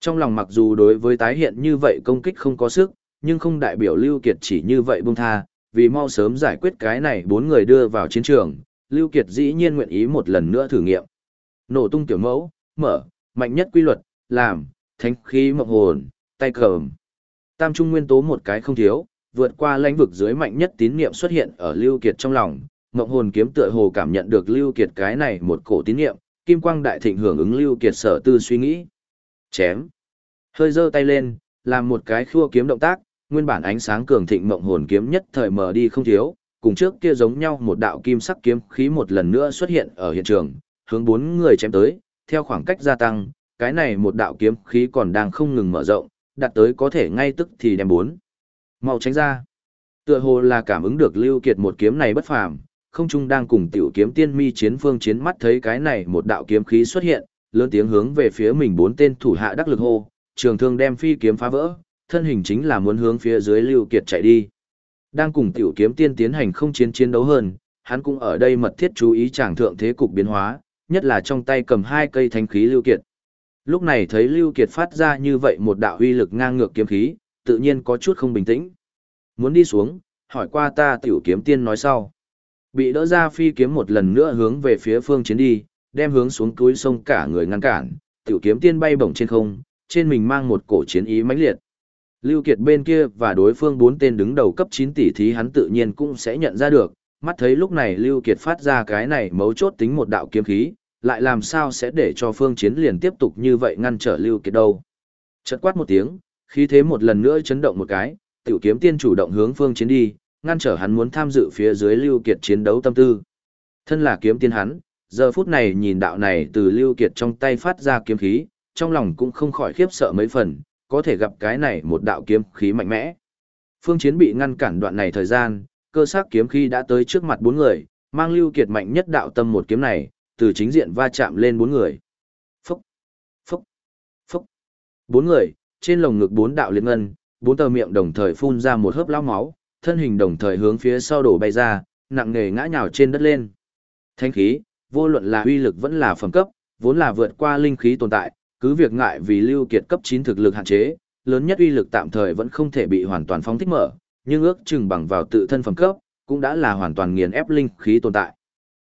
Trong lòng mặc dù đối với tái hiện như vậy công kích không có sức, nhưng không đại biểu Lưu Kiệt chỉ như vậy buông tha, vì mau sớm giải quyết cái này bốn người đưa vào chiến trường, Lưu Kiệt dĩ nhiên nguyện ý một lần nữa thử nghiệm. Nổ tung tiểu mẫu, mở, mạnh nhất quy luật, làm, thánh khí mộng hồn, tay cầm. Tam trung nguyên tố một cái không thiếu, vượt qua lãnh vực dưới mạnh nhất tín niệm xuất hiện ở Lưu Kiệt trong lòng, mộng hồn kiếm tựa hồ cảm nhận được Lưu Kiệt cái này một cổ tín niệm, kim quang đại thịnh hưởng ứng Lưu Kiệt sở tư suy nghĩ. Chém. Hơi giơ tay lên, làm một cái khua kiếm động tác, nguyên bản ánh sáng cường thịnh mộng hồn kiếm nhất thời mở đi không thiếu, cùng trước kia giống nhau một đạo kim sắc kiếm khí một lần nữa xuất hiện ở hiện trường, hướng bốn người chém tới, theo khoảng cách gia tăng, cái này một đạo kiếm khí còn đang không ngừng mở rộng, đạt tới có thể ngay tức thì đem bốn. Mau tránh ra. Tựa hồ là cảm ứng được Lưu Kiệt một kiếm này bất phàm, không trung đang cùng tiểu kiếm tiên mi chiến phương chiến mắt thấy cái này một đạo kiếm khí xuất hiện, lớn tiếng hướng về phía mình bốn tên thủ hạ đắc lực hô, trường thương đem phi kiếm phá vỡ, thân hình chính là muốn hướng phía dưới Lưu Kiệt chạy đi. Đang cùng tiểu kiếm tiên tiến hành không chiến chiến đấu hơn, hắn cũng ở đây mật thiết chú ý chàng thượng thế cục biến hóa, nhất là trong tay cầm hai cây thanh khí Lưu Kiệt. Lúc này thấy Lưu Kiệt phát ra như vậy một đạo uy lực ngang ngược kiếm khí, tự nhiên có chút không bình tĩnh. Muốn đi xuống, hỏi qua ta tiểu kiếm tiên nói sau. Bị đỡ ra phi kiếm một lần nữa hướng về phía phương chiến đi, đem hướng xuống túi sông cả người ngăn cản, tiểu kiếm tiên bay bổng trên không, trên mình mang một cổ chiến ý mãnh liệt. Lưu Kiệt bên kia và đối phương bốn tên đứng đầu cấp 9 tỷ thí hắn tự nhiên cũng sẽ nhận ra được, mắt thấy lúc này Lưu Kiệt phát ra cái này mấu chốt tính một đạo kiếm khí, lại làm sao sẽ để cho phương chiến liền tiếp tục như vậy ngăn trở Lưu Kiệt đâu. Chợt quát một tiếng, khí thế một lần nữa chấn động một cái, tiểu kiếm tiên chủ động hướng phương chiến đi, ngăn trở hắn muốn tham dự phía dưới Lưu Kiệt chiến đấu tâm tư. Thân là kiếm tiên hắn, giờ phút này nhìn đạo này từ Lưu Kiệt trong tay phát ra kiếm khí, trong lòng cũng không khỏi khiếp sợ mấy phần, có thể gặp cái này một đạo kiếm khí mạnh mẽ. Phương chiến bị ngăn cản đoạn này thời gian, cơ sắc kiếm khí đã tới trước mặt bốn người, mang Lưu Kiệt mạnh nhất đạo tâm một kiếm này, từ chính diện va chạm lên bốn người. Phúc, phúc, phúc. Bốn người, trên lồng ngực bốn đạo liên ngân, bốn tờ miệng đồng thời phun ra một hớp lao máu, thân hình đồng thời hướng phía sau đổ bay ra, nặng nề ngã nhào trên đất lên. Thánh khí, vô luận là uy lực vẫn là phẩm cấp, vốn là vượt qua linh khí tồn tại, cứ việc ngại vì lưu kiệt cấp 9 thực lực hạn chế, lớn nhất uy lực tạm thời vẫn không thể bị hoàn toàn phóng thích mở, nhưng ước chừng bằng vào tự thân phẩm cấp, cũng đã là hoàn toàn nghiền ép linh khí tồn tại.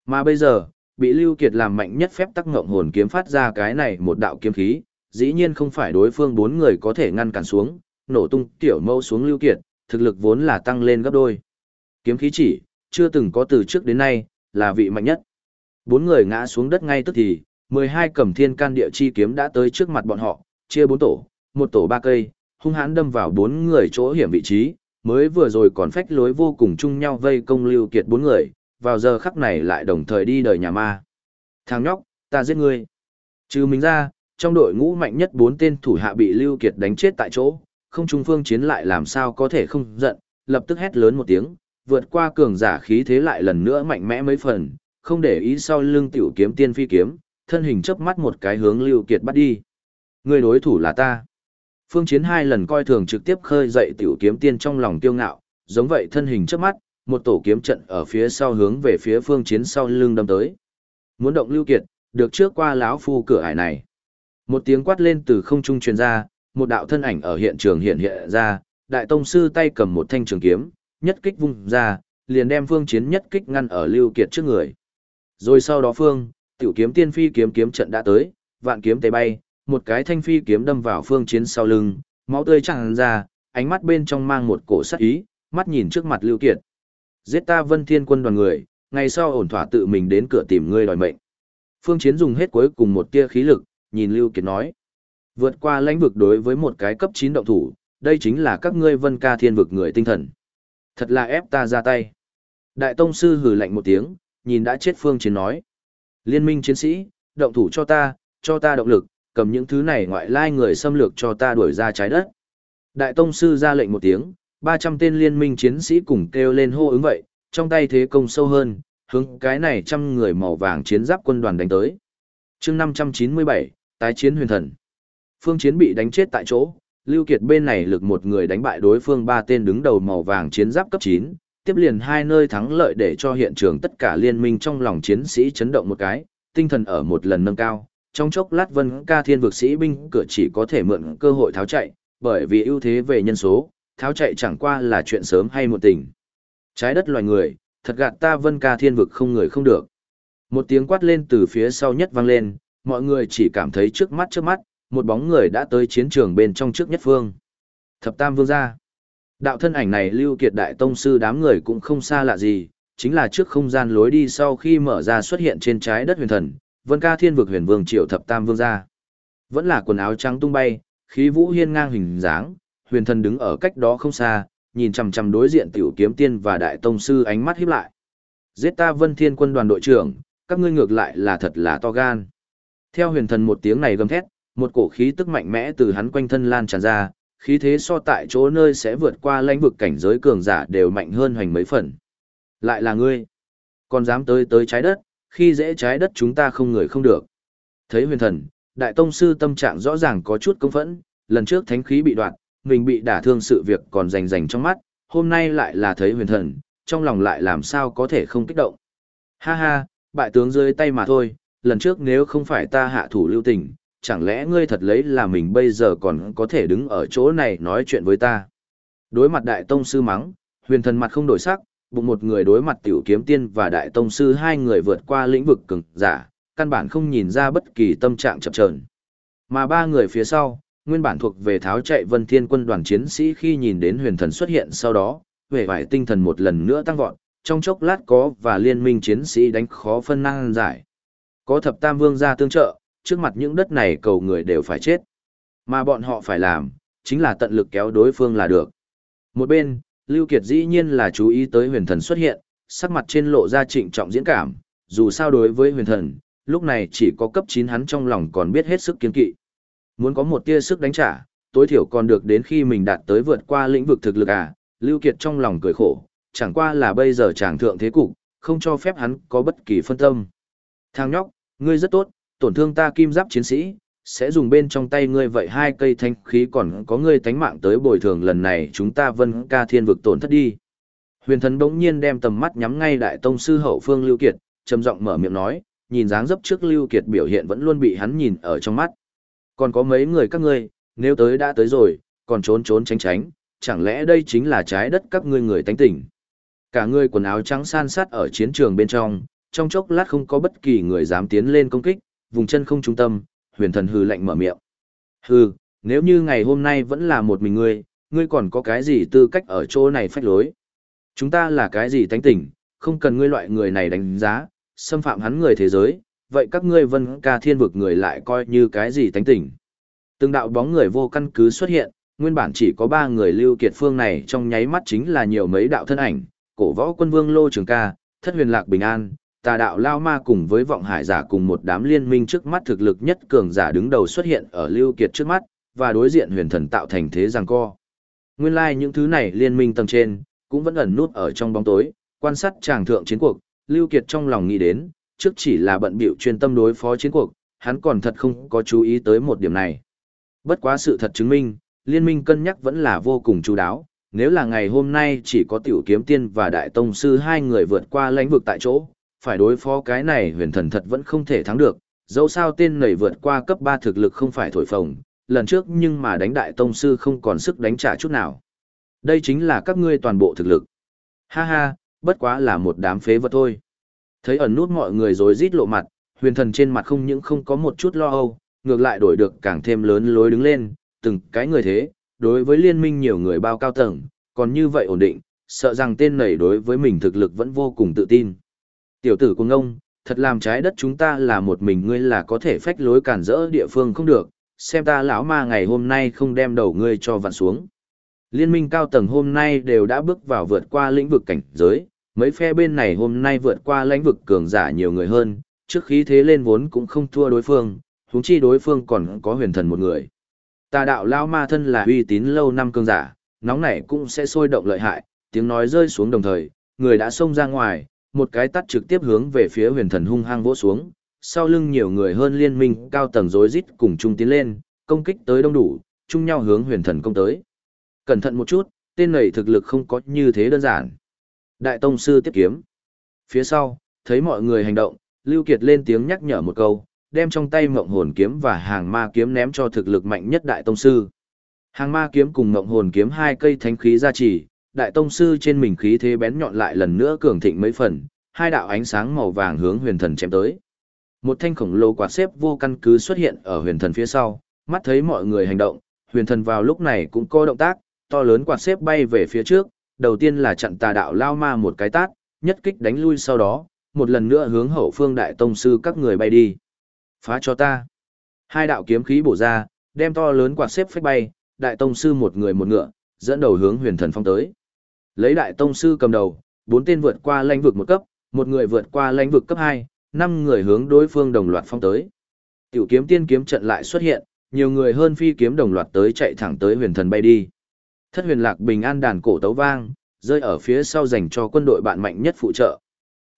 Mà bây giờ, bị lưu kiệt làm mạnh nhất phép tắc ngộng hồn kiếm phát ra cái này một đạo kiếm khí, dĩ nhiên không phải đối phương bốn người có thể ngăn cản xuống, nổ tung tiểu mâu xuống lưu kiệt, thực lực vốn là tăng lên gấp đôi. Kiếm khí chỉ, chưa từng có từ trước đến nay, là vị mạnh nhất. Bốn người ngã xuống đất ngay tức thì, 12 cầm thiên can địa chi kiếm đã tới trước mặt bọn họ, chia bốn tổ, một tổ ba cây, hung hãn đâm vào bốn người chỗ hiểm vị trí, mới vừa rồi còn phách lối vô cùng chung nhau vây công lưu kiệt bốn người, vào giờ khắc này lại đồng thời đi đời nhà ma. Thằng nhóc, ta giết ngươi. Trừ mình ra, trong đội ngũ mạnh nhất bốn tên thủ hạ bị lưu kiệt đánh chết tại chỗ, không trung phương chiến lại làm sao có thể không giận, lập tức hét lớn một tiếng, vượt qua cường giả khí thế lại lần nữa mạnh mẽ mấy phần, không để ý sau lưng tiểu kiếm tiên phi kiếm, thân hình chớp mắt một cái hướng Lưu Kiệt bắt đi. Người đối thủ là ta. Phương Chiến hai lần coi thường trực tiếp khơi dậy tiểu kiếm tiên trong lòng tiêu ngạo, giống vậy thân hình chớp mắt, một tổ kiếm trận ở phía sau hướng về phía Phương Chiến sau lưng đâm tới. Muốn động Lưu Kiệt, được trước qua lão phu cửa ải này. Một tiếng quát lên từ không trung truyền ra, một đạo thân ảnh ở hiện trường hiện hiện ra, đại tông sư tay cầm một thanh trường kiếm, nhất kích vung ra, liền đem Phương Chiến nhất kích ngăn ở Lưu Kiệt trước người. Rồi sau đó Phương, tiểu kiếm tiên phi kiếm kiếm trận đã tới, vạn kiếm tề bay, một cái thanh phi kiếm đâm vào phương chiến sau lưng, máu tươi tràn ra, ánh mắt bên trong mang một cổ sắc ý, mắt nhìn trước mặt Lưu Kiệt. Giết ta Vân Thiên quân đoàn người, ngày sau ổn thỏa tự mình đến cửa tìm ngươi đòi mệnh. Phương Chiến dùng hết cuối cùng một tia khí lực, nhìn Lưu Kiệt nói. Vượt qua lãnh vực đối với một cái cấp 9 động thủ, đây chính là các ngươi Vân Ca Thiên vực người tinh thần. Thật là ép ta ra tay. Đại Tông Sư hừ lạnh một tiếng, nhìn đã chết Phương Chiến nói. Liên minh chiến sĩ, động thủ cho ta, cho ta động lực, cầm những thứ này ngoại lai người xâm lược cho ta đuổi ra trái đất. Đại Tông Sư ra lệnh một tiếng, 300 tên liên minh chiến sĩ cùng kêu lên hô ứng vậy, trong tay thế công sâu hơn, hướng cái này trăm người màu vàng chiến giáp quân đoàn đánh tới. chương 597, tái chiến huyền thần. Phương chiến bị đánh chết tại chỗ, Lưu Kiệt bên này lực một người đánh bại đối phương ba tên đứng đầu màu vàng chiến giáp cấp 9, tiếp liền hai nơi thắng lợi để cho hiện trường tất cả liên minh trong lòng chiến sĩ chấn động một cái, tinh thần ở một lần nâng cao, Trong chốc lát Vân Ca Thiên vực sĩ binh cửa chỉ có thể mượn cơ hội tháo chạy, bởi vì ưu thế về nhân số, tháo chạy chẳng qua là chuyện sớm hay một tình. Trái đất loài người, thật gạt ta Vân Ca Thiên vực không người không được. Một tiếng quát lên từ phía sau nhất vang lên, mọi người chỉ cảm thấy trước mắt trước mắt, một bóng người đã tới chiến trường bên trong trước nhất phương. Thập Tam Vương gia. Đạo thân ảnh này Lưu Kiệt Đại Tông Sư đám người cũng không xa lạ gì, chính là trước không gian lối đi sau khi mở ra xuất hiện trên trái đất huyền thần, Vân Ca Thiên vực huyền vương triệu thập tam vương gia. Vẫn là quần áo trắng tung bay, khí vũ hiên ngang hình dáng, huyền thần đứng ở cách đó không xa, nhìn chằm chằm đối diện tiểu kiếm tiên và đại tông sư ánh mắt híp lại. Giết ta Vân Thiên quân đoàn đội trưởng, các ngươi ngược lại là thật là to gan. Theo huyền thần một tiếng này gầm thét, một cổ khí tức mạnh mẽ từ hắn quanh thân lan tràn ra, khí thế so tại chỗ nơi sẽ vượt qua lãnh vực cảnh giới cường giả đều mạnh hơn hoành mấy phần. Lại là ngươi. Còn dám tới tới trái đất, khi dễ trái đất chúng ta không người không được. Thấy huyền thần, đại tông sư tâm trạng rõ ràng có chút công phẫn, lần trước thánh khí bị đoạn, mình bị đả thương sự việc còn rành rành trong mắt, hôm nay lại là thấy huyền thần, trong lòng lại làm sao có thể không kích động. Ha ha, bại tướng dưới tay mà thôi, lần trước nếu không phải ta hạ thủ lưu tình, chẳng lẽ ngươi thật lấy là mình bây giờ còn có thể đứng ở chỗ này nói chuyện với ta. Đối mặt đại tông sư mắng, huyền thần mặt không đổi sắc, bụng một người đối mặt tiểu kiếm tiên và đại tông sư hai người vượt qua lĩnh vực cường giả, căn bản không nhìn ra bất kỳ tâm trạng chập chờn. Mà ba người phía sau, nguyên bản thuộc về tháo chạy vân thiên quân đoàn chiến sĩ khi nhìn đến huyền thần xuất hiện sau đó, về vải tinh thần một lần nữa tăng vọt, trong chốc lát có và liên minh chiến sĩ đánh khó phân năng giải. Có thập tam vương ra tương trợ, trước mặt những đất này cầu người đều phải chết. Mà bọn họ phải làm, chính là tận lực kéo đối phương là được. Một bên, Lưu Kiệt dĩ nhiên là chú ý tới huyền thần xuất hiện, sắc mặt trên lộ ra trịnh trọng diễn cảm, dù sao đối với huyền thần, lúc này chỉ có cấp 9 hắn trong lòng còn biết hết sức kiên kỵ. Muốn có một tia sức đánh trả, tối thiểu còn được đến khi mình đạt tới vượt qua lĩnh vực thực lực à, Lưu Kiệt trong lòng cười khổ, chẳng qua là bây giờ chàng thượng thế cục, không cho phép hắn có bất kỳ phân tâm. Thằng nhóc, ngươi rất tốt, tổn thương ta kim giáp chiến sĩ, sẽ dùng bên trong tay ngươi vậy hai cây thanh khí còn có ngươi tánh mạng tới bồi thường lần này chúng ta vân ca thiên vực tổn thất đi. Huyền thần đống nhiên đem tầm mắt nhắm ngay đại tông sư hậu phương Lưu Kiệt, trầm giọng mở miệng nói, nhìn dáng dấp trước Lưu Kiệt biểu hiện vẫn luôn bị hắn nhìn ở trong mắt. Còn có mấy người các ngươi, nếu tới đã tới rồi, còn trốn trốn tránh tránh, chẳng lẽ đây chính là trái đất các ngươi người tánh tỉnh. Cả người quần áo trắng san sát ở chiến trường bên trong, trong chốc lát không có bất kỳ người dám tiến lên công kích, vùng chân không trung tâm, huyền thần hư lạnh mở miệng. Hừ, nếu như ngày hôm nay vẫn là một mình ngươi, ngươi còn có cái gì tư cách ở chỗ này phách lối? Chúng ta là cái gì tánh tỉnh, không cần ngươi loại người này đánh giá, xâm phạm hắn người thế giới, vậy các ngươi vân ca thiên vực người lại coi như cái gì tánh tỉnh. Từng đạo bóng người vô căn cứ xuất hiện, nguyên bản chỉ có ba người lưu kiệt phương này trong nháy mắt chính là nhiều mấy đạo thân ảnh, cổ võ quân vương lô trường ca, thất huyền lạc bình an, tà đạo lao ma cùng với vọng hải giả cùng một đám liên minh trước mắt thực lực nhất cường giả đứng đầu xuất hiện ở lưu kiệt trước mắt, và đối diện huyền thần tạo thành thế giằng co. Nguyên lai like những thứ này liên minh tầng trên, cũng vẫn ẩn nút ở trong bóng tối, quan sát tràng thượng chiến cuộc, lưu kiệt trong lòng nghĩ đến, trước chỉ là bận bịu chuyên tâm đối phó chiến cuộc, hắn còn thật không có chú ý tới một điểm này. Bất quá sự thật chứng minh, liên minh cân nhắc vẫn là vô cùng chú đáo, nếu là ngày hôm nay chỉ có tiểu kiếm tiên và đại tông sư hai người vượt qua lãnh vực tại chỗ, phải đối phó cái này huyền thần thật vẫn không thể thắng được, dẫu sao tên nảy vượt qua cấp 3 thực lực không phải thổi phồng, lần trước nhưng mà đánh đại tông sư không còn sức đánh trả chút nào. Đây chính là các ngươi toàn bộ thực lực. Ha ha, bất quá là một đám phế vật thôi. Thấy ẩn nút mọi người rồi rít lộ mặt, huyền thần trên mặt không những không có một chút lo âu, ngược lại đổi được càng thêm lớn lối đứng lên, từng cái người thế, đối với liên minh nhiều người bao cao tầng, còn như vậy ổn định, sợ rằng tên nảy đối với mình thực lực vẫn vô cùng tự tin. Tiểu tử của ngông, thật làm trái đất chúng ta là một mình ngươi là có thể phách lối cản rỡ địa phương không được, xem ta lão ma ngày hôm nay không đem đầu ngươi cho vặn xuống. Liên minh cao tầng hôm nay đều đã bước vào vượt qua lĩnh vực cảnh giới, mấy phe bên này hôm nay vượt qua lĩnh vực cường giả nhiều người hơn, trước khí thế lên vốn cũng không thua đối phương, huống chi đối phương còn có huyền thần một người. Tà đạo lão ma thân là uy tín lâu năm cường giả, nóng nảy cũng sẽ sôi động lợi hại, tiếng nói rơi xuống đồng thời, người đã xông ra ngoài, một cái tắt trực tiếp hướng về phía huyền thần hung hăng vỗ xuống, sau lưng nhiều người hơn liên minh cao tầng rối rít cùng chung tiến lên, công kích tới đông đủ, chung nhau hướng huyền thần công tới. Cẩn thận một chút, tên này thực lực không có như thế đơn giản. Đại tông sư tiếp kiếm. Phía sau, thấy mọi người hành động, Lưu Kiệt lên tiếng nhắc nhở một câu, đem trong tay mộng hồn kiếm và hàng ma kiếm ném cho thực lực mạnh nhất đại tông sư. Hàng ma kiếm cùng mộng hồn kiếm hai cây thánh khí gia trì, đại tông sư trên mình khí thế bén nhọn lại lần nữa cường thịnh mấy phần, hai đạo ánh sáng màu vàng hướng huyền thần chém tới. Một thanh khổng lồ quạt xếp vô căn cứ xuất hiện ở huyền thần phía sau, mắt thấy mọi người hành động, huyền thần vào lúc này cũng có động tác, to lớn quạt xếp bay về phía trước, đầu tiên là chặn tà đạo lao ma một cái tát, nhất kích đánh lui sau đó, một lần nữa hướng hậu phương đại tông sư các người bay đi. Phá cho ta. Hai đạo kiếm khí bổ ra, đem to lớn quạt xếp phách bay, đại tông sư một người một ngựa, dẫn đầu hướng huyền thần phong tới. Lấy đại tông sư cầm đầu, bốn tên vượt qua lãnh vực một cấp, một người vượt qua lãnh vực cấp 2, năm người hướng đối phương đồng loạt phong tới. Tiểu kiếm tiên kiếm trận lại xuất hiện, nhiều người hơn phi kiếm đồng loạt tới chạy thẳng tới huyền thần bay đi. Thất huyền lạc bình an đàn cổ tấu vang, rơi ở phía sau dành cho quân đội bạn mạnh nhất phụ trợ.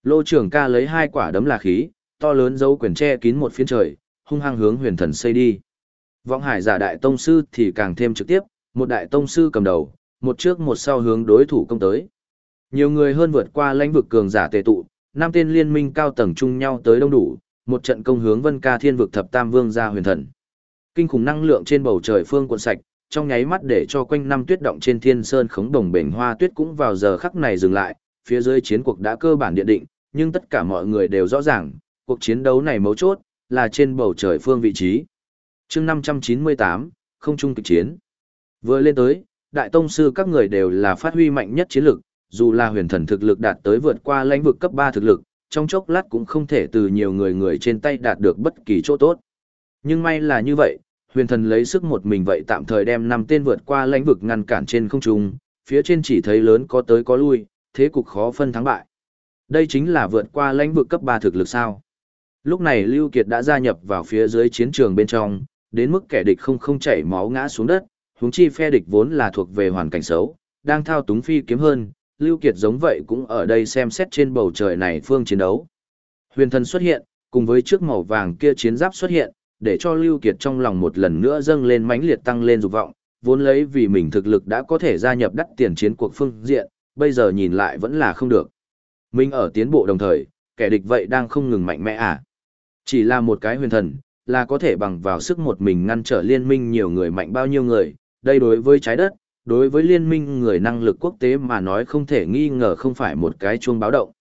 Lô trưởng ca lấy hai quả đấm là khí, to lớn dấu quyền che kín một phiến trời, hung hăng hướng huyền thần xây đi. Vọng hải giả đại tông sư thì càng thêm trực tiếp, một đại tông sư cầm đầu, một trước một sau hướng đối thủ công tới. Nhiều người hơn vượt qua lãnh vực cường giả tề tụ, năm tên liên minh cao tầng chung nhau tới đông đủ, một trận công hướng Vân Ca Thiên vực thập tam vương gia huyền thần. Kinh khủng năng lượng trên bầu trời phương cuộn sạch, trong nháy mắt để cho quanh năm tuyết động trên thiên sơn khống đồng bền hoa tuyết cũng vào giờ khắc này dừng lại, phía dưới chiến cuộc đã cơ bản điện định, nhưng tất cả mọi người đều rõ ràng, cuộc chiến đấu này mấu chốt là trên bầu trời phương vị trí. Chương 598, không trung kịch chiến. Vừa lên tới, đại tông sư các người đều là phát huy mạnh nhất chiến lực, dù là huyền thần thực lực đạt tới vượt qua lãnh vực cấp 3 thực lực, trong chốc lát cũng không thể từ nhiều người người trên tay đạt được bất kỳ chỗ tốt. Nhưng may là như vậy, huyền thần lấy sức một mình vậy tạm thời đem năm tên vượt qua lãnh vực ngăn cản trên không trung, phía trên chỉ thấy lớn có tới có lui, thế cục khó phân thắng bại. Đây chính là vượt qua lãnh vực cấp 3 thực lực sao. Lúc này Lưu Kiệt đã gia nhập vào phía dưới chiến trường bên trong, đến mức kẻ địch không không chảy máu ngã xuống đất, huống chi phe địch vốn là thuộc về hoàn cảnh xấu, đang thao túng phi kiếm hơn, Lưu Kiệt giống vậy cũng ở đây xem xét trên bầu trời này phương chiến đấu. Huyền thần xuất hiện, cùng với chiếc màu vàng kia chiến giáp xuất hiện, để cho Lưu Kiệt trong lòng một lần nữa dâng lên mãnh liệt tăng lên dục vọng, vốn lấy vì mình thực lực đã có thể gia nhập đắt tiền chiến cuộc phương diện, bây giờ nhìn lại vẫn là không được. Mình ở tiến bộ đồng thời, kẻ địch vậy đang không ngừng mạnh mẽ à. Chỉ là một cái huyền thần, là có thể bằng vào sức một mình ngăn trở liên minh nhiều người mạnh bao nhiêu người, đây đối với trái đất, đối với liên minh người năng lực quốc tế mà nói không thể nghi ngờ không phải một cái chuông báo động.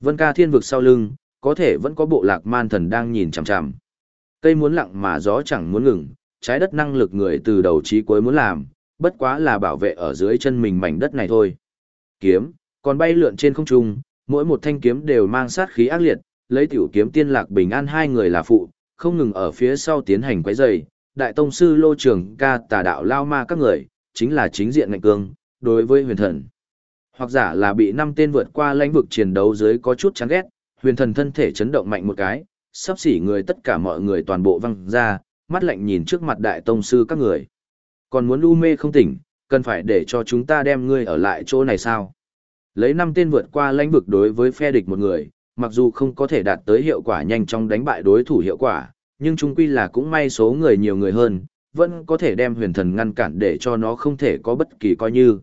Vân ca thiên vực sau lưng, có thể vẫn có bộ lạc man thần đang nhìn chằm chằm. Cây muốn lặng mà gió chẳng muốn ngừng, trái đất năng lực người từ đầu chí cuối muốn làm, bất quá là bảo vệ ở dưới chân mình mảnh đất này thôi. Kiếm, còn bay lượn trên không trung, mỗi một thanh kiếm đều mang sát khí ác liệt, lấy tiểu kiếm tiên lạc bình an hai người là phụ, không ngừng ở phía sau tiến hành quấy rầy. Đại tông sư lô trường ca tà đạo lao ma các người, chính là chính diện ngạnh cương, đối với huyền thần. Hoặc giả là bị năm tên vượt qua lãnh vực chiến đấu dưới có chút chán ghét, huyền thần thân thể chấn động mạnh một cái, sắp xỉ người tất cả mọi người toàn bộ văng ra, mắt lạnh nhìn trước mặt đại tông sư các người. Còn muốn u mê không tỉnh, cần phải để cho chúng ta đem ngươi ở lại chỗ này sao? Lấy năm tên vượt qua lãnh vực đối với phe địch một người, mặc dù không có thể đạt tới hiệu quả nhanh chóng đánh bại đối thủ hiệu quả, nhưng chung quy là cũng may số người nhiều người hơn, vẫn có thể đem huyền thần ngăn cản để cho nó không thể có bất kỳ coi như.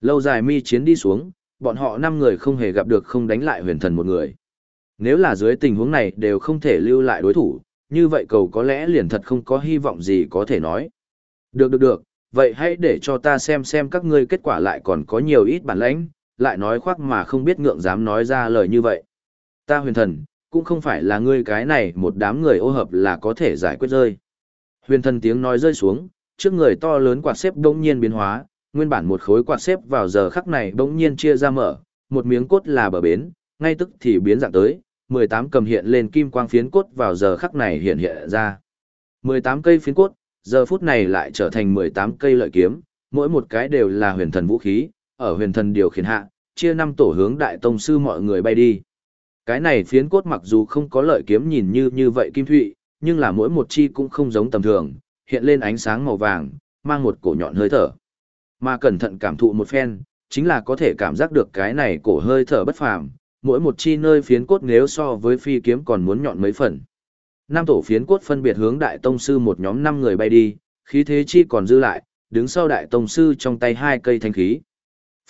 Lâu dài mi chiến đi xuống, bọn họ năm người không hề gặp được không đánh lại huyền thần một người. Nếu là dưới tình huống này đều không thể lưu lại đối thủ, như vậy cầu có lẽ liền thật không có hy vọng gì có thể nói. Được được được, vậy hãy để cho ta xem xem các ngươi kết quả lại còn có nhiều ít bản lãnh, lại nói khoác mà không biết ngượng dám nói ra lời như vậy. Ta huyền thần, cũng không phải là ngươi cái này một đám người ô hợp là có thể giải quyết rơi. Huyền thần tiếng nói rơi xuống, trước người to lớn quạt xếp bỗng nhiên biến hóa, nguyên bản một khối quạt xếp vào giờ khắc này bỗng nhiên chia ra mở, một miếng cốt là bờ bến, ngay tức thì biến dạng tới, 18 cầm hiện lên kim quang phiến cốt vào giờ khắc này hiện hiện ra. 18 cây phiến cốt, giờ phút này lại trở thành 18 cây lợi kiếm, mỗi một cái đều là huyền thần vũ khí, ở huyền thần điều khiển hạ, chia năm tổ hướng đại tông sư mọi người bay đi. Cái này phiến cốt mặc dù không có lợi kiếm nhìn như như vậy kim thụy, nhưng là mỗi một chi cũng không giống tầm thường, hiện lên ánh sáng màu vàng, mang một cổ nhọn hơi thở. Mà cẩn thận cảm thụ một phen, chính là có thể cảm giác được cái này cổ hơi thở bất phàm, mỗi một chi nơi phiến cốt nếu so với phi kiếm còn muốn nhọn mấy phần. Năm tổ phiến cốt phân biệt hướng đại tông sư một nhóm năm người bay đi, khí thế chi còn dư lại, đứng sau đại tông sư trong tay hai cây thanh khí.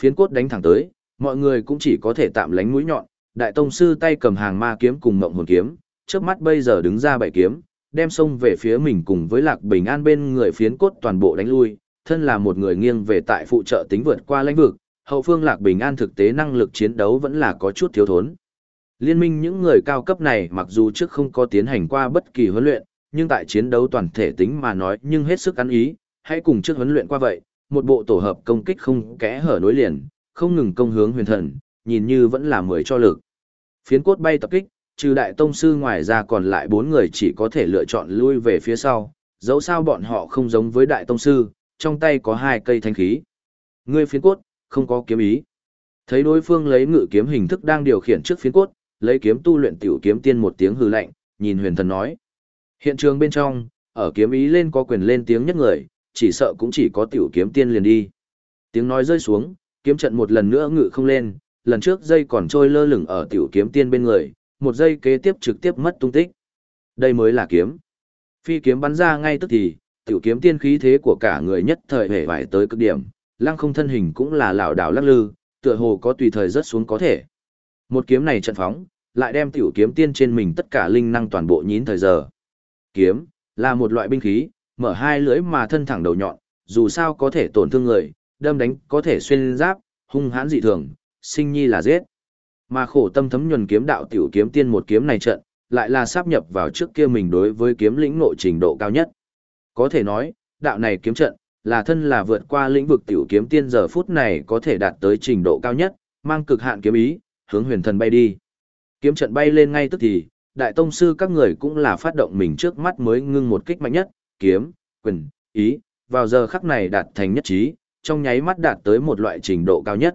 Phiến cốt đánh thẳng tới, mọi người cũng chỉ có thể tạm lánh mũi nhọn, đại tông sư tay cầm hàng ma kiếm cùng ngộng hồn kiếm, trước mắt bây giờ đứng ra bảy kiếm, đem xông về phía mình cùng với Lạc Bình An bên người phiến cốt toàn bộ đánh lui, thân là một người nghiêng về tại phụ trợ tính vượt qua lãnh vực, hậu phương Lạc Bình An thực tế năng lực chiến đấu vẫn là có chút thiếu thốn. Liên minh những người cao cấp này mặc dù trước không có tiến hành qua bất kỳ huấn luyện, nhưng tại chiến đấu toàn thể tính mà nói nhưng hết sức ăn ý, hãy cùng trước huấn luyện qua vậy, một bộ tổ hợp công kích không kẽ hở nối liền, không ngừng công hướng huyền thần, nhìn như vẫn là mười cho lực. Phiến cốt bay tập kích, trừ đại tông sư ngoài ra còn lại bốn người chỉ có thể lựa chọn lui về phía sau, dẫu sao bọn họ không giống với đại tông sư, trong tay có hai cây thanh khí. Ngươi phiến cốt, không có kiếm ý. Thấy đối phương lấy ngự kiếm hình thức đang điều khiển trước phiến cốt, lấy kiếm tu luyện tiểu kiếm tiên một tiếng hư lạnh, nhìn huyền thần nói. Hiện trường bên trong, ở kiếm ý lên có quyền lên tiếng nhất người, chỉ sợ cũng chỉ có tiểu kiếm tiên liền đi. Tiếng nói rơi xuống, kiếm trận một lần nữa ngự không lên, lần trước dây còn trôi lơ lửng ở tiểu kiếm tiên bên người, một dây kế tiếp trực tiếp mất tung tích. Đây mới là kiếm. Phi kiếm bắn ra ngay tức thì, tiểu kiếm tiên khí thế của cả người nhất thời hề vải tới cực điểm, lăng không thân hình cũng là lảo đảo lắc lư, tựa hồ có tùy thời rất xuống có thể. Một kiếm này trận phóng, lại đem tiểu kiếm tiên trên mình tất cả linh năng toàn bộ nhín thời giờ. Kiếm, là một loại binh khí, mở hai lưỡi mà thân thẳng đầu nhọn, dù sao có thể tổn thương người, đâm đánh có thể xuyên giáp, hung hãn dị thường, sinh nhi là giết. Mà khổ tâm thấm nhuần kiếm đạo tiểu kiếm tiên một kiếm này trận, lại là sáp nhập vào trước kia mình đối với kiếm lĩnh nội trình độ cao nhất. Có thể nói, đạo này kiếm trận, là thân là vượt qua lĩnh vực tiểu kiếm tiên giờ phút này có thể đạt tới trình độ cao nhất, mang cực hạn kiếm ý, hướng huyền thần bay đi. Kiếm trận bay lên ngay tức thì, đại tông sư các người cũng là phát động mình trước mắt mới ngưng một kích mạnh nhất, kiếm, quyền, ý, vào giờ khắc này đạt thành nhất trí, trong nháy mắt đạt tới một loại trình độ cao nhất.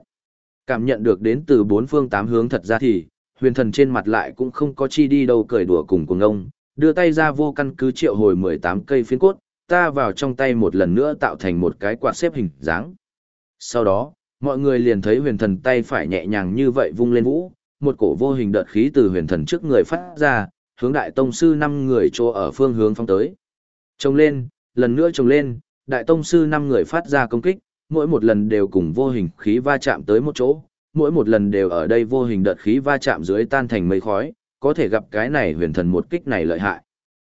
Cảm nhận được đến từ bốn phương tám hướng thật ra thì, huyền thần trên mặt lại cũng không có chi đi đâu cười đùa cùng cùng ông, đưa tay ra vô căn cứ triệu hồi 18 cây phiến cốt, ta vào trong tay một lần nữa tạo thành một cái quạt xếp hình dáng. Sau đó, mọi người liền thấy huyền thần tay phải nhẹ nhàng như vậy vung lên vũ, một cổ vô hình đợt khí từ huyền thần trước người phát ra, hướng đại tông sư năm người chỗ ở phương hướng phong tới. Trông lên, lần nữa trông lên, đại tông sư năm người phát ra công kích, mỗi một lần đều cùng vô hình khí va chạm tới một chỗ, mỗi một lần đều ở đây vô hình đợt khí va chạm dưới tan thành mây khói, có thể gặp cái này huyền thần một kích này lợi hại.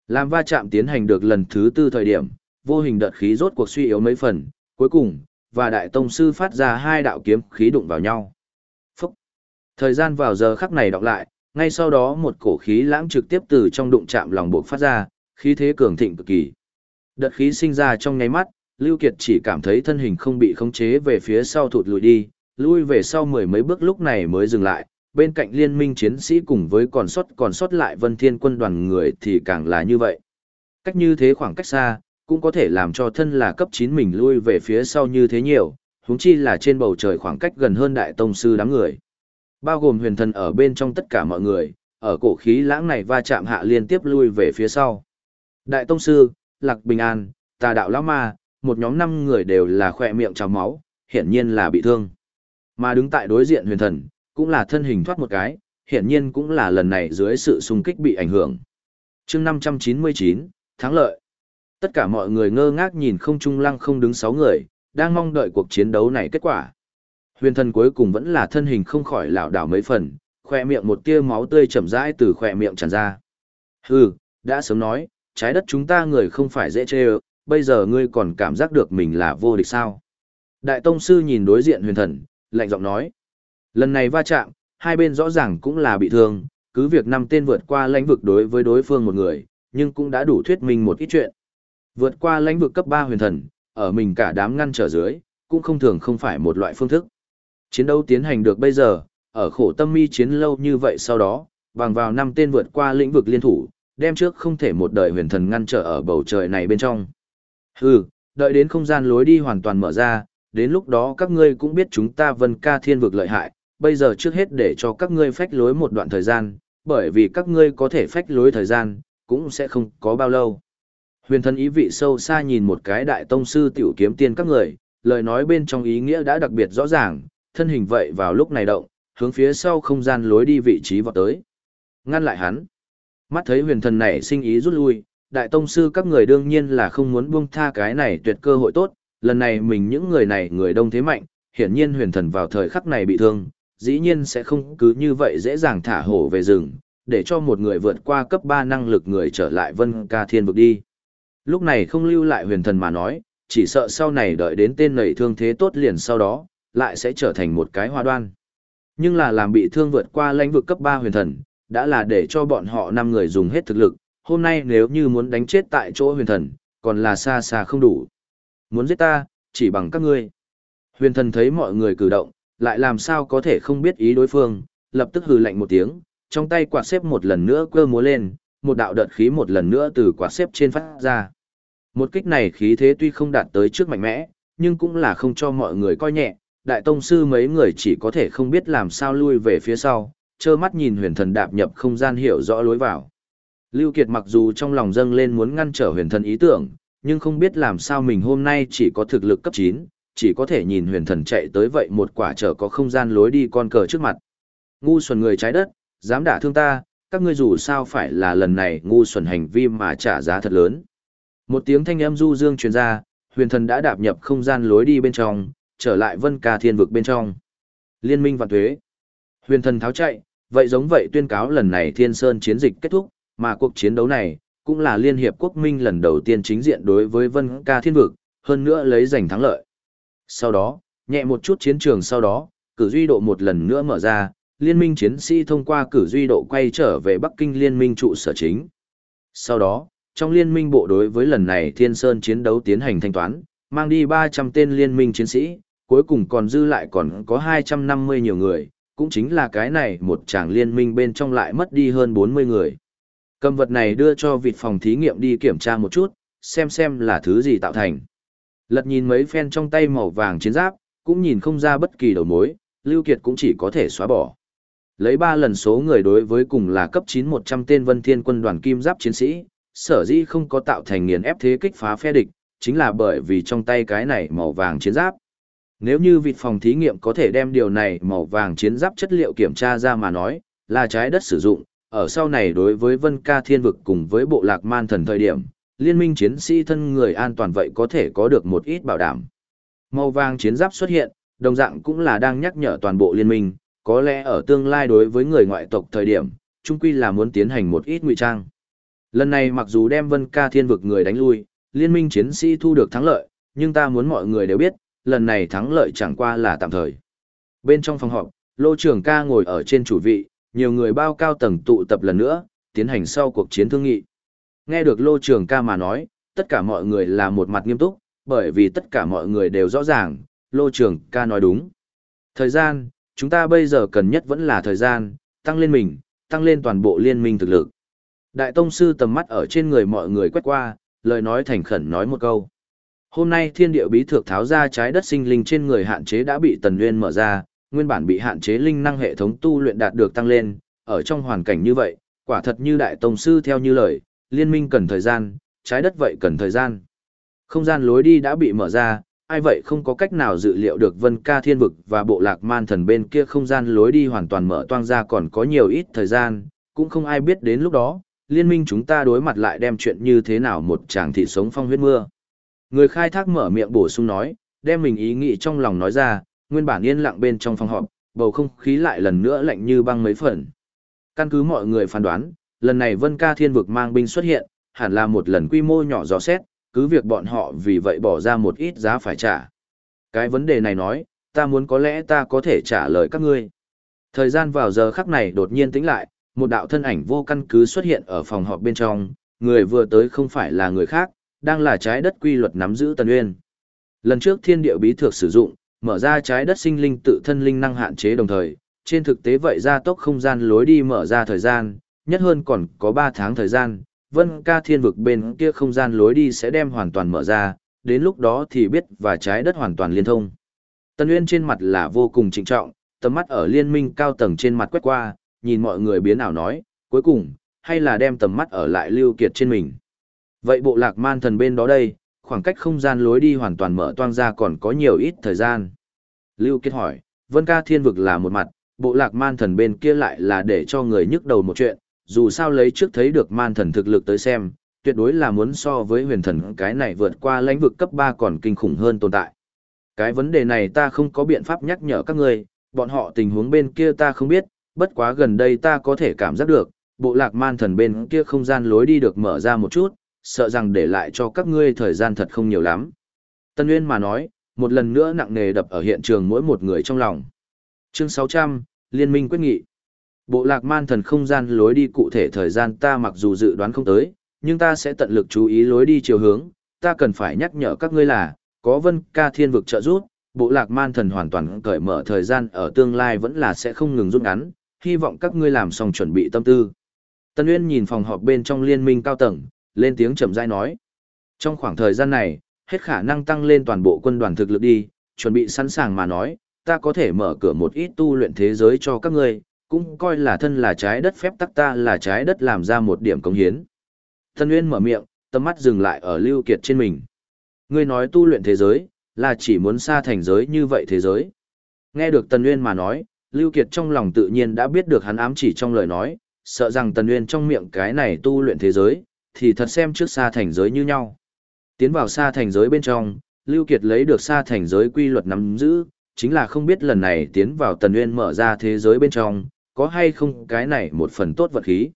Làm va chạm tiến hành được lần thứ tư thời điểm, vô hình đợt khí rốt cuộc suy yếu mấy phần, cuối cùng, và đại tông sư phát ra hai đạo kiếm khí đụng vào nhau. Phúc! Thời gian vào giờ khắc này đọc lại, ngay sau đó một cổ khí lãng trực tiếp từ trong đụng chạm lòng buộc phát ra, khí thế cường thịnh cực kỳ. Đợt khí sinh ra trong nháy mắt, Lưu Kiệt chỉ cảm thấy thân hình không bị khống chế về phía sau thụt lùi đi, lui về sau mười mấy bước lúc này mới dừng lại, bên cạnh liên minh chiến sĩ cùng với còn sót còn sót lại vân thiên quân đoàn người thì càng là như vậy. Cách như thế khoảng cách xa, cũng có thể làm cho thân là cấp 9 mình lui về phía sau như thế nhiều, huống chi là trên bầu trời khoảng cách gần hơn đại tông sư đám người. Bao gồm huyền thần ở bên trong tất cả mọi người, ở cổ khí lãng này va chạm hạ liên tiếp lui về phía sau. Đại tông sư, Lạc Bình An, Tà đạo lão ma, một nhóm năm người đều là khỏe miệng trào máu, hiển nhiên là bị thương. Mà đứng tại đối diện huyền thần, cũng là thân hình thoát một cái, hiển nhiên cũng là lần này dưới sự xung kích bị ảnh hưởng. chương 599, thắng lợi. Tất cả mọi người ngơ ngác nhìn không trung lăng không đứng sáu người, đang mong đợi cuộc chiến đấu này kết quả. Huyền thần cuối cùng vẫn là thân hình không khỏi lảo đảo mấy phần, khỏe miệng một tia máu tươi chậm rãi từ khỏe miệng tràn ra. Hừ, đã sớm nói, trái đất chúng ta người không phải dễ chê bây giờ ngươi còn cảm giác được mình là vô địch sao. Đại Tông Sư nhìn đối diện huyền thần, lạnh giọng nói. Lần này va chạm, hai bên rõ ràng cũng là bị thương, cứ việc năm tên vượt qua lãnh vực đối với đối phương một người, nhưng cũng đã đủ thuyết minh một ít chuyện. Vượt qua lãnh vực cấp 3 huyền thần, ở mình cả đám ngăn trở dưới, cũng không thường không phải một loại phương thức. Chiến đấu tiến hành được bây giờ, ở khổ tâm mi chiến lâu như vậy sau đó, bằng vào năm tên vượt qua lĩnh vực liên thủ, đem trước không thể một đời huyền thần ngăn trở ở bầu trời này bên trong. Hừ, đợi đến không gian lối đi hoàn toàn mở ra, đến lúc đó các ngươi cũng biết chúng ta vân ca thiên vực lợi hại, bây giờ trước hết để cho các ngươi phách lối một đoạn thời gian, bởi vì các ngươi có thể phách lối thời gian, cũng sẽ không có bao lâu. Huyền thân ý vị sâu xa nhìn một cái đại tông sư tiểu kiếm tiên các người, lời nói bên trong ý nghĩa đã đặc biệt rõ ràng, thân hình vậy vào lúc này động, hướng phía sau không gian lối đi vị trí vọt tới. Ngăn lại hắn. Mắt thấy huyền thần này sinh ý rút lui, đại tông sư các người đương nhiên là không muốn buông tha cái này tuyệt cơ hội tốt, lần này mình những người này người đông thế mạnh, hiển nhiên huyền thần vào thời khắc này bị thương, dĩ nhiên sẽ không cứ như vậy dễ dàng thả hổ về rừng, để cho một người vượt qua cấp 3 năng lực người trở lại vân ca thiên vực đi. Lúc này không lưu lại huyền thần mà nói, chỉ sợ sau này đợi đến tên nầy thương thế tốt liền sau đó, lại sẽ trở thành một cái hoa đoan. Nhưng là làm bị thương vượt qua lãnh vực cấp 3 huyền thần, đã là để cho bọn họ 5 người dùng hết thực lực, hôm nay nếu như muốn đánh chết tại chỗ huyền thần, còn là xa xa không đủ. Muốn giết ta, chỉ bằng các ngươi. Huyền thần thấy mọi người cử động, lại làm sao có thể không biết ý đối phương, lập tức hừ lạnh một tiếng, trong tay quạt xếp một lần nữa cơ múa lên, một đạo đợt khí một lần nữa từ quạt xếp trên phát ra. Một kích này khí thế tuy không đạt tới trước mạnh mẽ, nhưng cũng là không cho mọi người coi nhẹ, đại tông sư mấy người chỉ có thể không biết làm sao lui về phía sau, trơ mắt nhìn huyền thần đạp nhập không gian hiểu rõ lối vào. Lưu Kiệt mặc dù trong lòng dâng lên muốn ngăn trở huyền thần ý tưởng, nhưng không biết làm sao mình hôm nay chỉ có thực lực cấp 9, chỉ có thể nhìn huyền thần chạy tới vậy một quả trở có không gian lối đi con cờ trước mặt. Ngu xuẩn người trái đất, dám đả thương ta, các ngươi dù sao phải là lần này ngu xuẩn hành vi mà trả giá thật lớn. Một tiếng thanh âm du dương truyền ra, huyền thần đã đạp nhập không gian lối đi bên trong, trở lại vân ca thiên vực bên trong. Liên minh vạn thuế. Huyền thần tháo chạy, vậy giống vậy tuyên cáo lần này thiên sơn chiến dịch kết thúc, mà cuộc chiến đấu này, cũng là Liên Hiệp Quốc Minh lần đầu tiên chính diện đối với Vân Ca Thiên Vực, hơn nữa lấy giành thắng lợi. Sau đó, nhẹ một chút chiến trường sau đó, cử duy độ một lần nữa mở ra, liên minh chiến sĩ thông qua cử duy độ quay trở về Bắc Kinh liên minh trụ sở chính. Sau đó, trong liên minh bộ đối với lần này Thiên Sơn chiến đấu tiến hành thanh toán, mang đi 300 tên liên minh chiến sĩ, cuối cùng còn dư lại còn có 250 nhiều người, cũng chính là cái này một chàng liên minh bên trong lại mất đi hơn 40 người. Cầm vật này đưa cho vịt phòng thí nghiệm đi kiểm tra một chút, xem xem là thứ gì tạo thành. Lật nhìn mấy phen trong tay màu vàng chiến giáp, cũng nhìn không ra bất kỳ đầu mối, Lưu Kiệt cũng chỉ có thể xóa bỏ. Lấy 3 lần số người đối với cùng là cấp 9 100 tên vân thiên quân đoàn kim giáp chiến sĩ, sở dĩ không có tạo thành nghiền ép thế kích phá phe địch, chính là bởi vì trong tay cái này màu vàng chiến giáp. Nếu như vịt phòng thí nghiệm có thể đem điều này màu vàng chiến giáp chất liệu kiểm tra ra mà nói, là trái đất sử dụng, ở sau này đối với vân ca thiên vực cùng với bộ lạc man thần thời điểm, liên minh chiến sĩ thân người an toàn vậy có thể có được một ít bảo đảm. Màu vàng chiến giáp xuất hiện, đồng dạng cũng là đang nhắc nhở toàn bộ liên minh, có lẽ ở tương lai đối với người ngoại tộc thời điểm, chung quy là muốn tiến hành một ít ngụy trang. Lần này mặc dù đem vân ca thiên vực người đánh lui, liên minh chiến sĩ thu được thắng lợi, nhưng ta muốn mọi người đều biết, lần này thắng lợi chẳng qua là tạm thời. Bên trong phòng họp, lô trưởng ca ngồi ở trên chủ vị, nhiều người bao cao tầng tụ tập lần nữa, tiến hành sau cuộc chiến thương nghị. Nghe được lô trường ca mà nói, tất cả mọi người là một mặt nghiêm túc, bởi vì tất cả mọi người đều rõ ràng, lô trường ca nói đúng. Thời gian, chúng ta bây giờ cần nhất vẫn là thời gian, tăng lên mình, tăng lên toàn bộ liên minh thực lực. Đại Tông Sư tầm mắt ở trên người mọi người quét qua, lời nói thành khẩn nói một câu. Hôm nay thiên địa bí thược tháo ra trái đất sinh linh trên người hạn chế đã bị Tần Nguyên mở ra, nguyên bản bị hạn chế linh năng hệ thống tu luyện đạt được tăng lên, ở trong hoàn cảnh như vậy, quả thật như Đại Tông Sư theo như lời, liên minh cần thời gian, trái đất vậy cần thời gian. Không gian lối đi đã bị mở ra, ai vậy không có cách nào dự liệu được vân ca thiên vực và bộ lạc man thần bên kia không gian lối đi hoàn toàn mở toang ra còn có nhiều ít thời gian, cũng không ai biết đến lúc đó, liên minh chúng ta đối mặt lại đem chuyện như thế nào một chàng thị sống phong huyết mưa. Người khai thác mở miệng bổ sung nói, đem mình ý nghĩ trong lòng nói ra, nguyên bản yên lặng bên trong phòng họp, bầu không khí lại lần nữa lạnh như băng mấy phần. Căn cứ mọi người phán đoán, lần này Vân Ca Thiên vực mang binh xuất hiện, hẳn là một lần quy mô nhỏ dò xét, cứ việc bọn họ vì vậy bỏ ra một ít giá phải trả. Cái vấn đề này nói, ta muốn có lẽ ta có thể trả lời các ngươi. Thời gian vào giờ khắc này đột nhiên tĩnh lại, một đạo thân ảnh vô căn cứ xuất hiện ở phòng họp bên trong, người vừa tới không phải là người khác, đang là trái đất quy luật nắm giữ Tần Uyên. Lần trước thiên địa bí thược sử dụng, mở ra trái đất sinh linh tự thân linh năng hạn chế đồng thời, trên thực tế vậy ra tốc không gian lối đi mở ra thời gian, nhất hơn còn có 3 tháng thời gian, vân ca thiên vực bên kia không gian lối đi sẽ đem hoàn toàn mở ra, đến lúc đó thì biết và trái đất hoàn toàn liên thông. Tân Uyên trên mặt là vô cùng trịnh trọng, tầm mắt ở liên minh cao tầng trên mặt quét qua, nhìn mọi người biến ảo nói, cuối cùng, hay là đem tầm mắt ở lại lưu kiệt trên mình. Vậy bộ lạc man thần bên đó đây, khoảng cách không gian lối đi hoàn toàn mở toang ra còn có nhiều ít thời gian. Lưu Kiệt hỏi, Vân ca thiên vực là một mặt, bộ lạc man thần bên kia lại là để cho người nhức đầu một chuyện, dù sao lấy trước thấy được man thần thực lực tới xem, tuyệt đối là muốn so với huyền thần cái này vượt qua lãnh vực cấp 3 còn kinh khủng hơn tồn tại. Cái vấn đề này ta không có biện pháp nhắc nhở các người, bọn họ tình huống bên kia ta không biết, bất quá gần đây ta có thể cảm giác được, bộ lạc man thần bên kia không gian lối đi được mở ra một chút, sợ rằng để lại cho các ngươi thời gian thật không nhiều lắm. Tân Nguyên mà nói, một lần nữa nặng nề đập ở hiện trường mỗi một người trong lòng. Chương 600, Liên minh quyết nghị. Bộ lạc man thần không gian lối đi cụ thể thời gian ta mặc dù dự đoán không tới, nhưng ta sẽ tận lực chú ý lối đi chiều hướng, ta cần phải nhắc nhở các ngươi là, có vân ca thiên vực trợ giúp, bộ lạc man thần hoàn toàn cởi mở thời gian ở tương lai vẫn là sẽ không ngừng rút ngắn, hy vọng các ngươi làm xong chuẩn bị tâm tư. Tân Uyên nhìn phòng họp bên trong liên minh cao tầng, lên tiếng chậm rãi nói. Trong khoảng thời gian này, hết khả năng tăng lên toàn bộ quân đoàn thực lực đi, chuẩn bị sẵn sàng mà nói, ta có thể mở cửa một ít tu luyện thế giới cho các ngươi, cũng coi là thân là trái đất phép tắc ta là trái đất làm ra một điểm công hiến. Thân Uyên mở miệng, tầm mắt dừng lại ở Lưu Kiệt trên mình. Ngươi nói tu luyện thế giới, là chỉ muốn xa thành giới như vậy thế giới. Nghe được Tần Uyên mà nói, Lưu Kiệt trong lòng tự nhiên đã biết được hắn ám chỉ trong lời nói, sợ rằng Tần Uyên trong miệng cái này tu luyện thế giới, thì thật xem trước xa thành giới như nhau. Tiến vào xa thành giới bên trong, Lưu Kiệt lấy được xa thành giới quy luật nắm giữ, chính là không biết lần này tiến vào Tần Nguyên mở ra thế giới bên trong, có hay không cái này một phần tốt vật khí.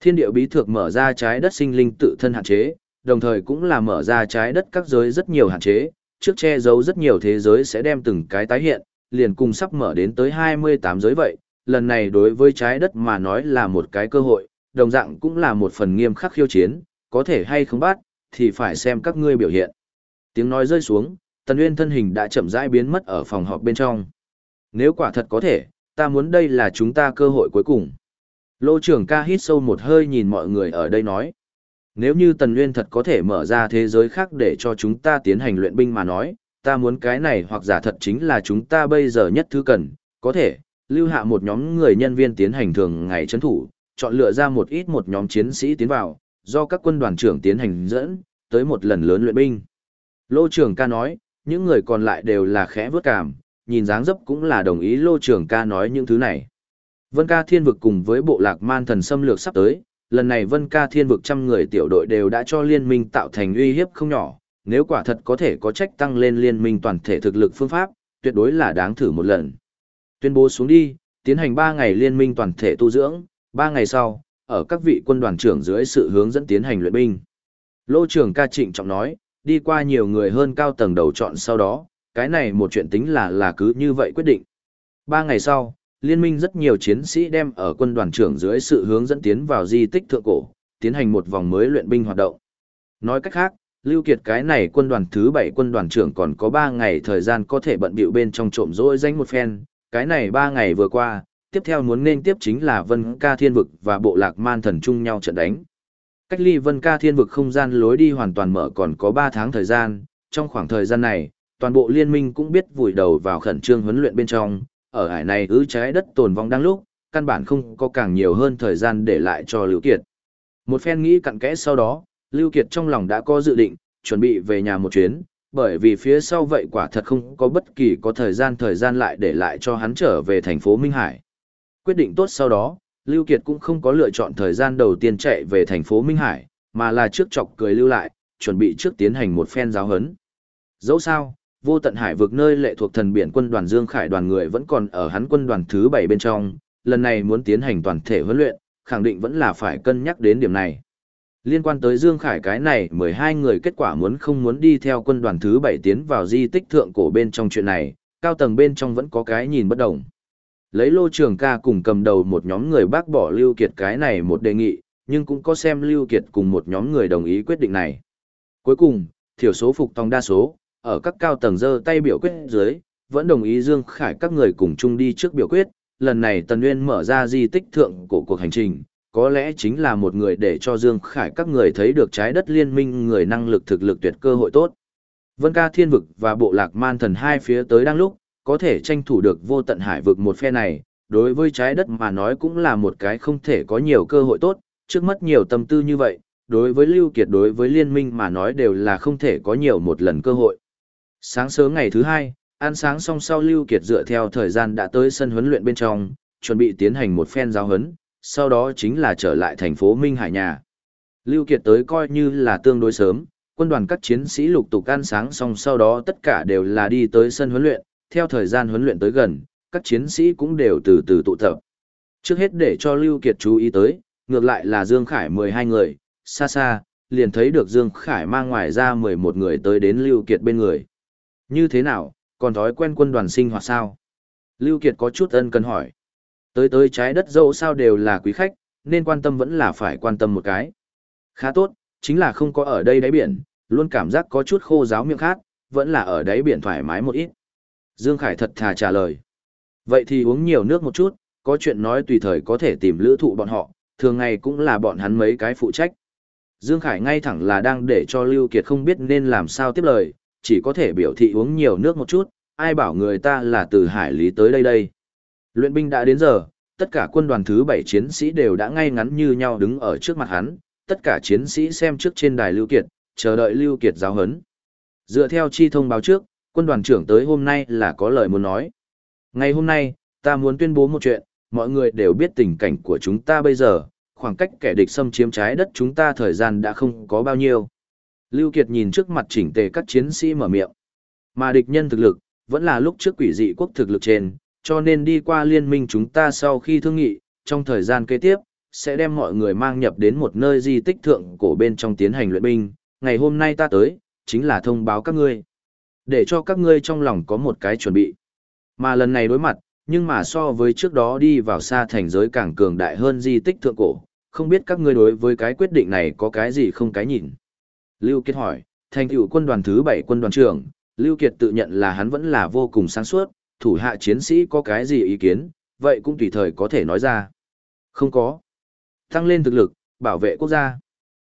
Thiên địa bí thược mở ra trái đất sinh linh tự thân hạn chế, đồng thời cũng là mở ra trái đất các giới rất nhiều hạn chế, trước che giấu rất nhiều thế giới sẽ đem từng cái tái hiện, liền cùng sắp mở đến tới 28 giới vậy, lần này đối với trái đất mà nói là một cái cơ hội, đồng dạng cũng là một phần nghiêm khắc khiêu chiến, có thể hay không bắt, thì phải xem các ngươi biểu hiện. Tiếng nói rơi xuống, Tần Nguyên thân hình đã chậm rãi biến mất ở phòng họp bên trong. Nếu quả thật có thể, ta muốn đây là chúng ta cơ hội cuối cùng. Lô trưởng ca hít sâu một hơi nhìn mọi người ở đây nói. Nếu như Tần Nguyên thật có thể mở ra thế giới khác để cho chúng ta tiến hành luyện binh mà nói, ta muốn cái này hoặc giả thật chính là chúng ta bây giờ nhất thứ cần, có thể, lưu hạ một nhóm người nhân viên tiến hành thường ngày chấn thủ, chọn lựa ra một ít một nhóm chiến sĩ tiến vào, do các quân đoàn trưởng tiến hành dẫn, tới một lần lớn luyện binh. Lô trưởng ca nói, những người còn lại đều là khẽ vớt cảm, nhìn dáng dấp cũng là đồng ý lô trưởng ca nói những thứ này. Vân ca thiên vực cùng với bộ lạc man thần xâm lược sắp tới, lần này Vân ca thiên vực trăm người tiểu đội đều đã cho liên minh tạo thành uy hiếp không nhỏ, nếu quả thật có thể có trách tăng lên liên minh toàn thể thực lực phương pháp, tuyệt đối là đáng thử một lần. Tuyên bố xuống đi, tiến hành 3 ngày liên minh toàn thể tu dưỡng, Ba ngày sau, ở các vị quân đoàn trưởng dưới sự hướng dẫn tiến hành luyện binh. Lô trưởng ca trịnh trọng nói, đi qua nhiều người hơn cao tầng đầu chọn sau đó, cái này một chuyện tính là là cứ như vậy quyết định. Ba ngày sau, liên minh rất nhiều chiến sĩ đem ở quân đoàn trưởng dưới sự hướng dẫn tiến vào di tích thượng cổ, tiến hành một vòng mới luyện binh hoạt động. Nói cách khác, Lưu Kiệt cái này quân đoàn thứ 7 quân đoàn trưởng còn có 3 ngày thời gian có thể bận bịu bên trong trộm rỗi danh một phen, cái này 3 ngày vừa qua, tiếp theo muốn nên tiếp chính là Vân Ca Thiên Vực và Bộ Lạc Man Thần chung nhau trận đánh. Cách ly Vân Ca Thiên Vực không gian lối đi hoàn toàn mở còn có 3 tháng thời gian, trong khoảng thời gian này, toàn bộ liên minh cũng biết vùi đầu vào khẩn trương huấn luyện bên trong, ở hải này ứ trái đất tồn vong đang lúc, căn bản không có càng nhiều hơn thời gian để lại cho Lưu Kiệt. Một phen nghĩ cặn kẽ sau đó, Lưu Kiệt trong lòng đã có dự định, chuẩn bị về nhà một chuyến, bởi vì phía sau vậy quả thật không có bất kỳ có thời gian thời gian lại để lại cho hắn trở về thành phố Minh Hải. Quyết định tốt sau đó, Lưu Kiệt cũng không có lựa chọn thời gian đầu tiên chạy về thành phố Minh Hải, mà là trước chọc cười lưu lại, chuẩn bị trước tiến hành một phen giáo huấn. Dẫu sao, vô tận hải vực nơi lệ thuộc thần biển quân đoàn Dương Khải đoàn người vẫn còn ở hắn quân đoàn thứ 7 bên trong, lần này muốn tiến hành toàn thể huấn luyện, khẳng định vẫn là phải cân nhắc đến điểm này. Liên quan tới Dương Khải cái này 12 người kết quả muốn không muốn đi theo quân đoàn thứ 7 tiến vào di tích thượng cổ bên trong chuyện này, cao tầng bên trong vẫn có cái nhìn bất đồng. Lấy lô trường ca cùng cầm đầu một nhóm người bác bỏ Lưu Kiệt cái này một đề nghị, nhưng cũng có xem Lưu Kiệt cùng một nhóm người đồng ý quyết định này. Cuối cùng, thiểu số phục tòng đa số, ở các cao tầng dơ tay biểu quyết dưới, vẫn đồng ý Dương Khải các người cùng chung đi trước biểu quyết, lần này Tần Nguyên mở ra di tích thượng cổ cuộc hành trình, có lẽ chính là một người để cho Dương Khải các người thấy được trái đất liên minh người năng lực thực lực tuyệt cơ hội tốt. Vân ca thiên vực và bộ lạc man thần hai phía tới đang lúc, có thể tranh thủ được vô tận hải vực một phe này, đối với trái đất mà nói cũng là một cái không thể có nhiều cơ hội tốt, trước mắt nhiều tâm tư như vậy, đối với Lưu Kiệt đối với liên minh mà nói đều là không thể có nhiều một lần cơ hội. Sáng sớm ngày thứ hai, ăn sáng xong sau Lưu Kiệt dựa theo thời gian đã tới sân huấn luyện bên trong, chuẩn bị tiến hành một phen giáo huấn, sau đó chính là trở lại thành phố Minh Hải nhà. Lưu Kiệt tới coi như là tương đối sớm, quân đoàn các chiến sĩ lục tục ăn sáng xong sau đó tất cả đều là đi tới sân huấn luyện, theo thời gian huấn luyện tới gần, các chiến sĩ cũng đều từ từ tụ tập. Trước hết để cho Lưu Kiệt chú ý tới, ngược lại là Dương Khải 12 người, xa xa, liền thấy được Dương Khải mang ngoài ra 11 người tới đến Lưu Kiệt bên người. Như thế nào, còn thói quen quân đoàn sinh hoạt sao? Lưu Kiệt có chút ân cần hỏi. Tới tới trái đất dẫu sao đều là quý khách, nên quan tâm vẫn là phải quan tâm một cái. Khá tốt, chính là không có ở đây đáy biển, luôn cảm giác có chút khô giáo miệng khát, vẫn là ở đáy biển thoải mái một ít. Dương Khải thật thà trả lời. Vậy thì uống nhiều nước một chút, có chuyện nói tùy thời có thể tìm lữ thụ bọn họ, thường ngày cũng là bọn hắn mấy cái phụ trách. Dương Khải ngay thẳng là đang để cho Lưu Kiệt không biết nên làm sao tiếp lời, chỉ có thể biểu thị uống nhiều nước một chút, ai bảo người ta là từ hải lý tới đây đây. Luyện binh đã đến giờ, tất cả quân đoàn thứ 7 chiến sĩ đều đã ngay ngắn như nhau đứng ở trước mặt hắn, tất cả chiến sĩ xem trước trên đài Lưu Kiệt, chờ đợi Lưu Kiệt giáo hấn. Dựa theo chi thông báo trước, quân đoàn trưởng tới hôm nay là có lời muốn nói. Ngày hôm nay, ta muốn tuyên bố một chuyện, mọi người đều biết tình cảnh của chúng ta bây giờ, khoảng cách kẻ địch xâm chiếm trái đất chúng ta thời gian đã không có bao nhiêu. Lưu Kiệt nhìn trước mặt chỉnh tề các chiến sĩ mở miệng. Mà địch nhân thực lực, vẫn là lúc trước quỷ dị quốc thực lực trên, cho nên đi qua liên minh chúng ta sau khi thương nghị, trong thời gian kế tiếp, sẽ đem mọi người mang nhập đến một nơi di tích thượng cổ bên trong tiến hành luyện binh. Ngày hôm nay ta tới, chính là thông báo các ngươi. Để cho các ngươi trong lòng có một cái chuẩn bị. Mà lần này đối mặt, nhưng mà so với trước đó đi vào xa thành giới càng cường đại hơn di tích thượng cổ, không biết các ngươi đối với cái quyết định này có cái gì không cái nhìn. Lưu Kiệt hỏi, thành tựu quân đoàn thứ 7 quân đoàn trưởng, Lưu Kiệt tự nhận là hắn vẫn là vô cùng sáng suốt, thủ hạ chiến sĩ có cái gì ý kiến, vậy cũng tùy thời có thể nói ra. Không có. Tăng lên thực lực, bảo vệ quốc gia.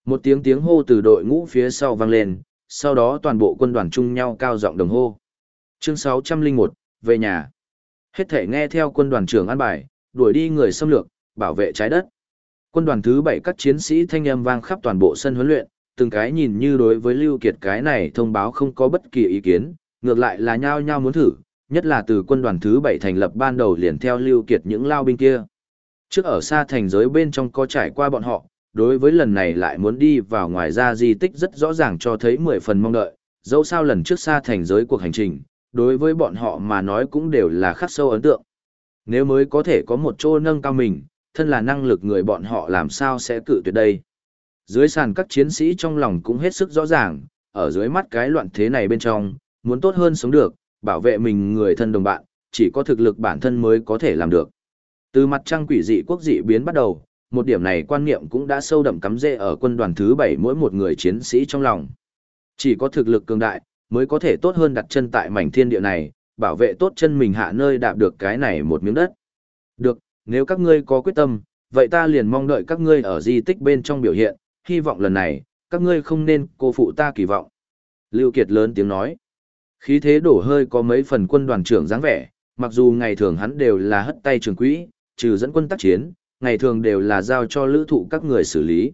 Một tiếng tiếng hô từ đội ngũ phía sau vang lên, sau đó toàn bộ quân đoàn chung nhau cao giọng đồng hô. Chương 601, về nhà. Hết thể nghe theo quân đoàn trưởng an bài, đuổi đi người xâm lược, bảo vệ trái đất. Quân đoàn thứ 7 các chiến sĩ thanh âm vang khắp toàn bộ sân huấn luyện, từng cái nhìn như đối với Lưu Kiệt cái này thông báo không có bất kỳ ý kiến, ngược lại là nhao nhao muốn thử, nhất là từ quân đoàn thứ 7 thành lập ban đầu liền theo Lưu Kiệt những lao binh kia. Trước ở xa thành giới bên trong có trải qua bọn họ, đối với lần này lại muốn đi vào ngoài ra di tích rất rõ ràng cho thấy 10 phần mong đợi, dẫu sao lần trước xa thành giới cuộc hành trình, đối với bọn họ mà nói cũng đều là khắc sâu ấn tượng. Nếu mới có thể có một chỗ nâng cao mình, thân là năng lực người bọn họ làm sao sẽ cự tuyệt đây. Dưới sàn các chiến sĩ trong lòng cũng hết sức rõ ràng, ở dưới mắt cái loạn thế này bên trong, muốn tốt hơn sống được, bảo vệ mình người thân đồng bạn, chỉ có thực lực bản thân mới có thể làm được. Từ mặt trăng quỷ dị quốc dị biến bắt đầu, một điểm này quan niệm cũng đã sâu đậm cắm rễ ở quân đoàn thứ 7 mỗi một người chiến sĩ trong lòng. Chỉ có thực lực cường đại, mới có thể tốt hơn đặt chân tại mảnh thiên địa này, bảo vệ tốt chân mình hạ nơi đạp được cái này một miếng đất. Được, nếu các ngươi có quyết tâm, vậy ta liền mong đợi các ngươi ở di tích bên trong biểu hiện, hy vọng lần này, các ngươi không nên cô phụ ta kỳ vọng. Lưu Kiệt lớn tiếng nói. Khí thế đổ hơi có mấy phần quân đoàn trưởng dáng vẻ, mặc dù ngày thường hắn đều là hất tay trường quỹ, trừ dẫn quân tác chiến, ngày thường đều là giao cho lữ thụ các người xử lý.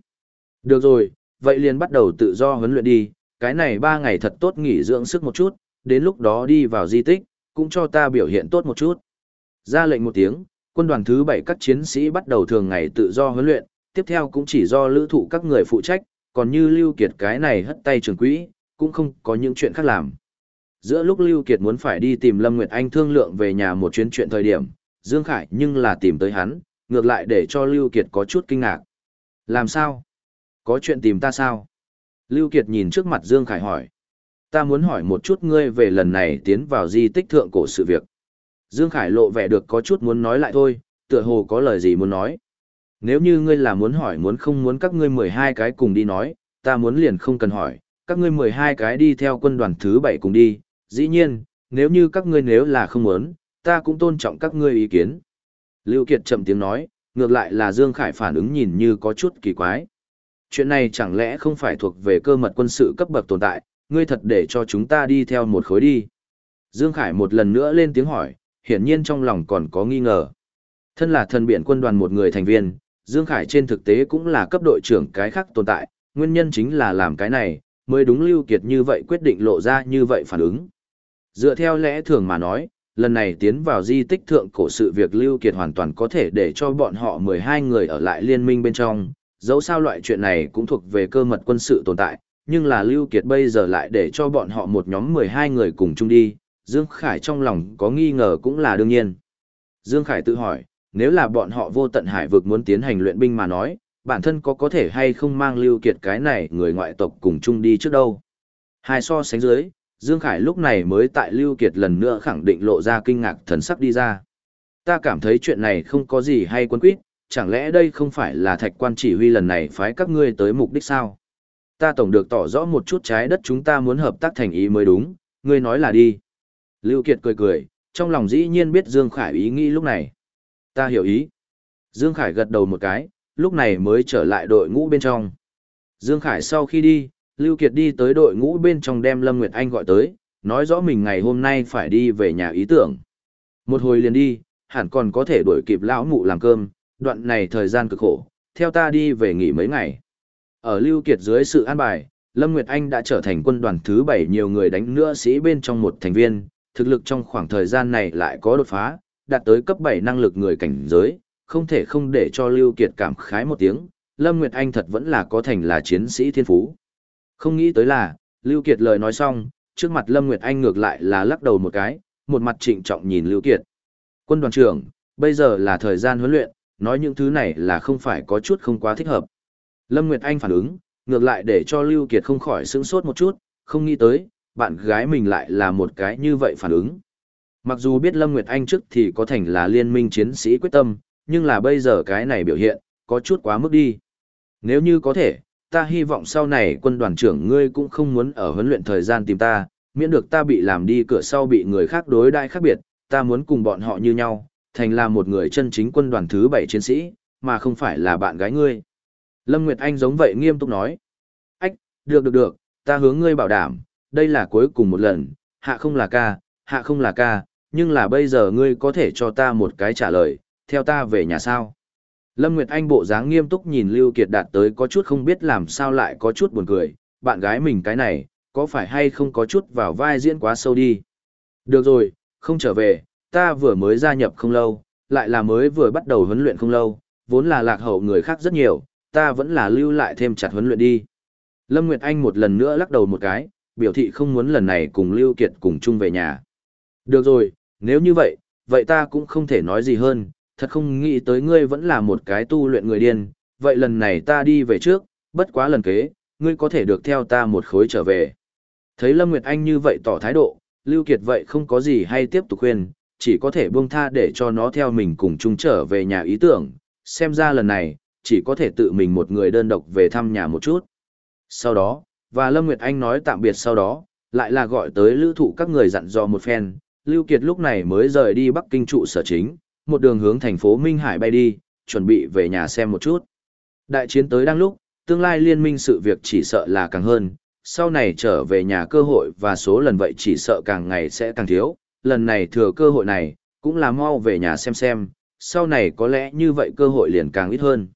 Được rồi, vậy liền bắt đầu tự do huấn luyện đi, cái này ba ngày thật tốt nghỉ dưỡng sức một chút, đến lúc đó đi vào di tích, cũng cho ta biểu hiện tốt một chút. Ra lệnh một tiếng, quân đoàn thứ 7 các chiến sĩ bắt đầu thường ngày tự do huấn luyện, tiếp theo cũng chỉ do lữ thụ các người phụ trách, còn như Lưu Kiệt cái này hất tay trường quỹ, cũng không có những chuyện khác làm. Giữa lúc Lưu Kiệt muốn phải đi tìm Lâm Nguyệt Anh thương lượng về nhà một chuyến chuyện thời điểm, Dương Khải nhưng là tìm tới hắn, ngược lại để cho Lưu Kiệt có chút kinh ngạc. Làm sao? Có chuyện tìm ta sao? Lưu Kiệt nhìn trước mặt Dương Khải hỏi. Ta muốn hỏi một chút ngươi về lần này tiến vào di tích thượng cổ sự việc. Dương Khải lộ vẻ được có chút muốn nói lại thôi, tựa hồ có lời gì muốn nói. Nếu như ngươi là muốn hỏi muốn không muốn các ngươi 12 cái cùng đi nói, ta muốn liền không cần hỏi, các ngươi 12 cái đi theo quân đoàn thứ 7 cùng đi, dĩ nhiên, nếu như các ngươi nếu là không muốn, ta cũng tôn trọng các ngươi ý kiến. Lưu Kiệt chậm tiếng nói, ngược lại là Dương Khải phản ứng nhìn như có chút kỳ quái. Chuyện này chẳng lẽ không phải thuộc về cơ mật quân sự cấp bậc tồn tại, ngươi thật để cho chúng ta đi theo một khối đi. Dương Khải một lần nữa lên tiếng hỏi, hiển nhiên trong lòng còn có nghi ngờ. Thân là thần biển quân đoàn một người thành viên, Dương Khải trên thực tế cũng là cấp đội trưởng cái khác tồn tại, nguyên nhân chính là làm cái này, mới đúng Lưu Kiệt như vậy quyết định lộ ra như vậy phản ứng. Dựa theo lẽ thường mà nói, lần này tiến vào di tích thượng cổ sự việc Lưu Kiệt hoàn toàn có thể để cho bọn họ 12 người ở lại liên minh bên trong, dẫu sao loại chuyện này cũng thuộc về cơ mật quân sự tồn tại, nhưng là Lưu Kiệt bây giờ lại để cho bọn họ một nhóm 12 người cùng chung đi, Dương Khải trong lòng có nghi ngờ cũng là đương nhiên. Dương Khải tự hỏi, nếu là bọn họ vô tận hải vực muốn tiến hành luyện binh mà nói, bản thân có có thể hay không mang Lưu Kiệt cái này người ngoại tộc cùng chung đi trước đâu. Hai so sánh dưới, Dương Khải lúc này mới tại Lưu Kiệt lần nữa khẳng định lộ ra kinh ngạc thần sắc đi ra. Ta cảm thấy chuyện này không có gì hay quân quyết, chẳng lẽ đây không phải là thạch quan chỉ huy lần này phái các ngươi tới mục đích sao? Ta tổng được tỏ rõ một chút trái đất chúng ta muốn hợp tác thành ý mới đúng, ngươi nói là đi. Lưu Kiệt cười cười, trong lòng dĩ nhiên biết Dương Khải ý nghĩ lúc này. Ta hiểu ý. Dương Khải gật đầu một cái, lúc này mới trở lại đội ngũ bên trong. Dương Khải sau khi đi, Lưu Kiệt đi tới đội ngũ bên trong đem Lâm Nguyệt Anh gọi tới, nói rõ mình ngày hôm nay phải đi về nhà ý tưởng. Một hồi liền đi, hẳn còn có thể đuổi kịp lão mụ làm cơm, đoạn này thời gian cực khổ, theo ta đi về nghỉ mấy ngày. Ở Lưu Kiệt dưới sự an bài, Lâm Nguyệt Anh đã trở thành quân đoàn thứ 7 nhiều người đánh nữa sĩ bên trong một thành viên, thực lực trong khoảng thời gian này lại có đột phá, đạt tới cấp 7 năng lực người cảnh giới, không thể không để cho Lưu Kiệt cảm khái một tiếng, Lâm Nguyệt Anh thật vẫn là có thành là chiến sĩ thiên phú. Không nghĩ tới là, Lưu Kiệt lời nói xong, trước mặt Lâm Nguyệt Anh ngược lại là lắc đầu một cái, một mặt trịnh trọng nhìn Lưu Kiệt. Quân đoàn trưởng, bây giờ là thời gian huấn luyện, nói những thứ này là không phải có chút không quá thích hợp. Lâm Nguyệt Anh phản ứng, ngược lại để cho Lưu Kiệt không khỏi sững sốt một chút, không nghĩ tới, bạn gái mình lại là một cái như vậy phản ứng. Mặc dù biết Lâm Nguyệt Anh trước thì có thành là liên minh chiến sĩ quyết tâm, nhưng là bây giờ cái này biểu hiện, có chút quá mức đi. Nếu như có thể, ta hy vọng sau này quân đoàn trưởng ngươi cũng không muốn ở huấn luyện thời gian tìm ta, miễn được ta bị làm đi cửa sau bị người khác đối đãi khác biệt, ta muốn cùng bọn họ như nhau, thành là một người chân chính quân đoàn thứ bảy chiến sĩ, mà không phải là bạn gái ngươi. Lâm Nguyệt Anh giống vậy nghiêm túc nói. Ách, được được được, ta hướng ngươi bảo đảm, đây là cuối cùng một lần, hạ không là ca, hạ không là ca, nhưng là bây giờ ngươi có thể cho ta một cái trả lời, theo ta về nhà sao. Lâm Nguyệt Anh bộ dáng nghiêm túc nhìn Lưu Kiệt đạt tới có chút không biết làm sao lại có chút buồn cười, bạn gái mình cái này, có phải hay không có chút vào vai diễn quá sâu đi. Được rồi, không trở về, ta vừa mới gia nhập không lâu, lại là mới vừa bắt đầu huấn luyện không lâu, vốn là lạc hậu người khác rất nhiều, ta vẫn là lưu lại thêm chặt huấn luyện đi. Lâm Nguyệt Anh một lần nữa lắc đầu một cái, biểu thị không muốn lần này cùng Lưu Kiệt cùng chung về nhà. Được rồi, nếu như vậy, vậy ta cũng không thể nói gì hơn, thật không nghĩ tới ngươi vẫn là một cái tu luyện người điên, vậy lần này ta đi về trước, bất quá lần kế, ngươi có thể được theo ta một khối trở về. Thấy Lâm Nguyệt Anh như vậy tỏ thái độ, Lưu Kiệt vậy không có gì hay tiếp tục khuyên, chỉ có thể buông tha để cho nó theo mình cùng chung trở về nhà ý tưởng, xem ra lần này, chỉ có thể tự mình một người đơn độc về thăm nhà một chút. Sau đó, và Lâm Nguyệt Anh nói tạm biệt sau đó, lại là gọi tới lữ thụ các người dặn dò một phen, Lưu Kiệt lúc này mới rời đi Bắc Kinh trụ sở chính, một đường hướng thành phố Minh Hải bay đi, chuẩn bị về nhà xem một chút. Đại chiến tới đang lúc, tương lai liên minh sự việc chỉ sợ là càng hơn, sau này trở về nhà cơ hội và số lần vậy chỉ sợ càng ngày sẽ càng thiếu, lần này thừa cơ hội này, cũng là mau về nhà xem xem, sau này có lẽ như vậy cơ hội liền càng ít hơn.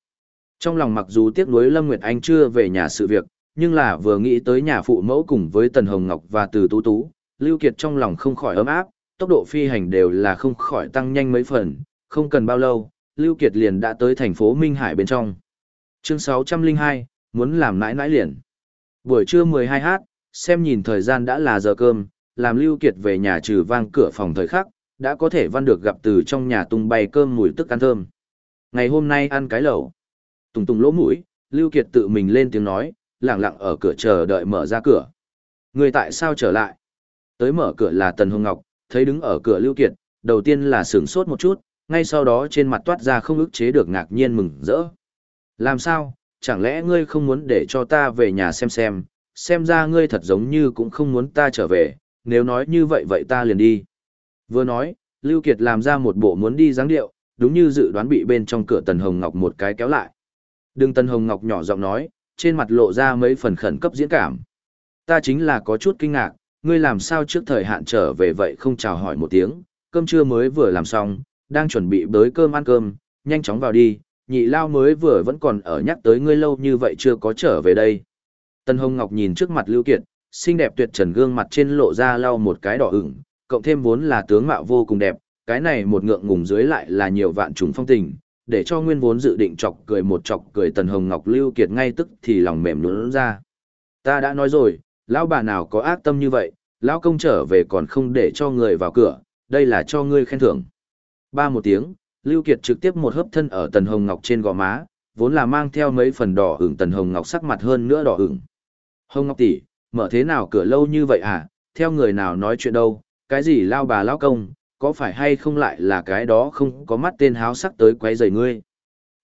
Trong lòng mặc dù tiếc nuối Lâm Nguyệt Anh chưa về nhà sự việc, nhưng là vừa nghĩ tới nhà phụ mẫu cùng với Tần Hồng Ngọc và Từ Tú Tú, Lưu Kiệt trong lòng không khỏi ấm áp, tốc độ phi hành đều là không khỏi tăng nhanh mấy phần, không cần bao lâu, Lưu Kiệt liền đã tới thành phố Minh Hải bên trong. Chương 602, muốn làm nãi nãi liền. Buổi trưa 12h, xem nhìn thời gian đã là giờ cơm, làm Lưu Kiệt về nhà trừ vang cửa phòng thời khắc, đã có thể văn được gặp từ trong nhà tung bay cơm mùi tức ăn thơm. Ngày hôm nay ăn cái lẩu. Tùng tùng lỗ mũi, Lưu Kiệt tự mình lên tiếng nói, lặng lặng ở cửa chờ đợi mở ra cửa. Người tại sao trở lại? Tới mở cửa là Tần Hồng Ngọc, thấy đứng ở cửa Lưu Kiệt, đầu tiên là sửng sốt một chút, ngay sau đó trên mặt toát ra không ức chế được ngạc nhiên mừng rỡ. Làm sao, chẳng lẽ ngươi không muốn để cho ta về nhà xem xem, xem ra ngươi thật giống như cũng không muốn ta trở về, nếu nói như vậy vậy ta liền đi. Vừa nói, Lưu Kiệt làm ra một bộ muốn đi dáng điệu, đúng như dự đoán bị bên trong cửa Tần Hồng Ngọc một cái kéo lại. Đừng Tần Hồng Ngọc nhỏ giọng nói, trên mặt lộ ra mấy phần khẩn cấp diễn cảm. Ta chính là có chút kinh ngạc, ngươi làm sao trước thời hạn trở về vậy không chào hỏi một tiếng, cơm trưa mới vừa làm xong, đang chuẩn bị bới cơm ăn cơm, nhanh chóng vào đi, nhị lao mới vừa vẫn còn ở nhắc tới ngươi lâu như vậy chưa có trở về đây. Tân Hồng Ngọc nhìn trước mặt Lưu Kiệt, xinh đẹp tuyệt trần gương mặt trên lộ ra lau một cái đỏ ửng, cộng thêm vốn là tướng mạo vô cùng đẹp, cái này một ngượng ngùng dưới lại là nhiều vạn trùng phong tình, để cho nguyên vốn dự định chọc cười một chọc cười Tần Hồng Ngọc Lưu Kiệt ngay tức thì lòng mềm nhũn ra. Ta đã nói rồi, lão bà nào có ác tâm như vậy, lão công trở về còn không để cho người vào cửa, đây là cho ngươi khen thưởng. Ba một tiếng, Lưu Kiệt trực tiếp một hớp thân ở Tần Hồng Ngọc trên gò má, vốn là mang theo mấy phần đỏ ửng Tần Hồng Ngọc sắc mặt hơn nữa đỏ ửng. Hồng Ngọc tỷ, mở thế nào cửa lâu như vậy à, theo người nào nói chuyện đâu, cái gì lao bà lao công, có phải hay không lại là cái đó không có mắt tên háo sắc tới quấy rầy ngươi.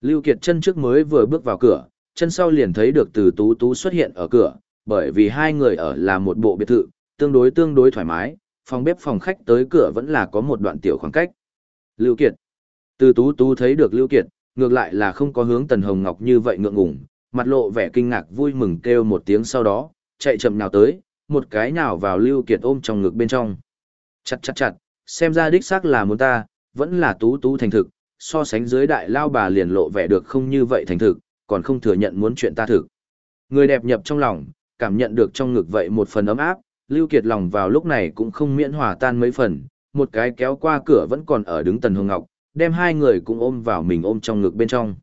Lưu Kiệt chân trước mới vừa bước vào cửa, chân sau liền thấy được từ tú tú xuất hiện ở cửa, bởi vì hai người ở là một bộ biệt thự, tương đối tương đối thoải mái, phòng bếp phòng khách tới cửa vẫn là có một đoạn tiểu khoảng cách. Lưu Kiệt. Từ tú tú thấy được Lưu Kiệt, ngược lại là không có hướng Tần Hồng Ngọc như vậy ngượng ngùng, mặt lộ vẻ kinh ngạc vui mừng kêu một tiếng sau đó, chạy chậm nào tới, một cái nào vào Lưu Kiệt ôm trong ngực bên trong. Chặt chặt chặt, xem ra đích xác là muốn ta, vẫn là tú tú thành thực, so sánh dưới đại lao bà liền lộ vẻ được không như vậy thành thực, còn không thừa nhận muốn chuyện ta thực. Người đẹp nhập trong lòng, cảm nhận được trong ngực vậy một phần ấm áp, Lưu Kiệt lòng vào lúc này cũng không miễn hòa tan mấy phần, một cái kéo qua cửa vẫn còn ở đứng Tần Hồng Ngọc, đem hai người cũng ôm vào mình ôm trong ngực bên trong.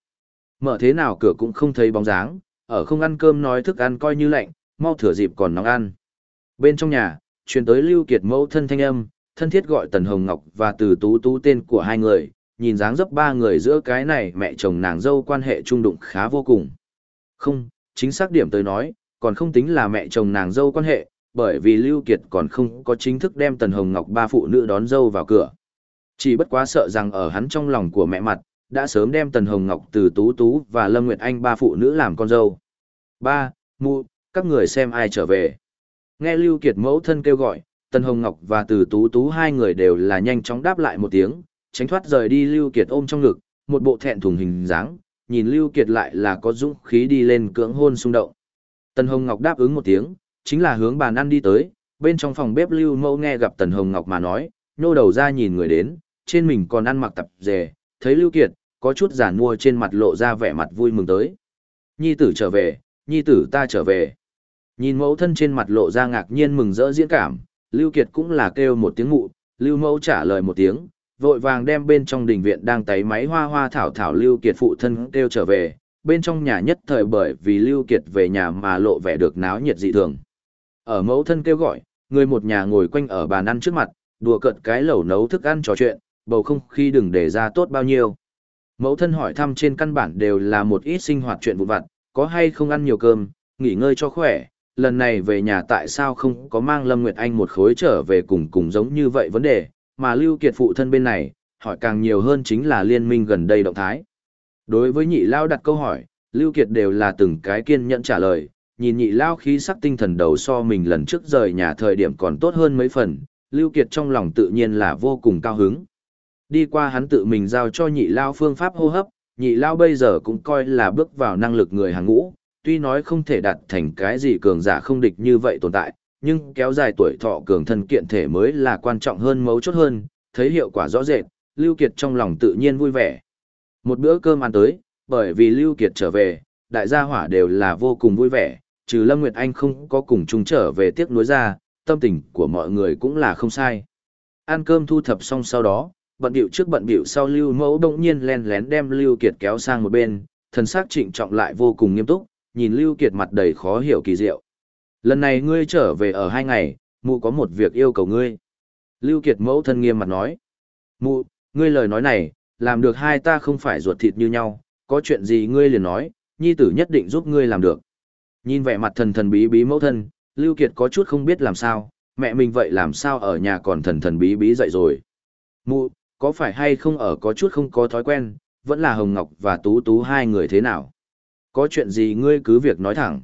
Mở thế nào cửa cũng không thấy bóng dáng, ở không ăn cơm nói thức ăn coi như lạnh, mau thừa dịp còn nóng ăn. Bên trong nhà, truyền tới Lưu Kiệt mẫu thân thanh âm, thân thiết gọi Tần Hồng Ngọc và từ tú tú tên của hai người, nhìn dáng dấp ba người giữa cái này mẹ chồng nàng dâu quan hệ trung đụng khá vô cùng. Không, chính xác điểm tới nói, còn không tính là mẹ chồng nàng dâu quan hệ, bởi vì Lưu Kiệt còn không có chính thức đem Tần Hồng Ngọc ba phụ nữ đón dâu vào cửa. Chỉ bất quá sợ rằng ở hắn trong lòng của mẹ mặt, đã sớm đem Tần Hồng Ngọc từ Tú Tú và Lâm Nguyệt Anh ba phụ nữ làm con dâu. Ba, Mụ, các người xem ai trở về. Nghe Lưu Kiệt mẫu thân kêu gọi, Tần Hồng Ngọc và Từ Tú Tú hai người đều là nhanh chóng đáp lại một tiếng, tránh thoát rời đi Lưu Kiệt ôm trong ngực, một bộ thẹn thùng hình dáng, nhìn Lưu Kiệt lại là có dũng khí đi lên cưỡng hôn xung động. Tần Hồng Ngọc đáp ứng một tiếng, chính là hướng bàn ăn đi tới, bên trong phòng bếp Lưu Mẫu nghe gặp Tần Hồng Ngọc mà nói, nhô đầu ra nhìn người đến, trên mình còn ăn mặc tập dề, thấy Lưu Kiệt, có chút giản mua trên mặt lộ ra vẻ mặt vui mừng tới. Nhi tử trở về, nhi tử ta trở về. Nhìn mẫu thân trên mặt lộ ra ngạc nhiên mừng rỡ diễn cảm, Lưu Kiệt cũng là kêu một tiếng ngụ, Lưu mẫu trả lời một tiếng, vội vàng đem bên trong đình viện đang tấy máy hoa hoa thảo thảo Lưu Kiệt phụ thân kêu trở về, bên trong nhà nhất thời bởi vì Lưu Kiệt về nhà mà lộ vẻ được náo nhiệt dị thường. Ở mẫu thân kêu gọi, người một nhà ngồi quanh ở bàn ăn trước mặt, đùa cợt cái lẩu nấu thức ăn trò chuyện, bầu không khí đừng để ra tốt bao nhiêu. Mẫu thân hỏi thăm trên căn bản đều là một ít sinh hoạt chuyện vụn vặt, có hay không ăn nhiều cơm, nghỉ ngơi cho khỏe, lần này về nhà tại sao không có mang Lâm Nguyệt Anh một khối trở về cùng cùng giống như vậy vấn đề, mà Lưu Kiệt phụ thân bên này, hỏi càng nhiều hơn chính là liên minh gần đây động thái. Đối với nhị lao đặt câu hỏi, Lưu Kiệt đều là từng cái kiên nhẫn trả lời, nhìn nhị lao khí sắc tinh thần đầu so mình lần trước rời nhà thời điểm còn tốt hơn mấy phần, Lưu Kiệt trong lòng tự nhiên là vô cùng cao hứng. Đi qua hắn tự mình giao cho nhị lao phương pháp hô hấp, nhị lao bây giờ cũng coi là bước vào năng lực người hàng ngũ, tuy nói không thể đạt thành cái gì cường giả không địch như vậy tồn tại, nhưng kéo dài tuổi thọ cường thân kiện thể mới là quan trọng hơn mấu chốt hơn, thấy hiệu quả rõ rệt, Lưu Kiệt trong lòng tự nhiên vui vẻ. Một bữa cơm ăn tới, bởi vì Lưu Kiệt trở về, đại gia hỏa đều là vô cùng vui vẻ, trừ Lâm Nguyệt Anh không có cùng chung trở về tiếc nuối ra, tâm tình của mọi người cũng là không sai. Ăn cơm thu thập xong sau đó, bận điệu trước bận điệu sau Lưu Mẫu đông nhiên len lén đem Lưu Kiệt kéo sang một bên, thần sắc trịnh trọng lại vô cùng nghiêm túc, nhìn Lưu Kiệt mặt đầy khó hiểu kỳ diệu. Lần này ngươi trở về ở hai ngày, mụ có một việc yêu cầu ngươi. Lưu Kiệt mẫu thân nghiêm mặt nói. Mụ, ngươi lời nói này, làm được hai ta không phải ruột thịt như nhau, có chuyện gì ngươi liền nói, nhi tử nhất định giúp ngươi làm được. Nhìn vẻ mặt thần thần bí bí mẫu thân, Lưu Kiệt có chút không biết làm sao, mẹ mình vậy làm sao ở nhà còn thần thần bí bí dậy rồi. Mụ, có phải hay không ở có chút không có thói quen, vẫn là Hồng Ngọc và Tú Tú hai người thế nào? Có chuyện gì ngươi cứ việc nói thẳng.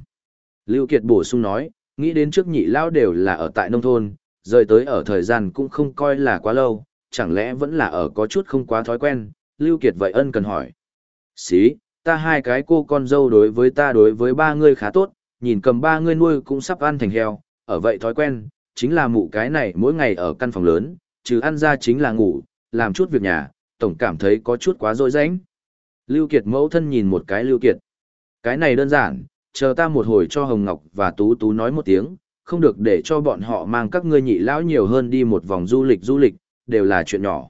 Lưu Kiệt bổ sung nói, nghĩ đến trước nhị lao đều là ở tại nông thôn, rời tới ở thời gian cũng không coi là quá lâu, chẳng lẽ vẫn là ở có chút không quá thói quen, Lưu Kiệt vậy ân cần hỏi. Xí, ta hai cái cô con dâu đối với ta đối với ba ngươi khá tốt, nhìn cầm ba ngươi nuôi cũng sắp ăn thành heo, ở vậy thói quen, chính là mụ cái này mỗi ngày ở căn phòng lớn, trừ ăn ra chính là ngủ, làm chút việc nhà, tổng cảm thấy có chút quá rỗi rãnh. Lưu Kiệt mẫu thân nhìn một cái Lưu Kiệt. Cái này đơn giản, chờ ta một hồi cho Hồng Ngọc và Tú Tú nói một tiếng, không được để cho bọn họ mang các ngươi nhị lão nhiều hơn đi một vòng du lịch du lịch, đều là chuyện nhỏ.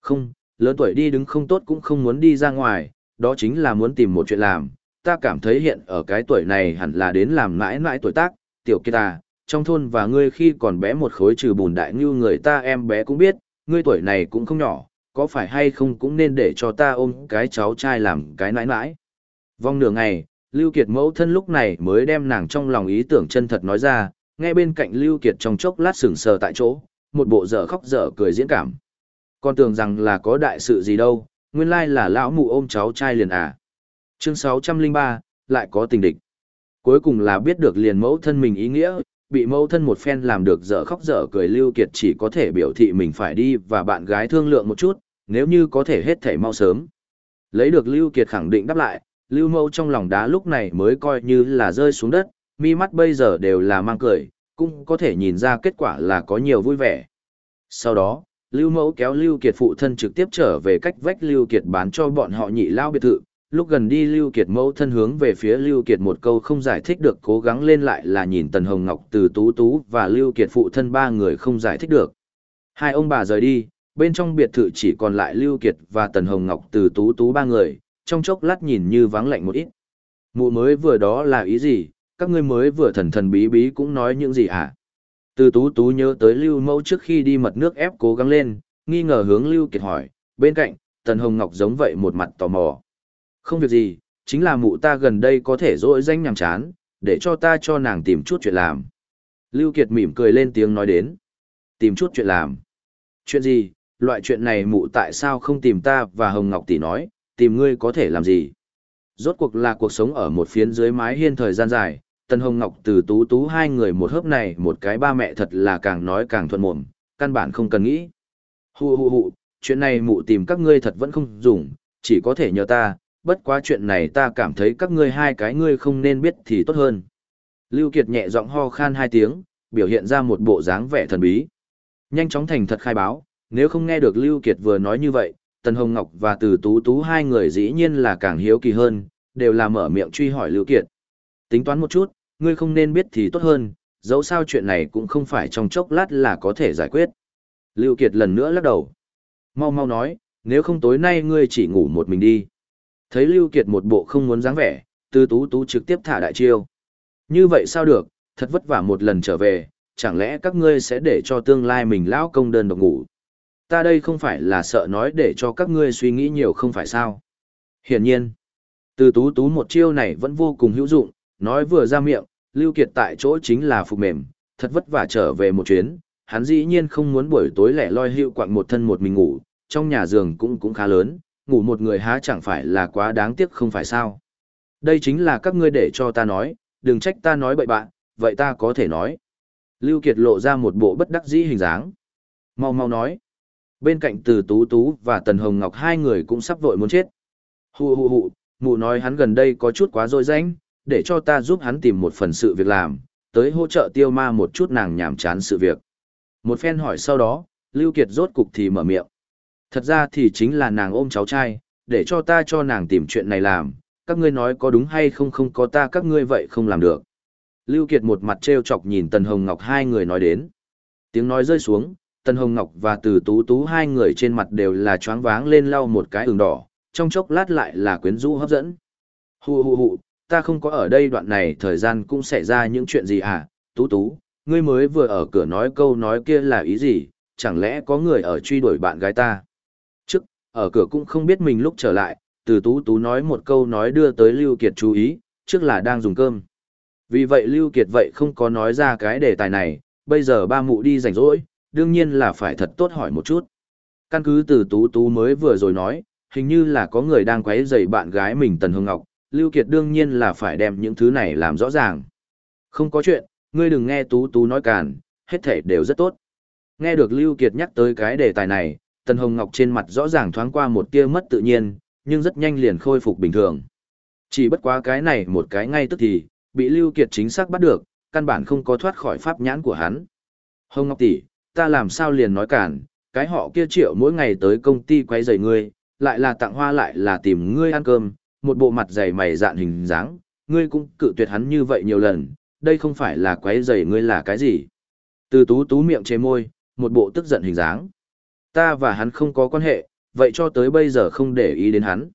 Không, lớn tuổi đi đứng không tốt cũng không muốn đi ra ngoài, đó chính là muốn tìm một chuyện làm. Ta cảm thấy hiện ở cái tuổi này hẳn là đến làm mãi mãi tuổi tác, tiểu kia ta, trong thôn và ngươi khi còn bé một khối trừ bùn đại như người ta em bé cũng biết, ngươi tuổi này cũng không nhỏ, có phải hay không cũng nên để cho ta ôm cái cháu trai làm cái nãi nãi. Vòng nửa ngày, Lưu Kiệt mẫu thân lúc này mới đem nàng trong lòng ý tưởng chân thật nói ra, nghe bên cạnh Lưu Kiệt trong chốc lát sững sờ tại chỗ, một bộ dở khóc dở cười diễn cảm. Con tưởng rằng là có đại sự gì đâu, nguyên lai là lão mụ ôm cháu trai liền à. Chương 603, lại có tình địch. Cuối cùng là biết được liền mẫu thân mình ý nghĩa, bị mẫu thân một phen làm được dở khóc dở cười Lưu Kiệt chỉ có thể biểu thị mình phải đi và bạn gái thương lượng một chút, nếu như có thể hết thể mau sớm. Lấy được Lưu Kiệt khẳng định đáp lại, Lưu Mẫu trong lòng đá lúc này mới coi như là rơi xuống đất, mi mắt bây giờ đều là mang cười, cũng có thể nhìn ra kết quả là có nhiều vui vẻ. Sau đó, Lưu Mẫu kéo Lưu Kiệt phụ thân trực tiếp trở về cách vách Lưu Kiệt bán cho bọn họ nhị lao biệt thự. Lúc gần đi Lưu Kiệt mẫu thân hướng về phía Lưu Kiệt một câu không giải thích được cố gắng lên lại là nhìn Tần Hồng Ngọc từ Tú Tú và Lưu Kiệt phụ thân ba người không giải thích được. Hai ông bà rời đi, bên trong biệt thự chỉ còn lại Lưu Kiệt và Tần Hồng Ngọc từ Tú Tú ba người, trong chốc lát nhìn như vắng lạnh một ít. Mụ mới vừa đó là ý gì, các ngươi mới vừa thần thần bí bí cũng nói những gì hả? Từ Tú Tú nhớ tới Lưu Mẫu trước khi đi mật nước ép cố gắng lên, nghi ngờ hướng Lưu Kiệt hỏi, bên cạnh, Tần Hồng Ngọc giống vậy một mặt tò mò. Không việc gì, chính là mụ ta gần đây có thể dỗi danh nhàm chán, để cho ta cho nàng tìm chút chuyện làm. Lưu Kiệt mỉm cười lên tiếng nói đến. Tìm chút chuyện làm. Chuyện gì, loại chuyện này mụ tại sao không tìm ta và Hồng Ngọc tỷ nói, tìm ngươi có thể làm gì? Rốt cuộc là cuộc sống ở một phiến dưới mái hiên thời gian dài, Tần Hồng Ngọc từ tú tú hai người một hớp này một cái ba mẹ thật là càng nói càng thuận mồm, căn bản không cần nghĩ. Hù hù hù, chuyện này mụ tìm các ngươi thật vẫn không dùng, chỉ có thể nhờ ta, bất quá chuyện này ta cảm thấy các ngươi hai cái ngươi không nên biết thì tốt hơn. Lưu Kiệt nhẹ giọng ho khan hai tiếng, biểu hiện ra một bộ dáng vẻ thần bí. Nhanh chóng thành thật khai báo, nếu không nghe được Lưu Kiệt vừa nói như vậy, Tần Hồng Ngọc và Từ Tú Tú hai người dĩ nhiên là càng hiếu kỳ hơn, đều là mở miệng truy hỏi Lưu Kiệt. Tính toán một chút, ngươi không nên biết thì tốt hơn, dẫu sao chuyện này cũng không phải trong chốc lát là có thể giải quyết. Lưu Kiệt lần nữa lắc đầu. Mau mau nói, nếu không tối nay ngươi chỉ ngủ một mình đi. Thấy Lưu Kiệt một bộ không muốn dáng vẻ, Từ Tú Tú trực tiếp thả đại chiêu. Như vậy sao được, thật vất vả một lần trở về, chẳng lẽ các ngươi sẽ để cho tương lai mình lão công đơn độc ngủ. Ta đây không phải là sợ nói để cho các ngươi suy nghĩ nhiều không phải sao. Hiển nhiên, từ tú tú một chiêu này vẫn vô cùng hữu dụng, nói vừa ra miệng, Lưu Kiệt tại chỗ chính là phục mềm, thật vất vả trở về một chuyến, hắn dĩ nhiên không muốn buổi tối lẻ loi hữu quạng một thân một mình ngủ, trong nhà giường cũng cũng khá lớn, ngủ một người há chẳng phải là quá đáng tiếc không phải sao. Đây chính là các ngươi để cho ta nói, đừng trách ta nói bậy bạn, vậy ta có thể nói. Lưu Kiệt lộ ra một bộ bất đắc dĩ hình dáng. Mau mau nói. Bên cạnh từ Tú Tú và Tần Hồng Ngọc hai người cũng sắp vội muốn chết. Hù hù hù, mụ nói hắn gần đây có chút quá dối danh, để cho ta giúp hắn tìm một phần sự việc làm, tới hỗ trợ tiêu ma một chút nàng nhảm chán sự việc. Một phen hỏi sau đó, Lưu Kiệt rốt cục thì mở miệng. Thật ra thì chính là nàng ôm cháu trai, để cho ta cho nàng tìm chuyện này làm, các ngươi nói có đúng hay không không có ta các ngươi vậy không làm được. Lưu Kiệt một mặt trêu chọc nhìn Tần Hồng Ngọc hai người nói đến. Tiếng nói rơi xuống, Tần Hồng Ngọc và Từ Tú Tú hai người trên mặt đều là choáng váng lên lau một cái ửng đỏ, trong chốc lát lại là quyến rũ hấp dẫn. Hù hù hù, ta không có ở đây đoạn này thời gian cũng xảy ra những chuyện gì à, Tú Tú, ngươi mới vừa ở cửa nói câu nói kia là ý gì, chẳng lẽ có người ở truy đuổi bạn gái ta? Trước, ở cửa cũng không biết mình lúc trở lại, Từ Tú Tú nói một câu nói đưa tới Lưu Kiệt chú ý, trước là đang dùng cơm. Vì vậy Lưu Kiệt vậy không có nói ra cái đề tài này, bây giờ ba mụ đi rảnh rỗi, đương nhiên là phải thật tốt hỏi một chút. Căn cứ từ Tú Tú mới vừa rồi nói, hình như là có người đang quấy rầy bạn gái mình Tần Hương Ngọc, Lưu Kiệt đương nhiên là phải đem những thứ này làm rõ ràng. Không có chuyện, ngươi đừng nghe Tú Tú nói càn, hết thảy đều rất tốt. Nghe được Lưu Kiệt nhắc tới cái đề tài này, Tần Hồng Ngọc trên mặt rõ ràng thoáng qua một tia mất tự nhiên, nhưng rất nhanh liền khôi phục bình thường. Chỉ bất quá cái này một cái ngay tức thì, bị Lưu Kiệt chính xác bắt được, căn bản không có thoát khỏi pháp nhãn của hắn. Hồng Ngọc tỷ, ta làm sao liền nói cản, cái họ kia triệu mỗi ngày tới công ty quấy rầy ngươi, lại là tặng hoa lại là tìm ngươi ăn cơm, một bộ mặt dày mày dạn hình dáng, ngươi cũng cự tuyệt hắn như vậy nhiều lần, đây không phải là quấy rầy ngươi là cái gì. Từ tú tú miệng chế môi, một bộ tức giận hình dáng. Ta và hắn không có quan hệ, vậy cho tới bây giờ không để ý đến hắn.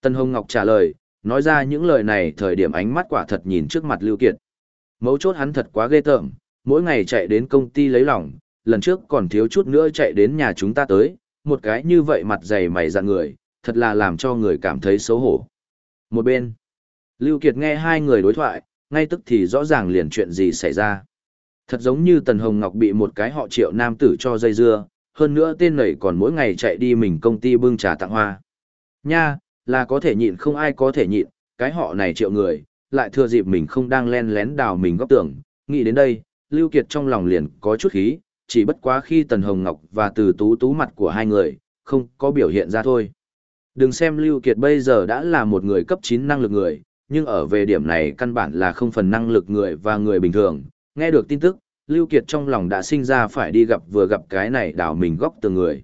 Tân Hồng Ngọc trả lời, nói ra những lời này thời điểm ánh mắt quả thật nhìn trước mặt Lưu Kiệt. Mấu chốt hắn thật quá ghê tởm, mỗi ngày chạy đến công ty lấy lòng, lần trước còn thiếu chút nữa chạy đến nhà chúng ta tới, một cái như vậy mặt dày mày dạn người, thật là làm cho người cảm thấy xấu hổ. Một bên, Lưu Kiệt nghe hai người đối thoại, ngay tức thì rõ ràng liền chuyện gì xảy ra. Thật giống như Tần Hồng Ngọc bị một cái họ triệu nam tử cho dây dưa, hơn nữa tên này còn mỗi ngày chạy đi mình công ty bưng trà tặng hoa. Nha, là có thể nhịn không ai có thể nhịn, cái họ này triệu người, lại thừa dịp mình không đang len lén đào mình góc tường, nghĩ đến đây, Lưu Kiệt trong lòng liền có chút khí, chỉ bất quá khi Tần Hồng Ngọc và Từ Tú Tú mặt của hai người, không có biểu hiện ra thôi. Đừng xem Lưu Kiệt bây giờ đã là một người cấp 9 năng lực người, nhưng ở về điểm này căn bản là không phần năng lực người và người bình thường. Nghe được tin tức, Lưu Kiệt trong lòng đã sinh ra phải đi gặp vừa gặp cái này đào mình góc từ người.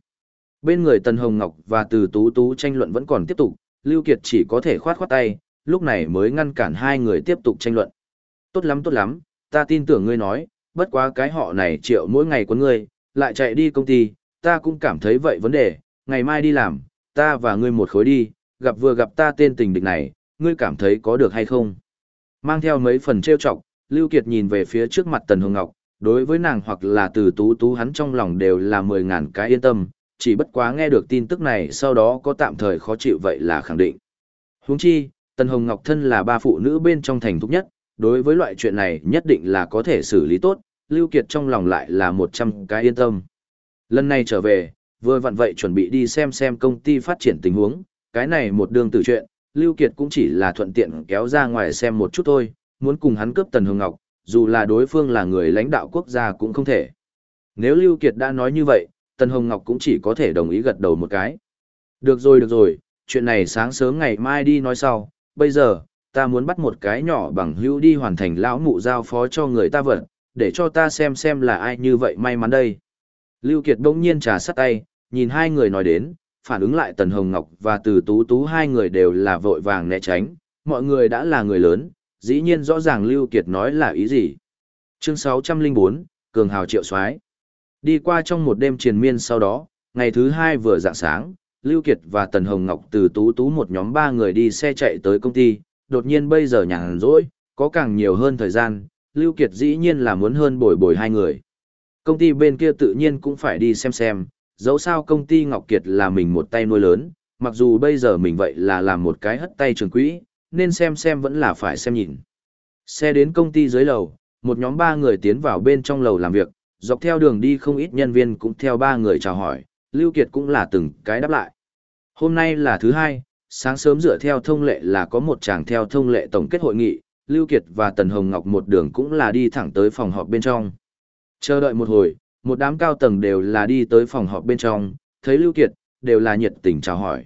Bên người Tần Hồng Ngọc và Từ Tú Tú tranh luận vẫn còn tiếp tục, Lưu Kiệt chỉ có thể khoát khoát tay, lúc này mới ngăn cản hai người tiếp tục tranh luận. Tốt lắm tốt lắm, ta tin tưởng ngươi nói, bất quá cái họ này triệu mỗi ngày của ngươi, lại chạy đi công ty, ta cũng cảm thấy vậy vấn đề, ngày mai đi làm, ta và ngươi một khối đi, gặp vừa gặp ta tên tình địch này, ngươi cảm thấy có được hay không? Mang theo mấy phần trêu chọc, Lưu Kiệt nhìn về phía trước mặt Tần Hồng Ngọc, đối với nàng hoặc là từ tú tú hắn trong lòng đều là mười ngàn cái yên tâm, chỉ bất quá nghe được tin tức này sau đó có tạm thời khó chịu vậy là khẳng định. Huống chi, Tần Hồng Ngọc thân là ba phụ nữ bên trong thành thúc nhất, đối với loại chuyện này nhất định là có thể xử lý tốt, Lưu Kiệt trong lòng lại là một trăm cái yên tâm. Lần này trở về, vừa vặn vậy chuẩn bị đi xem xem công ty phát triển tình huống, cái này một đường tử chuyện, Lưu Kiệt cũng chỉ là thuận tiện kéo ra ngoài xem một chút thôi, muốn cùng hắn cướp Tần Hồng Ngọc, dù là đối phương là người lãnh đạo quốc gia cũng không thể. Nếu Lưu Kiệt đã nói như vậy, Tần Hồng Ngọc cũng chỉ có thể đồng ý gật đầu một cái. Được rồi được rồi, chuyện này sáng sớm ngày mai đi nói sau, bây giờ, ta muốn bắt một cái nhỏ bằng hữu đi hoàn thành lão mụ giao phó cho người ta vật, để cho ta xem xem là ai như vậy may mắn đây. Lưu Kiệt đông nhiên trà sắt tay, nhìn hai người nói đến, phản ứng lại Tần Hồng Ngọc và Từ Tú Tú hai người đều là vội vàng né tránh, mọi người đã là người lớn, dĩ nhiên rõ ràng Lưu Kiệt nói là ý gì. Chương 604, Cường Hào Triệu Soái Đi qua trong một đêm triền miên sau đó, ngày thứ hai vừa dạng sáng, Lưu Kiệt và Tần Hồng Ngọc từ Tú Tú một nhóm ba người đi xe chạy tới công ty, đột nhiên bây giờ nhàn rỗi, có càng nhiều hơn thời gian, Lưu Kiệt dĩ nhiên là muốn hơn bồi bồi hai người. Công ty bên kia tự nhiên cũng phải đi xem xem, dẫu sao công ty Ngọc Kiệt là mình một tay nuôi lớn, mặc dù bây giờ mình vậy là làm một cái hất tay trường quỹ, nên xem xem vẫn là phải xem nhìn. Xe đến công ty dưới lầu, một nhóm ba người tiến vào bên trong lầu làm việc, dọc theo đường đi không ít nhân viên cũng theo ba người chào hỏi, Lưu Kiệt cũng là từng cái đáp lại. Hôm nay là thứ hai, sáng sớm dựa theo thông lệ là có một chàng theo thông lệ tổng kết hội nghị, Lưu Kiệt và Tần Hồng Ngọc một đường cũng là đi thẳng tới phòng họp bên trong. Chờ đợi một hồi, một đám cao tầng đều là đi tới phòng họp bên trong, thấy Lưu Kiệt, đều là nhiệt tình chào hỏi.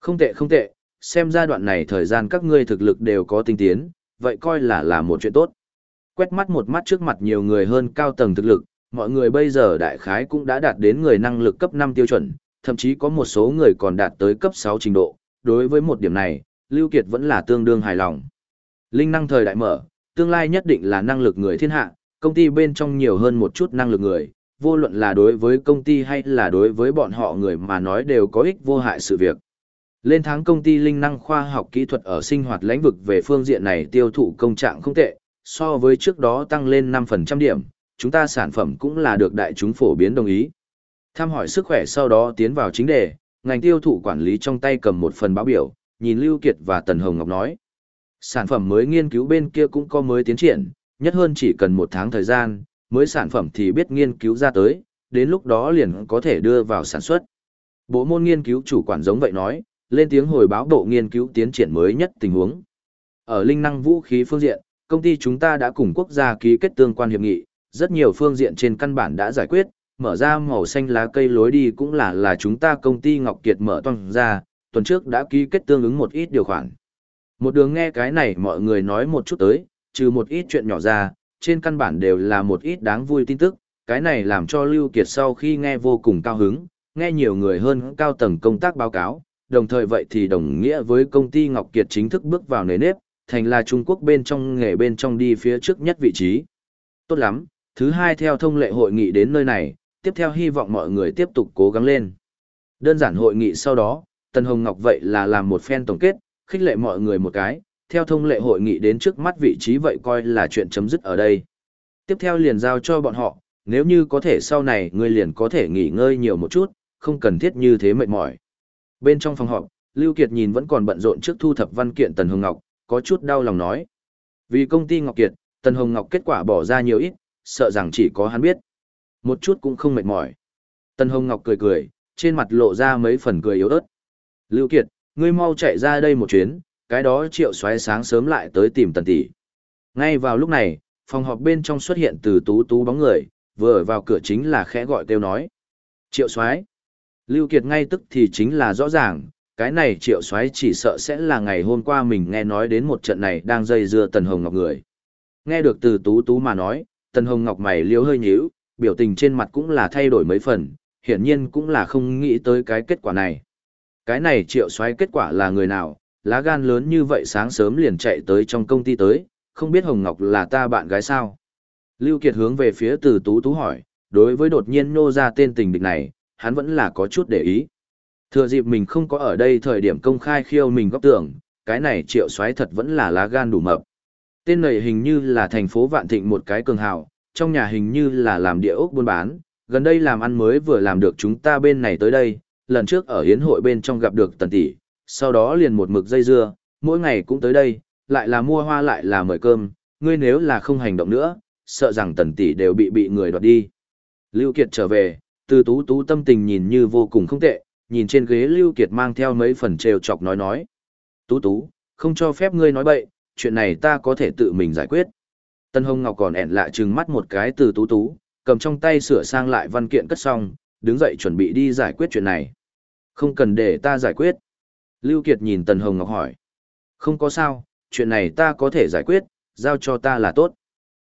Không tệ không tệ, xem giai đoạn này thời gian các ngươi thực lực đều có tinh tiến, vậy coi là là một chuyện tốt. Quét mắt một mắt trước mặt nhiều người hơn cao tầng thực lực, mọi người bây giờ đại khái cũng đã đạt đến người năng lực cấp 5 tiêu chuẩn, thậm chí có một số người còn đạt tới cấp 6 trình độ. Đối với một điểm này, Lưu Kiệt vẫn là tương đương hài lòng. Linh năng thời đại mở, tương lai nhất định là năng lực người thiên hạ, công ty bên trong nhiều hơn một chút năng lực người, vô luận là đối với công ty hay là đối với bọn họ người mà nói đều có ích vô hại sự việc. Lên tháng công ty linh năng khoa học kỹ thuật ở sinh hoạt lĩnh vực về phương diện này tiêu thụ công trạng không tệ, so với trước đó tăng lên 5% điểm, chúng ta sản phẩm cũng là được đại chúng phổ biến đồng ý. Tham hỏi sức khỏe sau đó tiến vào chính đề, ngành tiêu thụ quản lý trong tay cầm một phần báo biểu, nhìn Lưu Kiệt và Tần Hồng Ngọc nói. Sản phẩm mới nghiên cứu bên kia cũng có mới tiến triển, nhất hơn chỉ cần một tháng thời gian, mới sản phẩm thì biết nghiên cứu ra tới, đến lúc đó liền có thể đưa vào sản xuất. Bộ môn nghiên cứu chủ quản giống vậy nói, lên tiếng hồi báo bộ nghiên cứu tiến triển mới nhất tình huống. Ở linh năng vũ khí phương diện, công ty chúng ta đã cùng quốc gia ký kết tương quan hiệp nghị, rất nhiều phương diện trên căn bản đã giải quyết, mở ra màu xanh lá cây lối đi cũng là là chúng ta công ty Ngọc Kiệt mở toang ra, tuần trước đã ký kết tương ứng một ít điều khoản. Một đường nghe cái này mọi người nói một chút tới, trừ một ít chuyện nhỏ ra, trên căn bản đều là một ít đáng vui tin tức, cái này làm cho Lưu Kiệt sau khi nghe vô cùng cao hứng, nghe nhiều người hơn cao tầng công tác báo cáo, đồng thời vậy thì đồng nghĩa với công ty Ngọc Kiệt chính thức bước vào nề nếp, thành là Trung Quốc bên trong nghề bên trong đi phía trước nhất vị trí. Tốt lắm, thứ hai theo thông lệ hội nghị đến nơi này, tiếp theo hy vọng mọi người tiếp tục cố gắng lên. Đơn giản hội nghị sau đó, Tân Hồng Ngọc vậy là làm một phen tổng kết, khích lệ mọi người một cái, theo thông lệ hội nghị đến trước mắt vị trí vậy coi là chuyện chấm dứt ở đây. Tiếp theo liền giao cho bọn họ, nếu như có thể sau này ngươi liền có thể nghỉ ngơi nhiều một chút, không cần thiết như thế mệt mỏi. Bên trong phòng họp, Lưu Kiệt nhìn vẫn còn bận rộn trước thu thập văn kiện Tần Hồng Ngọc, có chút đau lòng nói. Vì công ty Ngọc Kiệt, Tần Hồng Ngọc kết quả bỏ ra nhiều ít, sợ rằng chỉ có hắn biết. Một chút cũng không mệt mỏi. Tần Hồng Ngọc cười cười, trên mặt lộ ra mấy phần cười yếu ớt. Lưu Kiệt, ngươi mau chạy ra đây một chuyến, cái đó triệu xoáy sáng sớm lại tới tìm Tần Tỷ. Ngay vào lúc này, phòng họp bên trong xuất hiện từ tú tú bóng người, vừa ở vào cửa chính là khẽ gọi kêu nói. Triệu xoáy. Lưu Kiệt ngay tức thì chính là rõ ràng, cái này triệu xoáy chỉ sợ sẽ là ngày hôm qua mình nghe nói đến một trận này đang dây dưa Tần Hồng Ngọc người. Nghe được từ tú tú mà nói, Tần Hồng Ngọc mày liếu hơi nhíu, biểu tình trên mặt cũng là thay đổi mấy phần, hiển nhiên cũng là không nghĩ tới cái kết quả này. Cái này triệu xoáy kết quả là người nào, lá gan lớn như vậy sáng sớm liền chạy tới trong công ty tới, không biết Hồng Ngọc là ta bạn gái sao. Lưu Kiệt hướng về phía từ tú tú hỏi, đối với đột nhiên nô ra tên tình địch này, hắn vẫn là có chút để ý. Thừa dịp mình không có ở đây thời điểm công khai khiêu mình góp tưởng, cái này triệu xoáy thật vẫn là lá gan đủ mập. Tên này hình như là thành phố Vạn Thịnh một cái cường hào, trong nhà hình như là làm địa ốc buôn bán, gần đây làm ăn mới vừa làm được chúng ta bên này tới đây, lần trước ở hiến hội bên trong gặp được tần tỷ, sau đó liền một mực dây dưa, mỗi ngày cũng tới đây, lại là mua hoa lại là mời cơm, ngươi nếu là không hành động nữa, sợ rằng tần tỷ đều bị bị người đoạt đi. Lưu Kiệt trở về, từ tú tú tâm tình nhìn như vô cùng không tệ, nhìn trên ghế Lưu Kiệt mang theo mấy phần trêu chọc nói nói. Tú tú, không cho phép ngươi nói bậy, chuyện này ta có thể tự mình giải quyết. Tân Hồng Ngọc còn ẻn lại trừng mắt một cái từ tú tú, cầm trong tay sửa sang lại văn kiện cất xong, đứng dậy chuẩn bị đi giải quyết chuyện này. Không cần để ta giải quyết. Lưu Kiệt nhìn Tần Hồng Ngọc hỏi. Không có sao, chuyện này ta có thể giải quyết, giao cho ta là tốt.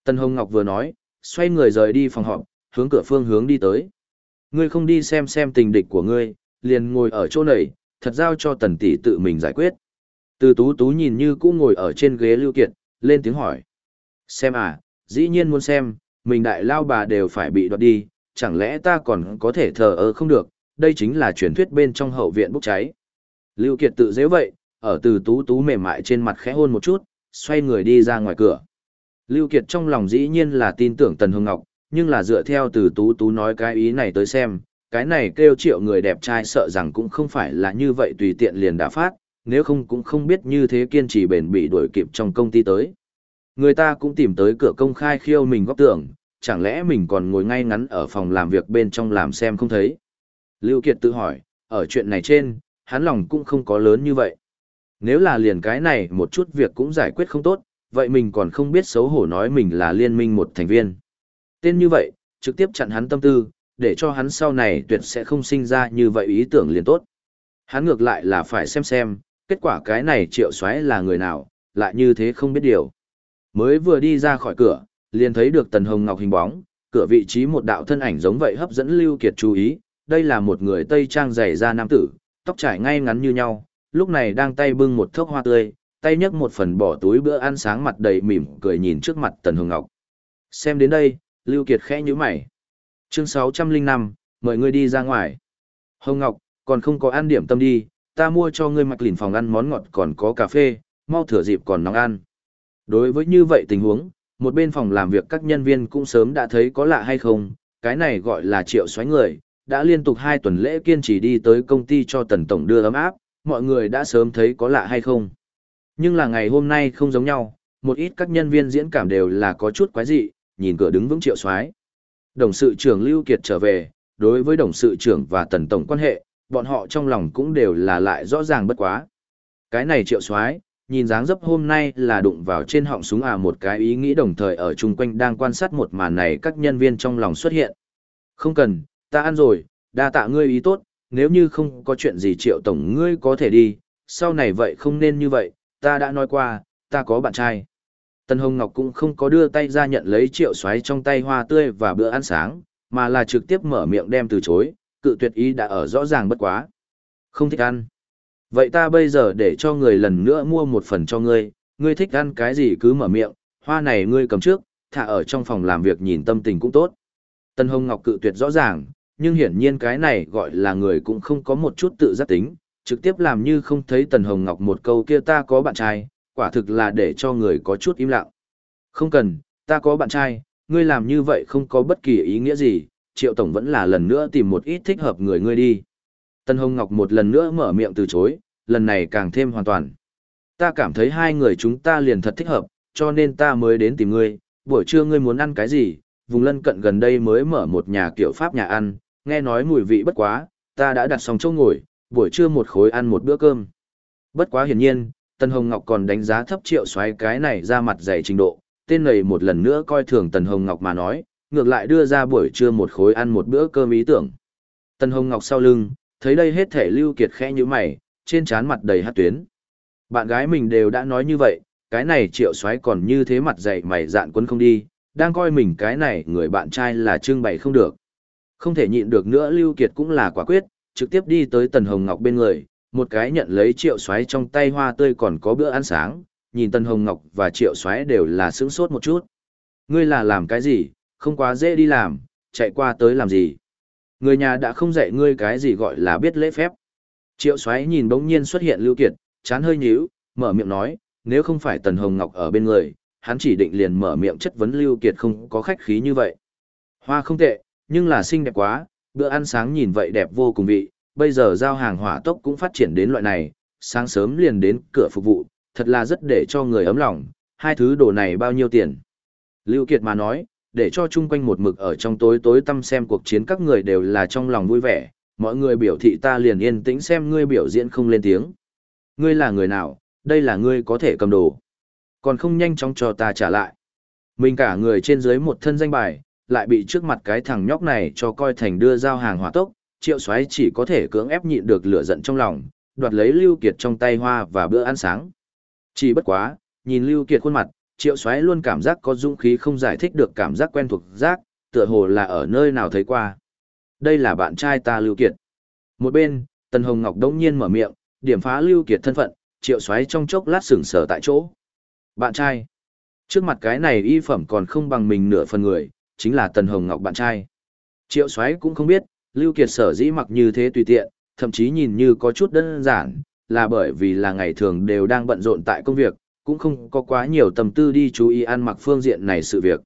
Tần Hồng Ngọc vừa nói, xoay người rời đi phòng họp, hướng cửa phương hướng đi tới. Ngươi không đi xem xem tình địch của ngươi, liền ngồi ở chỗ này, thật giao cho tần tỷ tự mình giải quyết. Từ tú tú nhìn như cũng ngồi ở trên ghế lưu kiệt, lên tiếng hỏi. Xem à, dĩ nhiên muốn xem, mình đại lao bà đều phải bị đoạt đi, chẳng lẽ ta còn có thể thờ ơ không được, đây chính là truyền thuyết bên trong hậu viện bốc cháy. Lưu Kiệt tự dễ vậy, ở từ tú tú mềm mại trên mặt khẽ hôn một chút, xoay người đi ra ngoài cửa. Lưu Kiệt trong lòng dĩ nhiên là tin tưởng Tần Hương Ngọc, nhưng là dựa theo từ tú tú nói cái ý này tới xem, cái này kêu triệu người đẹp trai sợ rằng cũng không phải là như vậy tùy tiện liền đã phát, nếu không cũng không biết như thế kiên trì bền bỉ đuổi kịp trong công ty tới. Người ta cũng tìm tới cửa công khai khiêu mình góp tưởng, chẳng lẽ mình còn ngồi ngay ngắn ở phòng làm việc bên trong làm xem không thấy. Lưu Kiệt tự hỏi, ở chuyện này trên, hắn lòng cũng không có lớn như vậy. Nếu là liền cái này một chút việc cũng giải quyết không tốt, vậy mình còn không biết xấu hổ nói mình là liên minh một thành viên. Tên như vậy, trực tiếp chặn hắn tâm tư, để cho hắn sau này tuyệt sẽ không sinh ra như vậy ý tưởng liền tốt. Hắn ngược lại là phải xem xem, kết quả cái này triệu xoáy là người nào, lại như thế không biết điều. Mới vừa đi ra khỏi cửa, liền thấy được tần hồng ngọc hình bóng, cửa vị trí một đạo thân ảnh giống vậy hấp dẫn Lưu Kiệt chú ý, đây là một người Tây Trang dày da nam tử, tóc trải ngay ngắn như nhau, lúc này đang tay bưng một thốc hoa tươi, tay nhấc một phần bỏ túi bữa ăn sáng mặt đầy mỉm cười nhìn trước mặt tần hương ngọc. Xem đến đây, Lưu Kiệt khẽ nhíu mày. Chương 605, mời ngươi đi ra ngoài. Hồng Ngọc, còn không có ăn điểm tâm đi, ta mua cho ngươi mặc lìn phòng ăn món ngọt còn có cà phê, mau thửa dịp còn nóng ăn. Đối với như vậy tình huống, một bên phòng làm việc các nhân viên cũng sớm đã thấy có lạ hay không, cái này gọi là triệu xoáy người, đã liên tục hai tuần lễ kiên trì đi tới công ty cho tần tổng đưa ấm áp, mọi người đã sớm thấy có lạ hay không. Nhưng là ngày hôm nay không giống nhau, một ít các nhân viên diễn cảm đều là có chút quái dị, nhìn cửa đứng vững triệu soái. Đồng sự trưởng Lưu Kiệt trở về, đối với đồng sự trưởng và tần tổng quan hệ, bọn họ trong lòng cũng đều là lại rõ ràng bất quá. Cái này triệu soái, nhìn dáng dấp hôm nay là đụng vào trên họng súng à một cái ý nghĩ đồng thời ở chung quanh đang quan sát một màn này các nhân viên trong lòng xuất hiện. Không cần, ta ăn rồi, đa tạ ngươi ý tốt, nếu như không có chuyện gì triệu tổng ngươi có thể đi, sau này vậy không nên như vậy, ta đã nói qua, ta có bạn trai. Tân Hồng Ngọc cũng không có đưa tay ra nhận lấy triệu xoáy trong tay hoa tươi và bữa ăn sáng, mà là trực tiếp mở miệng đem từ chối, cự tuyệt ý đã ở rõ ràng bất quá. Không thích ăn. Vậy ta bây giờ để cho người lần nữa mua một phần cho ngươi, ngươi thích ăn cái gì cứ mở miệng, hoa này ngươi cầm trước, thả ở trong phòng làm việc nhìn tâm tình cũng tốt. Tân Hồng Ngọc cự tuyệt rõ ràng, nhưng hiển nhiên cái này gọi là người cũng không có một chút tự giác tính, trực tiếp làm như không thấy Tần Hồng Ngọc một câu kia ta có bạn trai, quả thực là để cho người có chút im lặng. Không cần, ta có bạn trai, ngươi làm như vậy không có bất kỳ ý nghĩa gì, Triệu Tổng vẫn là lần nữa tìm một ít thích hợp người ngươi đi. tần Hồng Ngọc một lần nữa mở miệng từ chối, lần này càng thêm hoàn toàn. Ta cảm thấy hai người chúng ta liền thật thích hợp, cho nên ta mới đến tìm ngươi, buổi trưa ngươi muốn ăn cái gì, vùng lân cận gần đây mới mở một nhà kiểu Pháp nhà ăn, nghe nói mùi vị bất quá, ta đã đặt xong chỗ ngồi, buổi trưa một khối ăn một bữa cơm. Bất quá hiển nhiên, Tần Hồng Ngọc còn đánh giá thấp triệu xoáy cái này ra mặt dày trình độ, tên này một lần nữa coi thường Tần Hồng Ngọc mà nói, ngược lại đưa ra buổi trưa một khối ăn một bữa cơm ý tưởng. Tần Hồng Ngọc sau lưng, thấy đây hết thể lưu kiệt khẽ như mày, trên trán mặt đầy hát tuyến. Bạn gái mình đều đã nói như vậy, cái này triệu xoáy còn như thế mặt dày mày dạn quân không đi, đang coi mình cái này người bạn trai là trưng bày không được. Không thể nhịn được nữa Lưu Kiệt cũng là quả quyết, trực tiếp đi tới Tần Hồng Ngọc bên người, một cái nhận lấy triệu xoáy trong tay hoa tươi còn có bữa ăn sáng, nhìn Tần Hồng Ngọc và triệu xoáy đều là sướng sốt một chút. Ngươi là làm cái gì, không quá dễ đi làm, chạy qua tới làm gì. Người nhà đã không dạy ngươi cái gì gọi là biết lễ phép. Triệu xoáy nhìn bỗng nhiên xuất hiện Lưu Kiệt, chán hơi nhíu, mở miệng nói, nếu không phải Tần Hồng Ngọc ở bên người, hắn chỉ định liền mở miệng chất vấn Lưu Kiệt không có khách khí như vậy. Hoa không tệ, nhưng là xinh đẹp quá, bữa ăn sáng nhìn vậy đẹp vô cùng vị, bây giờ giao hàng hỏa tốc cũng phát triển đến loại này, sáng sớm liền đến cửa phục vụ, thật là rất để cho người ấm lòng, hai thứ đồ này bao nhiêu tiền. Lưu Kiệt mà nói, để cho chung quanh một mực ở trong tối tối tâm xem cuộc chiến các người đều là trong lòng vui vẻ, mọi người biểu thị ta liền yên tĩnh xem ngươi biểu diễn không lên tiếng. Ngươi là người nào, đây là ngươi có thể cầm đồ. Còn không nhanh chóng cho ta trả lại. Mình cả người trên dưới một thân danh bài, lại bị trước mặt cái thằng nhóc này cho coi thành đưa giao hàng hỏa tốc, triệu xoáy chỉ có thể cưỡng ép nhịn được lửa giận trong lòng, đoạt lấy Lưu Kiệt trong tay hoa và bữa ăn sáng. Chỉ bất quá, nhìn Lưu Kiệt khuôn mặt, triệu xoáy luôn cảm giác có dũng khí không giải thích được cảm giác quen thuộc giác, tựa hồ là ở nơi nào thấy qua. Đây là bạn trai ta Lưu Kiệt. Một bên, Tần Hồng Ngọc đống nhiên mở miệng, điểm phá Lưu Kiệt thân phận, triệu xoáy trong chốc lát sững sờ tại chỗ. Bạn trai. Trước mặt cái này y phẩm còn không bằng mình nửa phần người, chính là Tần Hồng Ngọc bạn trai. Triệu soái cũng không biết, Lưu Kiệt sở dĩ mặc như thế tùy tiện, thậm chí nhìn như có chút đơn giản, là bởi vì là ngày thường đều đang bận rộn tại công việc, cũng không có quá nhiều tâm tư đi chú ý ăn mặc phương diện này sự việc.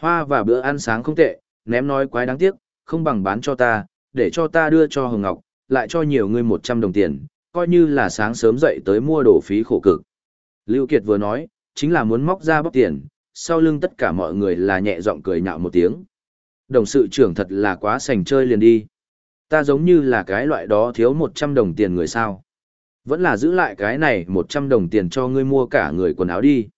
Hoa và bữa ăn sáng không tệ, ném nói quái đáng tiếc, không bằng bán cho ta, để cho ta đưa cho Hồng Ngọc, lại cho nhiều người 100 đồng tiền, coi như là sáng sớm dậy tới mua đồ phí khổ cực. Lưu Kiệt vừa nói, chính là muốn móc ra bóc tiền, sau lưng tất cả mọi người là nhẹ giọng cười nhạo một tiếng. Đồng sự trưởng thật là quá sành chơi liền đi. Ta giống như là cái loại đó thiếu 100 đồng tiền người sao. Vẫn là giữ lại cái này 100 đồng tiền cho ngươi mua cả người quần áo đi.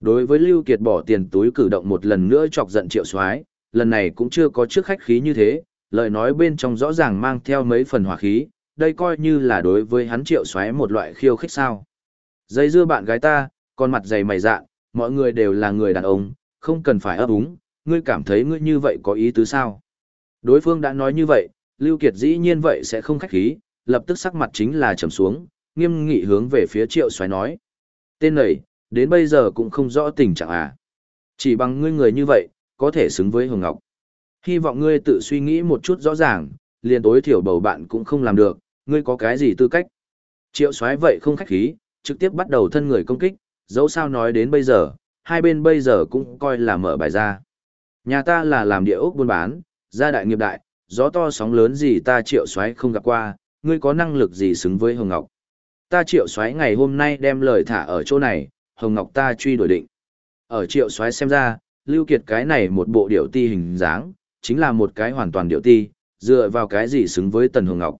Đối với Lưu Kiệt bỏ tiền túi cử động một lần nữa chọc giận triệu soái lần này cũng chưa có trước khách khí như thế, lời nói bên trong rõ ràng mang theo mấy phần hỏa khí, đây coi như là đối với hắn triệu xoáy một loại khiêu khích sao. Dây dưa bạn gái ta, con mặt dày mày dạn, mọi người đều là người đàn ông, không cần phải ấp úng, ngươi cảm thấy ngươi như vậy có ý tứ sao? Đối phương đã nói như vậy, Lưu Kiệt dĩ nhiên vậy sẽ không khách khí, lập tức sắc mặt chính là trầm xuống, nghiêm nghị hướng về phía triệu xoáy nói. Tên này, đến bây giờ cũng không rõ tình trạng à. Chỉ bằng ngươi người như vậy, có thể xứng với Hồng Ngọc. Hy vọng ngươi tự suy nghĩ một chút rõ ràng, liền tối thiểu bầu bạn cũng không làm được, ngươi có cái gì tư cách. Triệu xoáy vậy không khách khí, trực tiếp bắt đầu thân người công kích, dẫu sao nói đến bây giờ, hai bên bây giờ cũng coi là mở bài ra. Nhà ta là làm địa ốc buôn bán, gia đại nghiệp đại, gió to sóng lớn gì ta triệu xoáy không gặp qua, ngươi có năng lực gì xứng với Hồng Ngọc. Ta triệu xoáy ngày hôm nay đem lời thả ở chỗ này, Hồng Ngọc ta truy đuổi định. Ở triệu xoáy xem ra, Lưu Kiệt cái này một bộ điệu ti hình dáng, chính là một cái hoàn toàn điệu ti, dựa vào cái gì xứng với Tần Hồng Ngọc.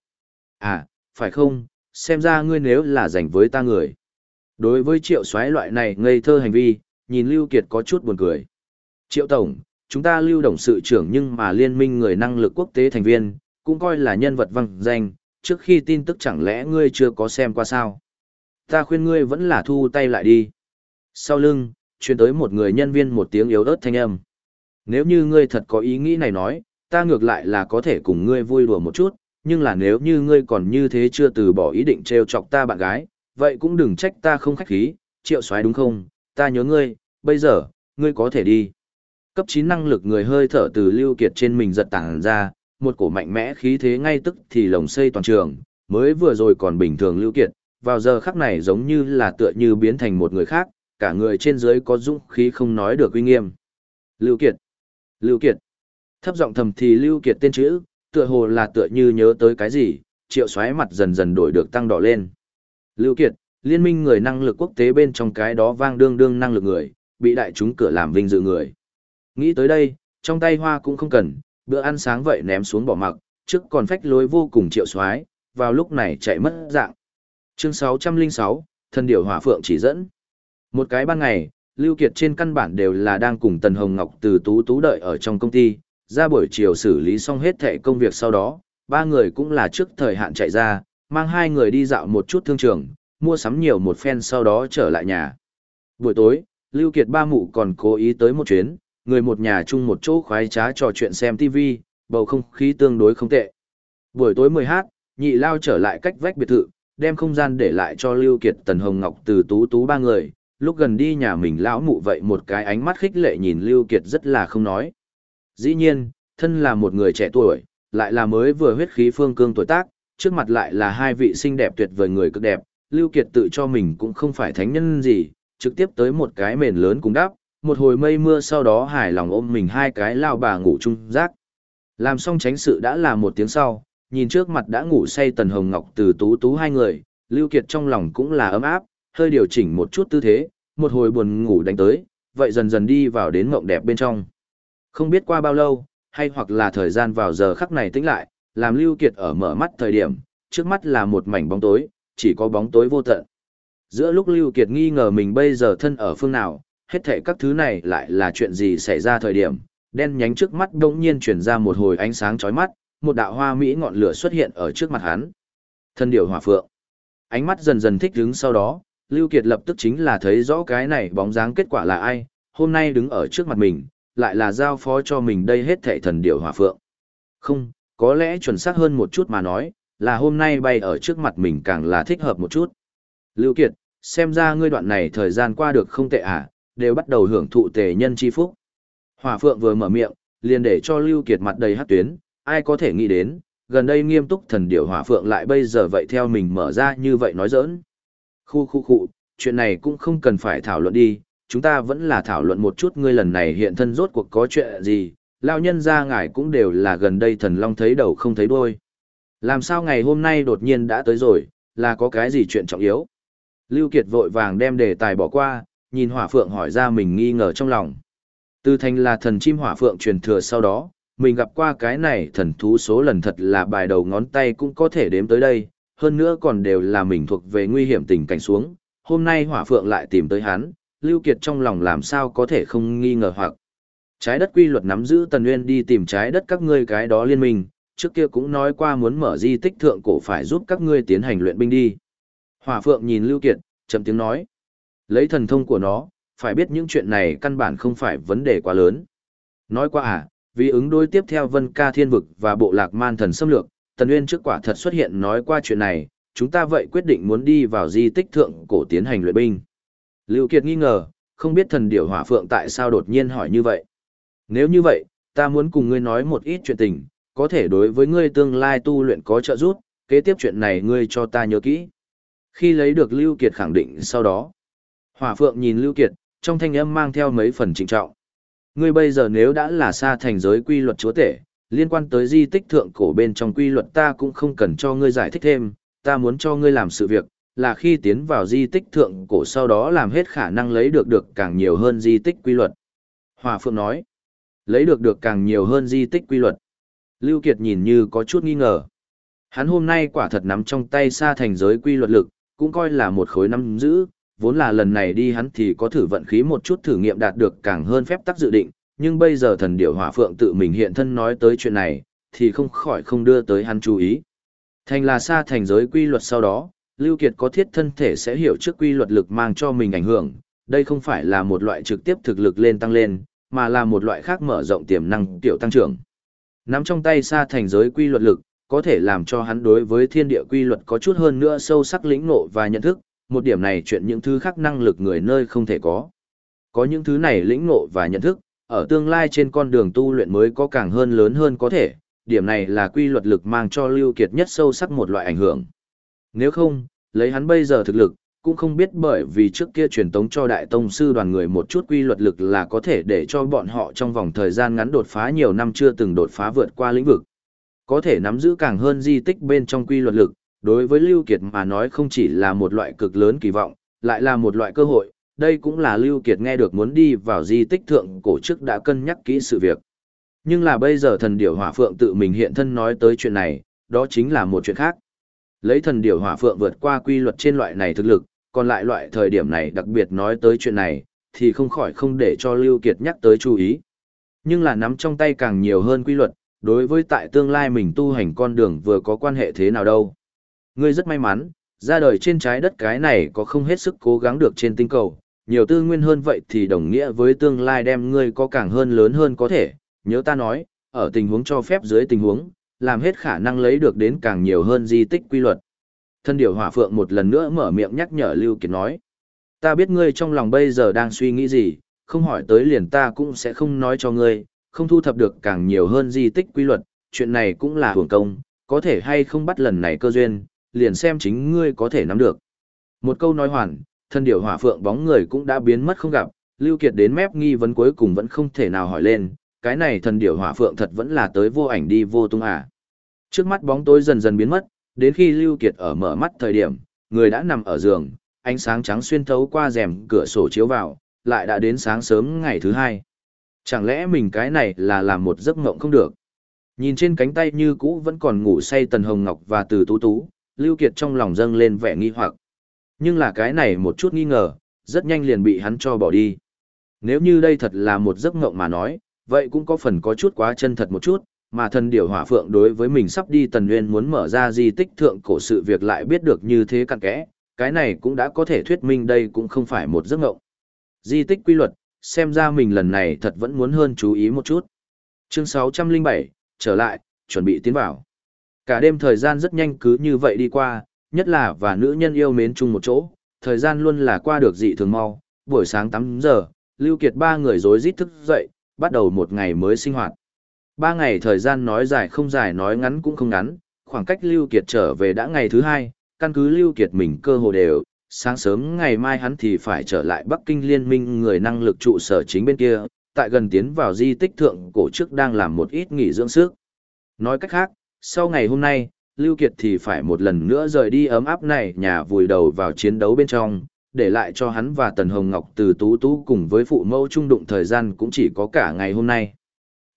À, phải không, xem ra ngươi nếu là dành với ta người. Đối với triệu xoáy loại này ngây thơ hành vi, nhìn Lưu Kiệt có chút buồn cười. Triệu Tổng, chúng ta lưu đồng sự trưởng nhưng mà liên minh người năng lực quốc tế thành viên, cũng coi là nhân vật văng danh, trước khi tin tức chẳng lẽ ngươi chưa có xem qua sao. Ta khuyên ngươi vẫn là thu tay lại đi. Sau lưng, truyền tới một người nhân viên một tiếng yếu ớt thanh âm. Nếu như ngươi thật có ý nghĩ này nói, ta ngược lại là có thể cùng ngươi vui đùa một chút, nhưng là nếu như ngươi còn như thế chưa từ bỏ ý định treo chọc ta bạn gái, vậy cũng đừng trách ta không khách khí, triệu soái đúng không, ta nhớ ngươi, bây giờ, ngươi có thể đi. Cấp 9 năng lực người hơi thở từ Lưu Kiệt trên mình giật tàng ra, một cổ mạnh mẽ khí thế ngay tức thì lồng xây toàn trường, mới vừa rồi còn bình thường Lưu Kiệt, vào giờ khắc này giống như là tựa như biến thành một người khác, cả người trên dưới có dũng khí không nói được uy nghiêm. Lưu Kiệt! Lưu Kiệt! Thấp giọng thầm thì Lưu Kiệt tên chữ, tựa hồ là tựa như nhớ tới cái gì, triệu xoáy mặt dần dần đổi được tăng đỏ lên. Lưu Kiệt, liên minh người năng lực quốc tế bên trong cái đó vang đương đương năng lực người, bị đại chúng cửa làm vinh dự người. Nghĩ tới đây, trong tay hoa cũng không cần, bữa ăn sáng vậy ném xuống bỏ mặc, trước còn phách lối vô cùng triệu xoái, vào lúc này chạy mất dạng. Chương 606, thân điểu hỏa phượng chỉ dẫn. Một cái ban ngày, Lưu Kiệt trên căn bản đều là đang cùng Tần Hồng Ngọc từ tú tú đợi ở trong công ty, ra buổi chiều xử lý xong hết thẻ công việc sau đó, ba người cũng là trước thời hạn chạy ra, mang hai người đi dạo một chút thương trường, mua sắm nhiều một phen sau đó trở lại nhà. Buổi tối, Lưu Kiệt ba mụ còn cố ý tới một chuyến, người một nhà chung một chỗ khoái trá trò chuyện xem TV, bầu không khí tương đối không tệ. Buổi tối 10h, nhị lao trở lại cách vách biệt thự, đem không gian để lại cho Lưu Kiệt Tần Hồng Ngọc từ tú tú ba người, lúc gần đi nhà mình lão mụ vậy một cái ánh mắt khích lệ nhìn Lưu Kiệt rất là không nói. Dĩ nhiên, thân là một người trẻ tuổi, lại là mới vừa huyết khí phương cương tuổi tác, trước mặt lại là hai vị xinh đẹp tuyệt vời người cực đẹp, Lưu Kiệt tự cho mình cũng không phải thánh nhân gì, trực tiếp tới một cái mền lớn cùng đáp, một hồi mây mưa sau đó hài lòng ôm mình hai cái lao bà ngủ chung rác. Làm xong tránh sự đã là một tiếng sau, nhìn trước mặt đã ngủ say Tần Hồng Ngọc từ tú tú hai người, Lưu Kiệt trong lòng cũng là ấm áp, hơi điều chỉnh một chút tư thế, một hồi buồn ngủ đánh tới, vậy dần dần đi vào đến mộng đẹp bên trong. Không biết qua bao lâu, hay hoặc là thời gian vào giờ khắc này tĩnh lại, làm Lưu Kiệt ở mở mắt thời điểm, trước mắt là một mảnh bóng tối, chỉ có bóng tối vô tận. Giữa lúc Lưu Kiệt nghi ngờ mình bây giờ thân ở phương nào, hết thảy các thứ này lại là chuyện gì xảy ra thời điểm, đen nhánh trước mắt đống nhiên truyền ra một hồi ánh sáng chói mắt, một đạo hoa mỹ ngọn lửa xuất hiện ở trước mặt hắn. Thân điều hỏa phượng. Ánh mắt dần dần thích đứng sau đó, Lưu Kiệt lập tức chính là thấy rõ cái này bóng dáng kết quả là ai, hôm nay đứng ở trước mặt mình, lại là giao phó cho mình đây hết thảy thần điều hỏa phượng. Không, có lẽ chuẩn xác hơn một chút mà nói, là hôm nay bay ở trước mặt mình càng là thích hợp một chút. Lưu Kiệt, xem ra ngươi đoạn này thời gian qua được không tệ à, đều bắt đầu hưởng thụ tề nhân chi phúc. Hỏa Phượng vừa mở miệng, liền để cho Lưu Kiệt mặt đầy hắc tuyến, ai có thể nghĩ đến, gần đây nghiêm túc thần điểu Hỏa Phượng lại bây giờ vậy theo mình mở ra như vậy nói giỡn. Khu khu khu, chuyện này cũng không cần phải thảo luận đi, chúng ta vẫn là thảo luận một chút ngươi lần này hiện thân rốt cuộc có chuyện gì, lão nhân ra ngài cũng đều là gần đây thần long thấy đầu không thấy đuôi. Làm sao ngày hôm nay đột nhiên đã tới rồi, là có cái gì chuyện trọng yếu? Lưu Kiệt vội vàng đem đề tài bỏ qua, nhìn hỏa phượng hỏi ra mình nghi ngờ trong lòng. Từ thành là thần chim hỏa phượng truyền thừa sau đó, mình gặp qua cái này thần thú số lần thật là bài đầu ngón tay cũng có thể đếm tới đây, hơn nữa còn đều là mình thuộc về nguy hiểm tình cảnh xuống. Hôm nay hỏa phượng lại tìm tới hắn, Lưu Kiệt trong lòng làm sao có thể không nghi ngờ hoặc. Trái đất quy luật nắm giữ Tần Nguyên đi tìm trái đất các ngươi cái đó liên minh, trước kia cũng nói qua muốn mở di tích thượng cổ phải giúp các ngươi tiến hành luyện binh đi. Hỏa Phượng nhìn Lưu Kiệt, trầm tiếng nói. Lấy thần thông của nó, phải biết những chuyện này căn bản không phải vấn đề quá lớn. Nói qua à, vì ứng đối tiếp theo Vân Ca Thiên Vực và bộ lạc man thần xâm lược, Tần Nguyên trước quả thật xuất hiện nói qua chuyện này, chúng ta vậy quyết định muốn đi vào di tích thượng cổ tiến hành luyện binh. Lưu Kiệt nghi ngờ, không biết thần điểu hỏa phượng tại sao đột nhiên hỏi như vậy. Nếu như vậy, ta muốn cùng ngươi nói một ít chuyện tình, có thể đối với ngươi tương lai tu luyện có trợ giúp, kế tiếp chuyện này ngươi cho ta nhớ kỹ. Khi lấy được Lưu Kiệt khẳng định sau đó, Hỏa Phượng nhìn Lưu Kiệt, trong thanh âm mang theo mấy phần trịnh trọng. Ngươi bây giờ nếu đã là xa thành giới quy luật chúa tể, liên quan tới di tích thượng cổ bên trong quy luật ta cũng không cần cho ngươi giải thích thêm, ta muốn cho ngươi làm sự việc, là khi tiến vào di tích thượng cổ sau đó làm hết khả năng lấy được được càng nhiều hơn di tích quy luật. Hỏa Phượng nói, lấy được được càng nhiều hơn di tích quy luật. Lưu Kiệt nhìn như có chút nghi ngờ. Hắn hôm nay quả thật nắm trong tay xa thành giới quy luật lực, cũng coi là một khối nắm giữ, vốn là lần này đi hắn thì có thử vận khí một chút thử nghiệm đạt được càng hơn phép tắc dự định, nhưng bây giờ thần điểu hỏa phượng tự mình hiện thân nói tới chuyện này, thì không khỏi không đưa tới hắn chú ý. Thành là xa thành giới quy luật sau đó, Lưu Kiệt có thiết thân thể sẽ hiểu trước quy luật lực mang cho mình ảnh hưởng, đây không phải là một loại trực tiếp thực lực lên tăng lên, mà là một loại khác mở rộng tiềm năng tiểu tăng trưởng. Nắm trong tay xa thành giới quy luật lực, có thể làm cho hắn đối với thiên địa quy luật có chút hơn nữa sâu sắc lĩnh ngộ và nhận thức, một điểm này chuyện những thứ khác năng lực người nơi không thể có. Có những thứ này lĩnh ngộ và nhận thức, ở tương lai trên con đường tu luyện mới có càng hơn lớn hơn có thể, điểm này là quy luật lực mang cho Lưu Kiệt nhất sâu sắc một loại ảnh hưởng. Nếu không, lấy hắn bây giờ thực lực, cũng không biết bởi vì trước kia truyền tống cho đại tông sư đoàn người một chút quy luật lực là có thể để cho bọn họ trong vòng thời gian ngắn đột phá nhiều năm chưa từng đột phá vượt qua lĩnh vực. Có thể nắm giữ càng hơn di tích bên trong quy luật lực, đối với Lưu Kiệt mà nói không chỉ là một loại cực lớn kỳ vọng, lại là một loại cơ hội, đây cũng là Lưu Kiệt nghe được muốn đi vào di tích thượng cổ trước đã cân nhắc kỹ sự việc. Nhưng là bây giờ thần điểu hỏa phượng tự mình hiện thân nói tới chuyện này, đó chính là một chuyện khác. Lấy thần điểu hỏa phượng vượt qua quy luật trên loại này thực lực, còn lại loại thời điểm này đặc biệt nói tới chuyện này, thì không khỏi không để cho Lưu Kiệt nhắc tới chú ý. Nhưng là nắm trong tay càng nhiều hơn quy luật, đối với tại tương lai mình tu hành con đường vừa có quan hệ thế nào đâu. Ngươi rất may mắn, ra đời trên trái đất cái này có không hết sức cố gắng được trên tinh cầu, nhiều tư nguyên hơn vậy thì đồng nghĩa với tương lai đem ngươi có càng hơn lớn hơn có thể, nhớ ta nói, ở tình huống cho phép dưới tình huống, làm hết khả năng lấy được đến càng nhiều hơn di tích quy luật. Thân điểu hỏa phượng một lần nữa mở miệng nhắc nhở Lưu Kiệt nói. Ta biết ngươi trong lòng bây giờ đang suy nghĩ gì, không hỏi tới liền ta cũng sẽ không nói cho ngươi, không thu thập được càng nhiều hơn di tích quy luật, chuyện này cũng là hưởng công, có thể hay không bắt lần này cơ duyên, liền xem chính ngươi có thể nắm được. Một câu nói hoàn, thân điểu hỏa phượng bóng người cũng đã biến mất không gặp, Lưu Kiệt đến mép nghi vấn cuối cùng vẫn không thể nào hỏi lên, cái này thần điểu hỏa phượng thật vẫn là tới vô ảnh đi vô tung à. Trước mắt bóng tối dần dần biến mất, đến khi Lưu Kiệt ở mở mắt thời điểm, người đã nằm ở giường, ánh sáng trắng xuyên thấu qua rèm cửa sổ chiếu vào, lại đã đến sáng sớm ngày thứ hai. Chẳng lẽ mình cái này là làm một giấc mộng không được? Nhìn trên cánh tay như cũ vẫn còn ngủ say Tần Hồng Ngọc và Từ Tú Tú, Lưu Kiệt trong lòng dâng lên vẻ nghi hoặc. Nhưng là cái này một chút nghi ngờ, rất nhanh liền bị hắn cho bỏ đi. Nếu như đây thật là một giấc mộng mà nói, vậy cũng có phần có chút quá chân thật một chút, mà thần điểu hỏa phượng đối với mình sắp đi tần nguyên muốn mở ra di tích thượng cổ sự việc lại biết được như thế cặn kẽ, cái này cũng đã có thể thuyết minh đây cũng không phải một giấc ngộng. Di tích quy luật, xem ra mình lần này thật vẫn muốn hơn chú ý một chút. Chương 607, trở lại, chuẩn bị tiến vào. Cả đêm thời gian rất nhanh cứ như vậy đi qua, nhất là và nữ nhân yêu mến chung một chỗ, thời gian luôn là qua được dị thường mau, buổi sáng 8 giờ, Lưu Kiệt ba người rối rít thức dậy, bắt đầu một ngày mới sinh hoạt. Ba ngày thời gian nói dài không dài nói ngắn cũng không ngắn, khoảng cách Lưu Kiệt trở về đã ngày thứ hai, căn cứ Lưu Kiệt mình cơ hồ đều, sáng sớm ngày mai hắn thì phải trở lại Bắc Kinh liên minh người năng lực trụ sở chính bên kia, tại gần tiến vào di tích thượng cổ trước đang làm một ít nghỉ dưỡng sức. Nói cách khác, sau ngày hôm nay, Lưu Kiệt thì phải một lần nữa rời đi ấm áp này nhà vùi đầu vào chiến đấu bên trong, để lại cho hắn và Tần Hồng Ngọc từ tú tú cùng với phụ mẫu trung đụng thời gian cũng chỉ có cả ngày hôm nay.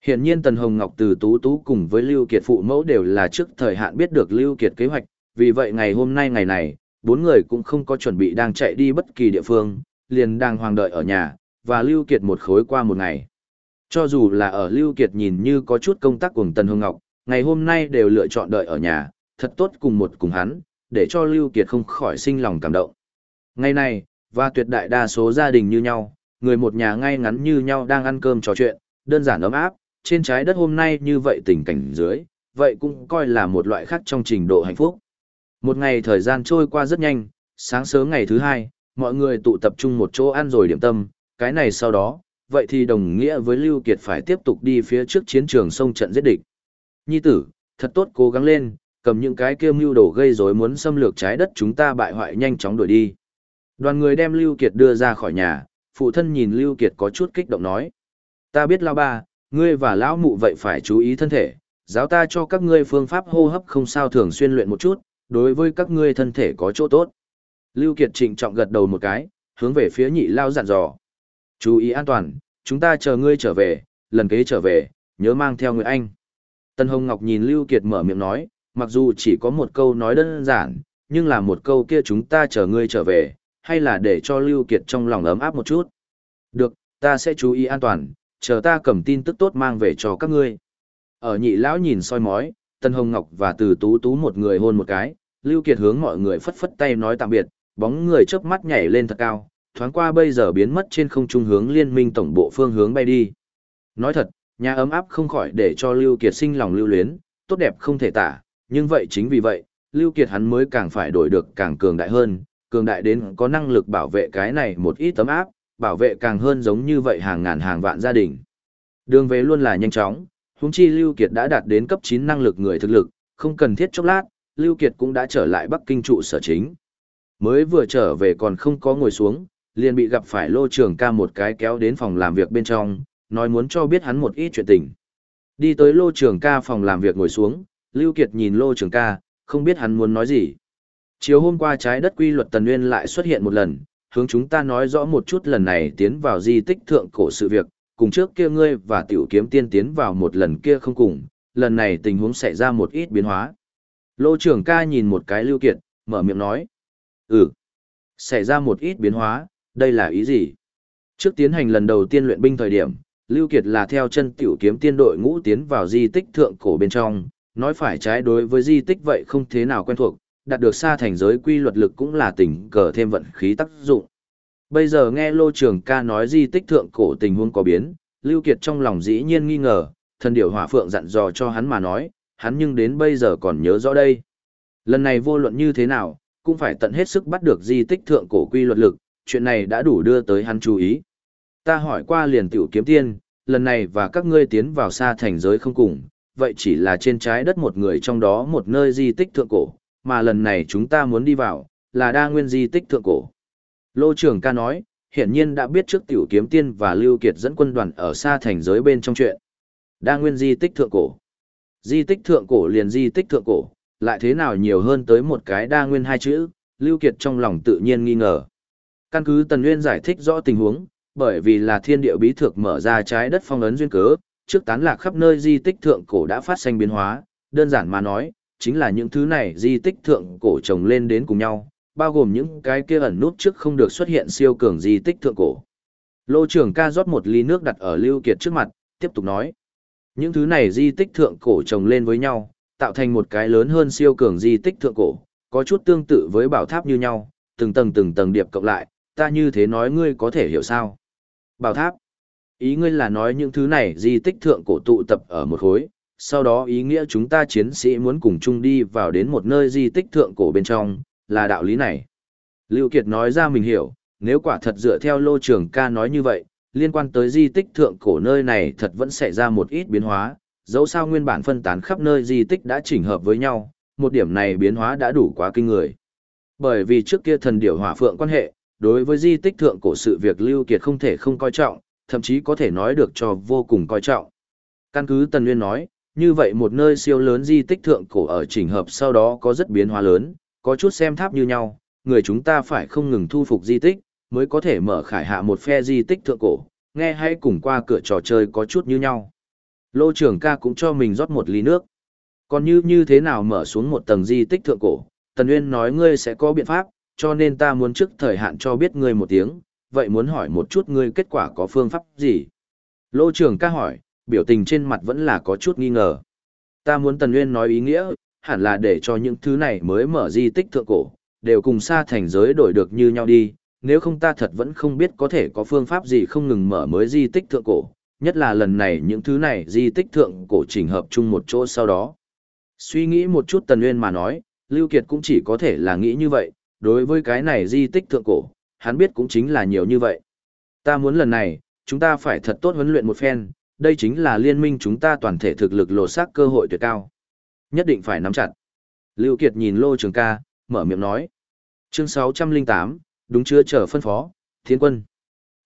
Hiện nhiên Tần Hồng Ngọc từ Tú Tú cùng với Lưu Kiệt phụ mẫu đều là trước thời hạn biết được Lưu Kiệt kế hoạch, vì vậy ngày hôm nay ngày này, bốn người cũng không có chuẩn bị đang chạy đi bất kỳ địa phương, liền đang hoàng đợi ở nhà, và Lưu Kiệt một khối qua một ngày. Cho dù là ở Lưu Kiệt nhìn như có chút công tác cùng Tần Hồng Ngọc, ngày hôm nay đều lựa chọn đợi ở nhà, thật tốt cùng một cùng hắn, để cho Lưu Kiệt không khỏi sinh lòng cảm động. Ngày này, và tuyệt đại đa số gia đình như nhau, người một nhà ngay ngắn như nhau đang ăn cơm trò chuyện, đơn giản ấm áp, trên trái đất hôm nay như vậy tình cảnh dưới, vậy cũng coi là một loại khác trong trình độ hạnh phúc. Một ngày thời gian trôi qua rất nhanh, sáng sớm ngày thứ hai, mọi người tụ tập trung một chỗ ăn rồi điểm tâm, cái này sau đó, vậy thì đồng nghĩa với Lưu Kiệt phải tiếp tục đi phía trước chiến trường sông trận giết địch. Nhi tử, thật tốt cố gắng lên, cầm những cái kia mưu đồ gây rối muốn xâm lược trái đất chúng ta bại hoại nhanh chóng đuổi đi. Đoàn người đem Lưu Kiệt đưa ra khỏi nhà, phụ thân nhìn Lưu Kiệt có chút kích động nói. Ta biết lao ba, ngươi và lão mụ vậy phải chú ý thân thể, giáo ta cho các ngươi phương pháp hô hấp không sao thường xuyên luyện một chút, đối với các ngươi thân thể có chỗ tốt. Lưu Kiệt trịnh trọng gật đầu một cái, hướng về phía nhị lao dặn dò. Chú ý an toàn, chúng ta chờ ngươi trở về, lần kế trở về, nhớ mang theo người anh. Tân Hồng Ngọc nhìn Lưu Kiệt mở miệng nói, mặc dù chỉ có một câu nói đơn giản, nhưng là một câu kia chúng ta chờ ngươi trở về, hay là để cho Lưu Kiệt trong lòng ấm áp một chút. Được, ta sẽ chú ý an toàn, chờ ta cầm tin tức tốt mang về cho các ngươi. Ở nhị lão nhìn soi mói, Tân Hồng Ngọc và Từ Tú Tú một người hôn một cái, Lưu Kiệt hướng mọi người phất phất tay nói tạm biệt, bóng người chớp mắt nhảy lên thật cao, thoáng qua bây giờ biến mất trên không trung hướng liên minh tổng bộ phương hướng bay đi. Nói thật, nhà ấm áp không khỏi để cho Lưu Kiệt sinh lòng lưu luyến, tốt đẹp không thể tả, nhưng vậy chính vì vậy, Lưu Kiệt hắn mới càng phải đổi được càng cường đại hơn, cường đại đến có năng lực bảo vệ cái này một ít tấm áp, bảo vệ càng hơn giống như vậy hàng ngàn hàng vạn gia đình. Đường về luôn là nhanh chóng, huống chi Lưu Kiệt đã đạt đến cấp 9 năng lực người thực lực, không cần thiết chốc lát, Lưu Kiệt cũng đã trở lại Bắc Kinh trụ sở chính. Mới vừa trở về còn không có ngồi xuống, liền bị gặp phải lô trường ca một cái kéo đến phòng làm việc bên trong, nói muốn cho biết hắn một ít chuyện tình. Đi tới lô trường ca phòng làm việc ngồi xuống, Lưu Kiệt nhìn lô trường ca, không biết hắn muốn nói gì. Chiều hôm qua trái đất quy luật tần nguyên lại xuất hiện một lần, hướng chúng ta nói rõ một chút lần này tiến vào di tích thượng cổ sự việc, cùng trước kia ngươi và tiểu kiếm tiên tiến vào một lần kia không cùng, lần này tình huống xảy ra một ít biến hóa. Lô trưởng ca nhìn một cái lưu kiệt, mở miệng nói. Ừ, xảy ra một ít biến hóa, đây là ý gì? Trước tiến hành lần đầu tiên luyện binh thời điểm, Lưu Kiệt là theo chân tiểu kiếm tiên đội ngũ tiến vào di tích thượng cổ bên trong, nói phải trái đối với di tích vậy không thế nào quen thuộc, đạt được xa thành giới quy luật lực cũng là tình cờ thêm vận khí tác dụng. Bây giờ nghe Lô Trường ca nói di tích thượng cổ tình huống có biến, Lưu Kiệt trong lòng dĩ nhiên nghi ngờ, thần điểu hỏa phượng dặn dò cho hắn mà nói, hắn nhưng đến bây giờ còn nhớ rõ đây. Lần này vô luận như thế nào, cũng phải tận hết sức bắt được di tích thượng cổ quy luật lực, chuyện này đã đủ đưa tới hắn chú ý. Ta hỏi qua liền tiểu kiếm tiên, lần này và các ngươi tiến vào xa thành giới không cùng, vậy chỉ là trên trái đất một người trong đó một nơi di tích thượng cổ, mà lần này chúng ta muốn đi vào, là đa nguyên di tích thượng cổ. Lô trưởng ca nói, hiển nhiên đã biết trước tiểu kiếm tiên và lưu kiệt dẫn quân đoàn ở xa thành giới bên trong chuyện. Đa nguyên di tích thượng cổ. Di tích thượng cổ liền di tích thượng cổ, lại thế nào nhiều hơn tới một cái đa nguyên hai chữ, lưu kiệt trong lòng tự nhiên nghi ngờ. Căn cứ Tần Nguyên giải thích rõ tình huống, bởi vì là thiên địa bí thược mở ra trái đất phong ấn duyên cớ, trước tán lạc khắp nơi di tích thượng cổ đã phát sinh biến hóa, đơn giản mà nói, chính là những thứ này di tích thượng cổ chồng lên đến cùng nhau, bao gồm những cái kia ẩn nút trước không được xuất hiện siêu cường di tích thượng cổ. Lô trưởng ca rót một ly nước đặt ở Lưu Kiệt trước mặt, tiếp tục nói. Những thứ này di tích thượng cổ chồng lên với nhau, tạo thành một cái lớn hơn siêu cường di tích thượng cổ, có chút tương tự với bảo tháp như nhau, từng tầng từng tầng điệp cộng lại, ta như thế nói ngươi có thể hiểu sao? Bảo tháp. Ý ngươi là nói những thứ này di tích thượng cổ tụ tập ở một khối, sau đó ý nghĩa chúng ta chiến sĩ muốn cùng chung đi vào đến một nơi di tích thượng cổ bên trong, là đạo lý này. Lưu Kiệt nói ra mình hiểu, nếu quả thật dựa theo lô trưởng ca nói như vậy, liên quan tới di tích thượng cổ nơi này thật vẫn xảy ra một ít biến hóa, dẫu sao nguyên bản phân tán khắp nơi di tích đã chỉnh hợp với nhau, một điểm này biến hóa đã đủ quá kinh người. Bởi vì trước kia thần điểu hỏa phượng quan hệ, đối với di tích thượng cổ sự việc Lưu Kiệt không thể không coi trọng, thậm chí có thể nói được cho vô cùng coi trọng. Căn cứ Tần Nguyên nói, như vậy một nơi siêu lớn di tích thượng cổ ở chỉnh hợp sau đó có rất biến hóa lớn, có chút xem tháp như nhau, người chúng ta phải không ngừng thu phục di tích, mới có thể mở khải hạ một phe di tích thượng cổ, nghe hay cùng qua cửa trò chơi có chút như nhau. Lô trưởng ca cũng cho mình rót một ly nước. Còn như như thế nào mở xuống một tầng di tích thượng cổ, Tần Nguyên nói ngươi sẽ có biện pháp, cho nên ta muốn trước thời hạn cho biết ngươi một tiếng, vậy muốn hỏi một chút ngươi kết quả có phương pháp gì? Lô trưởng ca hỏi, biểu tình trên mặt vẫn là có chút nghi ngờ. Ta muốn Tần Nguyên nói ý nghĩa, hẳn là để cho những thứ này mới mở di tích thượng cổ, đều cùng xa thành giới đổi được như nhau đi, nếu không ta thật vẫn không biết có thể có phương pháp gì không ngừng mở mới di tích thượng cổ, nhất là lần này những thứ này di tích thượng cổ chỉnh hợp chung một chỗ sau đó. Suy nghĩ một chút Tần Nguyên mà nói, Lưu Kiệt cũng chỉ có thể là nghĩ như vậy, đối với cái này di tích thượng cổ, hắn biết cũng chính là nhiều như vậy. Ta muốn lần này, chúng ta phải thật tốt huấn luyện một phen, đây chính là liên minh chúng ta toàn thể thực lực lột xác cơ hội tuyệt cao. Nhất định phải nắm chặt. Lưu Kiệt nhìn Lô Trường ca, mở miệng nói. Chương 608, đúng chưa chờ phân phó, thiên quân.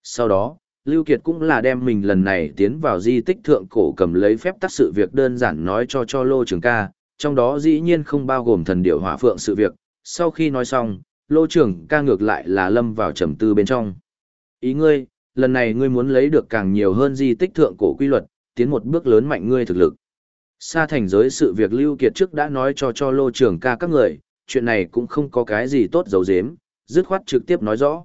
Sau đó, Lưu Kiệt cũng là đem mình lần này tiến vào di tích thượng cổ cầm lấy phép tắc sự việc đơn giản nói cho cho Lô Trường ca, trong đó dĩ nhiên không bao gồm thần điệu hỏa phượng sự việc. Sau khi nói xong, Lô Trường ca ngược lại là lâm vào trầm tư bên trong. Ý ngươi, lần này ngươi muốn lấy được càng nhiều hơn di tích thượng cổ quy luật, tiến một bước lớn mạnh ngươi thực lực. Sa thành giới sự việc Lưu Kiệt trước đã nói cho cho Lô Trường ca các người, chuyện này cũng không có cái gì tốt giấu giếm, dứt khoát trực tiếp nói rõ.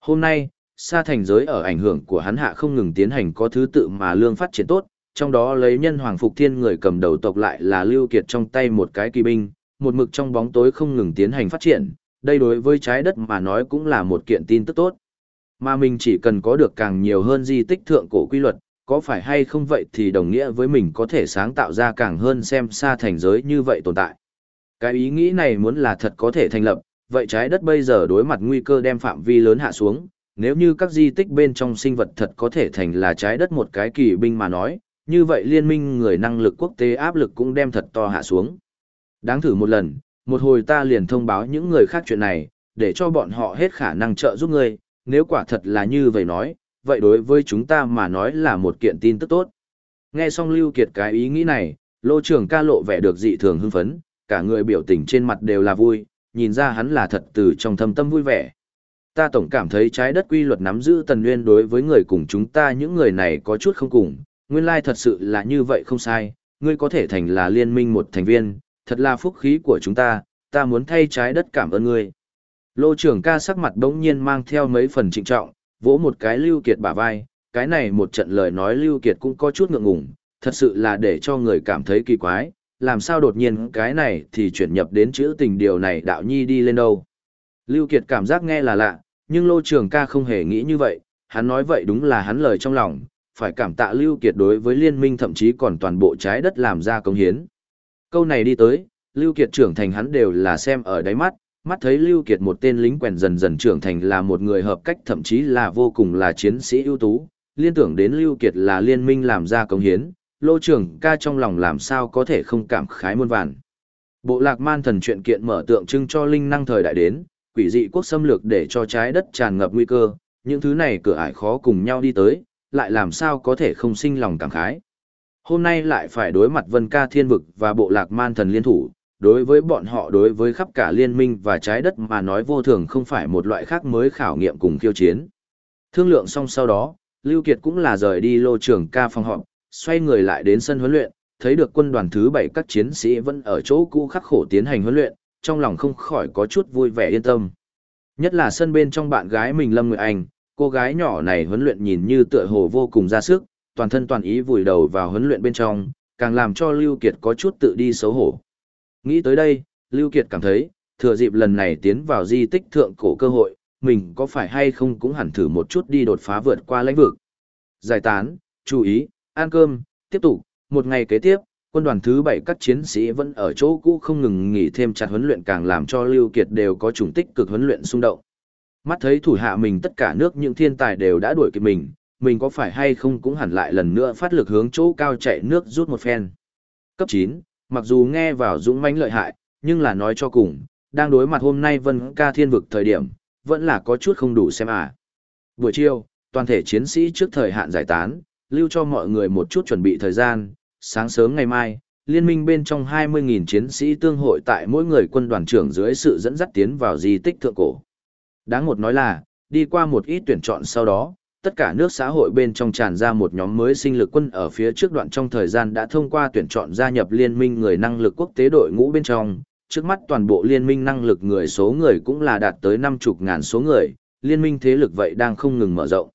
Hôm nay, Sa thành giới ở ảnh hưởng của hắn hạ không ngừng tiến hành có thứ tự mà lương phát triển tốt, trong đó lấy nhân hoàng phục thiên người cầm đầu tộc lại là Lưu Kiệt trong tay một cái kỳ binh, một mực trong bóng tối không ngừng tiến hành phát triển, đây đối với trái đất mà nói cũng là một kiện tin tức tốt. Mà mình chỉ cần có được càng nhiều hơn di tích thượng cổ quy luật, có phải hay không vậy thì đồng nghĩa với mình có thể sáng tạo ra càng hơn xem xa thành giới như vậy tồn tại. Cái ý nghĩ này muốn là thật có thể thành lập, vậy trái đất bây giờ đối mặt nguy cơ đem phạm vi lớn hạ xuống, nếu như các di tích bên trong sinh vật thật có thể thành là trái đất một cái kỳ binh mà nói, như vậy liên minh người năng lực quốc tế áp lực cũng đem thật to hạ xuống. Đáng thử một lần, một hồi ta liền thông báo những người khác chuyện này, để cho bọn họ hết khả năng trợ giúp ngươi, nếu quả thật là như vậy nói, vậy đối với chúng ta mà nói là một kiện tin tức tốt. Nghe xong Lưu Kiệt cái ý nghĩ này, Lô Trường ca lộ vẻ được dị thường hưng phấn, cả người biểu tình trên mặt đều là vui, nhìn ra hắn là thật từ trong thâm tâm vui vẻ. Ta tổng cảm thấy trái đất quy luật nắm giữ tần nguyên đối với người cùng chúng ta những người này có chút không cùng, nguyên lai thật sự là như vậy không sai, ngươi có thể thành là liên minh một thành viên, thật là phúc khí của chúng ta, ta muốn thay trái đất cảm ơn ngươi. Lô trưởng ca sắc mặt đống nhiên mang theo mấy phần trịnh trọng, vỗ một cái Lưu Kiệt bả vai, cái này một trận lời nói Lưu Kiệt cũng có chút ngượng ngùng, thật sự là để cho người cảm thấy kỳ quái, làm sao đột nhiên cái này thì chuyển nhập đến chữ tình điều này đạo nhi đi lên đâu. Lưu Kiệt cảm giác nghe là lạ, nhưng Lô Trường ca không hề nghĩ như vậy, hắn nói vậy đúng là hắn lời trong lòng, phải cảm tạ Lưu Kiệt đối với liên minh thậm chí còn toàn bộ trái đất làm ra công hiến. Câu này đi tới, Lưu Kiệt trưởng thành hắn đều là xem ở đáy mắt, mắt thấy Lưu Kiệt một tên lính quèn dần dần trưởng thành là một người hợp cách thậm chí là vô cùng là chiến sĩ ưu tú, liên tưởng đến Lưu Kiệt là liên minh làm ra công hiến, Lô trưởng ca trong lòng làm sao có thể không cảm khái muôn vàn. Bộ lạc man thần chuyện kiện mở tượng trưng cho linh năng thời đại đến, quỷ dị quốc xâm lược để cho trái đất tràn ngập nguy cơ, những thứ này cửa ải khó cùng nhau đi tới, lại làm sao có thể không sinh lòng cảm khái. Hôm nay lại phải đối mặt vân ca thiên vực và bộ lạc man thần liên thủ, đối với bọn họ đối với khắp cả liên minh và trái đất mà nói vô thường không phải một loại khác mới khảo nghiệm cùng khiêu chiến. Thương lượng xong sau đó, Lưu Kiệt cũng là rời đi lô trưởng ca phòng họp, xoay người lại đến sân huấn luyện, thấy được quân đoàn thứ 7 các chiến sĩ vẫn ở chỗ cũ khắc khổ tiến hành huấn luyện, trong lòng không khỏi có chút vui vẻ yên tâm. Nhất là sân bên trong bạn gái mình Lâm Nguyệt Anh, cô gái nhỏ này huấn luyện nhìn như tựa hồ vô cùng ra sức, toàn thân toàn ý vùi đầu vào huấn luyện bên trong, càng làm cho Lưu Kiệt có chút tự đi xấu hổ. Nghĩ tới đây, Lưu Kiệt cảm thấy, thừa dịp lần này tiến vào di tích thượng cổ cơ hội, mình có phải hay không cũng hẳn thử một chút đi đột phá vượt qua lãnh vực. Giải tán, chú ý, ăn cơm, tiếp tục, một ngày kế tiếp, quân đoàn thứ bảy các chiến sĩ vẫn ở chỗ cũ không ngừng nghỉ thêm chặt huấn luyện càng làm cho Lưu Kiệt đều có chủng tích cực huấn luyện xung động. Mắt thấy thủ hạ mình tất cả nước những thiên tài đều đã đuổi kịp mình, mình có phải hay không cũng hẳn lại lần nữa phát lực hướng chỗ cao chạy nước rút một phen. Cấp 9, mặc dù nghe vào dũng mãnh lợi hại, nhưng là nói cho cùng, đang đối mặt hôm nay vân ca thiên vực thời điểm, vẫn là có chút không đủ xem à. Buổi chiều, toàn thể chiến sĩ trước thời hạn giải tán, lưu cho mọi người một chút chuẩn bị thời gian, sáng sớm ngày mai, liên minh bên trong 20.000 chiến sĩ tương hội tại mỗi người quân đoàn trưởng dưới sự dẫn dắt tiến vào di tích thượng cổ. Đáng một nói là, đi qua một ít tuyển chọn sau đó, tất cả nước xã hội bên trong tràn ra một nhóm mới sinh lực quân ở phía trước đoạn trong thời gian đã thông qua tuyển chọn gia nhập liên minh người năng lực quốc tế đội ngũ bên trong. Trước mắt toàn bộ liên minh năng lực người số người cũng là đạt tới năm chục ngàn số người, liên minh thế lực vậy đang không ngừng mở rộng.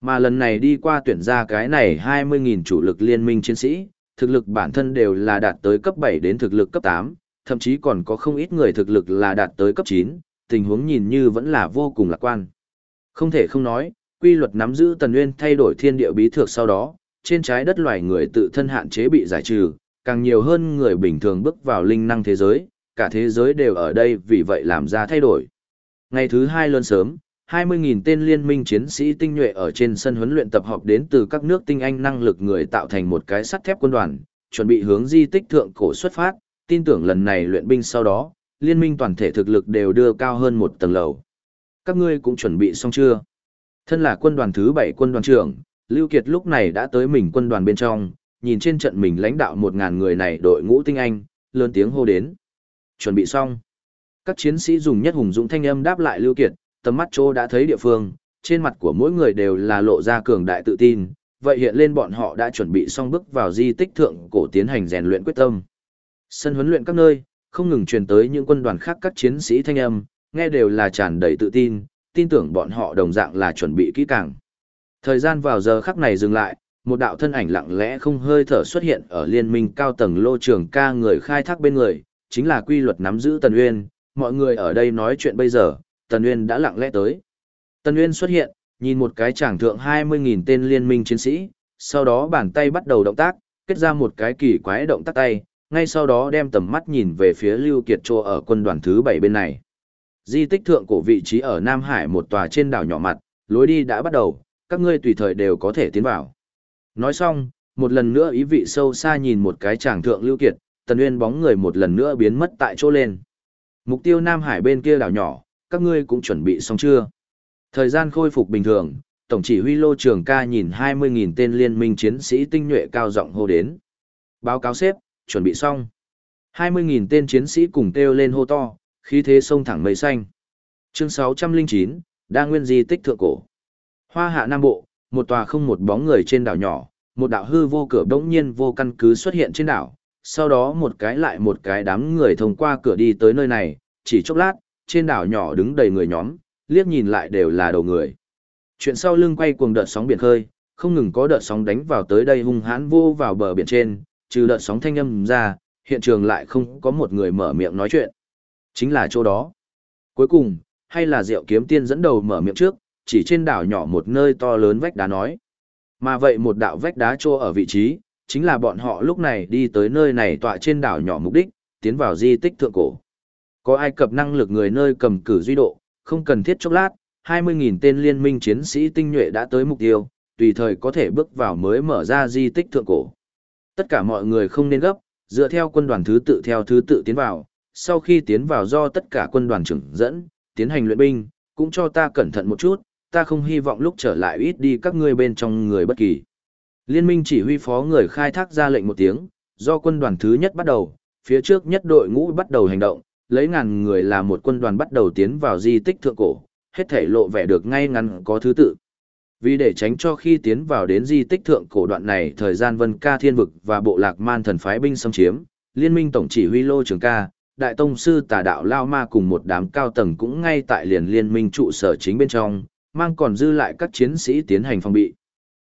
Mà lần này đi qua tuyển ra cái này 20.000 chủ lực liên minh chiến sĩ, thực lực bản thân đều là đạt tới cấp 7 đến thực lực cấp 8, thậm chí còn có không ít người thực lực là đạt tới cấp 9, tình huống nhìn như vẫn là vô cùng lạc quan. Không thể không nói, quy luật nắm giữ tần nguyên thay đổi thiên địa bí thược sau đó, trên trái đất loài người tự thân hạn chế bị giải trừ, càng nhiều hơn người bình thường bước vào linh năng thế giới, cả thế giới đều ở đây vì vậy làm ra thay đổi. Ngày thứ hai lớn sớm, 20.000 tên liên minh chiến sĩ tinh nhuệ ở trên sân huấn luyện tập hợp đến từ các nước tinh anh năng lực người tạo thành một cái sắt thép quân đoàn, chuẩn bị hướng di tích thượng cổ xuất phát, tin tưởng lần này luyện binh sau đó, liên minh toàn thể thực lực đều đưa cao hơn một tầng lầu. Các ngươi cũng chuẩn bị xong chưa? Thân là quân đoàn thứ 7 quân đoàn trưởng, Lưu Kiệt lúc này đã tới mình quân đoàn bên trong, nhìn trên trận mình lãnh đạo 1000 người này đội ngũ tinh anh, lớn tiếng hô đến. Chuẩn bị xong. Các chiến sĩ dùng nhất hùng dũng thanh âm đáp lại Lưu Kiệt, tầm mắt chỗ đã thấy địa phương, trên mặt của mỗi người đều là lộ ra cường đại tự tin, vậy hiện lên bọn họ đã chuẩn bị xong bước vào di tích thượng cổ tiến hành rèn luyện quyết tâm. Sân huấn luyện các nơi, không ngừng truyền tới những quân đoàn khác các chiến sĩ thanh âm, nghe đều là tràn đầy tự tin, tin tưởng bọn họ đồng dạng là chuẩn bị kỹ càng. Thời gian vào giờ khắc này dừng lại, một đạo thân ảnh lặng lẽ không hơi thở xuất hiện ở liên minh cao tầng lô trường ca người khai thác bên người, chính là quy luật nắm giữ Tần Uyên, mọi người ở đây nói chuyện bây giờ, Tần Uyên đã lặng lẽ tới. Tần Uyên xuất hiện, nhìn một cái tràng thượng 20.000 tên liên minh chiến sĩ, sau đó bàn tay bắt đầu động tác, kết ra một cái kỳ quái động tác tay, ngay sau đó đem tầm mắt nhìn về phía Lưu Kiệt Trô ở quân đoàn thứ 7 bên này. Di tích thượng cổ vị trí ở Nam Hải một tòa trên đảo nhỏ mặt, lối đi đã bắt đầu, các ngươi tùy thời đều có thể tiến vào. Nói xong, một lần nữa ý vị sâu xa nhìn một cái tràng thượng Lưu Kiệt, Tần Uyên bóng người một lần nữa biến mất tại chỗ lên. Mục tiêu Nam Hải bên kia đảo nhỏ, các ngươi cũng chuẩn bị xong chưa? Thời gian khôi phục bình thường, Tổng chỉ huy Lô Trường ca nhìn 20.000 tên liên minh chiến sĩ tinh nhuệ cao giọng hô đến. Báo cáo xếp, chuẩn bị xong. 20.000 tên chiến sĩ cùng kêu lên hô to, khí thế sông thẳng mây xanh. Chương 609, đa nguyên di tích thượng cổ. Hoa hạ Nam Bộ, một tòa không một bóng người trên đảo nhỏ, một đạo hư vô cửa đống nhiên vô căn cứ xuất hiện trên đảo. Sau đó một cái lại một cái đám người thông qua cửa đi tới nơi này, chỉ chốc lát, trên đảo nhỏ đứng đầy người nhóm, liếc nhìn lại đều là đầu người. Chuyện sau lưng quay cuồng đợt sóng biển khơi, không ngừng có đợt sóng đánh vào tới đây hung hãn vô vào bờ biển trên, trừ đợt sóng thanh âm ra, hiện trường lại không có một người mở miệng nói chuyện. Chính là chỗ đó. Cuối cùng, hay là Diệu Kiếm Tiên dẫn đầu mở miệng trước, chỉ trên đảo nhỏ một nơi to lớn vách đá nói. Mà vậy một đạo vách đá trô ở vị trí, chính là bọn họ lúc này đi tới nơi này tọa trên đảo nhỏ mục đích, tiến vào di tích thượng cổ. Có ai cập năng lực người nơi cầm cử duy độ, không cần thiết chốc lát, 20.000 tên liên minh chiến sĩ tinh nhuệ đã tới mục tiêu, tùy thời có thể bước vào mới mở ra di tích thượng cổ. Tất cả mọi người không nên gấp, dựa theo quân đoàn thứ tự theo thứ tự tiến vào, sau khi tiến vào do tất cả quân đoàn trưởng dẫn, tiến hành luyện binh, cũng cho ta cẩn thận một chút, ta không hy vọng lúc trở lại ít đi các ngươi bên trong người bất kỳ. Liên minh chỉ huy phó người khai thác ra lệnh một tiếng, do quân đoàn thứ nhất bắt đầu, phía trước nhất đội ngũ bắt đầu hành động, lấy ngàn người là một quân đoàn bắt đầu tiến vào di tích thượng cổ, hết thể lộ vẻ được ngay ngắn có thứ tự. Vì để tránh cho khi tiến vào đến di tích thượng cổ đoạn này thời gian vân ca thiên vực và bộ lạc man thần phái binh xâm chiếm, liên minh tổng chỉ huy lô trường ca, đại tông sư tà đạo Lao Ma cùng một đám cao tầng cũng ngay tại liền liên minh trụ sở chính bên trong, mang còn dư lại các chiến sĩ tiến hành phòng bị.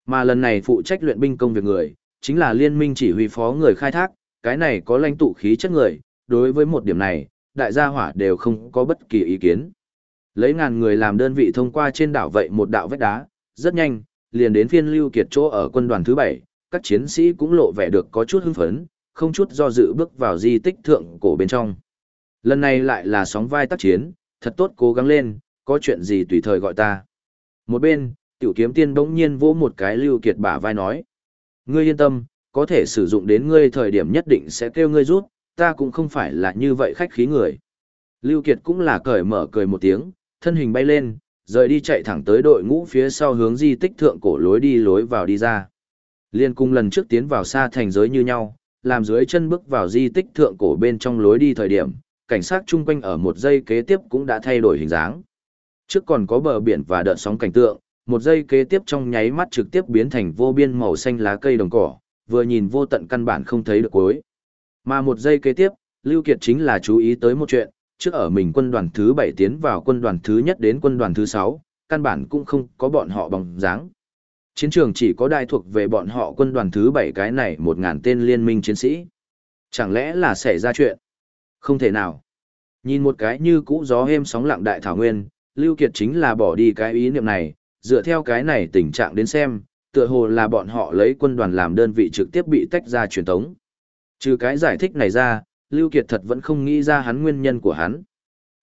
Mà lần này phụ trách luyện binh công việc người, chính là liên minh chỉ huy phó người khai thác, cái này có lãnh tụ khí chất người, đối với một điểm này, đại gia hỏa đều không có bất kỳ ý kiến. Lấy ngàn người làm đơn vị thông qua trên đảo vậy một đạo vách đá, rất nhanh, liền đến phiên lưu kiệt chỗ ở quân đoàn thứ bảy, các chiến sĩ cũng lộ vẻ được có chút hưng phấn, không chút do dự bước vào di tích thượng cổ bên trong. Lần này lại là sóng vai tác chiến, thật tốt cố gắng lên, có chuyện gì tùy thời gọi ta. Một bên, tiểu kiếm tiên bỗng nhiên vỗ một cái lưu kiệt bả vai nói. Ngươi yên tâm, có thể sử dụng đến ngươi thời điểm nhất định sẽ kêu ngươi rút, ta cũng không phải là như vậy khách khí người. Lưu Kiệt cũng là cởi mở cười một tiếng, thân hình bay lên, rời đi chạy thẳng tới đội ngũ phía sau hướng di tích thượng cổ lối đi lối vào đi ra. Liên cung lần trước tiến vào xa thành giới như nhau, làm dưới chân bước vào di tích thượng cổ bên trong lối đi thời điểm, cảnh sát chung quanh ở một giây kế tiếp cũng đã thay đổi hình dáng. Trước còn có bờ biển và đợt sóng cảnh tượng, một giây kế tiếp trong nháy mắt trực tiếp biến thành vô biên màu xanh lá cây đồng cỏ, vừa nhìn vô tận căn bản không thấy được cuối. Mà một giây kế tiếp, Lưu Kiệt chính là chú ý tới một chuyện, trước ở mình quân đoàn thứ 7 tiến vào quân đoàn thứ nhất đến quân đoàn thứ 6, căn bản cũng không có bọn họ bóng dáng. Chiến trường chỉ có đại thuộc về bọn họ quân đoàn thứ bảy cái này một ngàn tên liên minh chiến sĩ. Chẳng lẽ là xảy ra chuyện? Không thể nào. Nhìn một cái như cũ gió êm sóng lặng đại thảo nguyên, Lưu Kiệt chính là bỏ đi cái ý niệm này, dựa theo cái này tình trạng đến xem, tựa hồ là bọn họ lấy quân đoàn làm đơn vị trực tiếp bị tách ra truyền tống. Trừ cái giải thích này ra, Lưu Kiệt thật vẫn không nghĩ ra hắn nguyên nhân của hắn.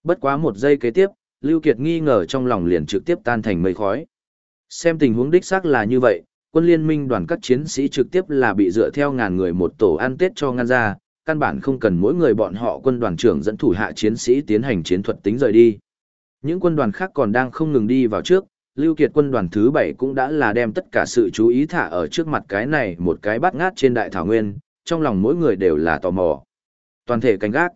Bất quá một giây kế tiếp, Lưu Kiệt nghi ngờ trong lòng liền trực tiếp tan thành mây khói. Xem tình huống đích xác là như vậy, quân liên minh đoàn các chiến sĩ trực tiếp là bị dựa theo ngàn người một tổ ăn tết cho ngăn ra, căn bản không cần mỗi người bọn họ quân đoàn trưởng dẫn thủ hạ chiến sĩ tiến hành chiến thuật tính rời đi. Những quân đoàn khác còn đang không ngừng đi vào trước, Lưu Kiệt quân đoàn thứ 7 cũng đã là đem tất cả sự chú ý thả ở trước mặt cái này một cái bát ngát trên đại thảo nguyên, trong lòng mỗi người đều là tò mò. Toàn thể canh gác.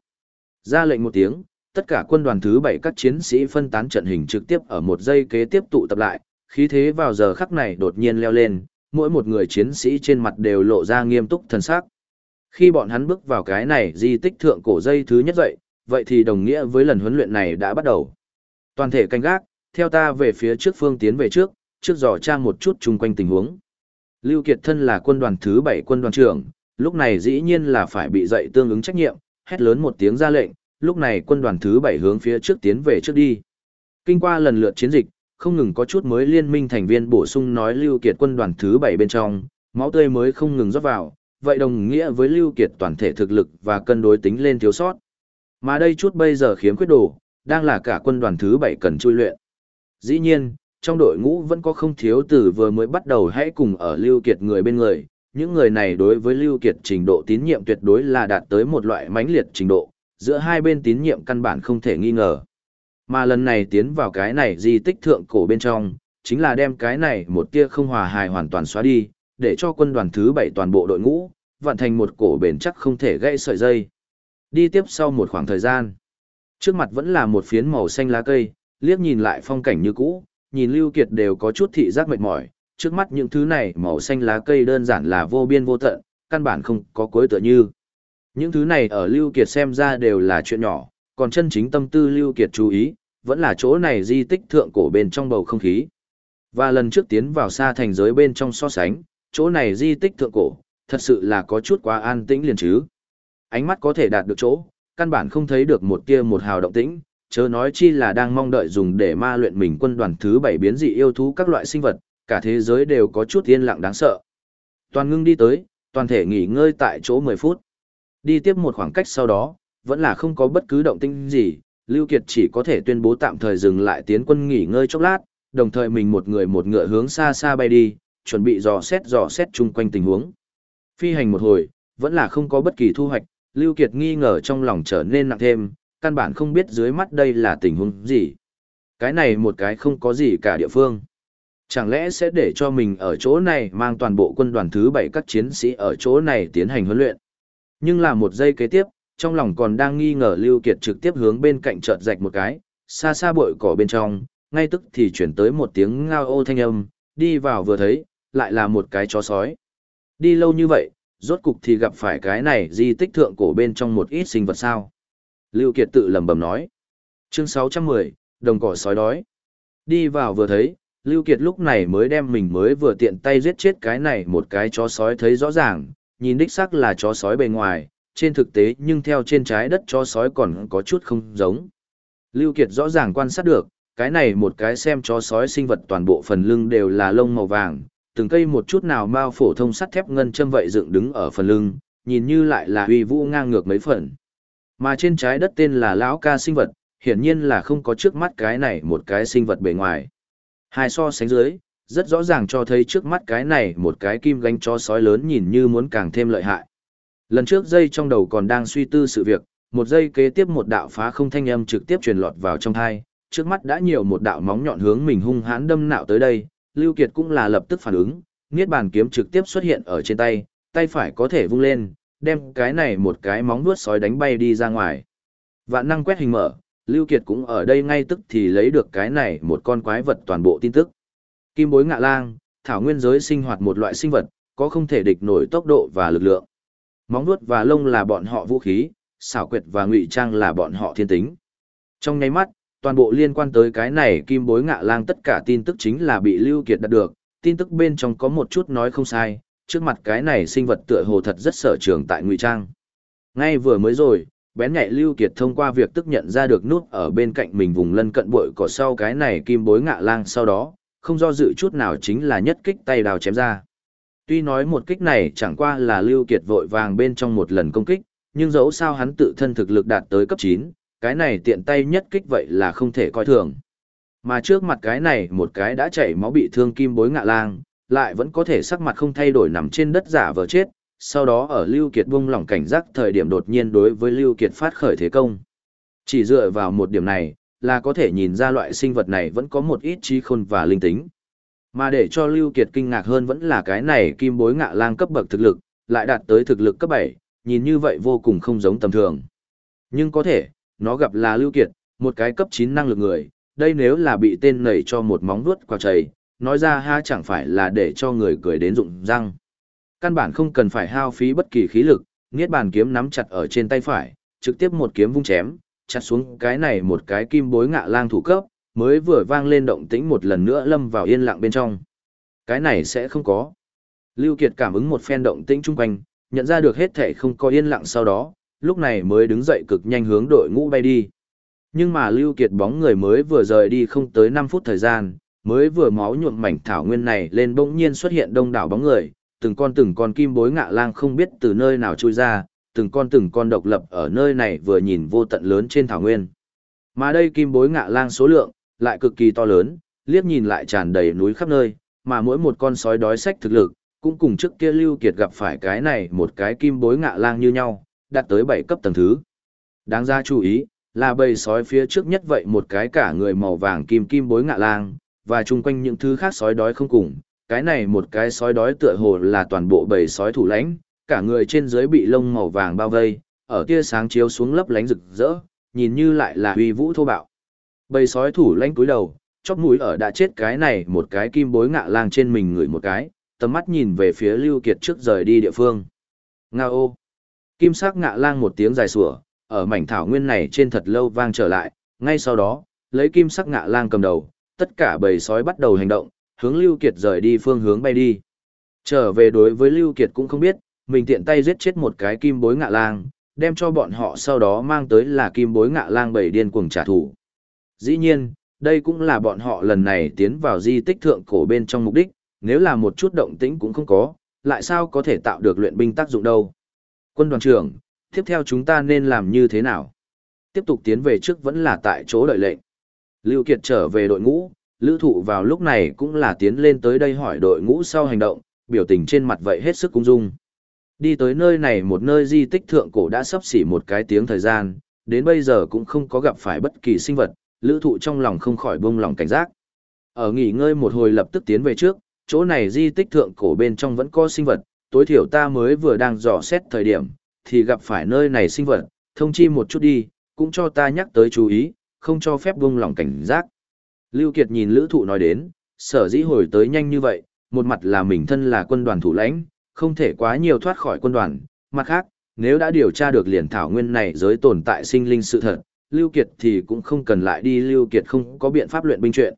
Ra lệnh một tiếng, tất cả quân đoàn thứ bảy các chiến sĩ phân tán trận hình trực tiếp ở một giây kế tiếp tụ tập lại, khí thế vào giờ khắc này đột nhiên leo lên, mỗi một người chiến sĩ trên mặt đều lộ ra nghiêm túc thần sắc. Khi bọn hắn bước vào cái này di tích thượng cổ dây thứ nhất dậy, vậy thì đồng nghĩa với lần huấn luyện này đã bắt đầu. Toàn thể canh gác, theo ta về phía trước phương tiến về trước, trước dò tra một chút chung quanh tình huống. Lưu Kiệt thân là quân đoàn thứ bảy quân đoàn trưởng, lúc này dĩ nhiên là phải bị dậy tương ứng trách nhiệm, hét lớn một tiếng ra lệnh, lúc này quân đoàn thứ 7 hướng phía trước tiến về trước đi. Kinh qua lần lượt chiến dịch, không ngừng có chút mới liên minh thành viên bổ sung nói Lưu Kiệt quân đoàn thứ 7 bên trong, máu tươi mới không ngừng rót vào, vậy đồng nghĩa với Lưu Kiệt toàn thể thực lực và cân đối tính lên thiếu sót. Mà đây chút bây giờ khiếm khuyết đồ, đang là cả quân đoàn thứ 7 cần chui luyện. Dĩ nhiên, trong đội ngũ vẫn có không thiếu từ vừa mới bắt đầu hãy cùng ở Lưu Kiệt người bên người, những người này đối với Lưu Kiệt trình độ tín nhiệm tuyệt đối là đạt tới một loại mãnh liệt trình độ, giữa hai bên tín nhiệm căn bản không thể nghi ngờ. Mà lần này tiến vào cái này di tích thượng cổ bên trong, chính là đem cái này một tia không hòa hài hoàn toàn xóa đi, để cho quân đoàn thứ bảy toàn bộ đội ngũ, vận thành một cổ bền chắc không thể gãy sợi dây. Đi tiếp sau một khoảng thời gian, trước mặt vẫn là một phiến màu xanh lá cây, liếc nhìn lại phong cảnh như cũ, nhìn Lưu Kiệt đều có chút thị giác mệt mỏi, trước mắt những thứ này màu xanh lá cây đơn giản là vô biên vô tận, căn bản không có cuối tựa như. Những thứ này ở Lưu Kiệt xem ra đều là chuyện nhỏ, còn chân chính tâm tư Lưu Kiệt chú ý, vẫn là chỗ này di tích thượng cổ bên trong bầu không khí. Và lần trước tiến vào xa thành giới bên trong so sánh, chỗ này di tích thượng cổ, thật sự là có chút quá an tĩnh liền chứ. Ánh mắt có thể đạt được chỗ, căn bản không thấy được một tia một hào động tĩnh, chớ nói chi là đang mong đợi dùng để ma luyện mình quân đoàn thứ bảy biến dị yêu thú các loại sinh vật, cả thế giới đều có chút yên lặng đáng sợ. Toàn ngưng đi tới, toàn thể nghỉ ngơi tại chỗ 10 phút. Đi tiếp một khoảng cách sau đó, vẫn là không có bất cứ động tĩnh gì, Lưu Kiệt chỉ có thể tuyên bố tạm thời dừng lại tiến quân nghỉ ngơi chốc lát, đồng thời mình một người một ngựa hướng xa xa bay đi, chuẩn bị dò xét dò xét chung quanh tình huống. Phi hành một hồi, vẫn là không có bất kỳ thu hoạch, Lưu Kiệt nghi ngờ trong lòng trở nên nặng thêm, căn bản không biết dưới mắt đây là tình huống gì. Cái này một cái không có gì cả địa phương. Chẳng lẽ sẽ để cho mình ở chỗ này mang toàn bộ quân đoàn thứ bảy các chiến sĩ ở chỗ này tiến hành huấn luyện. Nhưng là một giây kế tiếp, trong lòng còn đang nghi ngờ Lưu Kiệt trực tiếp hướng bên cạnh chợt rạch một cái, xa xa bụi cỏ bên trong, ngay tức thì chuyển tới một tiếng ngao ô thanh âm, đi vào vừa thấy, lại là một cái chó sói. Đi lâu như vậy, rốt cục thì gặp phải cái này di tích thượng cổ bên trong một ít sinh vật sao. Lưu Kiệt tự lẩm bẩm nói. Chương 610, đồng cỏ sói đói. Đi vào vừa thấy, Lưu Kiệt lúc này mới đem mình mới vừa tiện tay giết chết cái này một cái chó sói thấy rõ ràng, nhìn đích xác là chó sói bề ngoài, trên thực tế nhưng theo trên trái đất chó sói còn có chút không giống. Lưu Kiệt rõ ràng quan sát được, cái này một cái xem chó sói sinh vật toàn bộ phần lưng đều là lông màu vàng, từng cây một chút nào mao phổ thông sắt thép ngân châm vậy dựng đứng ở phần lưng, nhìn như lại là uy vũ ngang ngược mấy phần. Mà trên trái đất tên là lão ca sinh vật, hiển nhiên là không có trước mắt cái này một cái sinh vật bề ngoài. Hai so sánh dưới, rất rõ ràng cho thấy trước mắt cái này một cái kim gánh chó sói lớn nhìn như muốn càng thêm lợi hại. Lần trước dây trong đầu còn đang suy tư sự việc, một giây kế tiếp một đạo phá không thanh âm trực tiếp truyền lọt vào trong thai, trước mắt đã nhiều một đạo móng nhọn hướng mình hung hãn đâm nạo tới đây, Lưu Kiệt cũng là lập tức phản ứng, niết bàn kiếm trực tiếp xuất hiện ở trên tay, tay phải có thể vung lên, đem cái này một cái móng vuốt sói đánh bay đi ra ngoài. Vạn năng quét hình mở, Lưu Kiệt cũng ở đây ngay tức thì lấy được cái này một con quái vật toàn bộ tin tức. Kim bối ngạ lang, thảo nguyên giới sinh hoạt một loại sinh vật, có không thể địch nổi tốc độ và lực lượng. Móng vuốt và lông là bọn họ vũ khí, xảo quyệt và ngụy trang là bọn họ thiên tính. Trong nháy mắt, toàn bộ liên quan tới cái này kim bối ngạ lang tất cả tin tức chính là bị Lưu Kiệt đạt được, tin tức bên trong có một chút nói không sai, trước mặt cái này sinh vật tựa hồ thật rất sở trường tại ngụy trang. Ngay vừa mới rồi, bén nhạy Lưu Kiệt thông qua việc tức nhận ra được nút ở bên cạnh mình vùng lân cận bụi cỏ sau cái này kim bối ngạ lang sau đó, không do dự chút nào chính là nhất kích tay đào chém ra. Tuy nói một kích này chẳng qua là Lưu Kiệt vội vàng bên trong một lần công kích, nhưng dẫu sao hắn tự thân thực lực đạt tới cấp 9, cái này tiện tay nhất kích vậy là không thể coi thường. Mà trước mặt cái này một cái đã chảy máu bị thương kim bối ngạ lang, lại vẫn có thể sắc mặt không thay đổi nằm trên đất giả vờ chết, sau đó ở Lưu Kiệt buông lỏng cảnh giác thời điểm đột nhiên đối với Lưu Kiệt phát khởi thế công. Chỉ dựa vào một điểm này, là có thể nhìn ra loại sinh vật này vẫn có một ít trí khôn và linh tính. Mà để cho Lưu Kiệt kinh ngạc hơn vẫn là cái này kim bối ngạ lang cấp bậc thực lực, lại đạt tới thực lực cấp 7, nhìn như vậy vô cùng không giống tầm thường. Nhưng có thể, nó gặp là Lưu Kiệt, một cái cấp 9 năng lực người, đây nếu là bị tên nảy cho một móng vuốt quào chảy, nói ra ha chẳng phải là để cho người cười đến rụng răng. Căn bản không cần phải hao phí bất kỳ khí lực, nghiết bàn kiếm nắm chặt ở trên tay phải, trực tiếp một kiếm vung chém, chặt xuống cái này một cái kim bối ngạ lang thủ cấp, mới vừa vang lên động tĩnh một lần nữa lâm vào yên lặng bên trong. Cái này sẽ không có. Lưu Kiệt cảm ứng một phen động tĩnh chung quanh, nhận ra được hết thể không có yên lặng sau đó, lúc này mới đứng dậy cực nhanh hướng đội ngũ bay đi. Nhưng mà Lưu Kiệt bóng người mới vừa rời đi không tới 5 phút thời gian, mới vừa máu nhuộm mảnh thảo nguyên này lên bỗng nhiên xuất hiện đông đảo bóng người, từng con từng con kim bối ngạ lang không biết từ nơi nào chui ra, từng con từng con độc lập ở nơi này vừa nhìn vô tận lớn trên thảo nguyên. Mà đây kim bối ngạ lang số lượng, lại cực kỳ to lớn, liếc nhìn lại tràn đầy núi khắp nơi, mà mỗi một con sói đói sách thực lực, cũng cùng trước kia Lưu Kiệt gặp phải cái này một cái kim bối ngạ lang như nhau, đạt tới 7 cấp tầng thứ. Đáng ra chú ý, là bầy sói phía trước nhất vậy một cái cả người màu vàng kim kim bối ngạ lang, và chung quanh những thứ khác sói đói không cùng. Cái này một cái sói đói tựa hồ là toàn bộ bầy sói thủ lãnh, cả người trên dưới bị lông màu vàng bao vây, ở tia sáng chiếu xuống lấp lánh rực rỡ, nhìn như lại là uy vũ thô bạo. Bầy sói thủ lãnh cúi đầu, chóp mũi ở đã chết cái này một cái kim bối ngạ lang trên mình người một cái, tầm mắt nhìn về phía Lưu Kiệt trước rời đi địa phương. Nga ô! Kim sắc ngạ lang một tiếng dài sủa, ở mảnh thảo nguyên này trên thật lâu vang trở lại, ngay sau đó, lấy kim sắc ngạ lang cầm đầu, tất cả bầy sói bắt đầu hành động, hướng Lưu Kiệt rời đi phương hướng bay đi. Trở về đối với Lưu Kiệt cũng không biết, mình tiện tay giết chết một cái kim bối ngạ lang, đem cho bọn họ sau đó mang tới là kim bối ngạ lang bầy điên cuồng trả thù. Dĩ nhiên, đây cũng là bọn họ lần này tiến vào di tích thượng cổ bên trong mục đích, nếu là một chút động tĩnh cũng không có, lại sao có thể tạo được luyện binh tác dụng đâu. Quân đoàn trưởng, tiếp theo chúng ta nên làm như thế nào? Tiếp tục tiến về trước vẫn là tại chỗ đợi lệnh. Lưu Kiệt trở về đội ngũ, Lữ Thụ vào lúc này cũng là tiến lên tới đây hỏi đội ngũ sau hành động, biểu tình trên mặt vậy hết sức cung dung. Đi tới nơi này một nơi di tích thượng cổ đã sắp xỉ một cái tiếng thời gian, đến bây giờ cũng không có gặp phải bất kỳ sinh vật, lữ thụ trong lòng không khỏi buông lòng cảnh giác. Ở nghỉ ngơi một hồi lập tức tiến về trước, chỗ này di tích thượng cổ bên trong vẫn có sinh vật, tối thiểu ta mới vừa đang dò xét thời điểm, thì gặp phải nơi này sinh vật, thông chi một chút đi, cũng cho ta nhắc tới chú ý, không cho phép buông lòng cảnh giác. Lưu Kiệt nhìn lữ thụ nói đến, sở dĩ hồi tới nhanh như vậy, một mặt là mình thân là quân đoàn thủ lãnh, không thể quá nhiều thoát khỏi quân đoàn, mặt khác, nếu đã điều tra được liền thảo nguyên này giới tồn tại sinh linh sự thật, Lưu Kiệt thì cũng không cần lại đi Lưu Kiệt không có biện pháp luyện binh chuyện.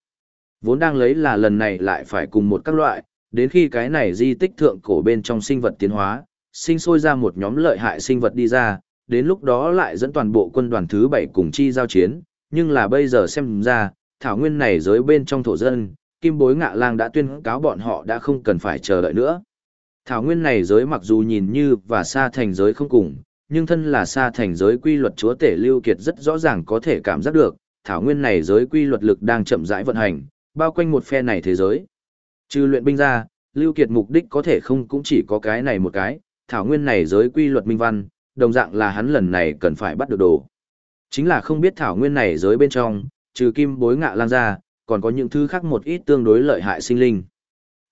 Vốn đang lấy là lần này lại phải cùng một các loại, đến khi cái này di tích thượng cổ bên trong sinh vật tiến hóa, sinh sôi ra một nhóm lợi hại sinh vật đi ra, đến lúc đó lại dẫn toàn bộ quân đoàn thứ 7 cùng chi giao chiến, nhưng là bây giờ xem ra, thảo nguyên này giới bên trong thổ dân, kim bối ngạ lang đã tuyên cáo bọn họ đã không cần phải chờ đợi nữa. Thảo nguyên này giới mặc dù nhìn như và xa thành giới không cùng, nhưng thân là xa thành giới quy luật chúa tể lưu kiệt rất rõ ràng có thể cảm giác được, thảo nguyên này giới quy luật lực đang chậm rãi vận hành, bao quanh một phe này thế giới. Trừ luyện binh ra, lưu kiệt mục đích có thể không cũng chỉ có cái này một cái, thảo nguyên này giới quy luật minh văn, đồng dạng là hắn lần này cần phải bắt được đồ. Chính là không biết thảo nguyên này giới bên trong, trừ kim bối ngạ lang ra, còn có những thứ khác một ít tương đối lợi hại sinh linh.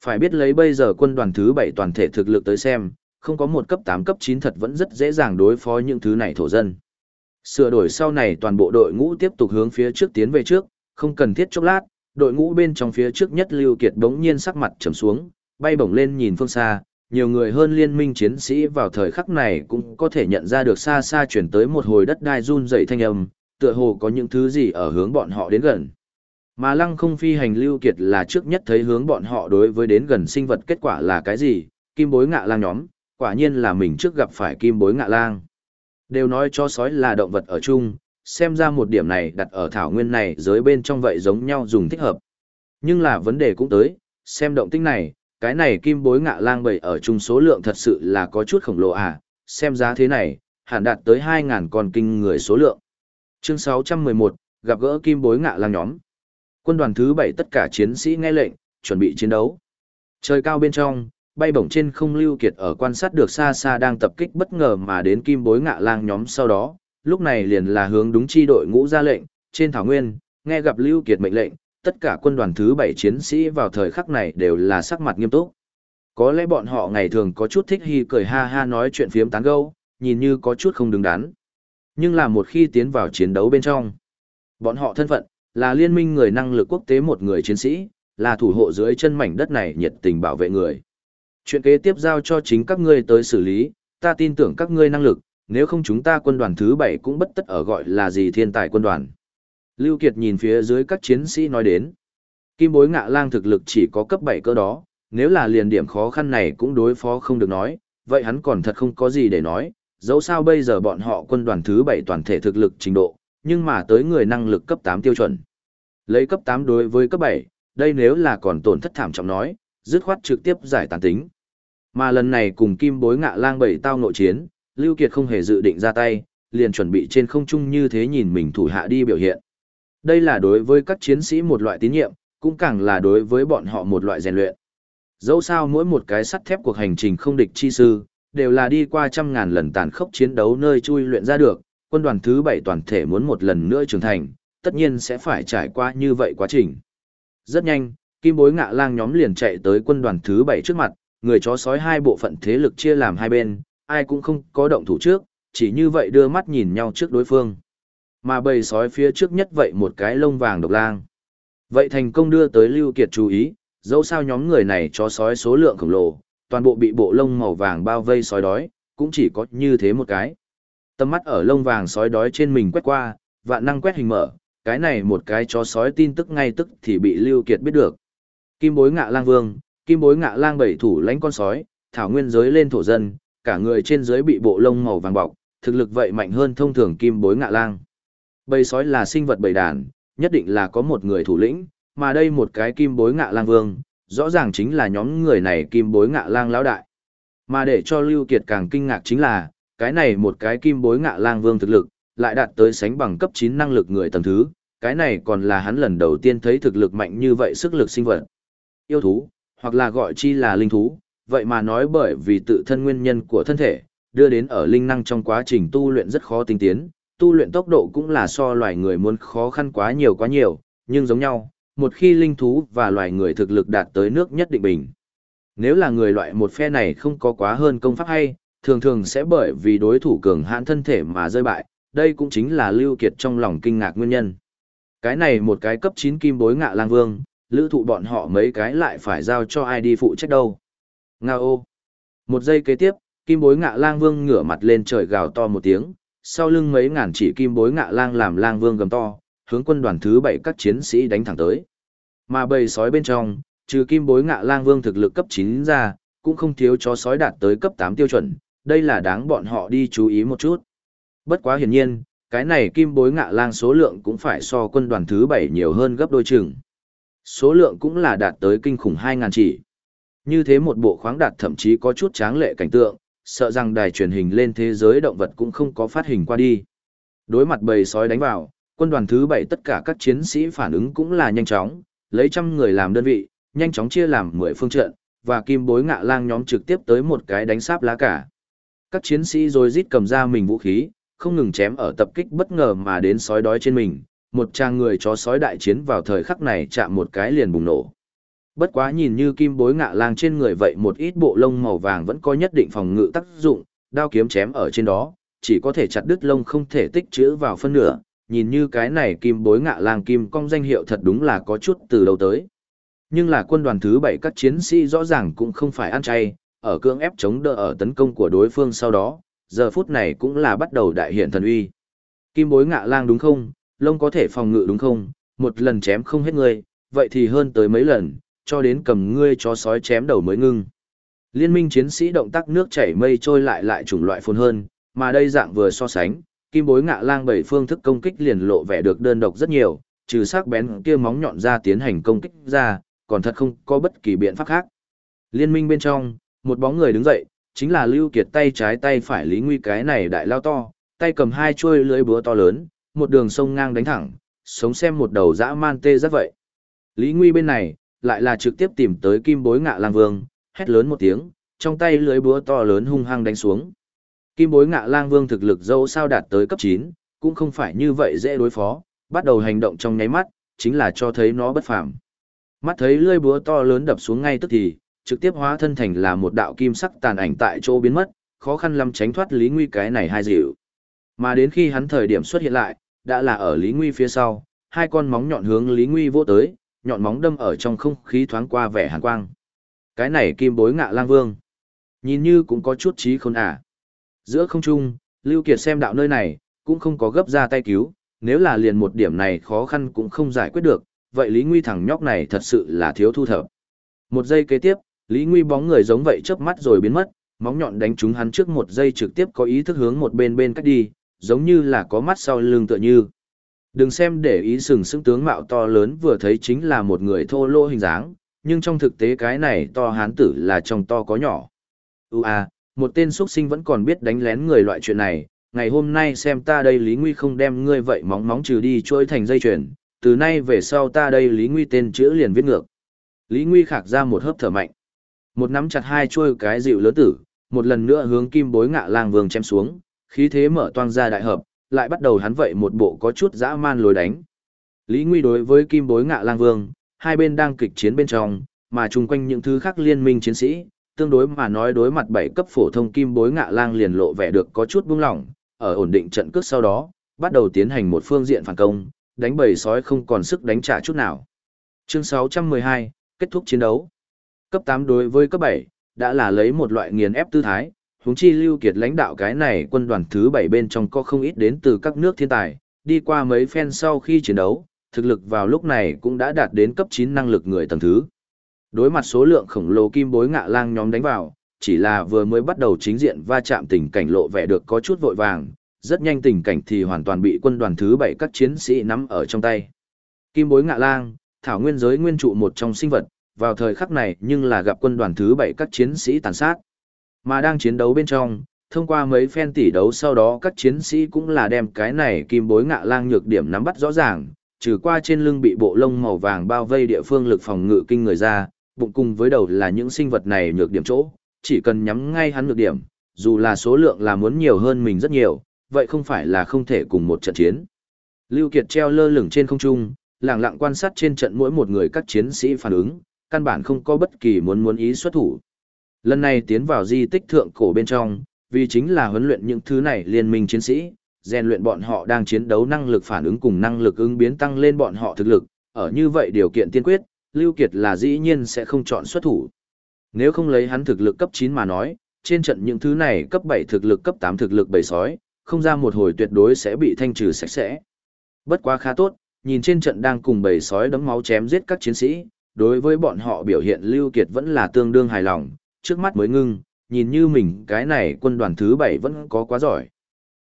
Phải biết lấy bây giờ quân đoàn thứ 7 toàn thể thực lực tới xem, không có một cấp 8 cấp 9 thật vẫn rất dễ dàng đối phó những thứ này thổ dân. Sửa đổi sau này toàn bộ đội ngũ tiếp tục hướng phía trước tiến về trước, không cần thiết chốc lát, đội ngũ bên trong phía trước nhất Lưu Kiệt đống nhiên sắc mặt trầm xuống, bay bổng lên nhìn phương xa, nhiều người hơn liên minh chiến sĩ vào thời khắc này cũng có thể nhận ra được xa xa chuyển tới một hồi đất đai run rẩy thanh âm, tựa hồ có những thứ gì ở hướng bọn họ đến gần. Mà lăng không phi hành lưu kiệt là trước nhất thấy hướng bọn họ đối với đến gần sinh vật kết quả là cái gì, kim bối ngạ lang nhóm, quả nhiên là mình trước gặp phải kim bối ngạ lang. Đều nói cho sói là động vật ở chung, xem ra một điểm này đặt ở thảo nguyên này giới bên trong vậy giống nhau dùng thích hợp. Nhưng là vấn đề cũng tới, xem động tinh này, cái này kim bối ngạ lang bầy ở chung số lượng thật sự là có chút khổng lồ à, xem giá thế này, hẳn đạt tới 2.000 con kinh người số lượng. Chương 611, gặp gỡ kim bối ngạ lang nhóm. Quân đoàn thứ 7 tất cả chiến sĩ nghe lệnh, chuẩn bị chiến đấu. Trời cao bên trong, bay bổng trên không lưu kiệt ở quan sát được xa xa đang tập kích bất ngờ mà đến kim bối ngạ lang nhóm sau đó, lúc này liền là hướng đúng chi đội ngũ ra lệnh, trên thảo nguyên, nghe gặp lưu kiệt mệnh lệnh, tất cả quân đoàn thứ 7 chiến sĩ vào thời khắc này đều là sắc mặt nghiêm túc. Có lẽ bọn họ ngày thường có chút thích hi cười ha ha nói chuyện phiếm tán gẫu, nhìn như có chút không đứng đắn. Nhưng là một khi tiến vào chiến đấu bên trong, bọn họ thân phận, là liên minh người năng lực quốc tế một người chiến sĩ, là thủ hộ dưới chân mảnh đất này nhiệt tình bảo vệ người. Chuyện kế tiếp giao cho chính các ngươi tới xử lý, ta tin tưởng các ngươi năng lực, nếu không chúng ta quân đoàn thứ 7 cũng bất tất ở gọi là gì thiên tài quân đoàn. Lưu Kiệt nhìn phía dưới các chiến sĩ nói đến. Kim bối ngạ lang thực lực chỉ có cấp 7 cơ đó, nếu là liền điểm khó khăn này cũng đối phó không được nói, vậy hắn còn thật không có gì để nói, dẫu sao bây giờ bọn họ quân đoàn thứ 7 toàn thể thực lực trình độ, nhưng mà tới người năng lực cấp 8 tiêu chuẩn. Lấy cấp 8 đối với cấp 7, đây nếu là còn tổn thất thảm trọng nói, dứt khoát trực tiếp giải tán tính. Mà lần này cùng kim bối ngạ lang bảy tao nội chiến, Lưu Kiệt không hề dự định ra tay, liền chuẩn bị trên không trung như thế nhìn mình thủ hạ đi biểu hiện. Đây là đối với các chiến sĩ một loại tín nhiệm, cũng càng là đối với bọn họ một loại rèn luyện. Dẫu sao mỗi một cái sắt thép cuộc hành trình không địch chi sư, đều là đi qua trăm ngàn lần tàn khốc chiến đấu nơi chui luyện ra được, quân đoàn thứ bảy toàn thể muốn một lần nữa trưởng thành, tất nhiên sẽ phải trải qua như vậy quá trình. Rất nhanh, kim bối ngạ lang nhóm liền chạy tới quân đoàn thứ bảy trước mặt, người chó sói hai bộ phận thế lực chia làm hai bên, ai cũng không có động thủ trước, chỉ như vậy đưa mắt nhìn nhau trước đối phương. Mà bầy sói phía trước nhất vậy một cái lông vàng độc lang. Vậy thành công đưa tới Lưu Kiệt chú ý, dẫu sao nhóm người này chó sói số lượng khổng lồ, toàn bộ bị bộ lông màu vàng bao vây sói đói, cũng chỉ có như thế một cái. Tầm mắt ở lông vàng sói đói trên mình quét qua, vạn năng quét hình mở, cái này một cái chó sói tin tức ngay tức thì bị Lưu Kiệt biết được. Kim bối ngạ lang vương, kim bối ngạ lang bảy thủ lãnh con sói, thảo nguyên giới lên thổ dân, cả người trên dưới bị bộ lông màu vàng bọc, thực lực vậy mạnh hơn thông thường kim bối ngạ lang. Bầy sói là sinh vật bầy đàn, nhất định là có một người thủ lĩnh, mà đây một cái kim bối ngạ lang vương, rõ ràng chính là nhóm người này kim bối ngạ lang lão đại. Mà để cho Lưu Kiệt càng kinh ngạc chính là, cái này một cái kim bối ngạ lang vương thực lực, lại đạt tới sánh bằng cấp 9 năng lực người tầng thứ, cái này còn là hắn lần đầu tiên thấy thực lực mạnh như vậy sức lực sinh vật. Yêu thú, hoặc là gọi chi là linh thú, vậy mà nói bởi vì tự thân nguyên nhân của thân thể, đưa đến ở linh năng trong quá trình tu luyện rất khó tinh tiến, tu luyện tốc độ cũng là so loài người muốn khó khăn quá nhiều quá nhiều, nhưng giống nhau, một khi linh thú và loài người thực lực đạt tới nước nhất định bình. Nếu là người loại một phe này không có quá hơn công pháp hay, thường thường sẽ bởi vì đối thủ cường hãn thân thể mà rơi bại, đây cũng chính là Lưu Kiệt trong lòng kinh ngạc nguyên nhân. Cái này một cái cấp 9 kim bối ngạ lang vương, lữ thụ bọn họ mấy cái lại phải giao cho ai đi phụ trách đâu. Nga ô. Một giây kế tiếp, kim bối ngạ lang vương ngửa mặt lên trời gào to một tiếng, sau lưng mấy ngàn chỉ kim bối ngạ lang làm lang vương gầm to, hướng quân đoàn thứ 7 các chiến sĩ đánh thẳng tới. Mà bầy sói bên trong, trừ kim bối ngạ lang vương thực lực cấp 9 ra, cũng không thiếu chó sói đạt tới cấp 8 tiêu chuẩn, đây là đáng bọn họ đi chú ý một chút. Bất quá hiển nhiên, cái này kim bối ngạ lang số lượng cũng phải so quân đoàn thứ 7 nhiều hơn gấp đôi chừng. Số lượng cũng là đạt tới kinh khủng 2.000 chỉ. Như thế một bộ khoáng đạt thậm chí có chút tráng lệ cảnh tượng, sợ rằng đài truyền hình lên thế giới động vật cũng không có phát hình qua đi. Đối mặt bầy sói đánh vào, quân đoàn thứ 7 tất cả các chiến sĩ phản ứng cũng là nhanh chóng, lấy trăm người làm đơn vị, nhanh chóng chia làm 10 phương trận, và kim bối ngạ lang nhóm trực tiếp tới một cái đánh sáp lá cả. Các chiến sĩ rồi rít cầm ra mình vũ khí, không ngừng chém ở tập kích bất ngờ mà đến sói đói trên mình, một trang người chó sói đại chiến vào thời khắc này chạm một cái liền bùng nổ. Bất quá nhìn như kim bối ngạ lang trên người vậy một ít bộ lông màu vàng vẫn có nhất định phòng ngự tác dụng, đao kiếm chém ở trên đó, chỉ có thể chặt đứt lông không thể tích trữ vào phân nửa, nhìn như cái này kim bối ngạ lang kim cong danh hiệu thật đúng là có chút từ đầu tới. Nhưng là quân đoàn thứ bảy các chiến sĩ rõ ràng cũng không phải ăn chay, ở cưỡng ép chống đỡ ở tấn công của đối phương sau đó, giờ phút này cũng là bắt đầu đại hiện thần uy. Kim bối ngạ lang đúng không, lông có thể phòng ngự đúng không, một lần chém không hết ngươi, vậy thì hơn tới mấy lần, cho đến cầm ngươi cho sói chém đầu mới ngưng. Liên minh chiến sĩ động tác nước chảy mây trôi lại lại chủng loại phồn hơn, mà đây dạng vừa so sánh, kim bối ngạ lang bảy phương thức công kích liền lộ vẻ được đơn độc rất nhiều, trừ sắc bén kia móng nhọn ra tiến hành công kích ra, còn thật không có bất kỳ biện pháp khác. Liên minh bên trong, một bóng người đứng dậy, chính là Lưu Kiệt tay trái tay phải Lý Nguy cái này đại lao to, tay cầm hai chuôi lưới búa to lớn, một đường sông ngang đánh thẳng, sống xem một đầu dã man tê rất vậy. Lý Nguy bên này, lại là trực tiếp tìm tới kim bối ngạ lang vương, hét lớn một tiếng, trong tay lưới búa to lớn hung hăng đánh xuống. Kim bối ngạ lang vương thực lực dâu sao đạt tới cấp 9, cũng không phải như vậy dễ đối phó, bắt đầu hành động trong nháy mắt, chính là cho thấy nó bất phàm. Mắt thấy lưới búa to lớn đập xuống ngay tức thì, trực tiếp hóa thân thành là một đạo kim sắc tàn ảnh tại chỗ biến mất, khó khăn lắm tránh thoát Lý Nguy cái này hai dịu. Mà đến khi hắn thời điểm xuất hiện lại, đã là ở Lý Nguy phía sau, hai con móng nhọn hướng Lý Nguy vô tới, nhọn móng đâm ở trong không khí thoáng qua vẻ hàn quang. Cái này kim bối ngạ lang vương. Nhìn như cũng có chút trí khôn à. Giữa không trung, Lưu Kiệt xem đạo nơi này, cũng không có gấp ra tay cứu, nếu là liền một điểm này khó khăn cũng không giải quyết được, vậy Lý Nguy thằng nhóc này thật sự là thiếu thu thập. Một giây kế tiếp, Lý Nguy bóng người giống vậy chớp mắt rồi biến mất, móng nhọn đánh trúng hắn trước một giây trực tiếp có ý thức hướng một bên bên cách đi, giống như là có mắt sau lưng tựa như. Đừng xem để ý sừng sững tướng mạo to lớn vừa thấy chính là một người thô lỗ hình dáng, nhưng trong thực tế cái này to hán tử là trong to có nhỏ. Ú à, một tên xuất sinh vẫn còn biết đánh lén người loại chuyện này, ngày hôm nay xem ta đây Lý Nguy không đem ngươi vậy móng móng trừ đi trôi thành dây chuyền, từ nay về sau ta đây Lý Nguy tên chữ liền viết ngược. Lý Nguy khạc ra một hớp thở mạnh. Một nắm chặt hai chuôi cái dịu lớn tử, một lần nữa hướng kim bối ngạ lang vương chém xuống, khí thế mở toang ra đại hợp, lại bắt đầu hắn vậy một bộ có chút dã man lối đánh. Lý Nguy đối với Kim Bối Ngạ Lang Vương, hai bên đang kịch chiến bên trong, mà chung quanh những thứ khác liên minh chiến sĩ, tương đối mà nói đối mặt bảy cấp phổ thông Kim Bối Ngạ Lang liền lộ vẻ được có chút buông lỏng, ở ổn định trận cước sau đó, bắt đầu tiến hành một phương diện phản công, đánh bầy sói không còn sức đánh trả chút nào. Chương 612, kết thúc chiến đấu. Cấp 8 đối với cấp 7, đã là lấy một loại nghiền ép tư thái, huống chi Lưu Kiệt lãnh đạo cái này quân đoàn thứ 7 bên trong có không ít đến từ các nước thiên tài, đi qua mấy phen sau khi chiến đấu, thực lực vào lúc này cũng đã đạt đến cấp 9 năng lực người tầng thứ. Đối mặt số lượng khổng lồ kim bối ngạ lang nhóm đánh vào, chỉ là vừa mới bắt đầu chính diện va chạm tình cảnh lộ vẻ được có chút vội vàng, rất nhanh tình cảnh thì hoàn toàn bị quân đoàn thứ 7 các chiến sĩ nắm ở trong tay. Kim bối ngạ lang, thảo nguyên giới nguyên trụ một trong sinh vật, vào thời khắc này nhưng là gặp quân đoàn thứ 7 các chiến sĩ tàn sát. Mà đang chiến đấu bên trong, thông qua mấy phen tỷ đấu sau đó các chiến sĩ cũng là đem cái này kim bối ngạ lang nhược điểm nắm bắt rõ ràng, trừ qua trên lưng bị bộ lông màu vàng bao vây địa phương lực phòng ngự kinh người ra, bụng cùng với đầu là những sinh vật này nhược điểm chỗ, chỉ cần nhắm ngay hắn nhược điểm, dù là số lượng là muốn nhiều hơn mình rất nhiều, vậy không phải là không thể cùng một trận chiến. Lưu Kiệt treo lơ lửng trên không trung, lặng lặng quan sát trên trận mỗi một người các chiến sĩ phản ứng, căn bản không có bất kỳ muốn muốn ý xuất thủ. Lần này tiến vào di tích thượng cổ bên trong, vì chính là huấn luyện những thứ này liên minh chiến sĩ, rèn luyện bọn họ đang chiến đấu năng lực phản ứng cùng năng lực ứng biến tăng lên bọn họ thực lực, ở như vậy điều kiện tiên quyết, Lưu Kiệt là dĩ nhiên sẽ không chọn xuất thủ. Nếu không lấy hắn thực lực cấp 9 mà nói, trên trận những thứ này cấp 7 thực lực cấp 8 thực lực bầy sói, không ra một hồi tuyệt đối sẽ bị thanh trừ sạch sẽ. Bất quá khá tốt, nhìn trên trận đang cùng bầy sói đấm máu chém giết các chiến sĩ, đối với bọn họ biểu hiện Lưu Kiệt vẫn là tương đương hài lòng, trước mắt mới ngưng, nhìn như mình cái này quân đoàn thứ 7 vẫn có quá giỏi.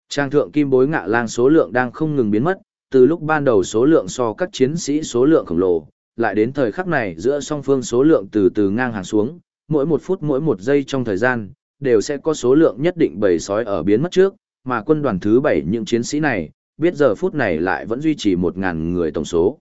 Trang thượng kim bối ngạ lang số lượng đang không ngừng biến mất, từ lúc ban đầu số lượng so các chiến sĩ số lượng khổng lồ, lại đến thời khắc này giữa song phương số lượng từ từ ngang hàng xuống, mỗi một phút mỗi một giây trong thời gian, đều sẽ có số lượng nhất định bầy sói ở biến mất trước, mà quân đoàn thứ 7 những chiến sĩ này, biết giờ phút này lại vẫn duy trì 1.000 người tổng số.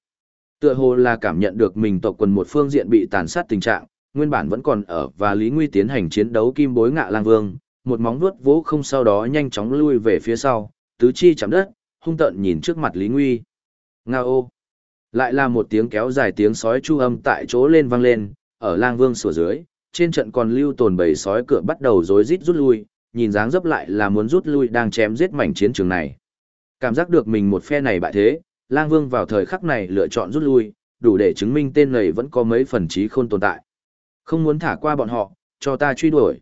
Tựa hồ là cảm nhận được mình tộc quần một phương diện bị tàn sát tình trạng, nguyên bản vẫn còn ở và Lý Nguy tiến hành chiến đấu kim bối ngạ lang vương, một móng vuốt vỗ không sau đó nhanh chóng lui về phía sau, tứ chi chạm đất, hung tợn nhìn trước mặt Lý Nguy. Nga ô! Lại là một tiếng kéo dài tiếng sói chu âm tại chỗ lên vang lên, ở lang vương sủa dưới, trên trận còn lưu tồn bầy sói cửa bắt đầu rối rít rút lui, nhìn dáng dấp lại là muốn rút lui đang chém giết mảnh chiến trường này. Cảm giác được mình một phe này bại thế, lang vương vào thời khắc này lựa chọn rút lui, đủ để chứng minh tên này vẫn có mấy phần trí khôn tồn tại. Không muốn thả qua bọn họ, cho ta truy đuổi.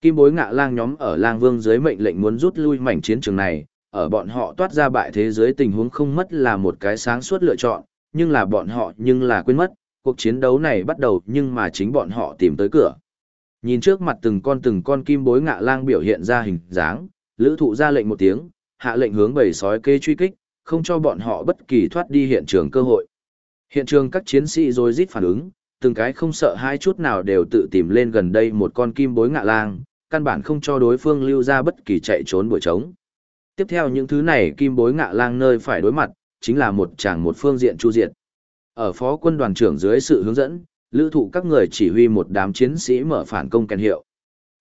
Kim bối ngạ lang nhóm ở lang vương dưới mệnh lệnh muốn rút lui mảnh chiến trường này, ở bọn họ toát ra bại thế giới tình huống không mất là một cái sáng suốt lựa chọn, nhưng là bọn họ nhưng là quên mất, cuộc chiến đấu này bắt đầu nhưng mà chính bọn họ tìm tới cửa. Nhìn trước mặt từng con từng con kim bối ngạ lang biểu hiện ra hình dáng, lữ thụ ra lệnh một tiếng, hạ lệnh hướng bầy sói kê truy kích, không cho bọn họ bất kỳ thoát đi hiện trường cơ hội. Hiện trường các chiến sĩ rồi rít phản ứng, từng cái không sợ hai chút nào đều tự tìm lên gần đây một con kim bối ngạ lang, căn bản không cho đối phương lưu ra bất kỳ chạy trốn buổi trống. Tiếp theo những thứ này kim bối ngạ lang nơi phải đối mặt, chính là một chàng một phương diện chu diệt. Ở phó quân đoàn trưởng dưới sự hướng dẫn, lữ thụ các người chỉ huy một đám chiến sĩ mở phản công kèn hiệu.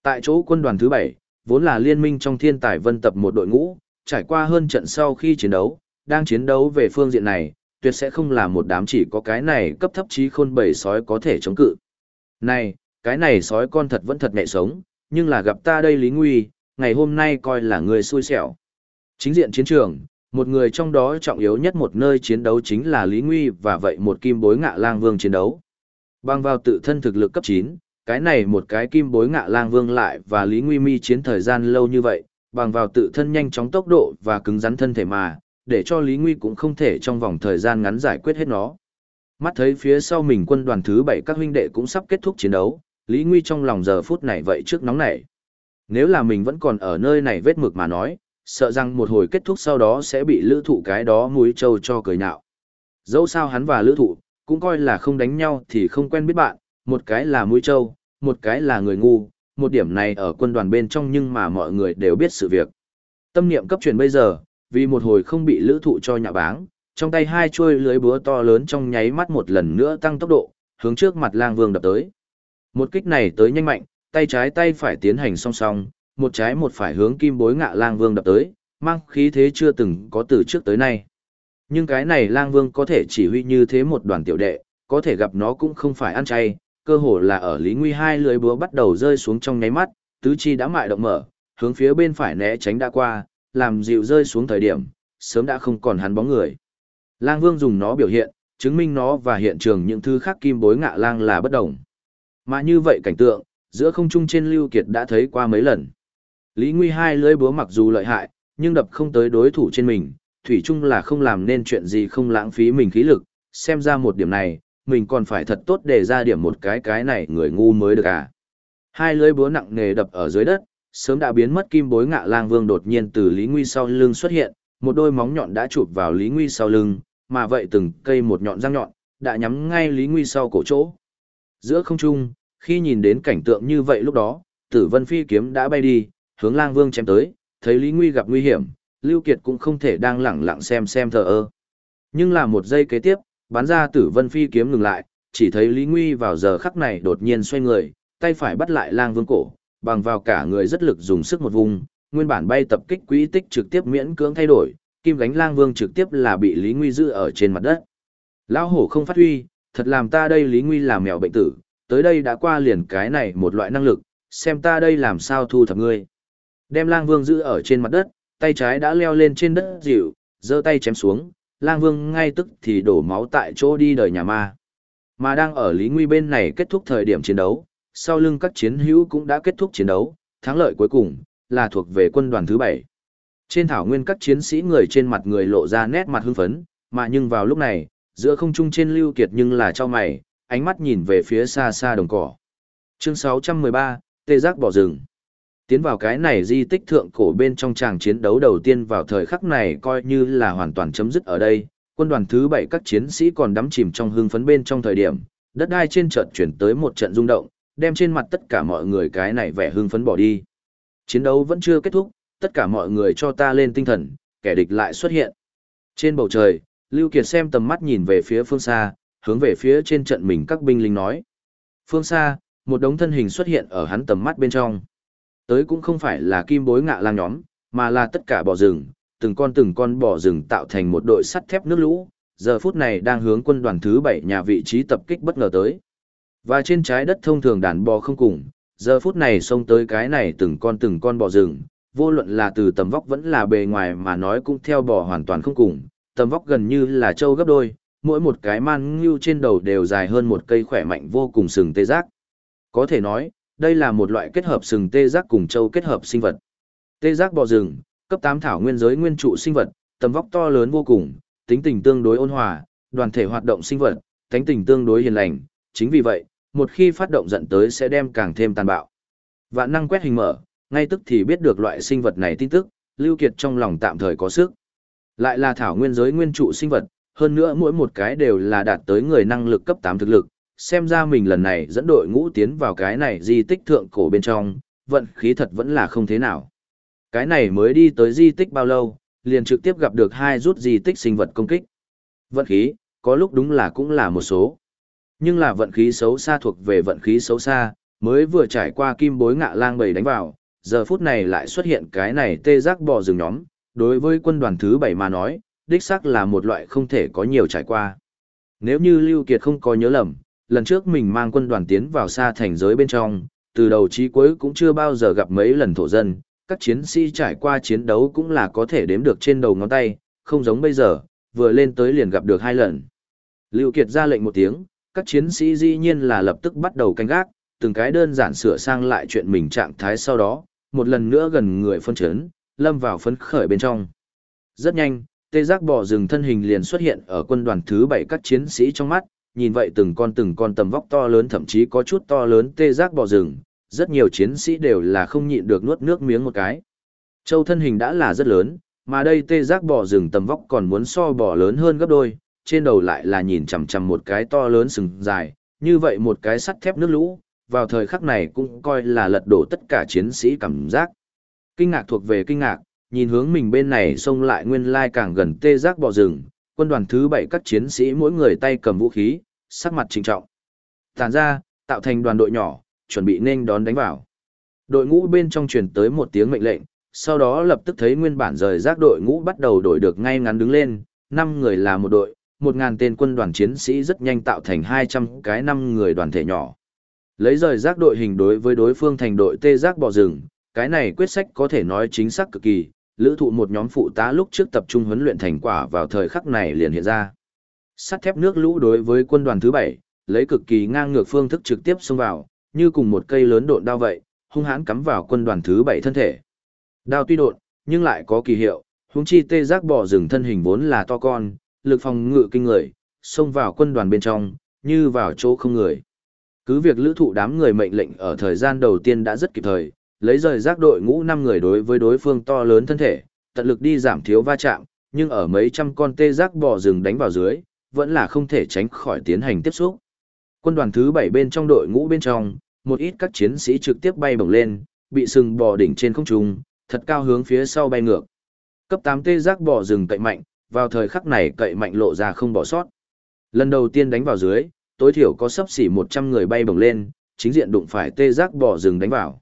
Tại chỗ quân đoàn thứ 7, vốn là liên minh trong thiên tài vân tập một đội ngũ, trải qua hơn trận sau khi chiến đấu, đang chiến đấu về phương diện này, tuyệt sẽ không là một đám chỉ có cái này cấp thấp trí khôn bầy sói có thể chống cự. Này, cái này sói con thật vẫn thật mẹ sống, nhưng là gặp ta đây Lý Nguy, ngày hôm nay coi là người xui xẻo. Chính diện chiến trường, một người trong đó trọng yếu nhất một nơi chiến đấu chính là Lý Nguy và vậy một kim bối ngạ lang vương chiến đấu. Bằng vào tự thân thực lực cấp 9, cái này một cái kim bối ngạ lang vương lại và Lý Nguy mi chiến thời gian lâu như vậy, bằng vào tự thân nhanh chóng tốc độ và cứng rắn thân thể mà, để cho Lý Nguy cũng không thể trong vòng thời gian ngắn giải quyết hết nó. Mắt thấy phía sau mình quân đoàn thứ 7 các huynh đệ cũng sắp kết thúc chiến đấu, Lý Nguy trong lòng giờ phút này vậy trước nóng nảy. Nếu là mình vẫn còn ở nơi này vết mực mà nói, sợ rằng một hồi kết thúc sau đó sẽ bị lữ thụ cái đó muối trâu cho cười nhạo. Dẫu sao hắn và lữ thụ, cũng coi là không đánh nhau thì không quen biết bạn, một cái là mũi trâu, một cái là người ngu, một điểm này ở quân đoàn bên trong nhưng mà mọi người đều biết sự việc. Tâm niệm cấp truyền bây giờ, vì một hồi không bị lữ thụ cho nhạ báng, trong tay hai chuôi lưới búa to lớn trong nháy mắt một lần nữa tăng tốc độ, hướng trước mặt lang vương đập tới. Một kích này tới nhanh mạnh, tay trái tay phải tiến hành song song, một trái một phải hướng kim bối ngạ lang vương đập tới, mang khí thế chưa từng có từ trước tới nay. Nhưng cái này lang vương có thể chỉ huy như thế một đoàn tiểu đệ, có thể gặp nó cũng không phải ăn chay, cơ hồ là ở Lý Nguy hai lưới búa bắt đầu rơi xuống trong nháy mắt, tứ chi đã mại động mở, hướng phía bên phải né tránh đã qua, làm dịu rơi xuống thời điểm, sớm đã không còn hắn bóng người. Lang Vương dùng nó biểu hiện, chứng minh nó và hiện trường những thứ khác kim bối ngạ lang là bất đồng. Mà như vậy cảnh tượng, giữa không trung trên Lưu Kiệt đã thấy qua mấy lần. Lý Nguy hai lưỡi búa mặc dù lợi hại, nhưng đập không tới đối thủ trên mình, thủy chung là không làm nên chuyện gì không lãng phí mình khí lực, xem ra một điểm này, mình còn phải thật tốt để ra điểm một cái cái này người ngu mới được à. Hai lưỡi búa nặng nề đập ở dưới đất, sớm đã biến mất kim bối ngạ lang vương đột nhiên từ Lý Nguy sau lưng xuất hiện, một đôi móng nhọn đã chụp vào Lý Nguy sau lưng, mà vậy từng cây một nhọn răng nhọn, đã nhắm ngay Lý Nguy sau cổ chỗ. Giữa không trung, khi nhìn đến cảnh tượng như vậy lúc đó, tử vân phi kiếm đã bay đi, hướng lang vương chém tới, thấy Lý Nguy gặp nguy hiểm, Lưu Kiệt cũng không thể đang lẳng lặng xem xem thờ ơ. Nhưng là một giây kế tiếp, bắn ra tử vân phi kiếm ngừng lại, chỉ thấy Lý Nguy vào giờ khắc này đột nhiên xoay người, tay phải bắt lại lang vương cổ, bằng vào cả người rất lực dùng sức một vùng, nguyên bản bay tập kích quỹ tích trực tiếp miễn cưỡng thay đổi, kim gánh lang vương trực tiếp là bị Lý Nguy giữ ở trên mặt đất. Lão hổ không phát huy, thật làm ta đây Lý Nguy làm mèo bệnh tử, tới đây đã qua liền cái này một loại năng lực, xem ta đây làm sao thu thập ngươi. Đem lang vương giữ ở trên mặt đất, tay trái đã leo lên trên đất dịu, giơ tay chém xuống, lang vương ngay tức thì đổ máu tại chỗ đi đời nhà ma. Mà đang ở Lý Nguy bên này kết thúc thời điểm chiến đấu, sau lưng các chiến hữu cũng đã kết thúc chiến đấu, thắng lợi cuối cùng là thuộc về quân đoàn thứ bảy. Trên thảo nguyên các chiến sĩ người trên mặt người lộ ra nét mặt hưng phấn, mà nhưng vào lúc này, giữa không trung trên lưu kiệt nhưng là cho mày, ánh mắt nhìn về phía xa xa đồng cỏ. Chương 613, Tê giác bỏ rừng. Tiến vào cái này di tích thượng cổ bên trong tràng chiến đấu đầu tiên vào thời khắc này coi như là hoàn toàn chấm dứt ở đây, quân đoàn thứ bảy các chiến sĩ còn đắm chìm trong hưng phấn bên trong thời điểm, đất đai trên trận chuyển tới một trận rung động, đem trên mặt tất cả mọi người cái này vẻ hưng phấn bỏ đi. Chiến đấu vẫn chưa kết thúc, tất cả mọi người cho ta lên tinh thần, kẻ địch lại xuất hiện. Trên bầu trời, Lưu Kiệt xem tầm mắt nhìn về phía phương xa, hướng về phía trên trận mình các binh lính nói. Phương xa, một đống thân hình xuất hiện ở hắn tầm mắt bên trong. Tới cũng không phải là kim bối ngạ lang nhóm, mà là tất cả bò rừng, từng con từng con bò rừng tạo thành một đội sắt thép nước lũ, giờ phút này đang hướng quân đoàn thứ 7 nhà vị trí tập kích bất ngờ tới. Và trên trái đất thông thường đàn bò không cùng, giờ phút này xông tới cái này từng con từng con bò rừng, vô luận là từ tầm vóc vẫn là bề ngoài mà nói cũng theo bò hoàn toàn không cùng, tầm vóc gần như là trâu gấp đôi, mỗi một cái man ngưu trên đầu đều dài hơn một cây khỏe mạnh vô cùng sừng tê giác. Có thể nói, đây là một loại kết hợp sừng tê giác cùng trâu kết hợp sinh vật. Tê giác bò rừng, cấp 8 thảo nguyên giới nguyên trụ sinh vật, tầm vóc to lớn vô cùng, tính tình tương đối ôn hòa, đoàn thể hoạt động sinh vật, tính tình tương đối hiền lành, chính vì vậy, một khi phát động giận tới sẽ đem càng thêm tàn bạo. Vạn năng quét hình mở, ngay tức thì biết được loại sinh vật này tin tức, Lưu Kiệt trong lòng tạm thời có sức. Lại là thảo nguyên giới nguyên trụ sinh vật, hơn nữa mỗi một cái đều là đạt tới người năng lực cấp 8 thực lực, xem ra mình lần này dẫn đội ngũ tiến vào cái này di tích thượng cổ bên trong, vận khí thật vẫn là không thế nào. Cái này mới đi tới di tích bao lâu, liền trực tiếp gặp được hai rút di tích sinh vật công kích. Vận khí, có lúc đúng là cũng là một số. Nhưng là vận khí xấu xa thuộc về vận khí xấu xa, mới vừa trải qua kim bối ngạ lang bầy đánh vào, giờ phút này lại xuất hiện cái này tê giác bò rừng nhóm, đối với quân đoàn thứ bảy mà nói, đích xác là một loại không thể có nhiều trải qua. Nếu như Lưu Kiệt không có nhớ lầm, lần trước mình mang quân đoàn tiến vào xa thành giới bên trong, từ đầu chí cuối cũng chưa bao giờ gặp mấy lần thổ dân, các chiến sĩ trải qua chiến đấu cũng là có thể đếm được trên đầu ngón tay, không giống bây giờ, vừa lên tới liền gặp được hai lần. Lưu Kiệt ra lệnh một tiếng, các chiến sĩ dĩ nhiên là lập tức bắt đầu canh gác, từng cái đơn giản sửa sang lại chuyện mình trạng thái sau đó, một lần nữa gần người phân chấn, lâm vào phấn khởi bên trong. Rất nhanh, tê giác bò rừng thân hình liền xuất hiện ở quân đoàn thứ bảy các chiến sĩ trong mắt, nhìn vậy từng con từng con tầm vóc to lớn thậm chí có chút to lớn tê giác bò rừng, rất nhiều chiến sĩ đều là không nhịn được nuốt nước miếng một cái. Châu thân hình đã là rất lớn, mà đây tê giác bò rừng tầm vóc còn muốn so bò lớn hơn gấp đôi, trên đầu lại là nhìn chằm chằm một cái to lớn sừng dài, như vậy một cái sắt thép nước lũ, vào thời khắc này cũng coi là lật đổ tất cả chiến sĩ cảm giác. Kinh ngạc thuộc về kinh ngạc, nhìn hướng mình bên này xông lại nguyên lai càng gần tê giác bò rừng, quân đoàn thứ bảy các chiến sĩ mỗi người tay cầm vũ khí, sắc mặt trinh trọng. Tàn ra, tạo thành đoàn đội nhỏ, chuẩn bị nên đón đánh vào. Đội ngũ bên trong truyền tới một tiếng mệnh lệnh, sau đó lập tức thấy nguyên bản rời rác đội ngũ bắt đầu đổi được ngay ngắn đứng lên, 5 người là một đội, một ngàn tên quân đoàn chiến sĩ rất nhanh tạo thành 200 cái năm người đoàn thể nhỏ. Lấy rời rác đội hình đối với đối phương thành đội tê giác bò rừng, cái này quyết sách có thể nói chính xác cực kỳ, lữ thụ một nhóm phụ tá lúc trước tập trung huấn luyện thành quả vào thời khắc này liền hiện ra. Sắt thép nước lũ đối với quân đoàn thứ 7, lấy cực kỳ ngang ngược phương thức trực tiếp xông vào, như cùng một cây lớn độn đao vậy, hung hãn cắm vào quân đoàn thứ 7 thân thể. Đao tuy độn, nhưng lại có kỳ hiệu, huống chi tê giác bò rừng thân hình vốn là to con, lực phòng ngự kinh người, xông vào quân đoàn bên trong, như vào chỗ không người. Cứ việc lữ thụ đám người mệnh lệnh ở thời gian đầu tiên đã rất kịp thời, lấy rời rác đội ngũ 5 người đối với đối phương to lớn thân thể, tận lực đi giảm thiếu va chạm, nhưng ở mấy trăm con tê giác bò rừng đánh vào dưới, vẫn là không thể tránh khỏi tiến hành tiếp xúc. Quân đoàn thứ 7 bên trong đội ngũ bên trong, một ít các chiến sĩ trực tiếp bay bổng lên, bị sừng bò đỉnh trên không trung, thật cao hướng phía sau bay ngược. Cấp 8 tê giác bò rừng cậy mạnh, vào thời khắc này cậy mạnh lộ ra không bỏ sót. Lần đầu tiên đánh vào dưới, tối thiểu có sấp xỉ 100 người bay bổng lên, chính diện đụng phải tê giác bò rừng đánh vào.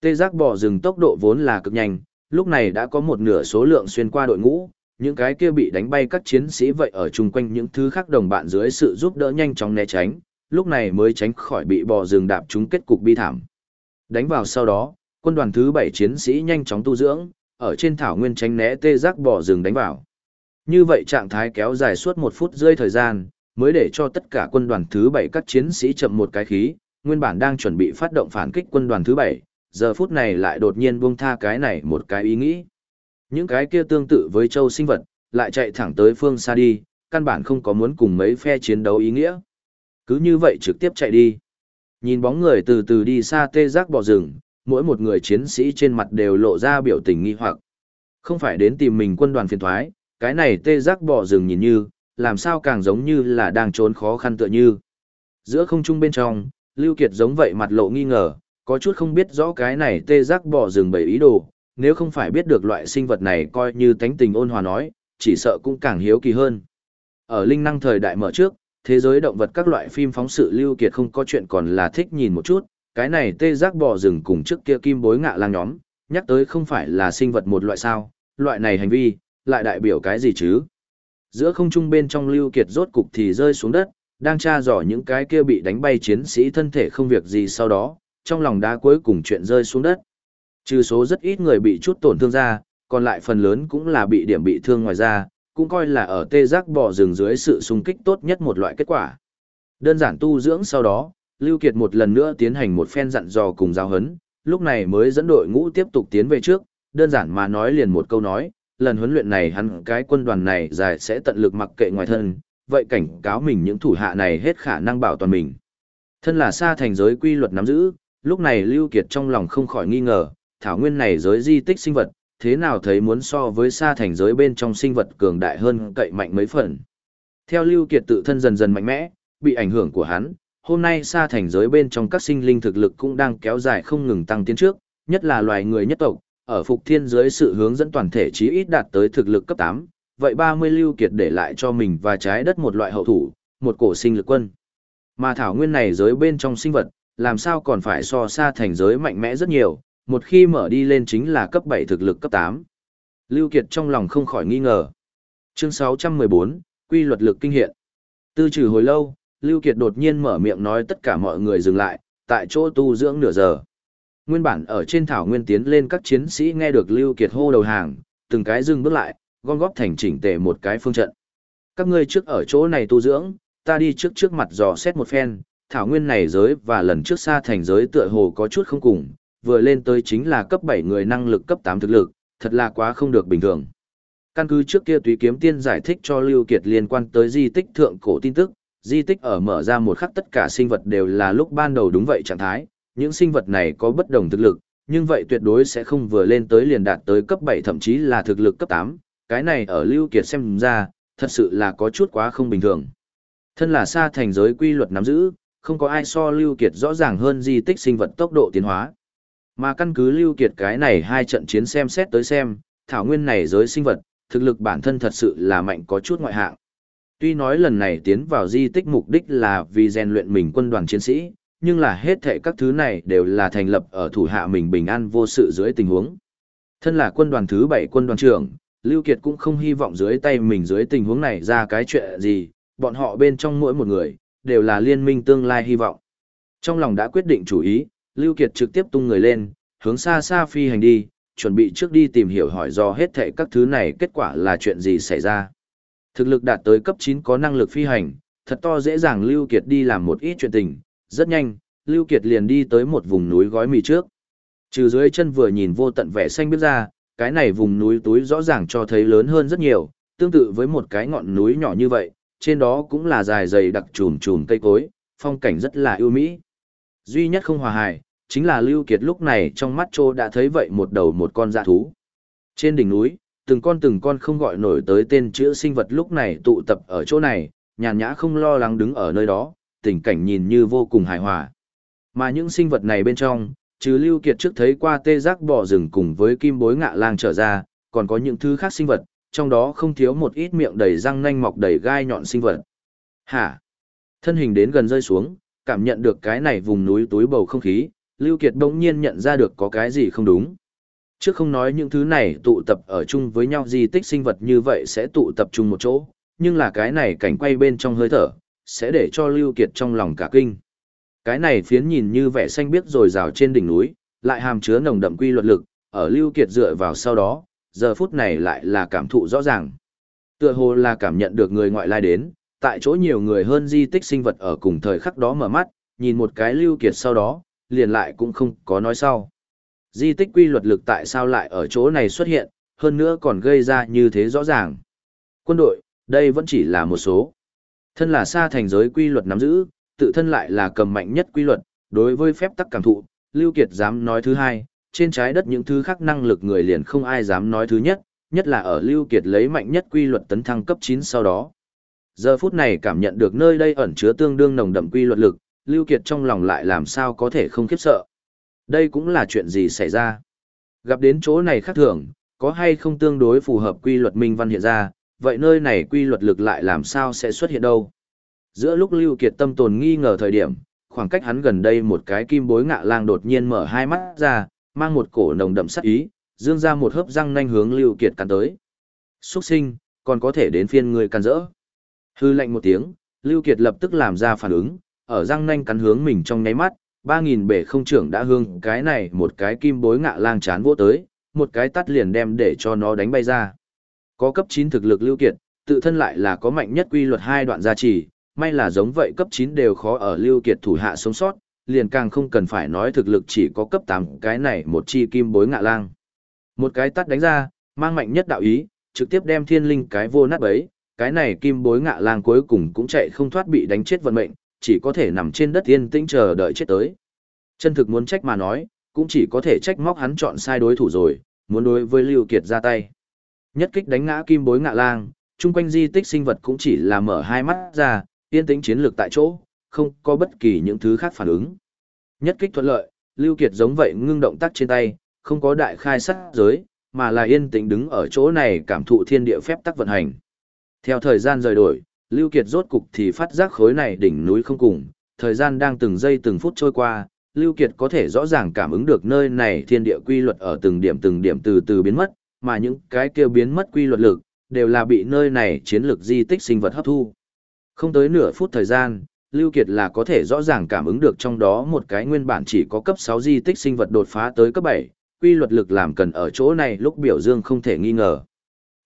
Tê giác bò rừng tốc độ vốn là cực nhanh, lúc này đã có một nửa số lượng xuyên qua đội ngũ, những cái kia bị đánh bay các chiến sĩ vậy ở chung quanh những thứ khác đồng bạn dưới sự giúp đỡ nhanh chóng né tránh, lúc này mới tránh khỏi bị bò rừng đạp trúng kết cục bi thảm. Đánh vào sau đó, quân đoàn thứ 7 chiến sĩ nhanh chóng tu dưỡng, ở trên thảo nguyên tránh né tê giác bò rừng đánh vào. Như vậy trạng thái kéo dài suốt một phút rơi thời gian, mới để cho tất cả quân đoàn thứ bảy các chiến sĩ chậm một cái khí, nguyên bản đang chuẩn bị phát động phản kích quân đoàn thứ bảy giờ phút này lại đột nhiên buông tha cái này một cái ý nghĩ. Những cái kia tương tự với châu sinh vật, lại chạy thẳng tới phương xa đi, căn bản không có muốn cùng mấy phe chiến đấu ý nghĩa. Cứ như vậy trực tiếp chạy đi. Nhìn bóng người từ từ đi xa tê giác bỏ rừng, mỗi một người chiến sĩ trên mặt đều lộ ra biểu tình nghi hoặc. Không phải đến tìm mình quân đoàn phiền thoái, cái này tê giác bò rừng nhìn như, làm sao càng giống như là đang trốn khó khăn tựa như. Giữa không trung bên trong, Lưu Kiệt giống vậy mặt lộ nghi ngờ, có chút không biết rõ cái này tê giác bò rừng bầy ý đồ, nếu không phải biết được loại sinh vật này coi như tánh tình ôn hòa nói, chỉ sợ cũng càng hiếu kỳ hơn. Ở linh năng thời đại mở trước, thế giới động vật các loại phim phóng sự Lưu Kiệt không có chuyện còn là thích nhìn một chút, cái này tê giác bò rừng cùng trước kia kim bối ngạ lang nhóm, nhắc tới không phải là sinh vật một loại sao, loại này hành vi, lại đại biểu cái gì chứ? Giữa không trung bên trong Lưu Kiệt rốt cục thì rơi xuống đất, đang tra dò những cái kia bị đánh bay chiến sĩ thân thể không việc gì sau đó, trong lòng đá cuối cùng chuyện rơi xuống đất. Trừ số rất ít người bị chút tổn thương ra, còn lại phần lớn cũng là bị điểm bị thương ngoài ra, cũng coi là ở tê giác bò rừng dưới sự xung kích tốt nhất một loại kết quả. Đơn giản tu dưỡng sau đó, Lưu Kiệt một lần nữa tiến hành một phen dặn dò cùng giao hấn, lúc này mới dẫn đội ngũ tiếp tục tiến về trước, đơn giản mà nói liền một câu nói, lần huấn luyện này hắn cái quân đoàn này dài sẽ tận lực mặc kệ ngoài thân, vậy cảnh cáo mình những thủ hạ này hết khả năng bảo toàn mình. Thân là xa thành giới quy luật nắm giữ, lúc này Lưu Kiệt trong lòng không khỏi nghi ngờ, thảo nguyên này giới di tích sinh vật, thế nào thấy muốn so với xa thành giới bên trong sinh vật cường đại hơn cậy mạnh mấy phần. Theo Lưu Kiệt tự thân dần dần mạnh mẽ, bị ảnh hưởng của hắn, hôm nay xa thành giới bên trong các sinh linh thực lực cũng đang kéo dài không ngừng tăng tiến trước, nhất là loài người nhất tộc, ở phục thiên dưới sự hướng dẫn toàn thể chí ít đạt tới thực lực cấp 8, vậy 30 Lưu Kiệt để lại cho mình và trái đất một loại hậu thủ, một cổ sinh lực quân. Mà thảo nguyên này giới bên trong sinh vật, làm sao còn phải so xa thành giới mạnh mẽ rất nhiều, một khi mở đi lên chính là cấp 7 thực lực cấp 8. Lưu Kiệt trong lòng không khỏi nghi ngờ. Chương 614, Quy luật lực kinh hiện. Tư trừ hồi lâu, Lưu Kiệt đột nhiên mở miệng nói tất cả mọi người dừng lại, tại chỗ tu dưỡng nửa giờ. Nguyên bản ở trên thảo nguyên tiến lên các chiến sĩ nghe được Lưu Kiệt hô đầu hàng, từng cái dừng bước lại, gom góp thành chỉnh tề một cái phương trận. Các ngươi trước ở chỗ này tu dưỡng, ta đi trước trước mặt dò xét một phen, thảo nguyên này giới và lần trước xa thành giới tựa hồ có chút không cùng, vừa lên tới chính là cấp 7 người năng lực cấp 8 thực lực, thật là quá không được bình thường. Căn cứ trước kia tùy kiếm tiên giải thích cho Lưu Kiệt liên quan tới di tích thượng cổ tin tức, di tích ở mở ra một khắc tất cả sinh vật đều là lúc ban đầu đúng vậy trạng thái, những sinh vật này có bất đồng thực lực, nhưng vậy tuyệt đối sẽ không vừa lên tới liền đạt tới cấp 7 thậm chí là thực lực cấp 8, cái này ở Lưu Kiệt xem ra, thật sự là có chút quá không bình thường. Thân là xa thành giới quy luật nắm giữ, không có ai so Lưu Kiệt rõ ràng hơn di tích sinh vật tốc độ tiến hóa. Mà căn cứ Lưu Kiệt cái này hai trận chiến xem xét tới xem, thảo nguyên này giới sinh vật, thực lực bản thân thật sự là mạnh có chút ngoại hạng. Tuy nói lần này tiến vào di tích mục đích là vì rèn luyện mình quân đoàn chiến sĩ, nhưng là hết thệ các thứ này đều là thành lập ở thủ hạ mình bình an vô sự dưới tình huống. Thân là quân đoàn thứ 7 quân đoàn trưởng, Lưu Kiệt cũng không hy vọng dưới tay mình dưới tình huống này ra cái chuyện gì, bọn họ bên trong mỗi một người, đều là liên minh tương lai hy vọng. Trong lòng đã quyết định chủ ý, Lưu Kiệt trực tiếp tung người lên, hướng xa xa phi hành đi, chuẩn bị trước đi tìm hiểu hỏi do hết thệ các thứ này kết quả là chuyện gì xảy ra. Thực lực đạt tới cấp 9 có năng lực phi hành, thật to dễ dàng Lưu Kiệt đi làm một ít chuyện tình, rất nhanh, Lưu Kiệt liền đi tới một vùng núi gói mì trước. Trừ dưới chân vừa nhìn vô tận vẻ xanh biết ra, cái này vùng núi túi rõ ràng cho thấy lớn hơn rất nhiều, tương tự với một cái ngọn núi nhỏ như vậy, trên đó cũng là dài dày đặc trùm trùm cây cối, phong cảnh rất là ưu mỹ. Duy nhất không hòa hài, chính là Lưu Kiệt lúc này trong mắt trô đã thấy vậy một đầu một con dạ thú. Trên đỉnh núi, từng con từng con không gọi nổi tới tên chữ sinh vật lúc này tụ tập ở chỗ này, nhàn nhã không lo lắng đứng ở nơi đó, tình cảnh nhìn như vô cùng hài hòa. Mà những sinh vật này bên trong, trừ Lưu Kiệt trước thấy qua tê giác bò rừng cùng với kim bối ngạ lang trở ra, còn có những thứ khác sinh vật, trong đó không thiếu một ít miệng đầy răng nanh mọc đầy gai nhọn sinh vật. Hả? Thân hình đến gần rơi xuống, cảm nhận được cái này vùng núi túi bầu không khí, Lưu Kiệt bỗng nhiên nhận ra được có cái gì không đúng. Trước không nói những thứ này tụ tập ở chung với nhau di tích sinh vật như vậy sẽ tụ tập chung một chỗ, nhưng là cái này cảnh quay bên trong hơi thở, sẽ để cho Lưu Kiệt trong lòng cả kinh. Cái này phiến nhìn như vẻ xanh biếc rồi rào trên đỉnh núi, lại hàm chứa nồng đậm quy luật lực, ở Lưu Kiệt dựa vào sau đó, giờ phút này lại là cảm thụ rõ ràng. Tựa hồ là cảm nhận được người ngoại lai đến, tại chỗ nhiều người hơn di tích sinh vật ở cùng thời khắc đó mở mắt, nhìn một cái Lưu Kiệt sau đó, liền lại cũng không có nói sau. Di tích quy luật lực tại sao lại ở chỗ này xuất hiện, hơn nữa còn gây ra như thế rõ ràng. Quân đội, đây vẫn chỉ là một số. Thân là xa thành giới quy luật nắm giữ, tự thân lại là cầm mạnh nhất quy luật, đối với phép tắc cảm thụ, Lưu Kiệt dám nói thứ hai, trên trái đất những thứ khác năng lực người liền không ai dám nói thứ nhất, nhất là ở Lưu Kiệt lấy mạnh nhất quy luật tấn thăng cấp 9 sau đó. Giờ phút này cảm nhận được nơi đây ẩn chứa tương đương nồng đậm quy luật lực, Lưu Kiệt trong lòng lại làm sao có thể không khiếp sợ. Đây cũng là chuyện gì xảy ra. Gặp đến chỗ này khác thường, có hay không tương đối phù hợp quy luật minh văn hiện ra, vậy nơi này quy luật lực lại làm sao sẽ xuất hiện đâu. Giữa lúc Lưu Kiệt tâm tồn nghi ngờ thời điểm, khoảng cách hắn gần đây một cái kim bối ngạ lang đột nhiên mở hai mắt ra, mang một cổ nồng đậm sắc ý, dương ra một hớp răng nanh hướng Lưu Kiệt cắn tới. Xuất sinh, còn có thể đến phiên người cắn rỡ. Hư lệnh một tiếng, Lưu Kiệt lập tức làm ra phản ứng, ở răng nanh cắn hướng mình trong nháy mắt, ba nghìn bể không trưởng đã hương cái này một cái kim bối ngạ lang chán vỗ tới, một cái tắt liền đem để cho nó đánh bay ra. Có cấp 9 thực lực Lưu Kiệt, tự thân lại là có mạnh nhất quy luật hai đoạn gia trì, may là giống vậy cấp 9 đều khó ở Lưu Kiệt thủ hạ sống sót, liền càng không cần phải nói thực lực chỉ có cấp 8 cái này một chi kim bối ngạ lang. Một cái tát đánh ra, mang mạnh nhất đạo ý, trực tiếp đem thiên linh cái vô nát bấy, cái này kim bối ngạ lang cuối cùng cũng chạy không thoát bị đánh chết vận mệnh, chỉ có thể nằm trên đất yên tĩnh chờ đợi chết tới. Chân thực muốn trách mà nói, cũng chỉ có thể trách móc hắn chọn sai đối thủ rồi, muốn đối với Lưu Kiệt ra tay. Nhất kích đánh ngã kim bối ngạ lang, chung quanh di tích sinh vật cũng chỉ là mở hai mắt ra, yên tĩnh chiến lược tại chỗ, không có bất kỳ những thứ khác phản ứng. Nhất kích thuận lợi, Lưu Kiệt giống vậy ngưng động tác trên tay, không có đại khai sát giới, mà là yên tĩnh đứng ở chỗ này cảm thụ thiên địa phép tắc vận hành. Theo thời gian rời đổi, Lưu Kiệt rốt cục thì phát giác khối này đỉnh núi không cùng, thời gian đang từng giây từng phút trôi qua, Lưu Kiệt có thể rõ ràng cảm ứng được nơi này thiên địa quy luật ở từng điểm từng điểm từ từ biến mất, mà những cái kia biến mất quy luật lực, đều là bị nơi này chiến lược di tích sinh vật hấp thu. Không tới nửa phút thời gian, Lưu Kiệt là có thể rõ ràng cảm ứng được trong đó một cái nguyên bản chỉ có cấp 6 di tích sinh vật đột phá tới cấp 7, quy luật lực làm cần ở chỗ này lúc biểu dương không thể nghi ngờ.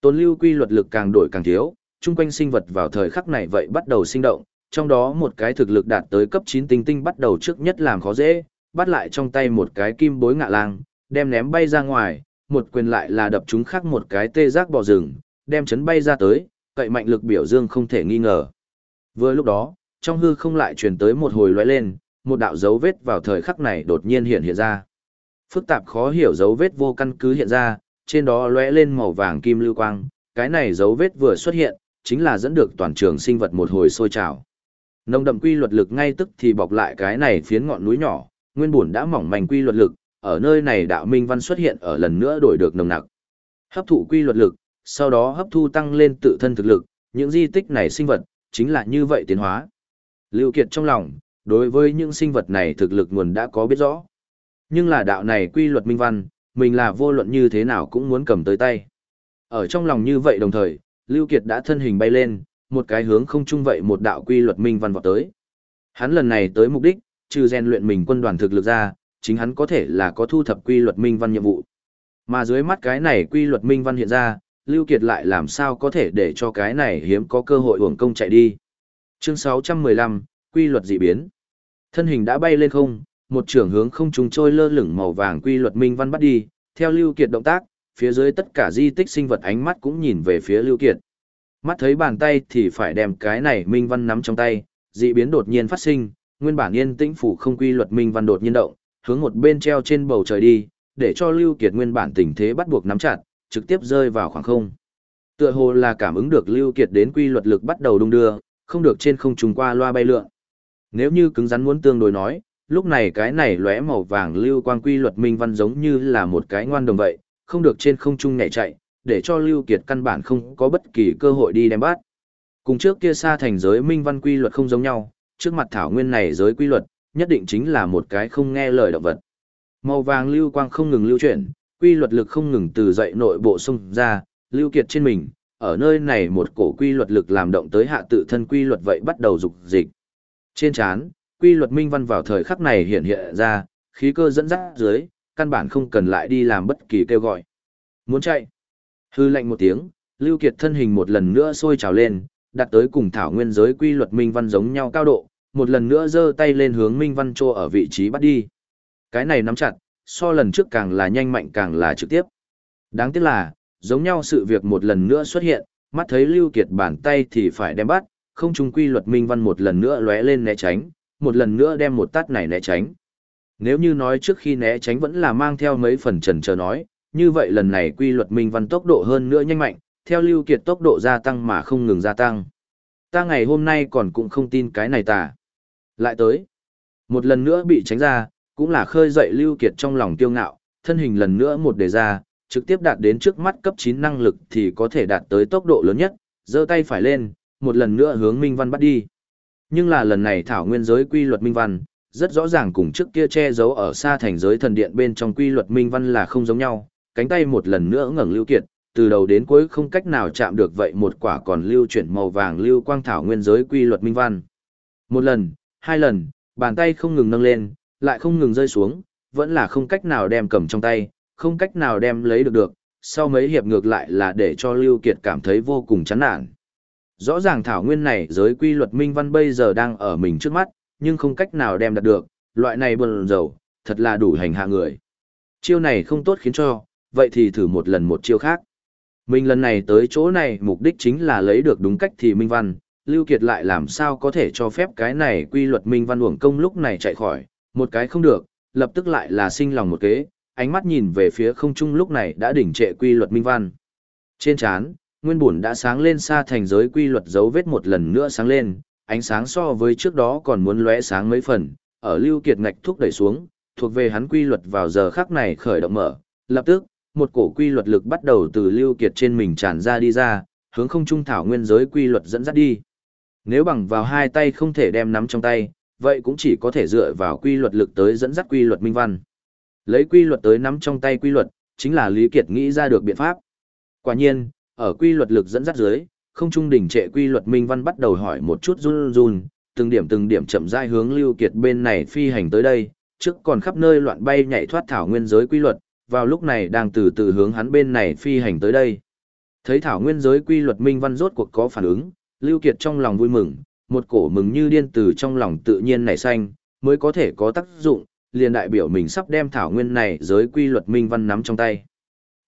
Tôn lưu quy luật lực càng đổi càng thiếu, chung quanh sinh vật vào thời khắc này vậy bắt đầu sinh động, trong đó một cái thực lực đạt tới cấp 9 tinh tinh bắt đầu trước nhất làm khó dễ, bắt lại trong tay một cái kim bối ngạ lang, đem ném bay ra ngoài, một quyền lại là đập chúng khác một cái tê giác bò rừng, đem chấn bay ra tới, cậy mạnh lực biểu dương không thể nghi ngờ. Vừa lúc đó, trong hư không lại truyền tới một hồi lóe lên, một đạo dấu vết vào thời khắc này đột nhiên hiện hiện ra. Phức tạp khó hiểu dấu vết vô căn cứ hiện ra, trên đó lóe lên màu vàng kim lưu quang, cái này dấu vết vừa xuất hiện, chính là dẫn được toàn trường sinh vật một hồi sôi trào. Nồng đậm quy luật lực ngay tức thì bọc lại cái này phiến ngọn núi nhỏ, nguyên bổn đã mỏng manh quy luật lực, ở nơi này đạo minh văn xuất hiện ở lần nữa đổi được nồng nặc. Hấp thụ quy luật lực, sau đó hấp thu tăng lên tự thân thực lực, những di tích này sinh vật, chính là như vậy tiến hóa. Lưu Kiệt trong lòng, đối với những sinh vật này thực lực nguồn đã có biết rõ. Nhưng là đạo này quy luật minh văn, mình là vô luận như thế nào cũng muốn cầm tới tay. Ở trong lòng như vậy đồng thời, Lưu Kiệt đã thân hình bay lên, một cái hướng không trung vậy một đạo quy luật minh văn vọt tới. Hắn lần này tới mục đích, trừ rèn luyện mình quân đoàn thực lực ra, chính hắn có thể là có thu thập quy luật minh văn nhiệm vụ. Mà dưới mắt cái này quy luật minh văn hiện ra, Lưu Kiệt lại làm sao có thể để cho cái này hiếm có cơ hội uổng công chạy đi. Chương 615, quy luật dị biến. Thân hình đã bay lên không, một trường hướng không trung trôi lơ lửng màu vàng quy luật minh văn bắt đi, theo Lưu Kiệt động tác, phía dưới tất cả di tích sinh vật ánh mắt cũng nhìn về phía Lưu Kiệt. Mắt thấy bàn tay thì phải đem cái này minh văn nắm trong tay, dị biến đột nhiên phát sinh, nguyên bản yên tĩnh phủ không quy luật minh văn đột nhiên động, hướng một bên treo trên bầu trời đi, để cho Lưu Kiệt nguyên bản tình thế bắt buộc nắm chặt, trực tiếp rơi vào khoảng không. Tựa hồ là cảm ứng được Lưu Kiệt đến quy luật lực bắt đầu đung đưa, không được trên không trùng qua loa bay lượn. Nếu như cứng rắn muốn tương đối nói, lúc này cái này lóe màu vàng lưu quang quy luật minh văn giống như là một cái ngoan đồng vậy, không được trên không trung nhảy chạy, để cho Lưu Kiệt căn bản không có bất kỳ cơ hội đi đem bắt. Cùng trước kia xa thành giới minh văn quy luật không giống nhau, trước mặt thảo nguyên này giới quy luật, nhất định chính là một cái không nghe lời động vật. Màu vàng lưu quang không ngừng lưu chuyển, quy luật lực không ngừng từ dậy nội bộ xung ra, lưu kiệt trên mình, ở nơi này một cổ quy luật lực làm động tới hạ tự thân quy luật vậy bắt đầu dục dịch. Trên chán, quy luật minh văn vào thời khắc này hiện hiện ra, khí cơ dẫn dắt dưới, căn bản không cần lại đi làm bất kỳ kêu gọi. Muốn chạy. Hư lệnh một tiếng, lưu kiệt thân hình một lần nữa sôi trào lên, đặt tới cùng thảo nguyên giới quy luật minh văn giống nhau cao độ, một lần nữa giơ tay lên hướng minh văn trô ở vị trí bắt đi. Cái này nắm chặt, so lần trước càng là nhanh mạnh càng là trực tiếp. Đáng tiếc là, giống nhau sự việc một lần nữa xuất hiện, mắt thấy Lưu Kiệt bàn tay thì phải đem bắt, không trùng quy luật minh văn một lần nữa lóe lên né tránh, một lần nữa đem một tát này né tránh. Nếu như nói trước khi né tránh vẫn là mang theo mấy phần trần chờ nói, như vậy lần này quy luật minh văn tốc độ hơn nữa nhanh mạnh, theo Lưu Kiệt tốc độ gia tăng mà không ngừng gia tăng. Ta ngày hôm nay còn cũng không tin cái này ta. Lại tới. Một lần nữa bị tránh ra, cũng là khơi dậy Lưu Kiệt trong lòng tiêu ngạo, thân hình lần nữa một đề ra, trực tiếp đạt đến trước mắt cấp 9 năng lực thì có thể đạt tới tốc độ lớn nhất, giơ tay phải lên, một lần nữa hướng Minh Văn bắt đi. Nhưng là lần này thảo nguyên giới quy luật Minh Văn, rất rõ ràng cùng trước kia che giấu ở xa thành giới thần điện bên trong quy luật Minh Văn là không giống nhau, cánh tay một lần nữa ngẩng Lưu Kiệt, từ đầu đến cuối không cách nào chạm được vậy một quả còn lưu chuyển màu vàng lưu quang thảo nguyên giới quy luật Minh Văn. Một lần, hai lần, bàn tay không ngừng nâng lên, lại không ngừng rơi xuống, vẫn là không cách nào đem cầm trong tay, không cách nào đem lấy được được, sau mấy hiệp ngược lại là để cho Lưu Kiệt cảm thấy vô cùng chán nản. Rõ ràng thảo nguyên này giới quy luật minh văn bây giờ đang ở mình trước mắt, nhưng không cách nào đem đạt được, loại này buồn dầu, thật là đủ hành hạ người. Chiêu này không tốt khiến cho, vậy thì thử một lần một chiêu khác. Mình lần này tới chỗ này mục đích chính là lấy được đúng cách thì minh văn, Lưu Kiệt lại làm sao có thể cho phép cái này quy luật minh văn uổng công lúc này chạy khỏi, một cái không được, lập tức lại là sinh lòng một kế, ánh mắt nhìn về phía không trung lúc này đã đỉnh trệ quy luật minh văn. Trên chán, nguyên bổn đã sáng lên xa thành giới quy luật dấu vết một lần nữa sáng lên, ánh sáng so với trước đó còn muốn lóe sáng mấy phần, ở Lưu Kiệt ngạch thúc đẩy xuống, thuộc về hắn quy luật vào giờ khắc này khởi động mở, lập tức, một cổ quy luật lực bắt đầu từ Lưu Kiệt trên mình tràn ra đi ra, hướng không trung thảo nguyên giới quy luật dẫn dắt đi. Nếu bằng vào hai tay không thể đem nắm trong tay, vậy cũng chỉ có thể dựa vào quy luật lực tới dẫn dắt quy luật minh văn. Lấy quy luật tới nắm trong tay quy luật, chính là Lý Kiệt nghĩ ra được biện pháp. Quả nhiên, ở quy luật lực dẫn dắt dưới, không trung đỉnh trệ quy luật minh văn bắt đầu hỏi một chút run run, từng điểm từng điểm chậm rãi hướng Lưu Kiệt bên này phi hành tới đây, trước còn khắp nơi loạn bay nhảy thoát thảo nguyên giới quy luật, vào lúc này đang từ từ hướng hắn bên này phi hành tới đây. Thấy thảo nguyên giới quy luật minh văn rốt cuộc có phản ứng, Lưu Kiệt trong lòng vui mừng, một cổ mừng như điên từ trong lòng tự nhiên nảy xanh, mới có thể có tác dụng, liền đại biểu mình sắp đem thảo nguyên này giới quy luật minh văn nắm trong tay.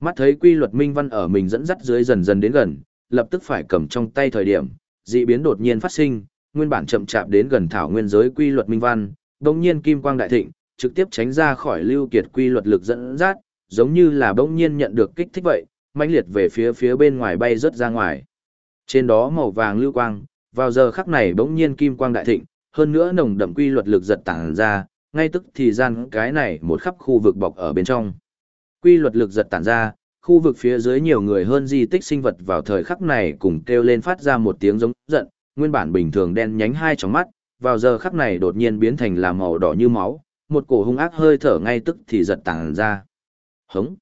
Mắt thấy quy luật minh văn ở mình dẫn dắt dưới dần dần đến gần, lập tức phải cầm trong tay thời điểm, dị biến đột nhiên phát sinh, nguyên bản chậm chạp đến gần thảo nguyên giới quy luật minh văn, đồng nhiên kim quang đại thịnh, trực tiếp tránh ra khỏi lưu kiệt quy luật lực dẫn dắt, giống như là bỗng nhiên nhận được kích thích vậy, mãnh liệt về phía phía bên ngoài bay rất ra ngoài. Trên đó màu vàng lưu quang, vào giờ khắc này bỗng nhiên kim quang đại thịnh, hơn nữa nồng đậm quy luật lực giật tản ra, ngay tức thì gian cái này một khắp khu vực bọc ở bên trong. Quy luật lực giật tản ra, khu vực phía dưới nhiều người hơn di tích sinh vật vào thời khắc này cùng kêu lên phát ra một tiếng giống giận, nguyên bản bình thường đen nhánh hai trong mắt, vào giờ khắc này đột nhiên biến thành là màu đỏ như máu, một cổ hung ác hơi thở ngay tức thì giật tản ra. Hống.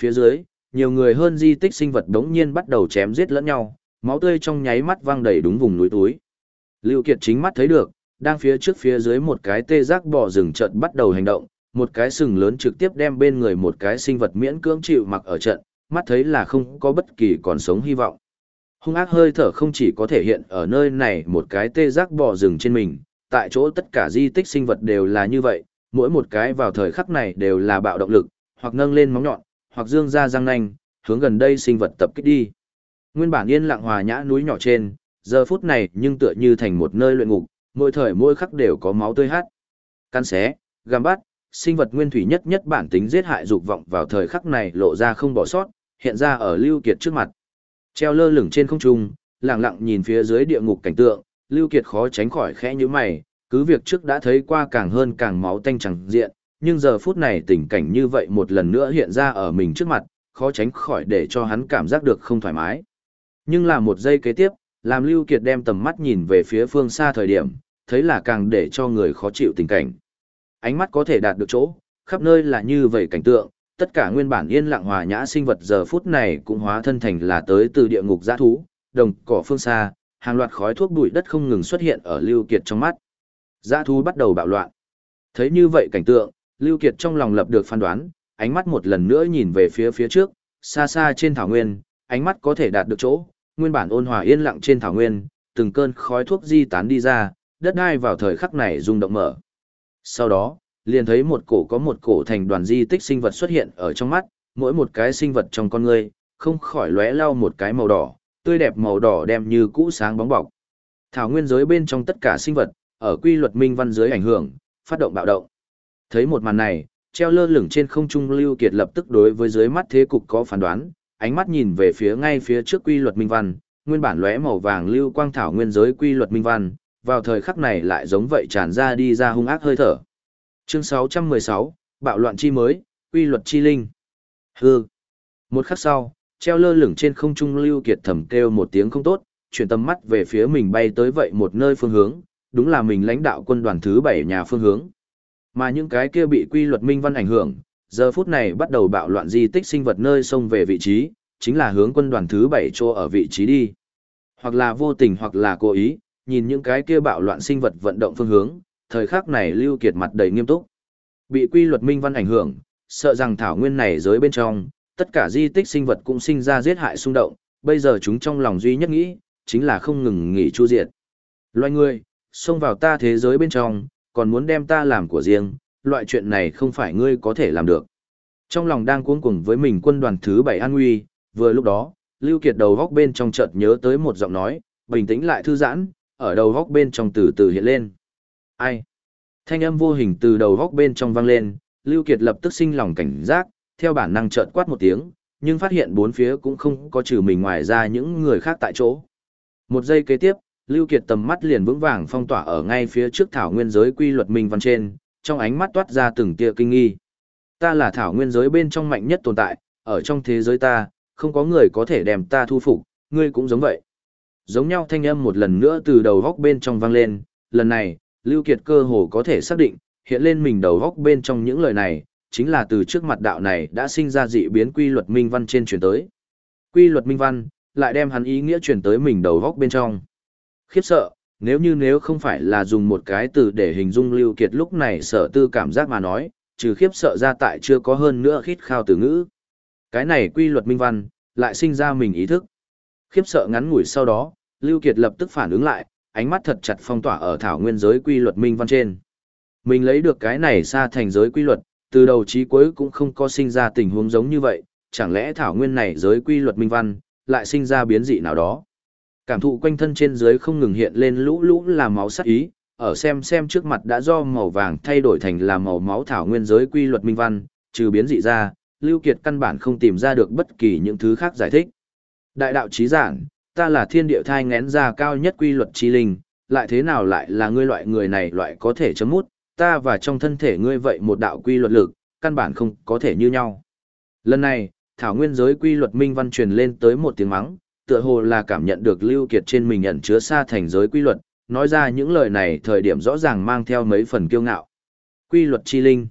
Phía dưới, nhiều người hơn di tích sinh vật đống nhiên bắt đầu chém giết lẫn nhau, máu tươi trong nháy mắt văng đầy đúng vùng núi túi. Lưu Kiệt chính mắt thấy được, đang phía trước phía dưới một cái tê giác bò rừng trận bắt đầu hành động, một cái sừng lớn trực tiếp đem bên người một cái sinh vật miễn cưỡng chịu mặc ở trận, mắt thấy là không có bất kỳ còn sống hy vọng. Hung ác hơi thở không chỉ có thể hiện ở nơi này một cái tê giác bò rừng trên mình, tại chỗ tất cả di tích sinh vật đều là như vậy, mỗi một cái vào thời khắc này đều là bạo động lực, hoặc nâng lên móng nhọn, hoặc dương ra răng nanh, hướng gần đây sinh vật tập kích đi. Nguyên bản yên lặng hòa nhã núi nhỏ trên, giờ phút này nhưng tựa như thành một nơi luyện ngục, mỗi thời mỗi khắc đều có máu tươi hát. Căn xé, găm bắt, sinh vật nguyên thủy nhất nhất bản tính giết hại dục vọng vào thời khắc này lộ ra không bỏ sót, hiện ra ở Lưu Kiệt trước mặt. Treo lơ lửng trên không trung, lặng lặng nhìn phía dưới địa ngục cảnh tượng, Lưu Kiệt khó tránh khỏi khẽ nhíu mày, cứ việc trước đã thấy qua càng hơn càng máu tanh chẳng diện, nhưng giờ phút này tình cảnh như vậy một lần nữa hiện ra ở mình trước mặt, khó tránh khỏi để cho hắn cảm giác được không thoải mái. Nhưng là một giây kế tiếp, làm Lưu Kiệt đem tầm mắt nhìn về phía phương xa thời điểm, thấy là càng để cho người khó chịu tình cảnh. Ánh mắt có thể đạt được chỗ, khắp nơi là như vậy cảnh tượng, tất cả nguyên bản yên lặng hòa nhã sinh vật giờ phút này cũng hóa thân thành là tới từ địa ngục giã thú, đồng cỏ phương xa, hàng loạt khói thuốc bụi đất không ngừng xuất hiện ở Lưu Kiệt trong mắt. Giã thú bắt đầu bạo loạn. Thấy như vậy cảnh tượng, Lưu Kiệt trong lòng lập được phán đoán, ánh mắt một lần nữa nhìn về phía phía trước, xa xa trên thảo nguyên, ánh mắt có thể đạt được chỗ, nguyên bản ôn hòa yên lặng trên thảo nguyên, từng cơn khói thuốc di tán đi ra, đất đai vào thời khắc này rung động mở. Sau đó, liền thấy một cổ có một cổ thành đoàn di tích sinh vật xuất hiện ở trong mắt, mỗi một cái sinh vật trong con người, không khỏi lóe lau một cái màu đỏ, tươi đẹp màu đỏ đem như cũ sáng bóng bọc. Thảo nguyên giới bên trong tất cả sinh vật, ở quy luật minh văn dưới ảnh hưởng, phát động bạo động. Thấy một màn này, treo lơ lửng trên không trung Lưu Kiệt lập tức đối với dưới mắt thế cục có phán đoán, ánh mắt nhìn về phía ngay phía trước quy luật minh văn, nguyên bản lóe màu vàng lưu quang thảo nguyên giới quy luật minh văn, vào thời khắc này lại giống vậy tràn ra đi ra hung ác hơi thở. Chương 616, bạo loạn chi mới, quy luật chi linh. Hừ, Một khắc sau, treo lơ lửng trên không trung Lưu Kiệt thầm kêu một tiếng không tốt, chuyển tầm mắt về phía mình bay tới vậy một nơi phương hướng, đúng là mình lãnh đạo quân đoàn thứ 7 nhà phương hướng. Mà những cái kia bị quy luật minh văn ảnh hưởng, giờ phút này bắt đầu bạo loạn di tích sinh vật nơi sông về vị trí, chính là hướng quân đoàn thứ 7 chỗ ở vị trí đi. Hoặc là vô tình hoặc là cố ý, nhìn những cái kia bạo loạn sinh vật vận động phương hướng, thời khắc này Lưu Kiệt mặt đầy nghiêm túc. Bị quy luật minh văn ảnh hưởng, sợ rằng thảo nguyên này giới bên trong, tất cả di tích sinh vật cũng sinh ra giết hại xung động, bây giờ chúng trong lòng duy nhất nghĩ, chính là không ngừng nghỉ chu diệt. Loài người, xông vào ta thế giới bên trong, còn muốn đem ta làm của riêng, loại chuyện này không phải ngươi có thể làm được. Trong lòng đang cuống cuồng với mình quân đoàn thứ bảy an nguy, vừa lúc đó, Lưu Kiệt đầu góc bên trong chợt nhớ tới một giọng nói, bình tĩnh lại thư giãn, ở đầu góc bên trong từ từ hiện lên. Ai? Thanh âm vô hình từ đầu góc bên trong vang lên, Lưu Kiệt lập tức sinh lòng cảnh giác, theo bản năng chợt quát một tiếng, nhưng phát hiện bốn phía cũng không có trừ mình ngoài ra những người khác tại chỗ. Một giây kế tiếp, Lưu Kiệt tầm mắt liền vững vàng phong tỏa ở ngay phía trước thảo nguyên giới quy luật minh văn trên, trong ánh mắt toát ra từng tia kinh nghi. Ta là thảo nguyên giới bên trong mạnh nhất tồn tại, ở trong thế giới ta, không có người có thể đem ta thu phục, ngươi cũng giống vậy. Giống nhau thanh âm một lần nữa từ đầu góc bên trong vang lên, lần này, Lưu Kiệt cơ hồ có thể xác định, hiện lên mình đầu góc bên trong những lời này, chính là từ trước mặt đạo này đã sinh ra dị biến quy luật minh văn trên truyền tới. Quy luật minh văn, lại đem hắn ý nghĩa truyền tới mình đầu góc bên trong. Khiếp sợ, nếu như nếu không phải là dùng một cái từ để hình dung Lưu Kiệt lúc này sợ tư cảm giác mà nói, trừ khiếp sợ ra tại chưa có hơn nữa khít khao từ ngữ. Cái này quy luật minh văn, lại sinh ra mình ý thức. Khiếp sợ ngắn ngủi sau đó, Lưu Kiệt lập tức phản ứng lại, ánh mắt thật chặt phong tỏa ở thảo nguyên giới quy luật minh văn trên. Mình lấy được cái này xa thành giới quy luật, từ đầu chí cuối cũng không có sinh ra tình huống giống như vậy, chẳng lẽ thảo nguyên này giới quy luật minh văn, lại sinh ra biến dị nào đó. Cảm thụ quanh thân trên dưới không ngừng hiện lên lũ lũ là máu sắc ý, ở xem xem trước mặt đã do màu vàng thay đổi thành là màu máu thảo nguyên giới quy luật minh văn, trừ biến dị ra, Lưu Kiệt căn bản không tìm ra được bất kỳ những thứ khác giải thích. Đại đạo trí giản, ta là thiên địa thai ngén ra cao nhất quy luật chi linh, lại thế nào lại là ngươi loại người này loại có thể chấm mút, ta và trong thân thể ngươi vậy một đạo quy luật lực, căn bản không có thể như nhau. Lần này, thảo nguyên giới quy luật minh văn truyền lên tới một tiếng mắng, tựa hồ là cảm nhận được Lưu Kiệt trên mình ẩn chứa xa thành giới quy luật, nói ra những lời này thời điểm rõ ràng mang theo mấy phần kiêu ngạo. Quy luật chi linh.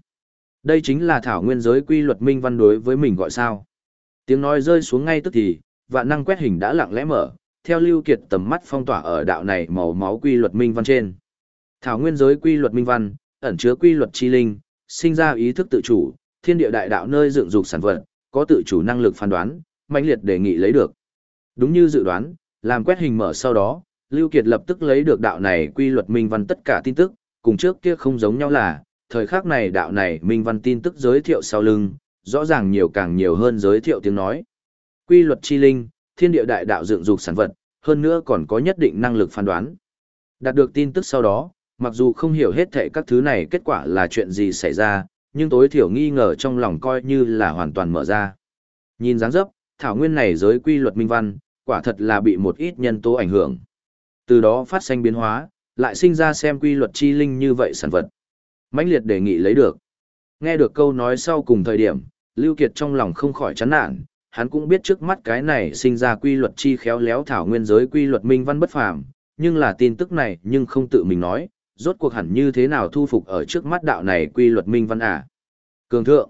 Đây chính là thảo nguyên giới quy luật minh văn đối với mình gọi sao. Tiếng nói rơi xuống ngay tức thì, vạn năng quét hình đã lặng lẽ mở, theo Lưu Kiệt tầm mắt phong tỏa ở đạo này màu máu quy luật minh văn trên. Thảo nguyên giới quy luật minh văn, ẩn chứa quy luật chi linh, sinh ra ý thức tự chủ, thiên địa đại đạo nơi dựng dục sản vật, có tự chủ năng lực phán đoán, mãnh liệt đề nghị lấy được. Đúng như dự đoán, làm quét hình mở sau đó, Lưu Kiệt lập tức lấy được đạo này quy luật minh văn tất cả tin tức, cùng trước kia không giống nhau là, thời khắc này đạo này minh văn tin tức giới thiệu sau lưng, rõ ràng nhiều càng nhiều hơn giới thiệu tiếng nói. Quy luật chi linh, thiên địa đại đạo dựng dục sản vật, hơn nữa còn có nhất định năng lực phán đoán. Đạt được tin tức sau đó, mặc dù không hiểu hết thảy các thứ này kết quả là chuyện gì xảy ra, nhưng tối thiểu nghi ngờ trong lòng coi như là hoàn toàn mở ra. Nhìn dáng dấp, thảo nguyên này giới quy luật minh văn, quả thật là bị một ít nhân tố ảnh hưởng. Từ đó phát sinh biến hóa, lại sinh ra xem quy luật chi linh như vậy sản vật. mãnh liệt đề nghị lấy được. Nghe được câu nói sau cùng thời điểm, Lưu Kiệt trong lòng không khỏi chán nản, hắn cũng biết trước mắt cái này sinh ra quy luật chi khéo léo thảo nguyên giới quy luật minh văn bất phàm, nhưng là tin tức này nhưng không tự mình nói, rốt cuộc hẳn như thế nào thu phục ở trước mắt đạo này quy luật minh văn à. Cường thượng,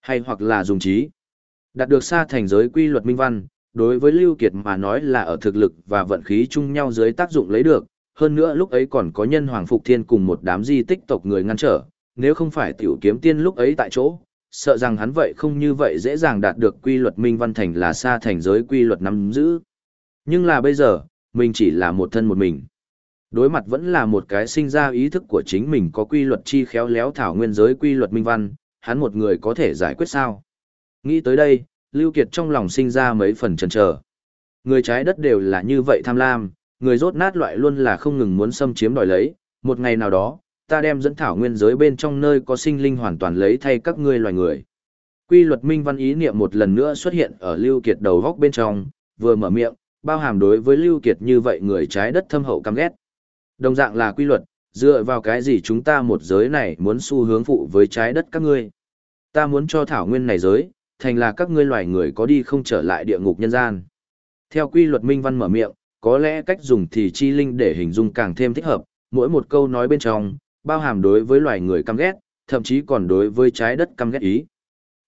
hay hoặc là dùng trí. Đạt được xa thành giới quy luật minh văn, đối với Lưu Kiệt mà nói là ở thực lực và vận khí chung nhau dưới tác dụng lấy được, hơn nữa lúc ấy còn có nhân Hoàng Phục Thiên cùng một đám di tích tộc người ngăn trở, nếu không phải tiểu kiếm tiên lúc ấy tại chỗ, sợ rằng hắn vậy không như vậy dễ dàng đạt được quy luật minh văn thành là xa thành giới quy luật nắm giữ. Nhưng là bây giờ, mình chỉ là một thân một mình. Đối mặt vẫn là một cái sinh ra ý thức của chính mình có quy luật chi khéo léo thảo nguyên giới quy luật minh văn, hắn một người có thể giải quyết sao? Nghĩ tới đây, Lưu Kiệt trong lòng sinh ra mấy phần chần chờ. Người trái đất đều là như vậy tham lam, người rốt nát loại luôn là không ngừng muốn xâm chiếm đòi lấy, một ngày nào đó, ta đem dẫn thảo nguyên giới bên trong nơi có sinh linh hoàn toàn lấy thay các ngươi loài người. Quy luật minh văn ý niệm một lần nữa xuất hiện ở Lưu Kiệt đầu góc bên trong, vừa mở miệng, bao hàm đối với Lưu Kiệt như vậy người trái đất thâm hậu căm ghét. Đồng dạng là quy luật, dựa vào cái gì chúng ta một giới này muốn xu hướng phụ với trái đất các ngươi. Ta muốn cho thảo nguyên này giới, thành là các ngươi loài người có đi không trở lại địa ngục nhân gian. Theo quy luật minh văn mở miệng, có lẽ cách dùng thì chi linh để hình dung càng thêm thích hợp, mỗi một câu nói bên trong, bao hàm đối với loài người căm ghét, thậm chí còn đối với trái đất căm ghét ý.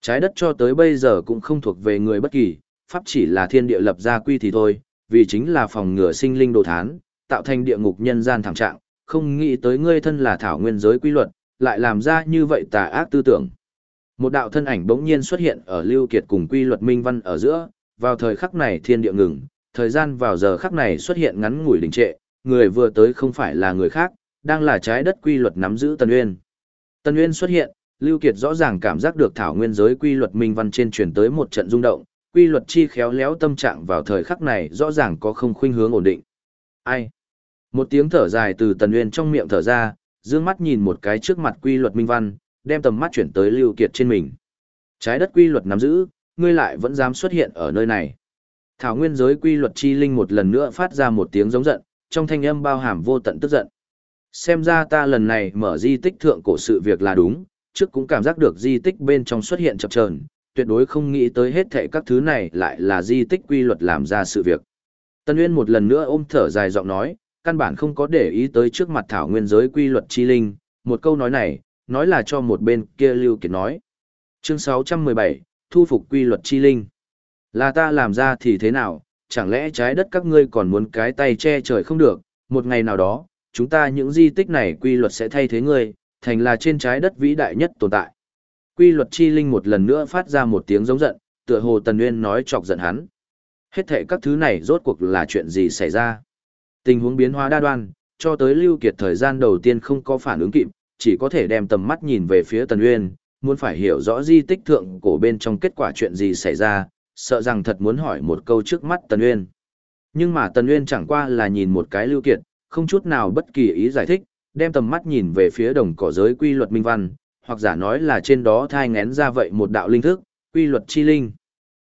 Trái đất cho tới bây giờ cũng không thuộc về người bất kỳ, pháp chỉ là thiên địa lập ra quy thì thôi, vì chính là phòng ngừa sinh linh đồ thán, tạo thành địa ngục nhân gian thảm trạng, không nghĩ tới ngươi thân là thảo nguyên giới quy luật, lại làm ra như vậy tà ác tư tưởng. Một đạo thân ảnh bỗng nhiên xuất hiện ở Lưu Kiệt cùng quy luật minh văn ở giữa, vào thời khắc này thiên địa ngừng, thời gian vào giờ khắc này xuất hiện ngắn ngủi đình trệ, người vừa tới không phải là người khác, đang là trái đất quy luật nắm giữ Tân Uyên. Tân Uyên xuất hiện, Lưu Kiệt rõ ràng cảm giác được thảo nguyên giới quy luật minh văn trên truyền tới một trận rung động, quy luật chi khéo léo tâm trạng vào thời khắc này rõ ràng có không khuynh hướng ổn định. Ai? Một tiếng thở dài từ Tần Uyên trong miệng thở ra, dương mắt nhìn một cái trước mặt quy luật minh văn, đem tầm mắt chuyển tới Lưu Kiệt trên mình. Trái đất quy luật nắm giữ, ngươi lại vẫn dám xuất hiện ở nơi này. Thảo nguyên giới quy luật chi linh một lần nữa phát ra một tiếng giống giận, trong thanh âm bao hàm vô tận tức giận. Xem ra ta lần này mở di tích thượng cổ sự việc là đúng, trước cũng cảm giác được di tích bên trong xuất hiện chập chờn, tuyệt đối không nghĩ tới hết thảy các thứ này lại là di tích quy luật làm ra sự việc. Tân Uyên một lần nữa ôm thở dài giọng nói, căn bản không có để ý tới trước mặt thảo nguyên giới quy luật chi linh, một câu nói này, nói là cho một bên kia Lưu Kiệt nói. Chương 617, thu phục quy luật chi linh. Là ta làm ra thì thế nào, chẳng lẽ trái đất các ngươi còn muốn cái tay che trời không được, một ngày nào đó, chúng ta những di tích này quy luật sẽ thay thế ngươi, thành là trên trái đất vĩ đại nhất tồn tại. Quy luật chi linh một lần nữa phát ra một tiếng giống giận, tựa hồ Tần Nguyên nói chọc giận hắn. Hết thệ các thứ này rốt cuộc là chuyện gì xảy ra? Tình huống biến hóa đa đoan, cho tới Lưu Kiệt thời gian đầu tiên không có phản ứng kịp, chỉ có thể đem tầm mắt nhìn về phía Tần Uyên, muốn phải hiểu rõ di tích thượng cổ bên trong kết quả chuyện gì xảy ra, sợ rằng thật muốn hỏi một câu trước mắt Tần Uyên, Nhưng mà Tần Uyên chẳng qua là nhìn một cái Lưu Kiệt, không chút nào bất kỳ ý giải thích, đem tầm mắt nhìn về phía đồng cỏ giới quy luật minh văn, hoặc giả nói là trên đó thai ngén ra vậy một đạo linh thức, quy luật chi linh.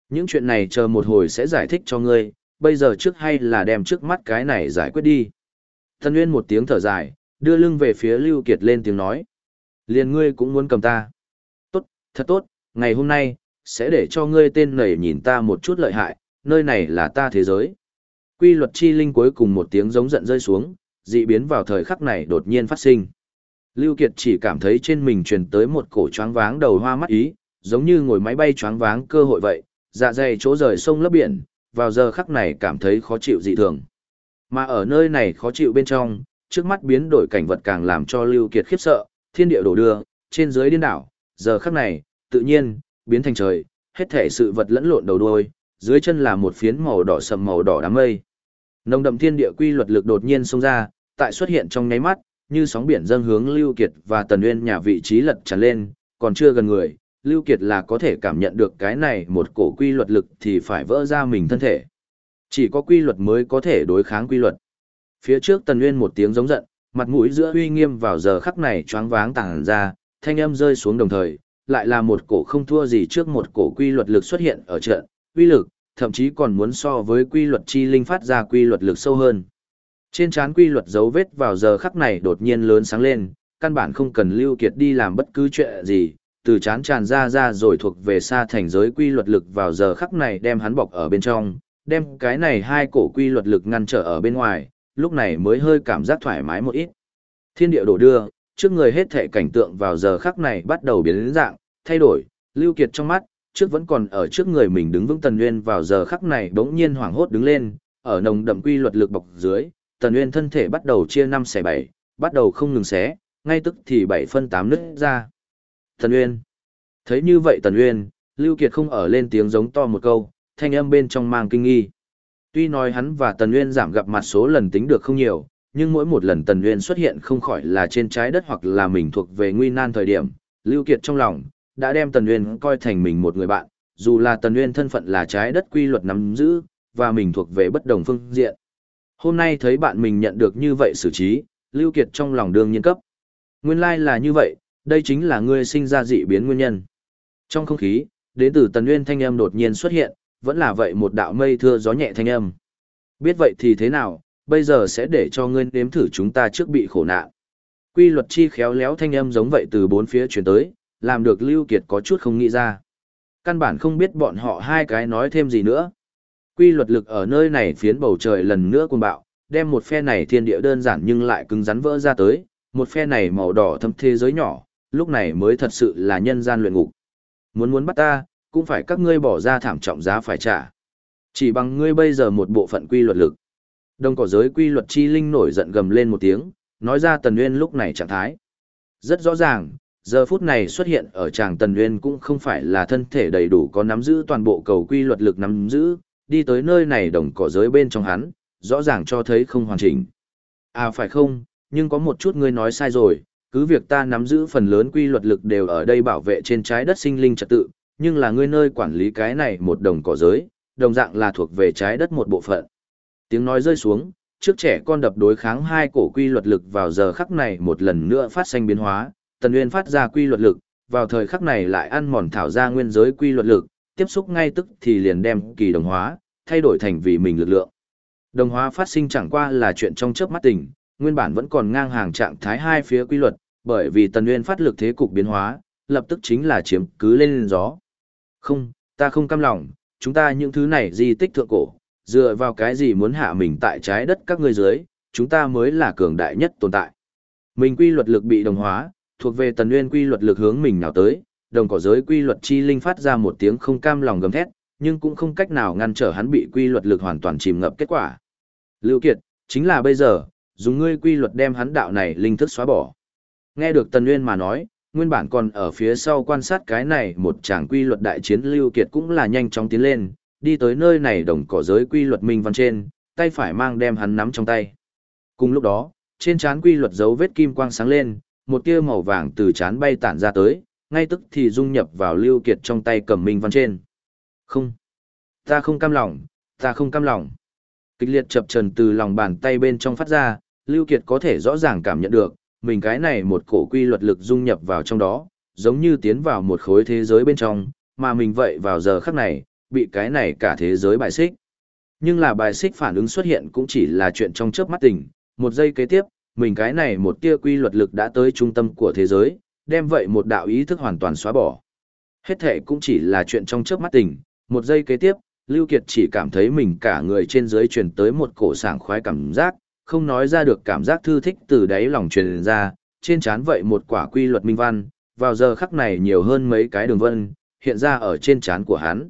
Những chuyện này chờ một hồi sẽ giải thích cho ngươi, bây giờ trước hay là đem trước mắt cái này giải quyết đi. Tần Uyên một tiếng thở dài, đưa lưng về phía Lưu Kiệt lên tiếng nói. Liền ngươi cũng muốn cầm ta. Tốt, thật tốt, ngày hôm nay, sẽ để cho ngươi tên nảy nhìn ta một chút lợi hại, nơi này là ta thế giới. Quy luật chi linh cuối cùng một tiếng giống giận rơi xuống, dị biến vào thời khắc này đột nhiên phát sinh. Lưu Kiệt chỉ cảm thấy trên mình truyền tới một cổ choáng váng đầu hoa mắt ý, giống như ngồi máy bay choáng váng cơ hội vậy, dạ dày chỗ rời sông lấp biển, vào giờ khắc này cảm thấy khó chịu dị thường. Mà ở nơi này khó chịu bên trong, trước mắt biến đổi cảnh vật càng làm cho Lưu Kiệt khiếp sợ, thiên địa đổ đưa, trên dưới điên đảo, giờ khắc này, tự nhiên, biến thành trời, hết thể sự vật lẫn lộn đầu đuôi, dưới chân là một phiến màu đỏ sầm màu đỏ đám mây. Nồng đậm thiên địa quy luật lực đột nhiên xông ra, tại xuất hiện trong nháy mắt, như sóng biển dâng hướng Lưu Kiệt và Tần Uyên nhà vị trí lật tràn lên, còn chưa gần người, Lưu Kiệt là có thể cảm nhận được cái này một cổ quy luật lực thì phải vỡ ra mình thân thể. Chỉ có quy luật mới có thể đối kháng quy luật. Phía trước Tần nguyên một tiếng giống giận, mặt mũi giữa uy nghiêm vào giờ khắc này choáng váng tàng ra, thanh âm rơi xuống đồng thời, lại là một cổ không thua gì trước một cổ quy luật lực xuất hiện ở trận, quy lực, thậm chí còn muốn so với quy luật chi linh phát ra quy luật lực sâu hơn. Trên trán quy luật dấu vết vào giờ khắc này đột nhiên lớn sáng lên, căn bản không cần Lưu Kiệt đi làm bất cứ chuyện gì, từ chán tràn ra ra rồi thuộc về xa thành giới quy luật lực vào giờ khắc này đem hắn bọc ở bên trong, đem cái này hai cổ quy luật lực ngăn trở ở bên ngoài, lúc này mới hơi cảm giác thoải mái một ít. Thiên địa đổ đưa, trước người hết thể cảnh tượng vào giờ khắc này bắt đầu biến dạng, thay đổi, Lưu Kiệt trong mắt, trước vẫn còn ở trước người mình đứng vững Tần Nguyên vào giờ khắc này bỗng nhiên hoảng hốt đứng lên, ở nồng đậm quy luật lực bọc dưới, Tần Nguyên thân thể bắt đầu chia năm xẻ bảy, bắt đầu không ngừng xé, ngay tức thì bảy phân tám nứt ra. Tần Nguyên. Thấy như vậy Tần Nguyên, Lưu Kiệt không ở lên tiếng giống to một câu, thanh âm bên trong mang kinh nghi. Tuy nói hắn và Tần Nguyên giảm gặp mặt số lần tính được không nhiều, nhưng mỗi một lần Tần Nguyên xuất hiện không khỏi là trên trái đất hoặc là mình thuộc về nguy nan thời điểm, Lưu Kiệt trong lòng, đã đem Tần Nguyên coi thành mình một người bạn, dù là Tần Nguyên thân phận là trái đất quy luật nắm giữ, và mình thuộc về bất đồng phương diện. Hôm nay thấy bạn mình nhận được như vậy xử trí, Lưu Kiệt trong lòng đương nhiên cấp. Nguyên lai like là như vậy, đây chính là ngươi sinh ra dị biến nguyên nhân. Trong không khí, đến từ Tần Nguyên thanh âm đột nhiên xuất hiện, vẫn là vậy một đạo mây thưa gió nhẹ thanh âm. Biết vậy thì thế nào, bây giờ sẽ để cho ngươi nếm thử chúng ta trước bị khổ nạn. Quy luật chi khéo léo thanh âm giống vậy từ bốn phía truyền tới, làm được Lưu Kiệt có chút không nghĩ ra. Căn bản không biết bọn họ hai cái nói thêm gì nữa. Quy luật lực ở nơi này phiến bầu trời lần nữa cuồng bạo, đem một phe này thiên địa đơn giản nhưng lại cứng rắn vỡ ra tới, một phe này màu đỏ thâm thế giới nhỏ, lúc này mới thật sự là nhân gian luyện ngục. Muốn muốn bắt ta, cũng phải các ngươi bỏ ra thảm trọng giá phải trả. Chỉ bằng ngươi bây giờ một bộ phận quy luật lực. Đông cỏ giới quy luật chi linh nổi giận gầm lên một tiếng, nói ra Tần Nguyên lúc này trạng thái. Rất rõ ràng, giờ phút này xuất hiện ở chàng Tần Nguyên cũng không phải là thân thể đầy đủ có nắm giữ toàn bộ cầu quy luật lực nắm giữ, đi tới nơi này đồng cỏ giới bên trong hắn, rõ ràng cho thấy không hoàn chỉnh. À phải không, nhưng có một chút ngươi nói sai rồi, cứ việc ta nắm giữ phần lớn quy luật lực đều ở đây bảo vệ trên trái đất sinh linh trật tự, nhưng là ngươi nơi quản lý cái này một đồng cỏ giới, đồng dạng là thuộc về trái đất một bộ phận. Tiếng nói rơi xuống, trước trẻ con đập đối kháng hai cổ quy luật lực vào giờ khắc này một lần nữa phát sinh biến hóa, Tần Nguyên phát ra quy luật lực, vào thời khắc này lại ăn mòn thảo ra nguyên giới quy luật lực, tiếp xúc ngay tức thì liền đem kỳ đồng hóa, thay đổi thành vì mình lực lượng. Đồng hóa phát sinh chẳng qua là chuyện trong chớp mắt tình, nguyên bản vẫn còn ngang hàng trạng thái hai phía quy luật, bởi vì Tần Nguyên phát lực thế cục biến hóa, lập tức chính là chiếm cứ lên gió. Không, ta không cam lòng, chúng ta những thứ này di tích thượng cổ, dựa vào cái gì muốn hạ mình tại trái đất các ngươi dưới, chúng ta mới là cường đại nhất tồn tại. Mình quy luật lực bị đồng hóa, thuộc về tần nguyên quy luật lực hướng mình nào tới, đồng cỏ giới quy luật chi linh phát ra một tiếng không cam lòng gầm thét, nhưng cũng không cách nào ngăn trở hắn bị quy luật lực hoàn toàn chìm ngập kết quả. Lưu Kiệt, chính là bây giờ, dùng ngươi quy luật đem hắn đạo này linh thức xóa bỏ. Nghe được Tần Nguyên mà nói, nguyên bản còn ở phía sau quan sát cái này một tràng quy luật đại chiến Lưu Kiệt cũng là nhanh chóng tiến lên, đi tới nơi này đồng cỏ giới quy luật minh văn trên, tay phải mang đem hắn nắm trong tay. Cùng lúc đó, trên trán quy luật dấu vết kim quang sáng lên, một tia màu vàng từ trán bay tản ra tới, ngay tức thì dung nhập vào Lưu Kiệt trong tay cầm minh văn trên. Không, ta không cam lòng, ta không cam lòng. Kịch liệt chập trần từ lòng bàn tay bên trong phát ra, Lưu Kiệt có thể rõ ràng cảm nhận được, mình cái này một cổ quy luật lực dung nhập vào trong đó, giống như tiến vào một khối thế giới bên trong, mà mình vậy vào giờ khắc này, bị cái này cả thế giới bài xích. Nhưng là bài xích phản ứng xuất hiện cũng chỉ là chuyện trong chớp mắt tỉnh, một giây kế tiếp, mình cái này một tia quy luật lực đã tới trung tâm của thế giới, đem vậy một đạo ý thức hoàn toàn xóa bỏ. Hết thể cũng chỉ là chuyện trong chớp mắt tỉnh, một giây kế tiếp, Lưu Kiệt chỉ cảm thấy mình cả người trên dưới truyền tới một cổ sảng khoái cảm giác, không nói ra được cảm giác thư thích từ đáy lòng truyền ra, trên trán vậy một quả quy luật minh văn, vào giờ khắc này nhiều hơn mấy cái đường vân, hiện ra ở trên trán của hắn.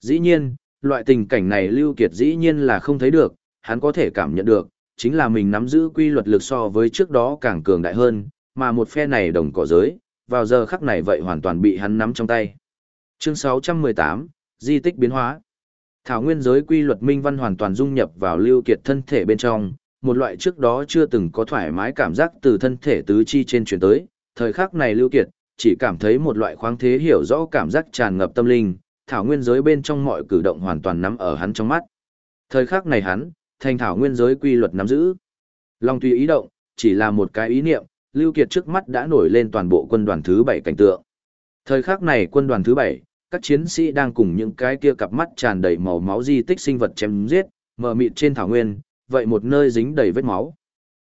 Dĩ nhiên, loại tình cảnh này Lưu Kiệt dĩ nhiên là không thấy được, hắn có thể cảm nhận được, chính là mình nắm giữ quy luật lực so với trước đó càng cường đại hơn, mà một phe này đồng cỏ giới, vào giờ khắc này vậy hoàn toàn bị hắn nắm trong tay. Chương 618, Di tích biến hóa. Thảo nguyên giới quy luật minh văn hoàn toàn dung nhập vào Lưu Kiệt thân thể bên trong, một loại trước đó chưa từng có thoải mái cảm giác từ thân thể tứ chi trên chuyển tới, thời khắc này Lưu Kiệt chỉ cảm thấy một loại khoáng thế hiểu rõ cảm giác tràn ngập tâm linh, thảo nguyên giới bên trong mọi cử động hoàn toàn nắm ở hắn trong mắt. Thời khắc này hắn, thành thảo nguyên giới quy luật nắm giữ. Long tùy ý động, chỉ là một cái ý niệm, Lưu Kiệt trước mắt đã nổi lên toàn bộ quân đoàn thứ 7 cảnh tượng. Thời khắc này quân đoàn thứ 7, các chiến sĩ đang cùng những cái kia cặp mắt tràn đầy màu máu di tích sinh vật chém giết, mờ mịt trên thảo nguyên, vậy một nơi dính đầy vết máu.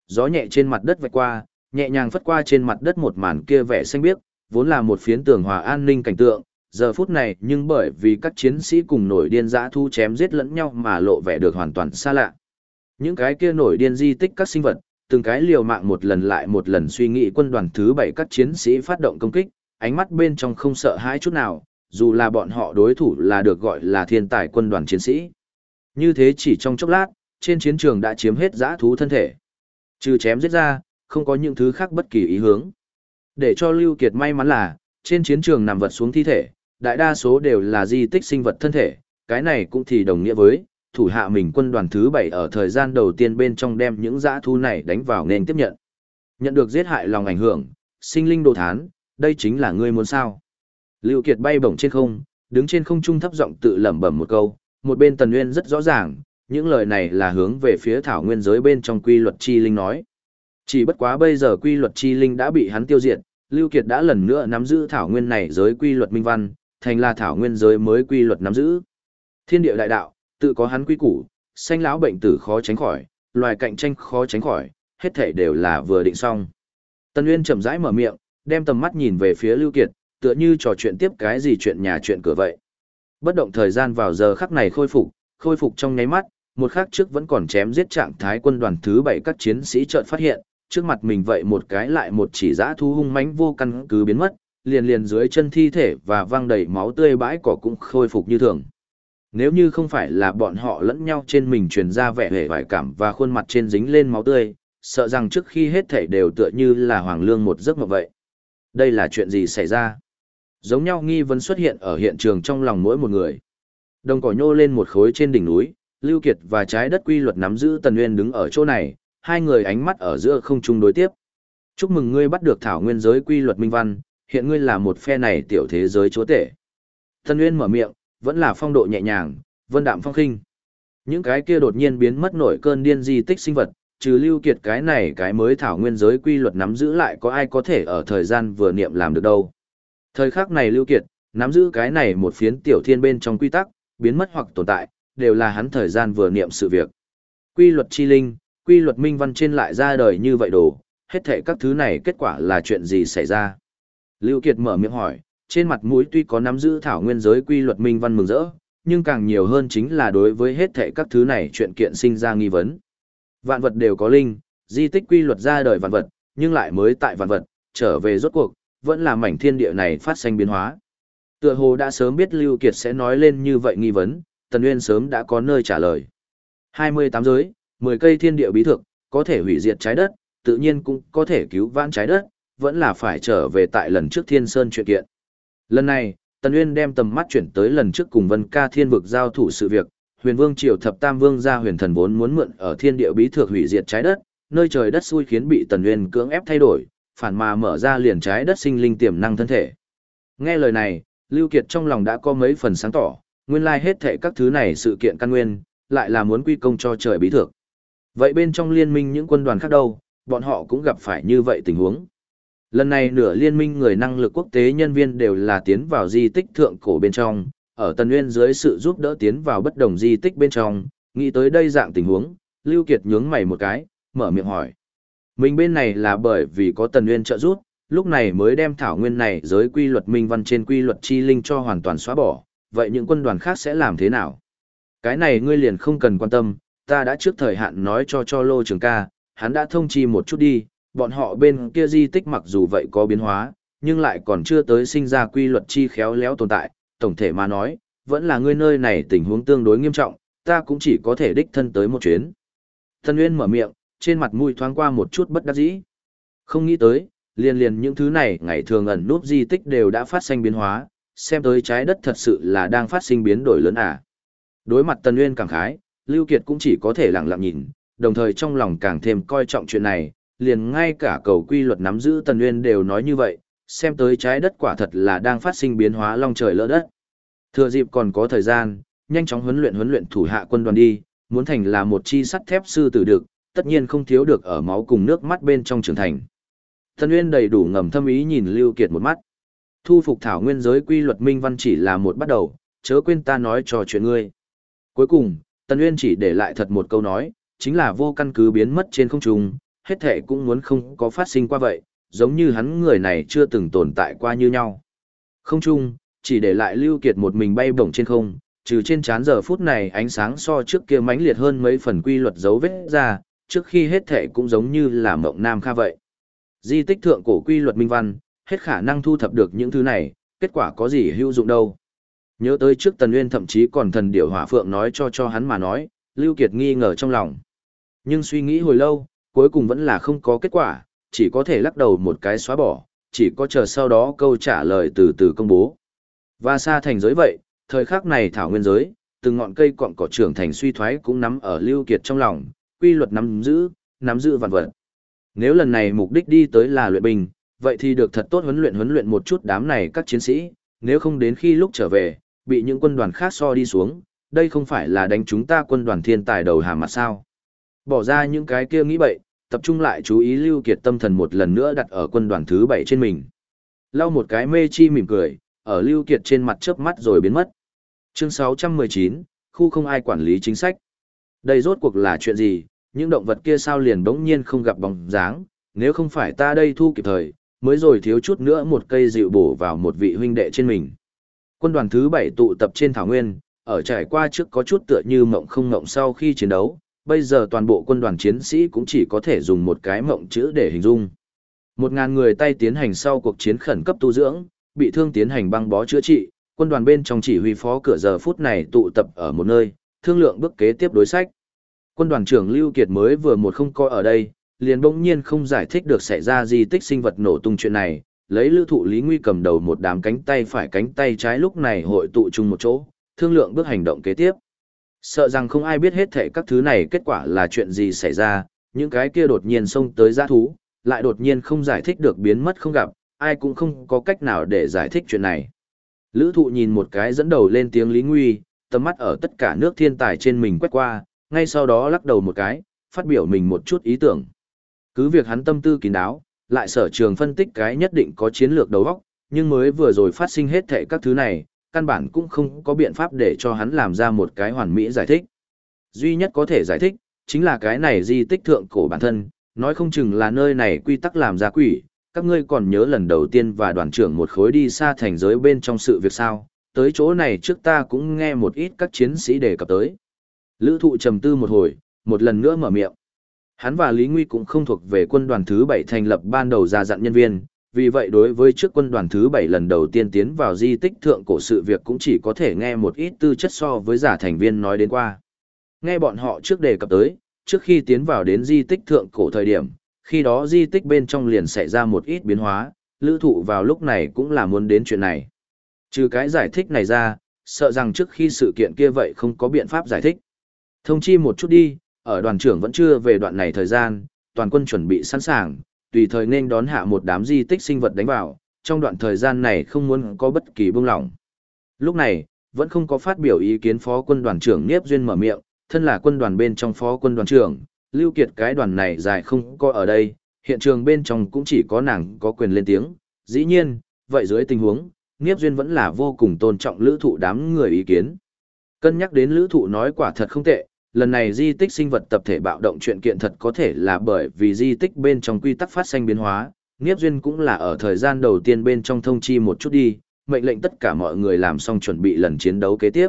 Gió nhẹ trên mặt đất vạch qua, nhẹ nhàng phất qua trên mặt đất một màn kia vẻ xanh biếc, vốn là một phiến tường hòa an ninh cảnh tượng, giờ phút này nhưng bởi vì các chiến sĩ cùng nổi điên dã thu chém giết lẫn nhau mà lộ vẻ được hoàn toàn xa lạ. Những cái kia nổi điên di tích các sinh vật, từng cái liều mạng một lần lại một lần suy nghĩ quân đoàn thứ bảy các chiến sĩ phát động công kích, ánh mắt bên trong không sợ hãi chút nào, dù là bọn họ đối thủ là được gọi là thiên tài quân đoàn chiến sĩ. Như thế chỉ trong chốc lát, trên chiến trường đã chiếm hết dã thú thân thể. Trừ chém giết ra, không có những thứ khác bất kỳ ý hướng. Để cho Lưu Kiệt may mắn là, trên chiến trường nằm vật xuống thi thể, đại đa số đều là di tích sinh vật thân thể, cái này cũng thì đồng nghĩa với, thủ hạ mình quân đoàn thứ 7 ở thời gian đầu tiên bên trong đem những dã thú này đánh vào nên tiếp nhận. Nhận được giết hại lòng ảnh hưởng, sinh linh đồ thán, đây chính là ngươi muốn sao. Lưu Kiệt bay bổng trên không, đứng trên không trung thấp giọng tự lẩm bẩm một câu, một bên Tần Nguyên rất rõ ràng, những lời này là hướng về phía thảo nguyên giới bên trong quy luật chi linh nói. Chỉ bất quá bây giờ quy luật chi linh đã bị hắn tiêu diệt, Lưu Kiệt đã lần nữa nắm giữ thảo nguyên này giới quy luật minh văn, thành là thảo nguyên giới mới quy luật nắm giữ. Thiên địa đại đạo, tự có hắn quy củ, sanh lão bệnh tử khó tránh khỏi, loài cạnh tranh khó tránh khỏi, hết thảy đều là vừa định xong. Tân Nguyên chậm rãi mở miệng, đem tầm mắt nhìn về phía Lưu Kiệt, tựa như trò chuyện tiếp cái gì chuyện nhà chuyện cửa vậy. Bất động thời gian vào giờ khắc này khôi phục, khôi phục trong nháy mắt, một khắc trước vẫn còn chém giết trạng thái quân đoàn thứ bảy các chiến sĩ chợt phát hiện, trước mặt mình vậy một cái lại một chỉ dã thu hung mãnh vô căn cứ biến mất, liền liền dưới chân thi thể và văng đầy máu tươi bãi cỏ cũng khôi phục như thường. Nếu như không phải là bọn họ lẫn nhau trên mình truyền ra vẻ hề vải cảm và khuôn mặt trên dính lên máu tươi, sợ rằng trước khi hết thể đều tựa như là hoàng lương một giấc mộng vậy. Đây là chuyện gì xảy ra? Giống nhau nghi vấn xuất hiện ở hiện trường trong lòng mỗi một người. Đồng cỏ nhô lên một khối trên đỉnh núi, Lưu Kiệt và trái đất quy luật nắm giữ Tần Nguyên đứng ở chỗ này, hai người ánh mắt ở giữa không chung đối tiếp. Chúc mừng ngươi bắt được thảo nguyên giới quy luật minh văn, hiện ngươi là một phe này tiểu thế giới chúa tể. Tần Nguyên mở miệng, vẫn là phong độ nhẹ nhàng, vân đạm phong khinh. Những cái kia đột nhiên biến mất nổi cơn điên di tích sinh vật, trừ Lưu Kiệt cái này cái mới thảo nguyên giới quy luật nắm giữ lại có ai có thể ở thời gian vừa niệm làm được đâu. Thời khắc này Lưu Kiệt, nắm giữ cái này một phiến tiểu thiên bên trong quy tắc, biến mất hoặc tồn tại, đều là hắn thời gian vừa niệm sự việc. Quy luật chi linh, quy luật minh văn trên lại ra đời như vậy đồ, hết thể các thứ này kết quả là chuyện gì xảy ra? Lưu Kiệt mở miệng hỏi, trên mặt mũi tuy có nắm giữ thảo nguyên giới quy luật minh văn mừng rỡ, nhưng càng nhiều hơn chính là đối với hết thể các thứ này chuyện kiện sinh ra nghi vấn. Vạn vật đều có linh, di tích quy luật ra đời vạn vật, nhưng lại mới tại vạn vật, trở về rốt cuộc, vẫn là mảnh thiên địa này phát sinh biến hóa. Tựa hồ đã sớm biết Lưu Kiệt sẽ nói lên như vậy nghi vấn, Tần Uyên sớm đã có nơi trả lời. 28 giới, 10 cây thiên địa bí thực, có thể hủy diệt trái đất, tự nhiên cũng có thể cứu vãn trái đất, vẫn là phải trở về tại lần trước Thiên Sơn chuyện kiện. Lần này, Tần Uyên đem tầm mắt chuyển tới lần trước cùng Vân Ca Thiên vực giao thủ sự việc, Huyền Vương Triều Thập Tam Vương gia Huyền Thần vốn muốn mượn ở thiên địa bí thực hủy diệt trái đất, nơi trời đất xui khiến bị Tần Uyên cưỡng ép thay đổi, phản mà mở ra liền trái đất sinh linh tiềm năng thân thể. Nghe lời này, Lưu Kiệt trong lòng đã có mấy phần sáng tỏ, nguyên lai hết thệ các thứ này sự kiện căn nguyên, lại là muốn quy công cho trời bí thược. Vậy bên trong liên minh những quân đoàn khác đâu, bọn họ cũng gặp phải như vậy tình huống. Lần này nửa liên minh người năng lực quốc tế nhân viên đều là tiến vào di tích thượng cổ bên trong, ở Tần Nguyên dưới sự giúp đỡ tiến vào bất đồng di tích bên trong, nghĩ tới đây dạng tình huống, Lưu Kiệt nhướng mày một cái, mở miệng hỏi. Mình bên này là bởi vì có Tần Nguyên trợ giúp, lúc này mới đem thảo nguyên này giới quy luật minh văn trên quy luật chi linh cho hoàn toàn xóa bỏ, vậy những quân đoàn khác sẽ làm thế nào? Cái này ngươi liền không cần quan tâm, ta đã trước thời hạn nói cho cho Lô Trường ca, hắn đã thông chi một chút đi, bọn họ bên kia di tích mặc dù vậy có biến hóa, nhưng lại còn chưa tới sinh ra quy luật chi khéo léo tồn tại, tổng thể mà nói, vẫn là ngươi nơi này tình huống tương đối nghiêm trọng, ta cũng chỉ có thể đích thân tới một chuyến. thân Nguyên mở miệng, trên mặt mũi thoáng qua một chút bất đắc dĩ. Không nghĩ tới, liền liền những thứ này ngày thường ẩn núp di tích đều đã phát sinh biến hóa, xem tới trái đất thật sự là đang phát sinh biến đổi lớn à. Đối mặt tần Nguyên cảm khái, Lưu Kiệt cũng chỉ có thể lặng lặng nhìn, đồng thời trong lòng càng thêm coi trọng chuyện này, liền ngay cả cầu quy luật nắm giữ Tần Nguyên đều nói như vậy, xem tới trái đất quả thật là đang phát sinh biến hóa long trời lỡ đất. Thừa dịp còn có thời gian, nhanh chóng huấn luyện huấn luyện thủ hạ quân đoàn đi, muốn thành là một chi sắt thép sư tử được, tất nhiên không thiếu được ở máu cùng nước mắt bên trong trưởng thành. Tần Nguyên đầy đủ ngầm thâm ý nhìn Lưu Kiệt một mắt. Thu phục thảo nguyên giới quy luật minh văn chỉ là một bắt đầu, chớ quên ta nói trò chuyện ngươi. Cuối cùng, Tần Uyên chỉ để lại thật một câu nói, chính là vô căn cứ biến mất trên không trung, hết thể cũng muốn không có phát sinh qua vậy, giống như hắn người này chưa từng tồn tại qua như nhau. Không trung, chỉ để lại Lưu Kiệt một mình bay bổng trên không, trừ trên chán giờ phút này ánh sáng so trước kia mãnh liệt hơn mấy phần quy luật dấu vết ra, trước khi hết thể cũng giống như là mộng nam kha vậy. Di tích thượng cổ quy luật minh văn, hết khả năng thu thập được những thứ này, kết quả có gì hữu dụng đâu. Nhớ tới trước Tần Nguyên thậm chí còn thần điểu hỏa phượng nói cho cho hắn mà nói, Lưu Kiệt nghi ngờ trong lòng. Nhưng suy nghĩ hồi lâu, cuối cùng vẫn là không có kết quả, chỉ có thể lắc đầu một cái xóa bỏ, chỉ có chờ sau đó câu trả lời từ từ công bố. Và xa thành giới vậy, thời khắc này thảo nguyên giới, từng ngọn cây cọng cỏ trưởng thành suy thoái cũng nắm ở Lưu Kiệt trong lòng, quy luật nắm giữ, nắm giữ vạn vật. Nếu lần này mục đích đi tới là luyện binh, vậy thì được thật tốt huấn luyện huấn luyện một chút đám này các chiến sĩ, nếu không đến khi lúc trở về, bị những quân đoàn khác so đi xuống, đây không phải là đánh chúng ta quân đoàn thiên tài đầu hàm mặt sao. Bỏ ra những cái kia nghĩ bậy, tập trung lại chú ý Lưu Kiệt tâm thần một lần nữa đặt ở quân đoàn thứ bảy trên mình. Lau một cái mê chi mỉm cười, ở Lưu Kiệt trên mặt chớp mắt rồi biến mất. Chương 619, khu không ai quản lý chính sách. Đây rốt cuộc là chuyện gì, những động vật kia sao liền bỗng nhiên không gặp bóng dáng, nếu không phải ta đây thu kịp thời, mới rồi thiếu chút nữa một cây dịu bổ vào một vị huynh đệ trên mình. Quân đoàn thứ bảy tụ tập trên thảo nguyên, ở trải qua trước có chút tựa như mộng không mộng sau khi chiến đấu, bây giờ toàn bộ quân đoàn chiến sĩ cũng chỉ có thể dùng một cái mộng chữ để hình dung. Một ngàn người tay tiến hành sau cuộc chiến khẩn cấp tu dưỡng, bị thương tiến hành băng bó chữa trị, quân đoàn bên trong chỉ huy phó cửa giờ phút này tụ tập ở một nơi, thương lượng bước kế tiếp đối sách. Quân đoàn trưởng Lưu Kiệt mới vừa một không coi ở đây, liền bỗng nhiên không giải thích được xảy ra di tích sinh vật nổ tung chuyện này, lấy lữ thụ Lý Nguy cầm đầu một đám cánh tay phải cánh tay trái lúc này hội tụ chung một chỗ, thương lượng bước hành động kế tiếp. Sợ rằng không ai biết hết thảy các thứ này kết quả là chuyện gì xảy ra, những cái kia đột nhiên xông tới giã thú, lại đột nhiên không giải thích được biến mất không gặp, ai cũng không có cách nào để giải thích chuyện này. Lữ thụ nhìn một cái dẫn đầu lên tiếng Lý Nguy, tầm mắt ở tất cả nước thiên tài trên mình quét qua, ngay sau đó lắc đầu một cái, phát biểu mình một chút ý tưởng. Cứ việc hắn tâm tư kín đáo, lại sở trường phân tích cái nhất định có chiến lược đầu óc, nhưng mới vừa rồi phát sinh hết thảy các thứ này, căn bản cũng không có biện pháp để cho hắn làm ra một cái hoàn mỹ giải thích. Duy nhất có thể giải thích, chính là cái này di tích thượng cổ bản thân, nói không chừng là nơi này quy tắc làm ra quỷ, các ngươi còn nhớ lần đầu tiên và đoàn trưởng một khối đi xa thành giới bên trong sự việc sao, tới chỗ này trước ta cũng nghe một ít các chiến sĩ đề cập tới. Lữ thụ trầm tư một hồi, một lần nữa mở miệng. Hắn và Lý Nguy cũng không thuộc về quân đoàn thứ 7 thành lập ban đầu ra dặn nhân viên, vì vậy đối với trước quân đoàn thứ 7 lần đầu tiên tiến vào di tích thượng cổ sự việc cũng chỉ có thể nghe một ít tư chất so với giả thành viên nói đến qua. Nghe bọn họ trước đề cập tới, trước khi tiến vào đến di tích thượng cổ thời điểm, khi đó di tích bên trong liền xảy ra một ít biến hóa, lữ thụ vào lúc này cũng là muốn đến chuyện này. Trừ cái giải thích này ra, sợ rằng trước khi sự kiện kia vậy không có biện pháp giải thích. Thông chi một chút đi, ở đoàn trưởng vẫn chưa về đoạn này thời gian, toàn quân chuẩn bị sẵn sàng, tùy thời nên đón hạ một đám di tích sinh vật đánh vào, trong đoạn thời gian này không muốn có bất kỳ buông lỏng. Lúc này, vẫn không có phát biểu ý kiến phó quân đoàn trưởng Niếp Duyên mở miệng, thân là quân đoàn bên trong phó quân đoàn trưởng, Lưu Kiệt cái đoàn này dài không có ở đây, hiện trường bên trong cũng chỉ có nàng có quyền lên tiếng, dĩ nhiên, vậy dưới tình huống, Niếp Duyên vẫn là vô cùng tôn trọng lữ thụ đám người ý kiến. Cân nhắc đến lữ thụ nói quả thật không tệ, lần này di tích sinh vật tập thể bạo động chuyện kiện thật có thể là bởi vì di tích bên trong quy tắc phát sinh biến hóa, Niếp Duyên cũng là ở thời gian đầu tiên bên trong thông chi một chút đi, mệnh lệnh tất cả mọi người làm xong chuẩn bị lần chiến đấu kế tiếp.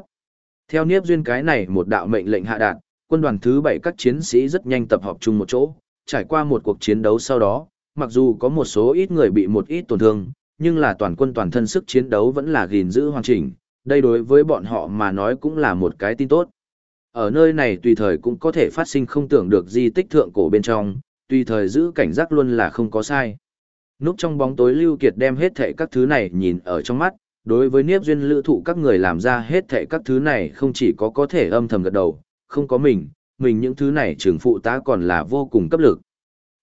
Theo Niếp Duyên cái này một đạo mệnh lệnh hạ đạt, quân đoàn thứ 7 các chiến sĩ rất nhanh tập hợp chung một chỗ, trải qua một cuộc chiến đấu sau đó, mặc dù có một số ít người bị một ít tổn thương, nhưng là toàn quân toàn thân sức chiến đấu vẫn là gìn giữ hoàn chỉnh, đây đối với bọn họ mà nói cũng là một cái tin tốt. Ở nơi này tùy thời cũng có thể phát sinh không tưởng được di tích thượng cổ bên trong, tùy thời giữ cảnh giác luôn là không có sai. Núp trong bóng tối Lưu Kiệt đem hết thảy các thứ này nhìn ở trong mắt, đối với Niếp Duyên lữ thụ các người làm ra hết thảy các thứ này không chỉ có có thể âm thầm gật đầu, không có mình, mình những thứ này trường phụ tá còn là vô cùng cấp lực.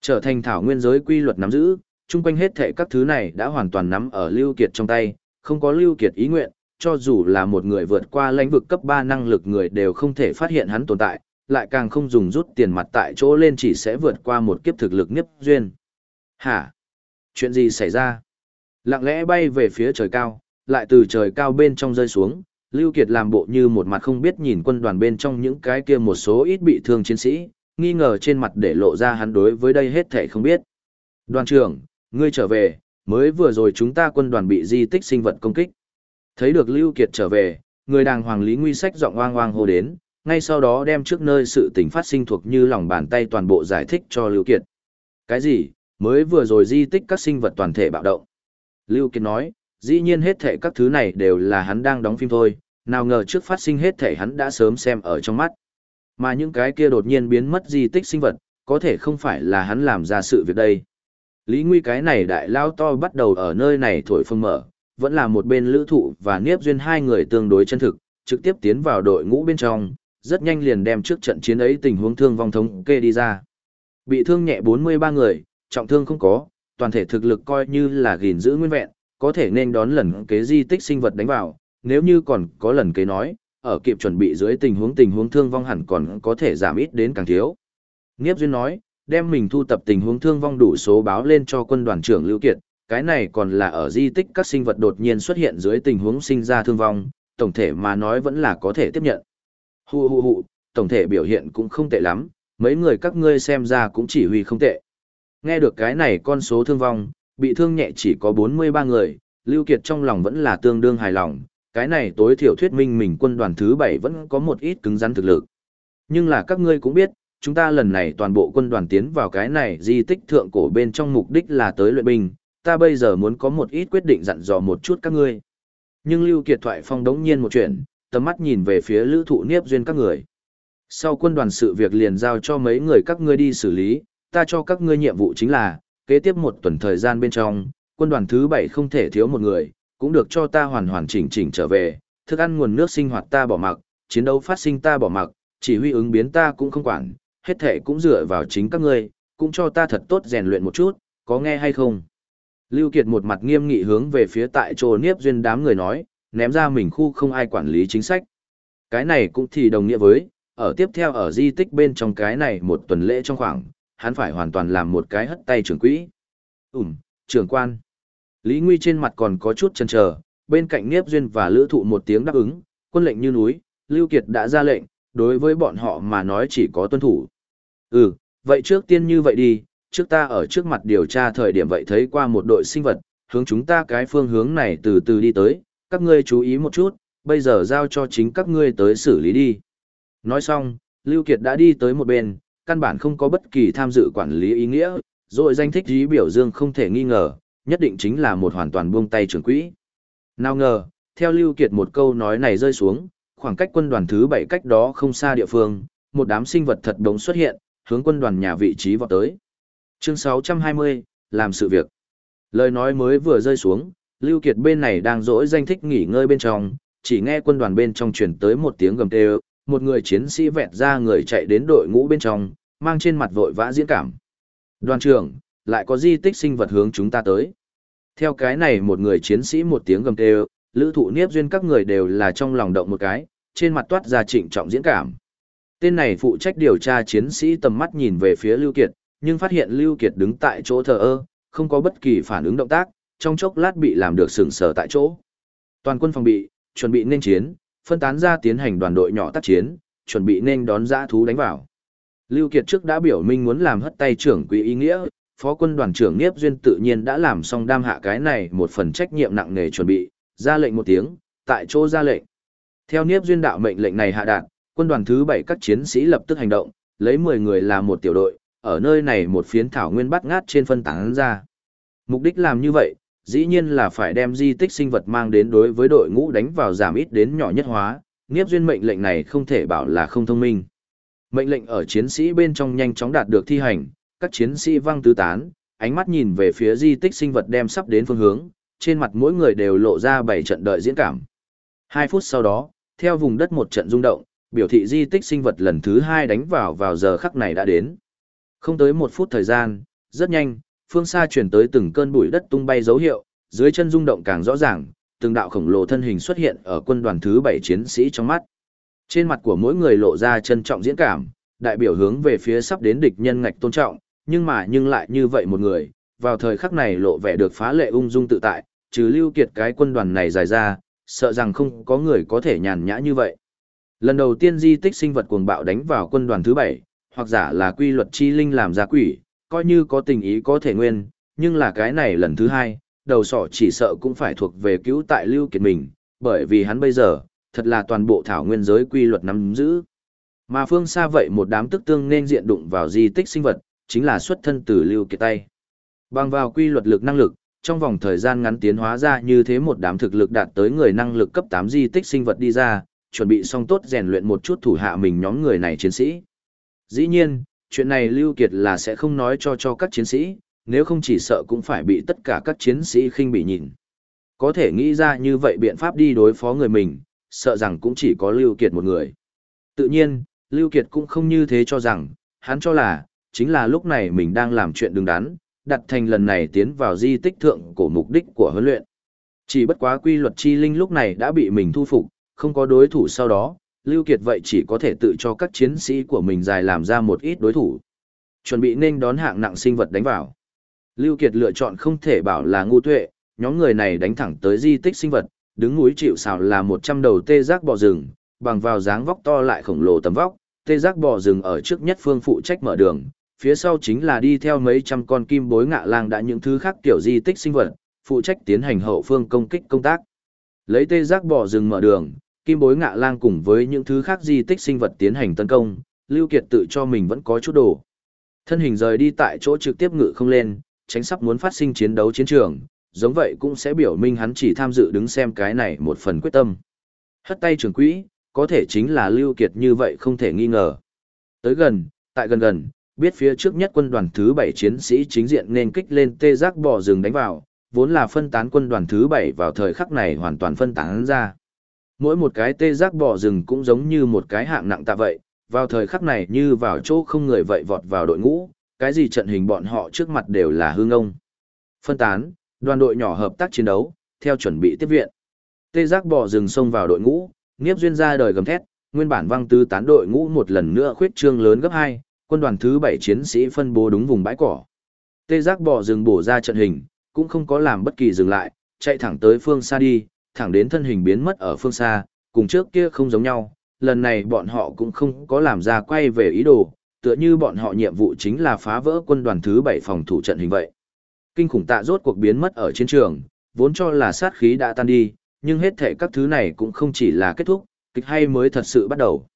Trở thành thảo nguyên giới quy luật nắm giữ, chung quanh hết thảy các thứ này đã hoàn toàn nắm ở Lưu Kiệt trong tay, không có Lưu Kiệt ý nguyện, cho dù là một người vượt qua lãnh vực cấp 3 năng lực người đều không thể phát hiện hắn tồn tại, lại càng không dùng rút tiền mặt tại chỗ lên chỉ sẽ vượt qua một kiếp thực lực Niếp Duyên. Hả? Chuyện gì xảy ra? Lặng lẽ bay về phía trời cao, lại từ trời cao bên trong rơi xuống, Lưu Kiệt làm bộ như một mặt không biết nhìn quân đoàn bên trong những cái kia một số ít bị thương chiến sĩ, nghi ngờ trên mặt để lộ ra hắn đối với đây hết thảy không biết. Đoàn trưởng, ngươi trở về, mới vừa rồi chúng ta quân đoàn bị di tích sinh vật công kích. Thấy được Lưu Kiệt trở về, người đàng hoàng Lý Nguy Sách giọng oang oang hô đến, ngay sau đó đem trước nơi sự tình phát sinh thuộc như lòng bàn tay toàn bộ giải thích cho Lưu Kiệt. Cái gì? Mới vừa rồi di tích các sinh vật toàn thể bạo động. Lưu Kiệt nói, dĩ nhiên hết thể các thứ này đều là hắn đang đóng phim thôi, nào ngờ trước phát sinh hết thể hắn đã sớm xem ở trong mắt. Mà những cái kia đột nhiên biến mất di tích sinh vật, có thể không phải là hắn làm ra sự việc đây. Lý Nguy cái này đại lao to bắt đầu ở nơi này thổi phồng mở, vẫn là một bên lữ thụ và niếp duyên hai người tương đối chân thực, trực tiếp tiến vào đội ngũ bên trong, rất nhanh liền đem trước trận chiến ấy tình huống thương vong thống kê đi ra. Bị thương nhẹ 43 người, trọng thương không có, toàn thể thực lực coi như là gìn giữ nguyên vẹn, có thể nên đón lần kế di tích sinh vật đánh vào, nếu như còn có lần kế nói, ở kịp chuẩn bị dưới tình huống tình huống thương vong hẳn còn có thể giảm ít đến càng thiếu. Nghiếp Duyên nói, đem mình thu tập tình huống thương vong đủ số báo lên cho quân đoàn trưởng Lưu Kiệt, cái này còn là ở di tích các sinh vật đột nhiên xuất hiện dưới tình huống sinh ra thương vong, tổng thể mà nói vẫn là có thể tiếp nhận. Hù hù hù, tổng thể biểu hiện cũng không tệ lắm, mấy người các ngươi xem ra cũng chỉ huy không tệ. Nghe được cái này con số thương vong, bị thương nhẹ chỉ có 43 người, Lưu Kiệt trong lòng vẫn là tương đương hài lòng, cái này tối thiểu thuyết minh mình quân đoàn thứ 7 vẫn có một ít cứng rắn thực lực. Nhưng là các ngươi cũng biết, chúng ta lần này toàn bộ quân đoàn tiến vào cái này di tích thượng cổ bên trong mục đích là tới luyện binh, ta bây giờ muốn có một ít quyết định dặn dò một chút các ngươi. Nhưng Lưu Kiệt thoại phong đống nhiên một chuyện, tầm mắt nhìn về phía lữ thụ niếp duyên các người. Sau quân đoàn sự việc liền giao cho mấy người các ngươi đi xử lý, ta cho các ngươi nhiệm vụ chính là, kế tiếp một tuần thời gian bên trong, quân đoàn thứ 7 không thể thiếu một người, cũng được cho ta hoàn hoàn chỉnh chỉnh trở về, thức ăn nguồn nước sinh hoạt ta bỏ mặc, chiến đấu phát sinh ta bỏ mặc, chỉ huy ứng biến ta cũng không quản, hết thể cũng dựa vào chính các ngươi, cũng cho ta thật tốt rèn luyện một chút, có nghe hay không? Lưu Kiệt một mặt nghiêm nghị hướng về phía tại chỗ Niếp Duyên đám người nói, ném ra mình khu không ai quản lý chính sách. Cái này cũng thì đồng nghĩa với, ở tiếp theo ở di tích bên trong cái này một tuần lễ trong khoảng, hắn phải hoàn toàn làm một cái hất tay trưởng quỹ. Ừm, trưởng quan. Lý Nguy trên mặt còn có chút chần chờ, bên cạnh Niếp Duyên và Lữ Thụ một tiếng đáp ứng, quân lệnh như núi, Lưu Kiệt đã ra lệnh, đối với bọn họ mà nói chỉ có tuân thủ. Ừ, vậy trước tiên như vậy đi, trước ta ở trước mặt điều tra thời điểm vậy thấy qua một đội sinh vật, hướng chúng ta cái phương hướng này từ từ đi tới, các ngươi chú ý một chút, bây giờ giao cho chính các ngươi tới xử lý đi. Nói xong, Lưu Kiệt đã đi tới một bên, căn bản không có bất kỳ tham dự quản lý ý nghĩa, rồi danh thích dí biểu dương không thể nghi ngờ, nhất định chính là một hoàn toàn buông tay trưởng quỹ. Nào ngờ, theo Lưu Kiệt một câu nói này rơi xuống, khoảng cách quân đoàn thứ 7 cách đó không xa địa phương, một đám sinh vật thật đống xuất hiện, hướng quân đoàn nhà vị trí vọt tới. Chương 620, làm sự việc. Lời nói mới vừa rơi xuống, Lưu Kiệt bên này đang dỗi danh thích nghỉ ngơi bên trong, chỉ nghe quân đoàn bên trong truyền tới một tiếng gầm kêu, một người chiến sĩ vẹt ra người chạy đến đội ngũ bên trong, mang trên mặt vội vã diễn cảm. Đoàn trưởng, lại có di tích sinh vật hướng chúng ta tới. Theo cái này một người chiến sĩ một tiếng gầm kêu, lữ thụ niếp duyên các người đều là trong lòng động một cái, trên mặt toát ra trịnh trọng diễn cảm. Tên này phụ trách điều tra chiến sĩ tầm mắt nhìn về phía Lưu Kiệt, nhưng phát hiện Lưu Kiệt đứng tại chỗ thờ ơ, không có bất kỳ phản ứng động tác, trong chốc lát bị làm được sừng sờ tại chỗ. Toàn quân phòng bị, chuẩn bị nên chiến, phân tán ra tiến hành đoàn đội nhỏ tác chiến, chuẩn bị nên đón giã thú đánh vào. Lưu Kiệt trước đã biểu minh muốn làm hất tay trưởng quý ý nghĩa, phó quân đoàn trưởng Niếp Duyên tự nhiên đã làm xong đam hạ cái này một phần trách nhiệm nặng nề chuẩn bị, ra lệnh một tiếng, tại chỗ ra lệnh. Theo Niếp Duyên đạo mệnh lệnh này hạ đạt, quân đoàn thứ 7 các chiến sĩ lập tức hành động, lấy 10 người làm một tiểu đội, ở nơi này một phiến thảo nguyên bắt ngát trên phân tán ra. Mục đích làm như vậy, dĩ nhiên là phải đem di tích sinh vật mang đến đối với đội ngũ đánh vào giảm ít đến nhỏ nhất hóa, nghiếp duyên mệnh lệnh này không thể bảo là không thông minh. Mệnh lệnh ở chiến sĩ bên trong nhanh chóng đạt được thi hành, các chiến sĩ văng tứ tán, ánh mắt nhìn về phía di tích sinh vật đem sắp đến phương hướng, trên mặt mỗi người đều lộ ra bảy trận đợi diễn cảm. Hai phút sau đó, theo vùng đất một trận rung động, biểu thị di tích sinh vật lần thứ hai đánh vào vào giờ khắc này đã đến. Không tới một phút thời gian, rất nhanh, phương xa chuyển tới từng cơn bụi đất tung bay dấu hiệu, dưới chân rung động càng rõ ràng, từng đạo khổng lồ thân hình xuất hiện ở quân đoàn thứ bảy chiến sĩ trong mắt. Trên mặt của mỗi người lộ ra trân trọng diễn cảm, đại biểu hướng về phía sắp đến địch nhân ngạch tôn trọng, nhưng mà nhưng lại như vậy một người, vào thời khắc này lộ vẻ được phá lệ ung dung tự tại, trừ lưu kiệt cái quân đoàn này dài ra, sợ rằng không có người có thể nhàn nhã như vậy. Lần đầu tiên di tích sinh vật cuồng bạo đánh vào quân đoàn thứ bảy, hoặc giả là quy luật chi linh làm ra quỷ, coi như có tình ý có thể nguyên, nhưng là cái này lần thứ hai, đầu sọ chỉ sợ cũng phải thuộc về cứu tại lưu kiệt mình, bởi vì hắn bây giờ, thật là toàn bộ thảo nguyên giới quy luật nắm giữ. Mà phương xa vậy một đám tức tương nên diện đụng vào di tích sinh vật, chính là xuất thân từ lưu kiệt tay. Bằng vào quy luật lực năng lực, trong vòng thời gian ngắn tiến hóa ra như thế một đám thực lực đạt tới người năng lực cấp 8 di tích sinh vật đi ra, chuẩn bị xong tốt rèn luyện một chút thủ hạ mình nhóm người này chiến sĩ. Dĩ nhiên, chuyện này Lưu Kiệt là sẽ không nói cho cho các chiến sĩ, nếu không chỉ sợ cũng phải bị tất cả các chiến sĩ khinh bị nhìn. Có thể nghĩ ra như vậy biện pháp đi đối phó người mình, sợ rằng cũng chỉ có Lưu Kiệt một người. Tự nhiên, Lưu Kiệt cũng không như thế cho rằng, hắn cho là, chính là lúc này mình đang làm chuyện đứng đắn, đặt thành lần này tiến vào di tích thượng cổ mục đích của huấn luyện. Chỉ bất quá quy luật chi linh lúc này đã bị mình thu phục, không có đối thủ sau đó, Lưu Kiệt vậy chỉ có thể tự cho các chiến sĩ của mình dài làm ra một ít đối thủ. Chuẩn bị nên đón hạng nặng sinh vật đánh vào. Lưu Kiệt lựa chọn không thể bảo là ngu tuệ, nhóm người này đánh thẳng tới di tích sinh vật, đứng núi chịu sào là 100 đầu tê giác bò rừng, bằng vào dáng vóc to lại khổng lồ tầm vóc, tê giác bò rừng ở trước nhất phương phụ trách mở đường, phía sau chính là đi theo mấy trăm con kim bối ngạ lang đã những thứ khác tiểu di tích sinh vật, phụ trách tiến hành hậu phương công kích công tác. Lấy tê giác bò rừng mở đường, kim bối ngạ lang cùng với những thứ khác di tích sinh vật tiến hành tấn công, Lưu Kiệt tự cho mình vẫn có chút đồ. Thân hình rời đi tại chỗ trực tiếp ngự không lên, tránh sắp muốn phát sinh chiến đấu chiến trường, giống vậy cũng sẽ biểu minh hắn chỉ tham dự đứng xem cái này một phần quyết tâm. Hất tay trường quỹ, có thể chính là Lưu Kiệt như vậy không thể nghi ngờ. Tới gần, tại gần gần, biết phía trước nhất quân đoàn thứ 7 chiến sĩ chính diện nên kích lên tê giác bò rừng đánh vào, vốn là phân tán quân đoàn thứ 7 vào thời khắc này hoàn toàn phân tán ra. Mỗi một cái tê giác bò rừng cũng giống như một cái hạng nặng tạ vậy, vào thời khắc này như vào chỗ không người vậy vọt vào đội ngũ, cái gì trận hình bọn họ trước mặt đều là hương ông. Phân tán, đoàn đội nhỏ hợp tác chiến đấu, theo chuẩn bị tiếp viện. Tê giác bò rừng xông vào đội ngũ, nghiếp duyên ra đời gầm thét, nguyên bản văng tư tán đội ngũ một lần nữa khuyết trương lớn gấp 2, quân đoàn thứ 7 chiến sĩ phân bố đúng vùng bãi cỏ. Tê giác bò rừng bổ ra trận hình, cũng không có làm bất kỳ dừng lại, chạy thẳng tới phương xa đi, thẳng đến thân hình biến mất ở phương xa, cùng trước kia không giống nhau, lần này bọn họ cũng không có làm ra quay về ý đồ, tựa như bọn họ nhiệm vụ chính là phá vỡ quân đoàn thứ 7 phòng thủ trận hình vậy. Kinh khủng tạ rốt cuộc biến mất ở chiến trường, vốn cho là sát khí đã tan đi, nhưng hết thể các thứ này cũng không chỉ là kết thúc, kịch hay mới thật sự bắt đầu.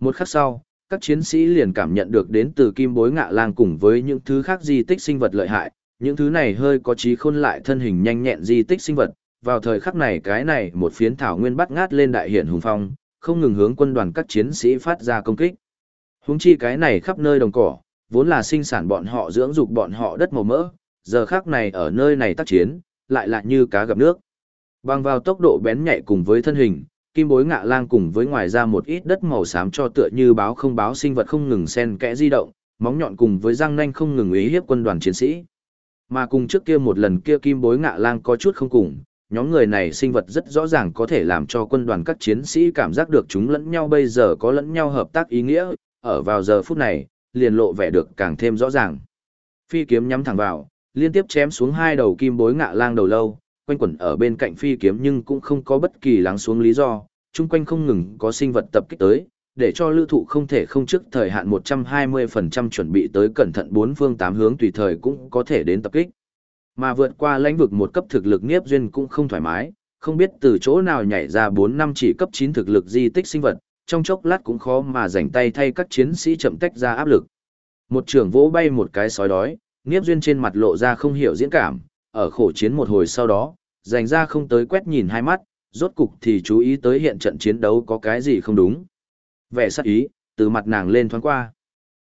Một khắc sau, các chiến sĩ liền cảm nhận được đến từ kim bối ngạ lang cùng với những thứ khác di tích sinh vật lợi hại, những thứ này hơi có trí khôn lại thân hình nhanh nhẹn di tích sinh vật, vào thời khắc này cái này một phiến thảo nguyên bắt ngát lên đại hiển hùng phong, không ngừng hướng quân đoàn các chiến sĩ phát ra công kích. Húng chi cái này khắp nơi đồng cỏ, vốn là sinh sản bọn họ dưỡng dục bọn họ đất màu mỡ, giờ khắc này ở nơi này tác chiến, lại lại như cá gặp nước. Bằng vào tốc độ bén nhạy cùng với thân hình, kim bối ngạ lang cùng với ngoài ra một ít đất màu xám cho tựa như báo không báo sinh vật không ngừng xen kẽ di động, móng nhọn cùng với răng nanh không ngừng ý hiếp quân đoàn chiến sĩ. Mà cùng trước kia một lần kia kim bối ngạ lang có chút không cùng, nhóm người này sinh vật rất rõ ràng có thể làm cho quân đoàn các chiến sĩ cảm giác được chúng lẫn nhau bây giờ có lẫn nhau hợp tác ý nghĩa, ở vào giờ phút này, liền lộ vẻ được càng thêm rõ ràng. Phi kiếm nhắm thẳng vào, liên tiếp chém xuống hai đầu kim bối ngạ lang đầu lâu, quanh quẩn ở bên cạnh phi kiếm nhưng cũng không có bất kỳ lắng xuống lý do, chung quanh không ngừng có sinh vật tập kích tới, để cho lưu thụ không thể không trước thời hạn 120% chuẩn bị tới cẩn thận bốn phương tám hướng tùy thời cũng có thể đến tập kích. Mà vượt qua lãnh vực một cấp thực lực nghiếp duyên cũng không thoải mái, không biết từ chỗ nào nhảy ra 4 năm chỉ cấp 9 thực lực di tích sinh vật, trong chốc lát cũng khó mà rảnh tay thay các chiến sĩ chậm tách ra áp lực. Một trưởng vỗ bay một cái sói đói, Niếp Duyên trên mặt lộ ra không hiểu diễn cảm, ở khổ chiến một hồi sau đó, dành ra không tới quét nhìn hai mắt, rốt cục thì chú ý tới hiện trận chiến đấu có cái gì không đúng. Vẻ sắc ý, từ mặt nàng lên thoáng qua.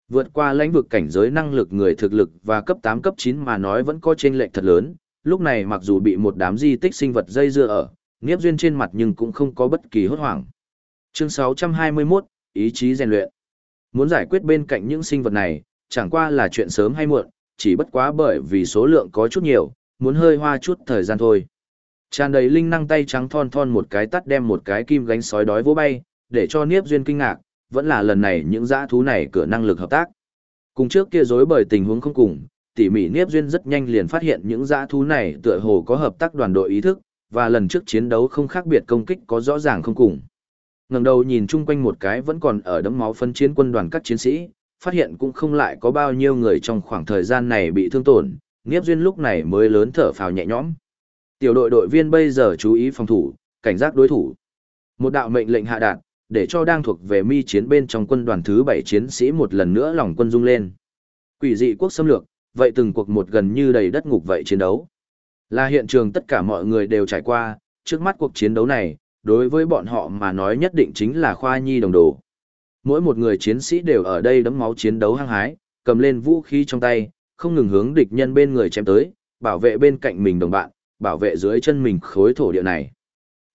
Vượt qua lãnh vực cảnh giới năng lực người thực lực và cấp 8 cấp 9 mà nói vẫn có chênh lệch thật lớn, lúc này mặc dù bị một đám di tích sinh vật dây dưa ở, Niếp Duyên trên mặt nhưng cũng không có bất kỳ hốt hoảng. Chương 621, ý chí rèn luyện. Muốn giải quyết bên cạnh những sinh vật này, chẳng qua là chuyện sớm hay muộn, chỉ bất quá bởi vì số lượng có chút nhiều, muốn hơi hoa chút thời gian thôi. Tràn đầy linh năng tay trắng thon thon một cái tắt đem một cái kim gánh sói đói vỗ bay, để cho Niếp Duyên kinh ngạc, vẫn là lần này những dã thú này cửa năng lực hợp tác. Cùng trước kia rối bởi tình huống không cùng, tỉ mỉ Niếp Duyên rất nhanh liền phát hiện những dã thú này tựa hồ có hợp tác đoàn đội ý thức, và lần trước chiến đấu không khác biệt công kích có rõ ràng không cùng. Ngẩng đầu nhìn chung quanh một cái vẫn còn ở đấm máu phân chiến quân đoàn các chiến sĩ, phát hiện cũng không lại có bao nhiêu người trong khoảng thời gian này bị thương tổn, Niếp Duyên lúc này mới lớn thở phào nhẹ nhõm. Tiểu đội đội viên bây giờ chú ý phòng thủ, cảnh giác đối thủ. Một đạo mệnh lệnh hạ đạt, để cho đang thuộc về mi chiến bên trong quân đoàn thứ 7 chiến sĩ một lần nữa lòng quân dung lên. Quỷ dị quốc xâm lược, vậy từng cuộc một gần như đầy đất ngục vậy chiến đấu. Là hiện trường tất cả mọi người đều trải qua, trước mắt cuộc chiến đấu này, đối với bọn họ mà nói nhất định chính là khoa nhi đồng đồ. Mỗi một người chiến sĩ đều ở đây đấm máu chiến đấu hăng hái, cầm lên vũ khí trong tay, không ngừng hướng địch nhân bên người chém tới, bảo vệ bên cạnh mình đồng bạn, bảo vệ dưới chân mình khối thổ địa này.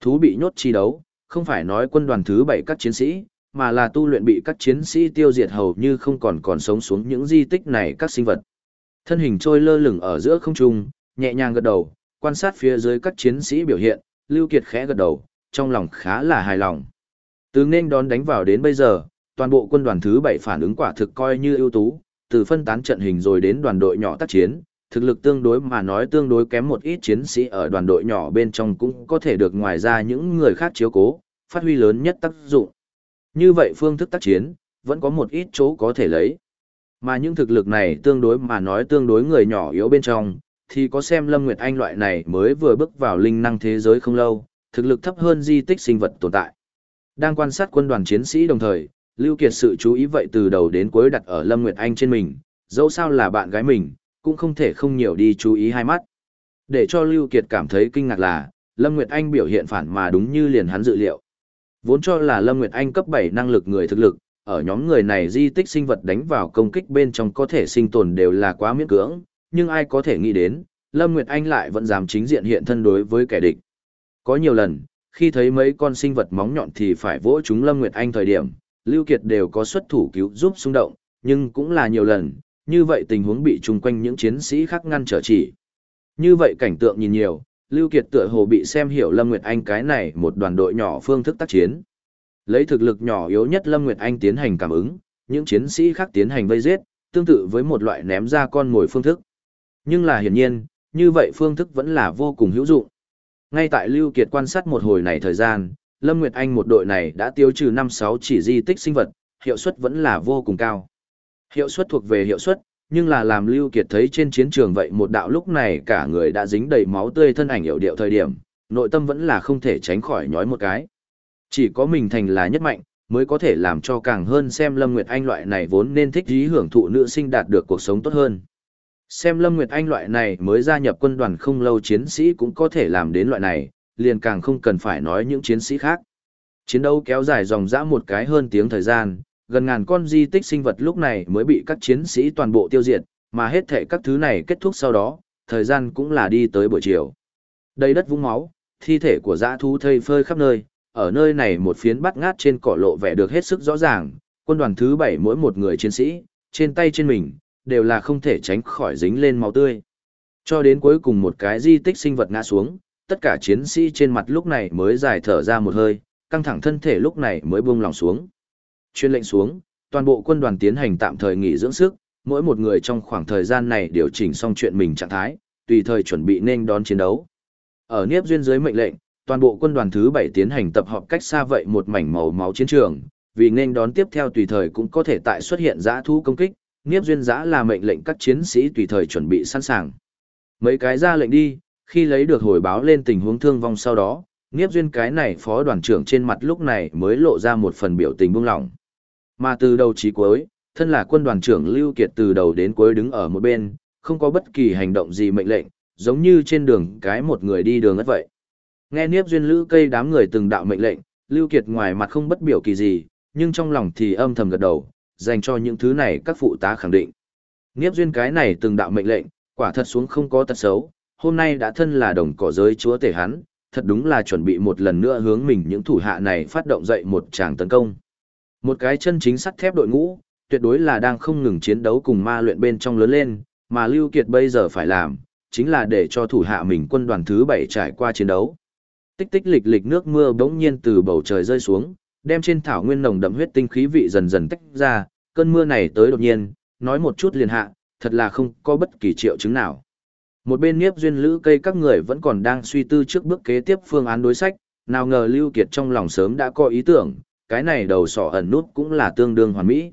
Thú bị nhốt chi đấu, không phải nói quân đoàn thứ bảy các chiến sĩ, mà là tu luyện bị các chiến sĩ tiêu diệt hầu như không còn còn sống xuống những di tích này các sinh vật. Thân hình trôi lơ lửng ở giữa không trung, nhẹ nhàng gật đầu, quan sát phía dưới các chiến sĩ biểu hiện, Lưu Kiệt khẽ gật đầu, trong lòng khá là hài lòng. Từ nên đón đánh vào đến bây giờ, toàn bộ quân đoàn thứ bảy phản ứng quả thực coi như ưu tú, từ phân tán trận hình rồi đến đoàn đội nhỏ tác chiến, thực lực tương đối mà nói tương đối kém một ít chiến sĩ ở đoàn đội nhỏ bên trong cũng có thể được ngoài ra những người khác chiếu cố, phát huy lớn nhất tác dụng. Như vậy phương thức tác chiến, vẫn có một ít chỗ có thể lấy. Mà những thực lực này tương đối mà nói tương đối người nhỏ yếu bên trong, thì có xem Lâm Nguyệt Anh loại này mới vừa bước vào linh năng thế giới không lâu, thực lực thấp hơn di tích sinh vật tồn tại. Đang quan sát quân đoàn chiến sĩ đồng thời, Lưu Kiệt sự chú ý vậy từ đầu đến cuối đặt ở Lâm Nguyệt Anh trên mình, dẫu sao là bạn gái mình, cũng không thể không nhiều đi chú ý hai mắt. Để cho Lưu Kiệt cảm thấy kinh ngạc là, Lâm Nguyệt Anh biểu hiện phản mà đúng như liền hắn dự liệu. Vốn cho là Lâm Nguyệt Anh cấp 7 năng lực người thực lực, ở nhóm người này di tích sinh vật đánh vào công kích bên trong có thể sinh tồn đều là quá miễn cưỡng, nhưng ai có thể nghĩ đến, Lâm Nguyệt Anh lại vẫn dám chính diện hiện thân đối với kẻ địch. Có nhiều lần, khi thấy mấy con sinh vật móng nhọn thì phải vỗ chúng Lâm Nguyệt Anh thời điểm, Lưu Kiệt đều có xuất thủ cứu giúp xung động, nhưng cũng là nhiều lần, như vậy tình huống bị chung quanh những chiến sĩ khác ngăn trở chỉ. Như vậy cảnh tượng nhìn nhiều, Lưu Kiệt tựa hồ bị xem hiểu Lâm Nguyệt Anh cái này một đoàn đội nhỏ phương thức tác chiến. Lấy thực lực nhỏ yếu nhất Lâm Nguyệt Anh tiến hành cảm ứng, những chiến sĩ khác tiến hành vây giết, tương tự với một loại ném ra con mồi phương thức. Nhưng là hiển nhiên, như vậy phương thức vẫn là vô cùng hữu dụng. Ngay tại Lưu Kiệt quan sát một hồi này thời gian, Lâm Nguyệt Anh một đội này đã tiêu trừ 5-6 chỉ di tích sinh vật, hiệu suất vẫn là vô cùng cao. Hiệu suất thuộc về hiệu suất, nhưng là làm Lưu Kiệt thấy trên chiến trường vậy một đạo lúc này cả người đã dính đầy máu tươi thân ảnh hiệu điệu thời điểm, nội tâm vẫn là không thể tránh khỏi nhói một cái. Chỉ có mình thành là nhất mạnh, mới có thể làm cho càng hơn xem Lâm Nguyệt Anh loại này vốn nên thích dí hưởng thụ nữ sinh đạt được cuộc sống tốt hơn. Xem Lâm Nguyệt Anh loại này mới gia nhập quân đoàn không lâu chiến sĩ cũng có thể làm đến loại này, liền càng không cần phải nói những chiến sĩ khác. Chiến đấu kéo dài dòng dã một cái hơn tiếng thời gian, gần ngàn con di tích sinh vật lúc này mới bị các chiến sĩ toàn bộ tiêu diệt, mà hết thể các thứ này kết thúc sau đó, thời gian cũng là đi tới buổi chiều. Đầy đất vũng máu, thi thể của dã thú thây phơi khắp nơi, ở nơi này một phiến bắt ngát trên cỏ lộ vẻ được hết sức rõ ràng, quân đoàn thứ bảy mỗi một người chiến sĩ, trên tay trên mình, đều là không thể tránh khỏi dính lên máu tươi. Cho đến cuối cùng một cái di tích sinh vật ngã xuống, tất cả chiến sĩ trên mặt lúc này mới dài thở ra một hơi, căng thẳng thân thể lúc này mới buông lòng xuống. Chuyên lệnh xuống, toàn bộ quân đoàn tiến hành tạm thời nghỉ dưỡng sức, mỗi một người trong khoảng thời gian này điều chỉnh xong chuyện mình trạng thái, tùy thời chuẩn bị nên đón chiến đấu. Ở Niếp Duyên dưới mệnh lệnh, toàn bộ quân đoàn thứ 7 tiến hành tập hợp cách xa vậy một mảnh màu máu chiến trường, vì nên đón tiếp theo tùy thời cũng có thể tại xuất hiện giã thu công kích, Niếp Duyên giã là mệnh lệnh các chiến sĩ tùy thời chuẩn bị sẵn sàng. Mấy cái ra lệnh đi, khi lấy được hồi báo lên tình huống thương vong sau đó, Niếp Duyên cái này phó đoàn trưởng trên mặt lúc này mới lộ ra một phần biểu tình buông lỏng. Mà từ đầu chí cuối, Thân là quân đoàn trưởng Lưu Kiệt từ đầu đến cuối đứng ở một bên, không có bất kỳ hành động gì mệnh lệnh, giống như trên đường cái một người đi đường ất vậy. Nghe Niếp Duyên Lữ cây đám người từng đạo mệnh lệnh, Lưu Kiệt ngoài mặt không bất biểu kỳ gì, nhưng trong lòng thì âm thầm gật đầu, dành cho những thứ này các phụ tá khẳng định. Niếp Duyên cái này từng đạo mệnh lệnh, quả thật xuống không có tật xấu, hôm nay đã thân là đồng cỏ giới chúa tể hắn, thật đúng là chuẩn bị một lần nữa hướng mình những thủ hạ này phát động dậy một tràng tấn công. Một cái chân chính sắt thép đội ngũ, tuyệt đối là đang không ngừng chiến đấu cùng ma luyện bên trong lớn lên, mà Lưu Kiệt bây giờ phải làm, chính là để cho thủ hạ mình quân đoàn thứ 7 trải qua chiến đấu. Tích tích lịch lịch nước mưa bỗng nhiên từ bầu trời rơi xuống, đem trên thảo nguyên nồng đậm huyết tinh khí vị dần dần tách ra, cơn mưa này tới đột nhiên, nói một chút liền hạ, thật là không có bất kỳ triệu chứng nào. Một bên Niếp Duyên Lữ cây các người vẫn còn đang suy tư trước bước kế tiếp phương án đối sách, nào ngờ Lưu Kiệt trong lòng sớm đã có ý tưởng, cái này đầu sỏ ẩn nút cũng là tương đương hoàn mỹ.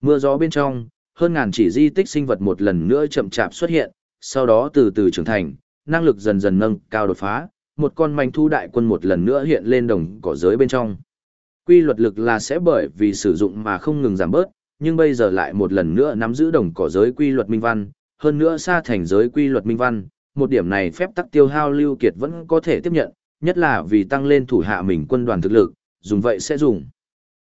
Mưa gió bên trong, hơn ngàn chỉ di tích sinh vật một lần nữa chậm chạp xuất hiện, sau đó từ từ trưởng thành, năng lực dần dần nâng cao đột phá, một con manh thu đại quân một lần nữa hiện lên đồng cỏ giới bên trong. Quy luật lực là sẽ bởi vì sử dụng mà không ngừng giảm bớt, nhưng bây giờ lại một lần nữa nắm giữ đồng cỏ giới quy luật minh văn, hơn nữa xa thành giới quy luật minh văn, một điểm này phép tắc tiêu hao lưu kiệt vẫn có thể tiếp nhận, nhất là vì tăng lên thủ hạ mình quân đoàn thực lực, dùng vậy sẽ dùng.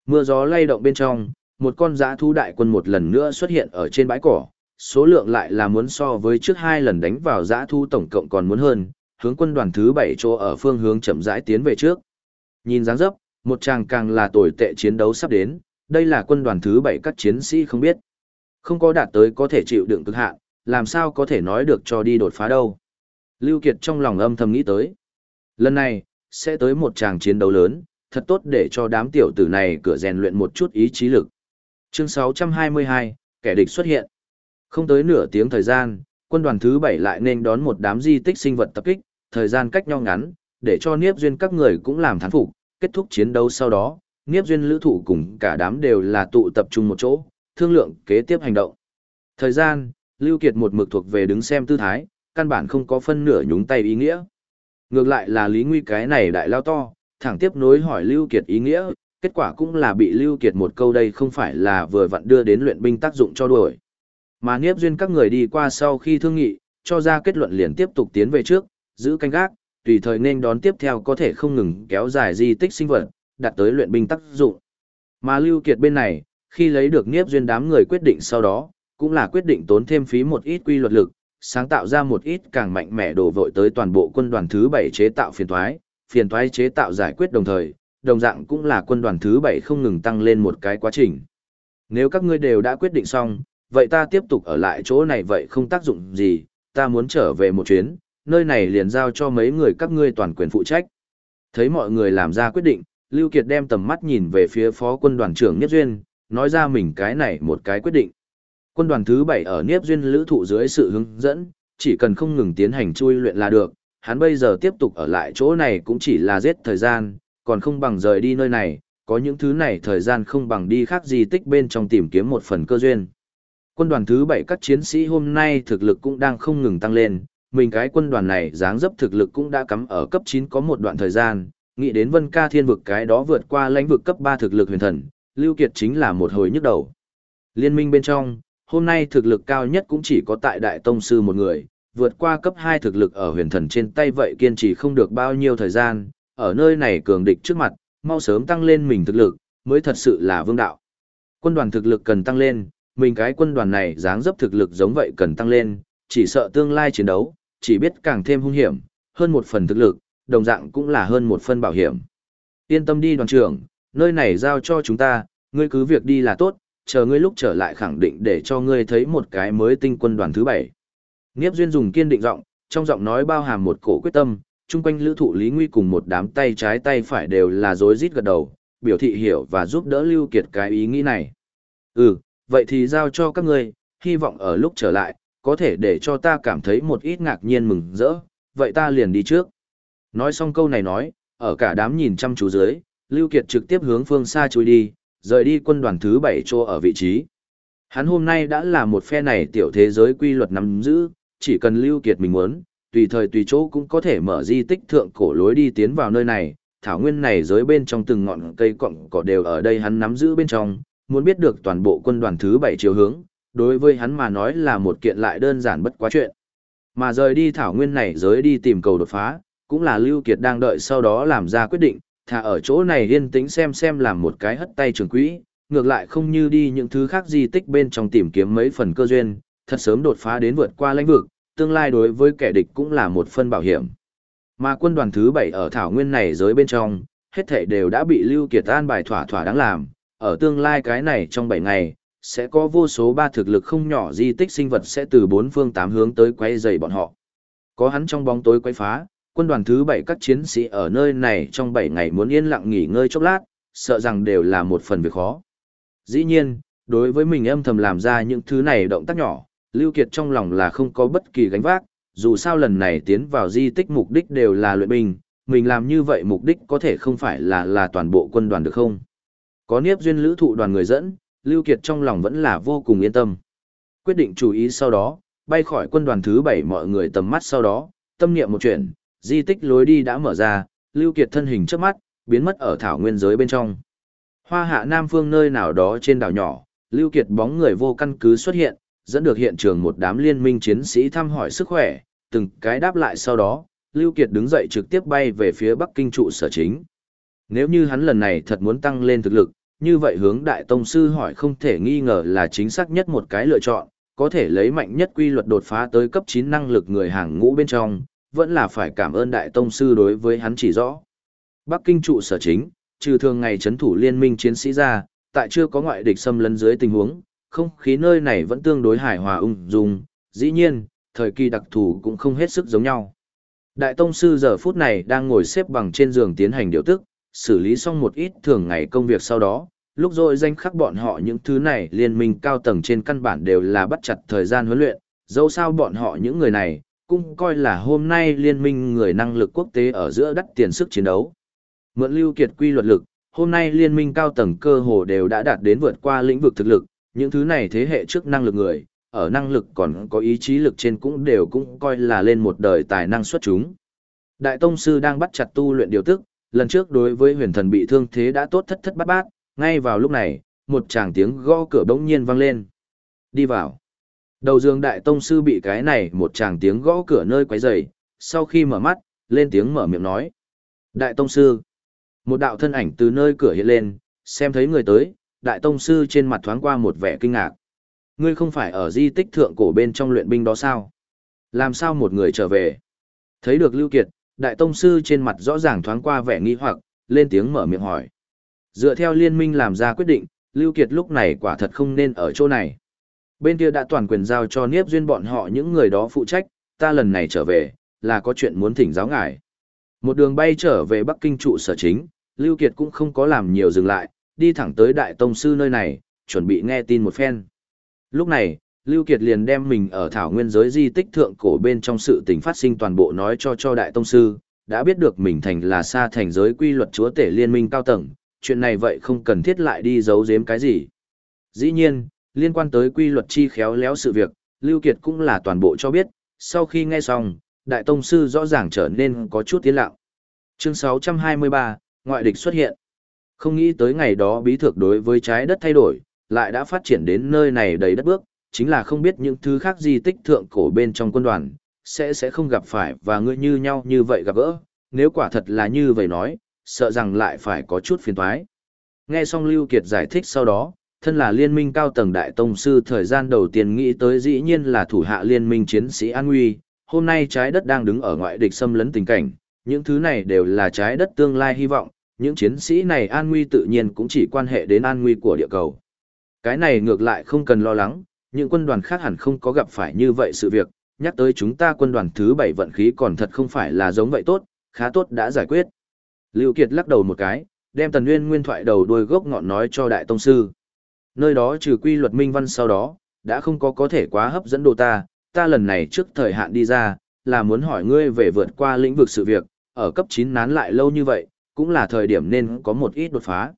Mưa gió lay động bên trong, một con giã thu đại quân một lần nữa xuất hiện ở trên bãi cỏ, số lượng lại là muốn so với trước hai lần đánh vào giã thu tổng cộng còn muốn hơn, hướng quân đoàn thứ bảy chỗ ở phương hướng chậm rãi tiến về trước. Nhìn dáng dấp, một chàng càng là tồi tệ chiến đấu sắp đến, đây là quân đoàn thứ bảy các chiến sĩ không biết. Không có đạt tới có thể chịu đựng cực hạn, làm sao có thể nói được cho đi đột phá đâu. Lưu Kiệt trong lòng âm thầm nghĩ tới. Lần này, sẽ tới một tràng chiến đấu lớn, thật tốt để cho đám tiểu tử này cửa rèn luyện một chút ý chí lực. Chương 622, kẻ địch xuất hiện. Không tới nửa tiếng thời gian, quân đoàn thứ 7 lại nên đón một đám di tích sinh vật tập kích, thời gian cách nhau ngắn, để cho Niếp Duyên các người cũng làm thán phục, kết thúc chiến đấu sau đó, Niếp Duyên lữ thủ cùng cả đám đều là tụ tập trung một chỗ, thương lượng kế tiếp hành động. Thời gian, Lưu Kiệt một mực thuộc về đứng xem tư thái, căn bản không có phân nửa nhúng tay ý nghĩa. Ngược lại là Lý Nguy cái này đại lao to, thẳng tiếp nối hỏi Lưu Kiệt ý nghĩa, kết quả cũng là bị Lưu Kiệt một câu đây không phải là vừa vặn đưa đến luyện binh tác dụng cho đuổi. Mà Niếp Duyên các người đi qua sau khi thương nghị, cho ra kết luận liền tiếp tục tiến về trước, giữ canh gác, tùy thời nên đón tiếp theo có thể không ngừng kéo dài di tích sinh vật, đạt tới luyện binh tác dụng. Mà Lưu Kiệt bên này, khi lấy được Niếp Duyên đám người quyết định sau đó, cũng là quyết định tốn thêm phí một ít quy luật lực, sáng tạo ra một ít càng mạnh mẽ đổ vội tới toàn bộ quân đoàn thứ 7 chế tạo phiền toái, phiền thoái chế tạo giải quyết đồng thời, đồng dạng cũng là quân đoàn thứ 7 không ngừng tăng lên một cái quá trình. Nếu các ngươi đều đã quyết định xong, vậy ta tiếp tục ở lại chỗ này vậy không tác dụng gì, ta muốn trở về một chuyến, nơi này liền giao cho mấy người các ngươi toàn quyền phụ trách. Thấy mọi người làm ra quyết định, Lưu Kiệt đem tầm mắt nhìn về phía phó quân đoàn trưởng Niếp Duyên, nói ra mình cái này một cái quyết định. Quân đoàn thứ 7 ở Niếp Duyên lữ thụ dưới sự hướng dẫn, chỉ cần không ngừng tiến hành chui luyện là được, hắn bây giờ tiếp tục ở lại chỗ này cũng chỉ là giết thời gian, còn không bằng rời đi nơi này, có những thứ này thời gian không bằng đi khác gì tích bên trong tìm kiếm một phần cơ duyên. Quân đoàn thứ 7 các chiến sĩ hôm nay thực lực cũng đang không ngừng tăng lên, mình cái quân đoàn này dáng dấp thực lực cũng đã cắm ở cấp 9 có một đoạn thời gian, nghĩ đến vân ca thiên vực cái đó vượt qua lãnh vực cấp 3 thực lực huyền thần, Lưu Kiệt chính là một hồi nhức đầu. Liên minh bên trong, hôm nay thực lực cao nhất cũng chỉ có tại đại tông sư một người, vượt qua cấp 2 thực lực ở huyền thần trên tay vậy kiên trì không được bao nhiêu thời gian, ở nơi này cường địch trước mặt, mau sớm tăng lên mình thực lực, mới thật sự là vương đạo. Quân đoàn thực lực cần tăng lên, mình cái quân đoàn này dáng dấp thực lực giống vậy cần tăng lên, chỉ sợ tương lai chiến đấu, chỉ biết càng thêm hung hiểm, hơn một phần thực lực, đồng dạng cũng là hơn một phần bảo hiểm. Yên tâm đi đoàn trưởng, nơi này giao cho chúng ta, ngươi cứ việc đi là tốt, chờ ngươi lúc trở lại khẳng định để cho ngươi thấy một cái mới tinh quân đoàn thứ bảy. Niếp Duyên dùng kiên định giọng, trong giọng nói bao hàm một cổ quyết tâm, chung quanh lữ thụ Lý Nguy cùng một đám tay trái tay phải đều là rối rít gật đầu, biểu thị hiểu và giúp đỡ Lưu Kiệt cái ý nghĩ này. Ừ, vậy thì giao cho các ngươi, hy vọng ở lúc trở lại, có thể để cho ta cảm thấy một ít ngạc nhiên mừng rỡ, vậy ta liền đi trước. Nói xong câu này nói, ở cả đám nhìn chăm chú dưới, Lưu Kiệt trực tiếp hướng phương xa chui đi, rời đi quân đoàn thứ 7 chỗ ở vị trí. Hắn hôm nay đã là một phe này tiểu thế giới quy luật nắm giữ, chỉ cần Lưu Kiệt mình muốn, tùy thời tùy chỗ cũng có thể mở di tích thượng cổ lối đi tiến vào nơi này, thảo nguyên này dưới bên trong từng ngọn cây cọng cỏ đều ở đây hắn nắm giữ bên trong, muốn biết được toàn bộ quân đoàn thứ 7 chiều hướng, đối với hắn mà nói là một kiện lại đơn giản bất quá chuyện. Mà rời đi thảo nguyên này giới đi tìm cầu đột phá, cũng là Lưu Kiệt đang đợi sau đó làm ra quyết định, thà ở chỗ này yên tĩnh xem xem làm một cái hất tay trường quỹ, ngược lại không như đi những thứ khác di tích bên trong tìm kiếm mấy phần cơ duyên, thật sớm đột phá đến vượt qua lãnh vực, tương lai đối với kẻ địch cũng là một phân bảo hiểm. Mà quân đoàn thứ 7 ở thảo nguyên này giới bên trong, hết thảy đều đã bị Lưu Kiệt an bài thỏa thỏa đáng làm, ở tương lai cái này trong 7 ngày, sẽ có vô số ba thực lực không nhỏ di tích sinh vật sẽ từ bốn phương tám hướng tới quay dày bọn họ. Có hắn trong bóng tối quay phá, quân đoàn thứ 7 các chiến sĩ ở nơi này trong 7 ngày muốn yên lặng nghỉ ngơi chốc lát, sợ rằng đều là một phần việc khó. Dĩ nhiên, đối với mình âm thầm làm ra những thứ này động tác nhỏ, Lưu Kiệt trong lòng là không có bất kỳ gánh vác, dù sao lần này tiến vào di tích mục đích đều là luyện binh, mình làm như vậy mục đích có thể không phải là là toàn bộ quân đoàn được không? Có niếp duyên lữ thụ đoàn người dẫn, Lưu Kiệt trong lòng vẫn là vô cùng yên tâm. Quyết định chú ý sau đó, bay khỏi quân đoàn thứ 7 mọi người tầm mắt sau đó, tâm niệm một chuyện, di tích lối đi đã mở ra, Lưu Kiệt thân hình trước mắt, biến mất ở thảo nguyên giới bên trong. Hoa hạ Nam phương nơi nào đó trên đảo nhỏ, Lưu Kiệt bóng người vô căn cứ xuất hiện, dẫn được hiện trường một đám liên minh chiến sĩ thăm hỏi sức khỏe, từng cái đáp lại sau đó, Lưu Kiệt đứng dậy trực tiếp bay về phía Bắc Kinh trụ sở chính. Nếu như hắn lần này thật muốn tăng lên thực lực, như vậy hướng Đại Tông Sư hỏi không thể nghi ngờ là chính xác nhất một cái lựa chọn, có thể lấy mạnh nhất quy luật đột phá tới cấp 9 năng lực người hàng ngũ bên trong, vẫn là phải cảm ơn Đại Tông Sư đối với hắn chỉ rõ. Bắc Kinh trụ sở chính, trừ thường ngày chấn thủ liên minh chiến sĩ ra, tại chưa có ngoại địch xâm lấn dưới tình huống, không khí nơi này vẫn tương đối hài hòa ung dung, dĩ nhiên, thời kỳ đặc thù cũng không hết sức giống nhau. Đại Tông Sư giờ phút này đang ngồi xếp bằng trên giường tiến hành điều tức, xử lý xong một ít thường ngày công việc sau đó, lúc rồi danh khắc bọn họ những thứ này liên minh cao tầng trên căn bản đều là bắt chặt thời gian huấn luyện, dẫu sao bọn họ những người này, cũng coi là hôm nay liên minh người năng lực quốc tế ở giữa đắt tiền sức chiến đấu. Mượn lưu kiệt quy luật lực, hôm nay liên minh cao tầng cơ hồ đều đã đạt đến vượt qua lĩnh vực thực lực, những thứ này thế hệ trước năng lực người, ở năng lực còn có ý chí lực trên cũng đều cũng coi là lên một đời tài năng xuất chúng. Đại Tông Sư đang bắt chặt tu luyện điều tức, lần trước đối với huyền thần bị thương thế đã tốt thất thất bát bát, ngay vào lúc này, một tràng tiếng gõ cửa bỗng nhiên vang lên. Đi vào. Đầu giường Đại Tông Sư bị cái này một tràng tiếng gõ cửa nơi quấy rầy, sau khi mở mắt, lên tiếng mở miệng nói. Đại Tông Sư. Một đạo thân ảnh từ nơi cửa hiện lên, xem thấy người tới, Đại Tông Sư trên mặt thoáng qua một vẻ kinh ngạc. Ngươi không phải ở di tích thượng cổ bên trong luyện binh đó sao? Làm sao một người trở về? Thấy được Lưu Kiệt, Đại Tông Sư trên mặt rõ ràng thoáng qua vẻ nghi hoặc, lên tiếng mở miệng hỏi. Dựa theo liên minh làm ra quyết định, Lưu Kiệt lúc này quả thật không nên ở chỗ này. Bên kia đã toàn quyền giao cho Niếp Duyên bọn họ những người đó phụ trách, ta lần này trở về, là có chuyện muốn thỉnh giáo ngài. Một đường bay trở về Bắc Kinh trụ sở chính, Lưu Kiệt cũng không có làm nhiều dừng lại, đi thẳng tới Đại Tông Sư nơi này, chuẩn bị nghe tin một phen. Lúc này, Lưu Kiệt liền đem mình ở thảo nguyên giới di tích thượng cổ bên trong sự tình phát sinh toàn bộ nói cho cho Đại Tông Sư, đã biết được mình thành là xa thành giới quy luật chúa tể liên minh cao tầng, chuyện này vậy không cần thiết lại đi giấu giếm cái gì. Dĩ nhiên, liên quan tới quy luật chi khéo léo sự việc, Lưu Kiệt cũng là toàn bộ cho biết, sau khi nghe xong, Đại Tông Sư rõ ràng trở nên có chút tiến lặng. Chương 623, ngoại địch xuất hiện. Không nghĩ tới ngày đó bí thược đối với trái đất thay đổi, lại đã phát triển đến nơi này đầy đất bước, chính là không biết những thứ khác di tích thượng cổ bên trong quân đoàn, sẽ sẽ không gặp phải và ngươi như nhau như vậy gặp gỡ, nếu quả thật là như vậy nói, sợ rằng lại phải có chút phiền toái. Nghe xong Lưu Kiệt giải thích sau đó, thân là liên minh cao tầng đại tông sư thời gian đầu tiên nghĩ tới dĩ nhiên là thủ hạ liên minh chiến sĩ an nguy, hôm nay trái đất đang đứng ở ngoại địch xâm lấn tình cảnh, những thứ này đều là trái đất tương lai hy vọng, những chiến sĩ này an nguy tự nhiên cũng chỉ quan hệ đến an nguy của địa cầu. Cái này ngược lại không cần lo lắng, những quân đoàn khác hẳn không có gặp phải như vậy sự việc, nhắc tới chúng ta quân đoàn thứ bảy vận khí còn thật không phải là giống vậy tốt, khá tốt đã giải quyết. Lưu Kiệt lắc đầu một cái, đem Tần Nguyên nguyên thoại đầu đuôi gốc ngọn nói cho Đại Tông Sư. Nơi đó trừ quy luật minh văn sau đó, đã không có có thể quá hấp dẫn đồ ta, ta lần này trước thời hạn đi ra, là muốn hỏi ngươi về vượt qua lĩnh vực sự việc, ở cấp 9 nán lại lâu như vậy, cũng là thời điểm nên có một ít đột phá.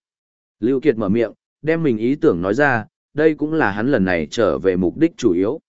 Lưu Kiệt mở miệng, đem mình ý tưởng nói ra, đây cũng là hắn lần này trở về mục đích chủ yếu,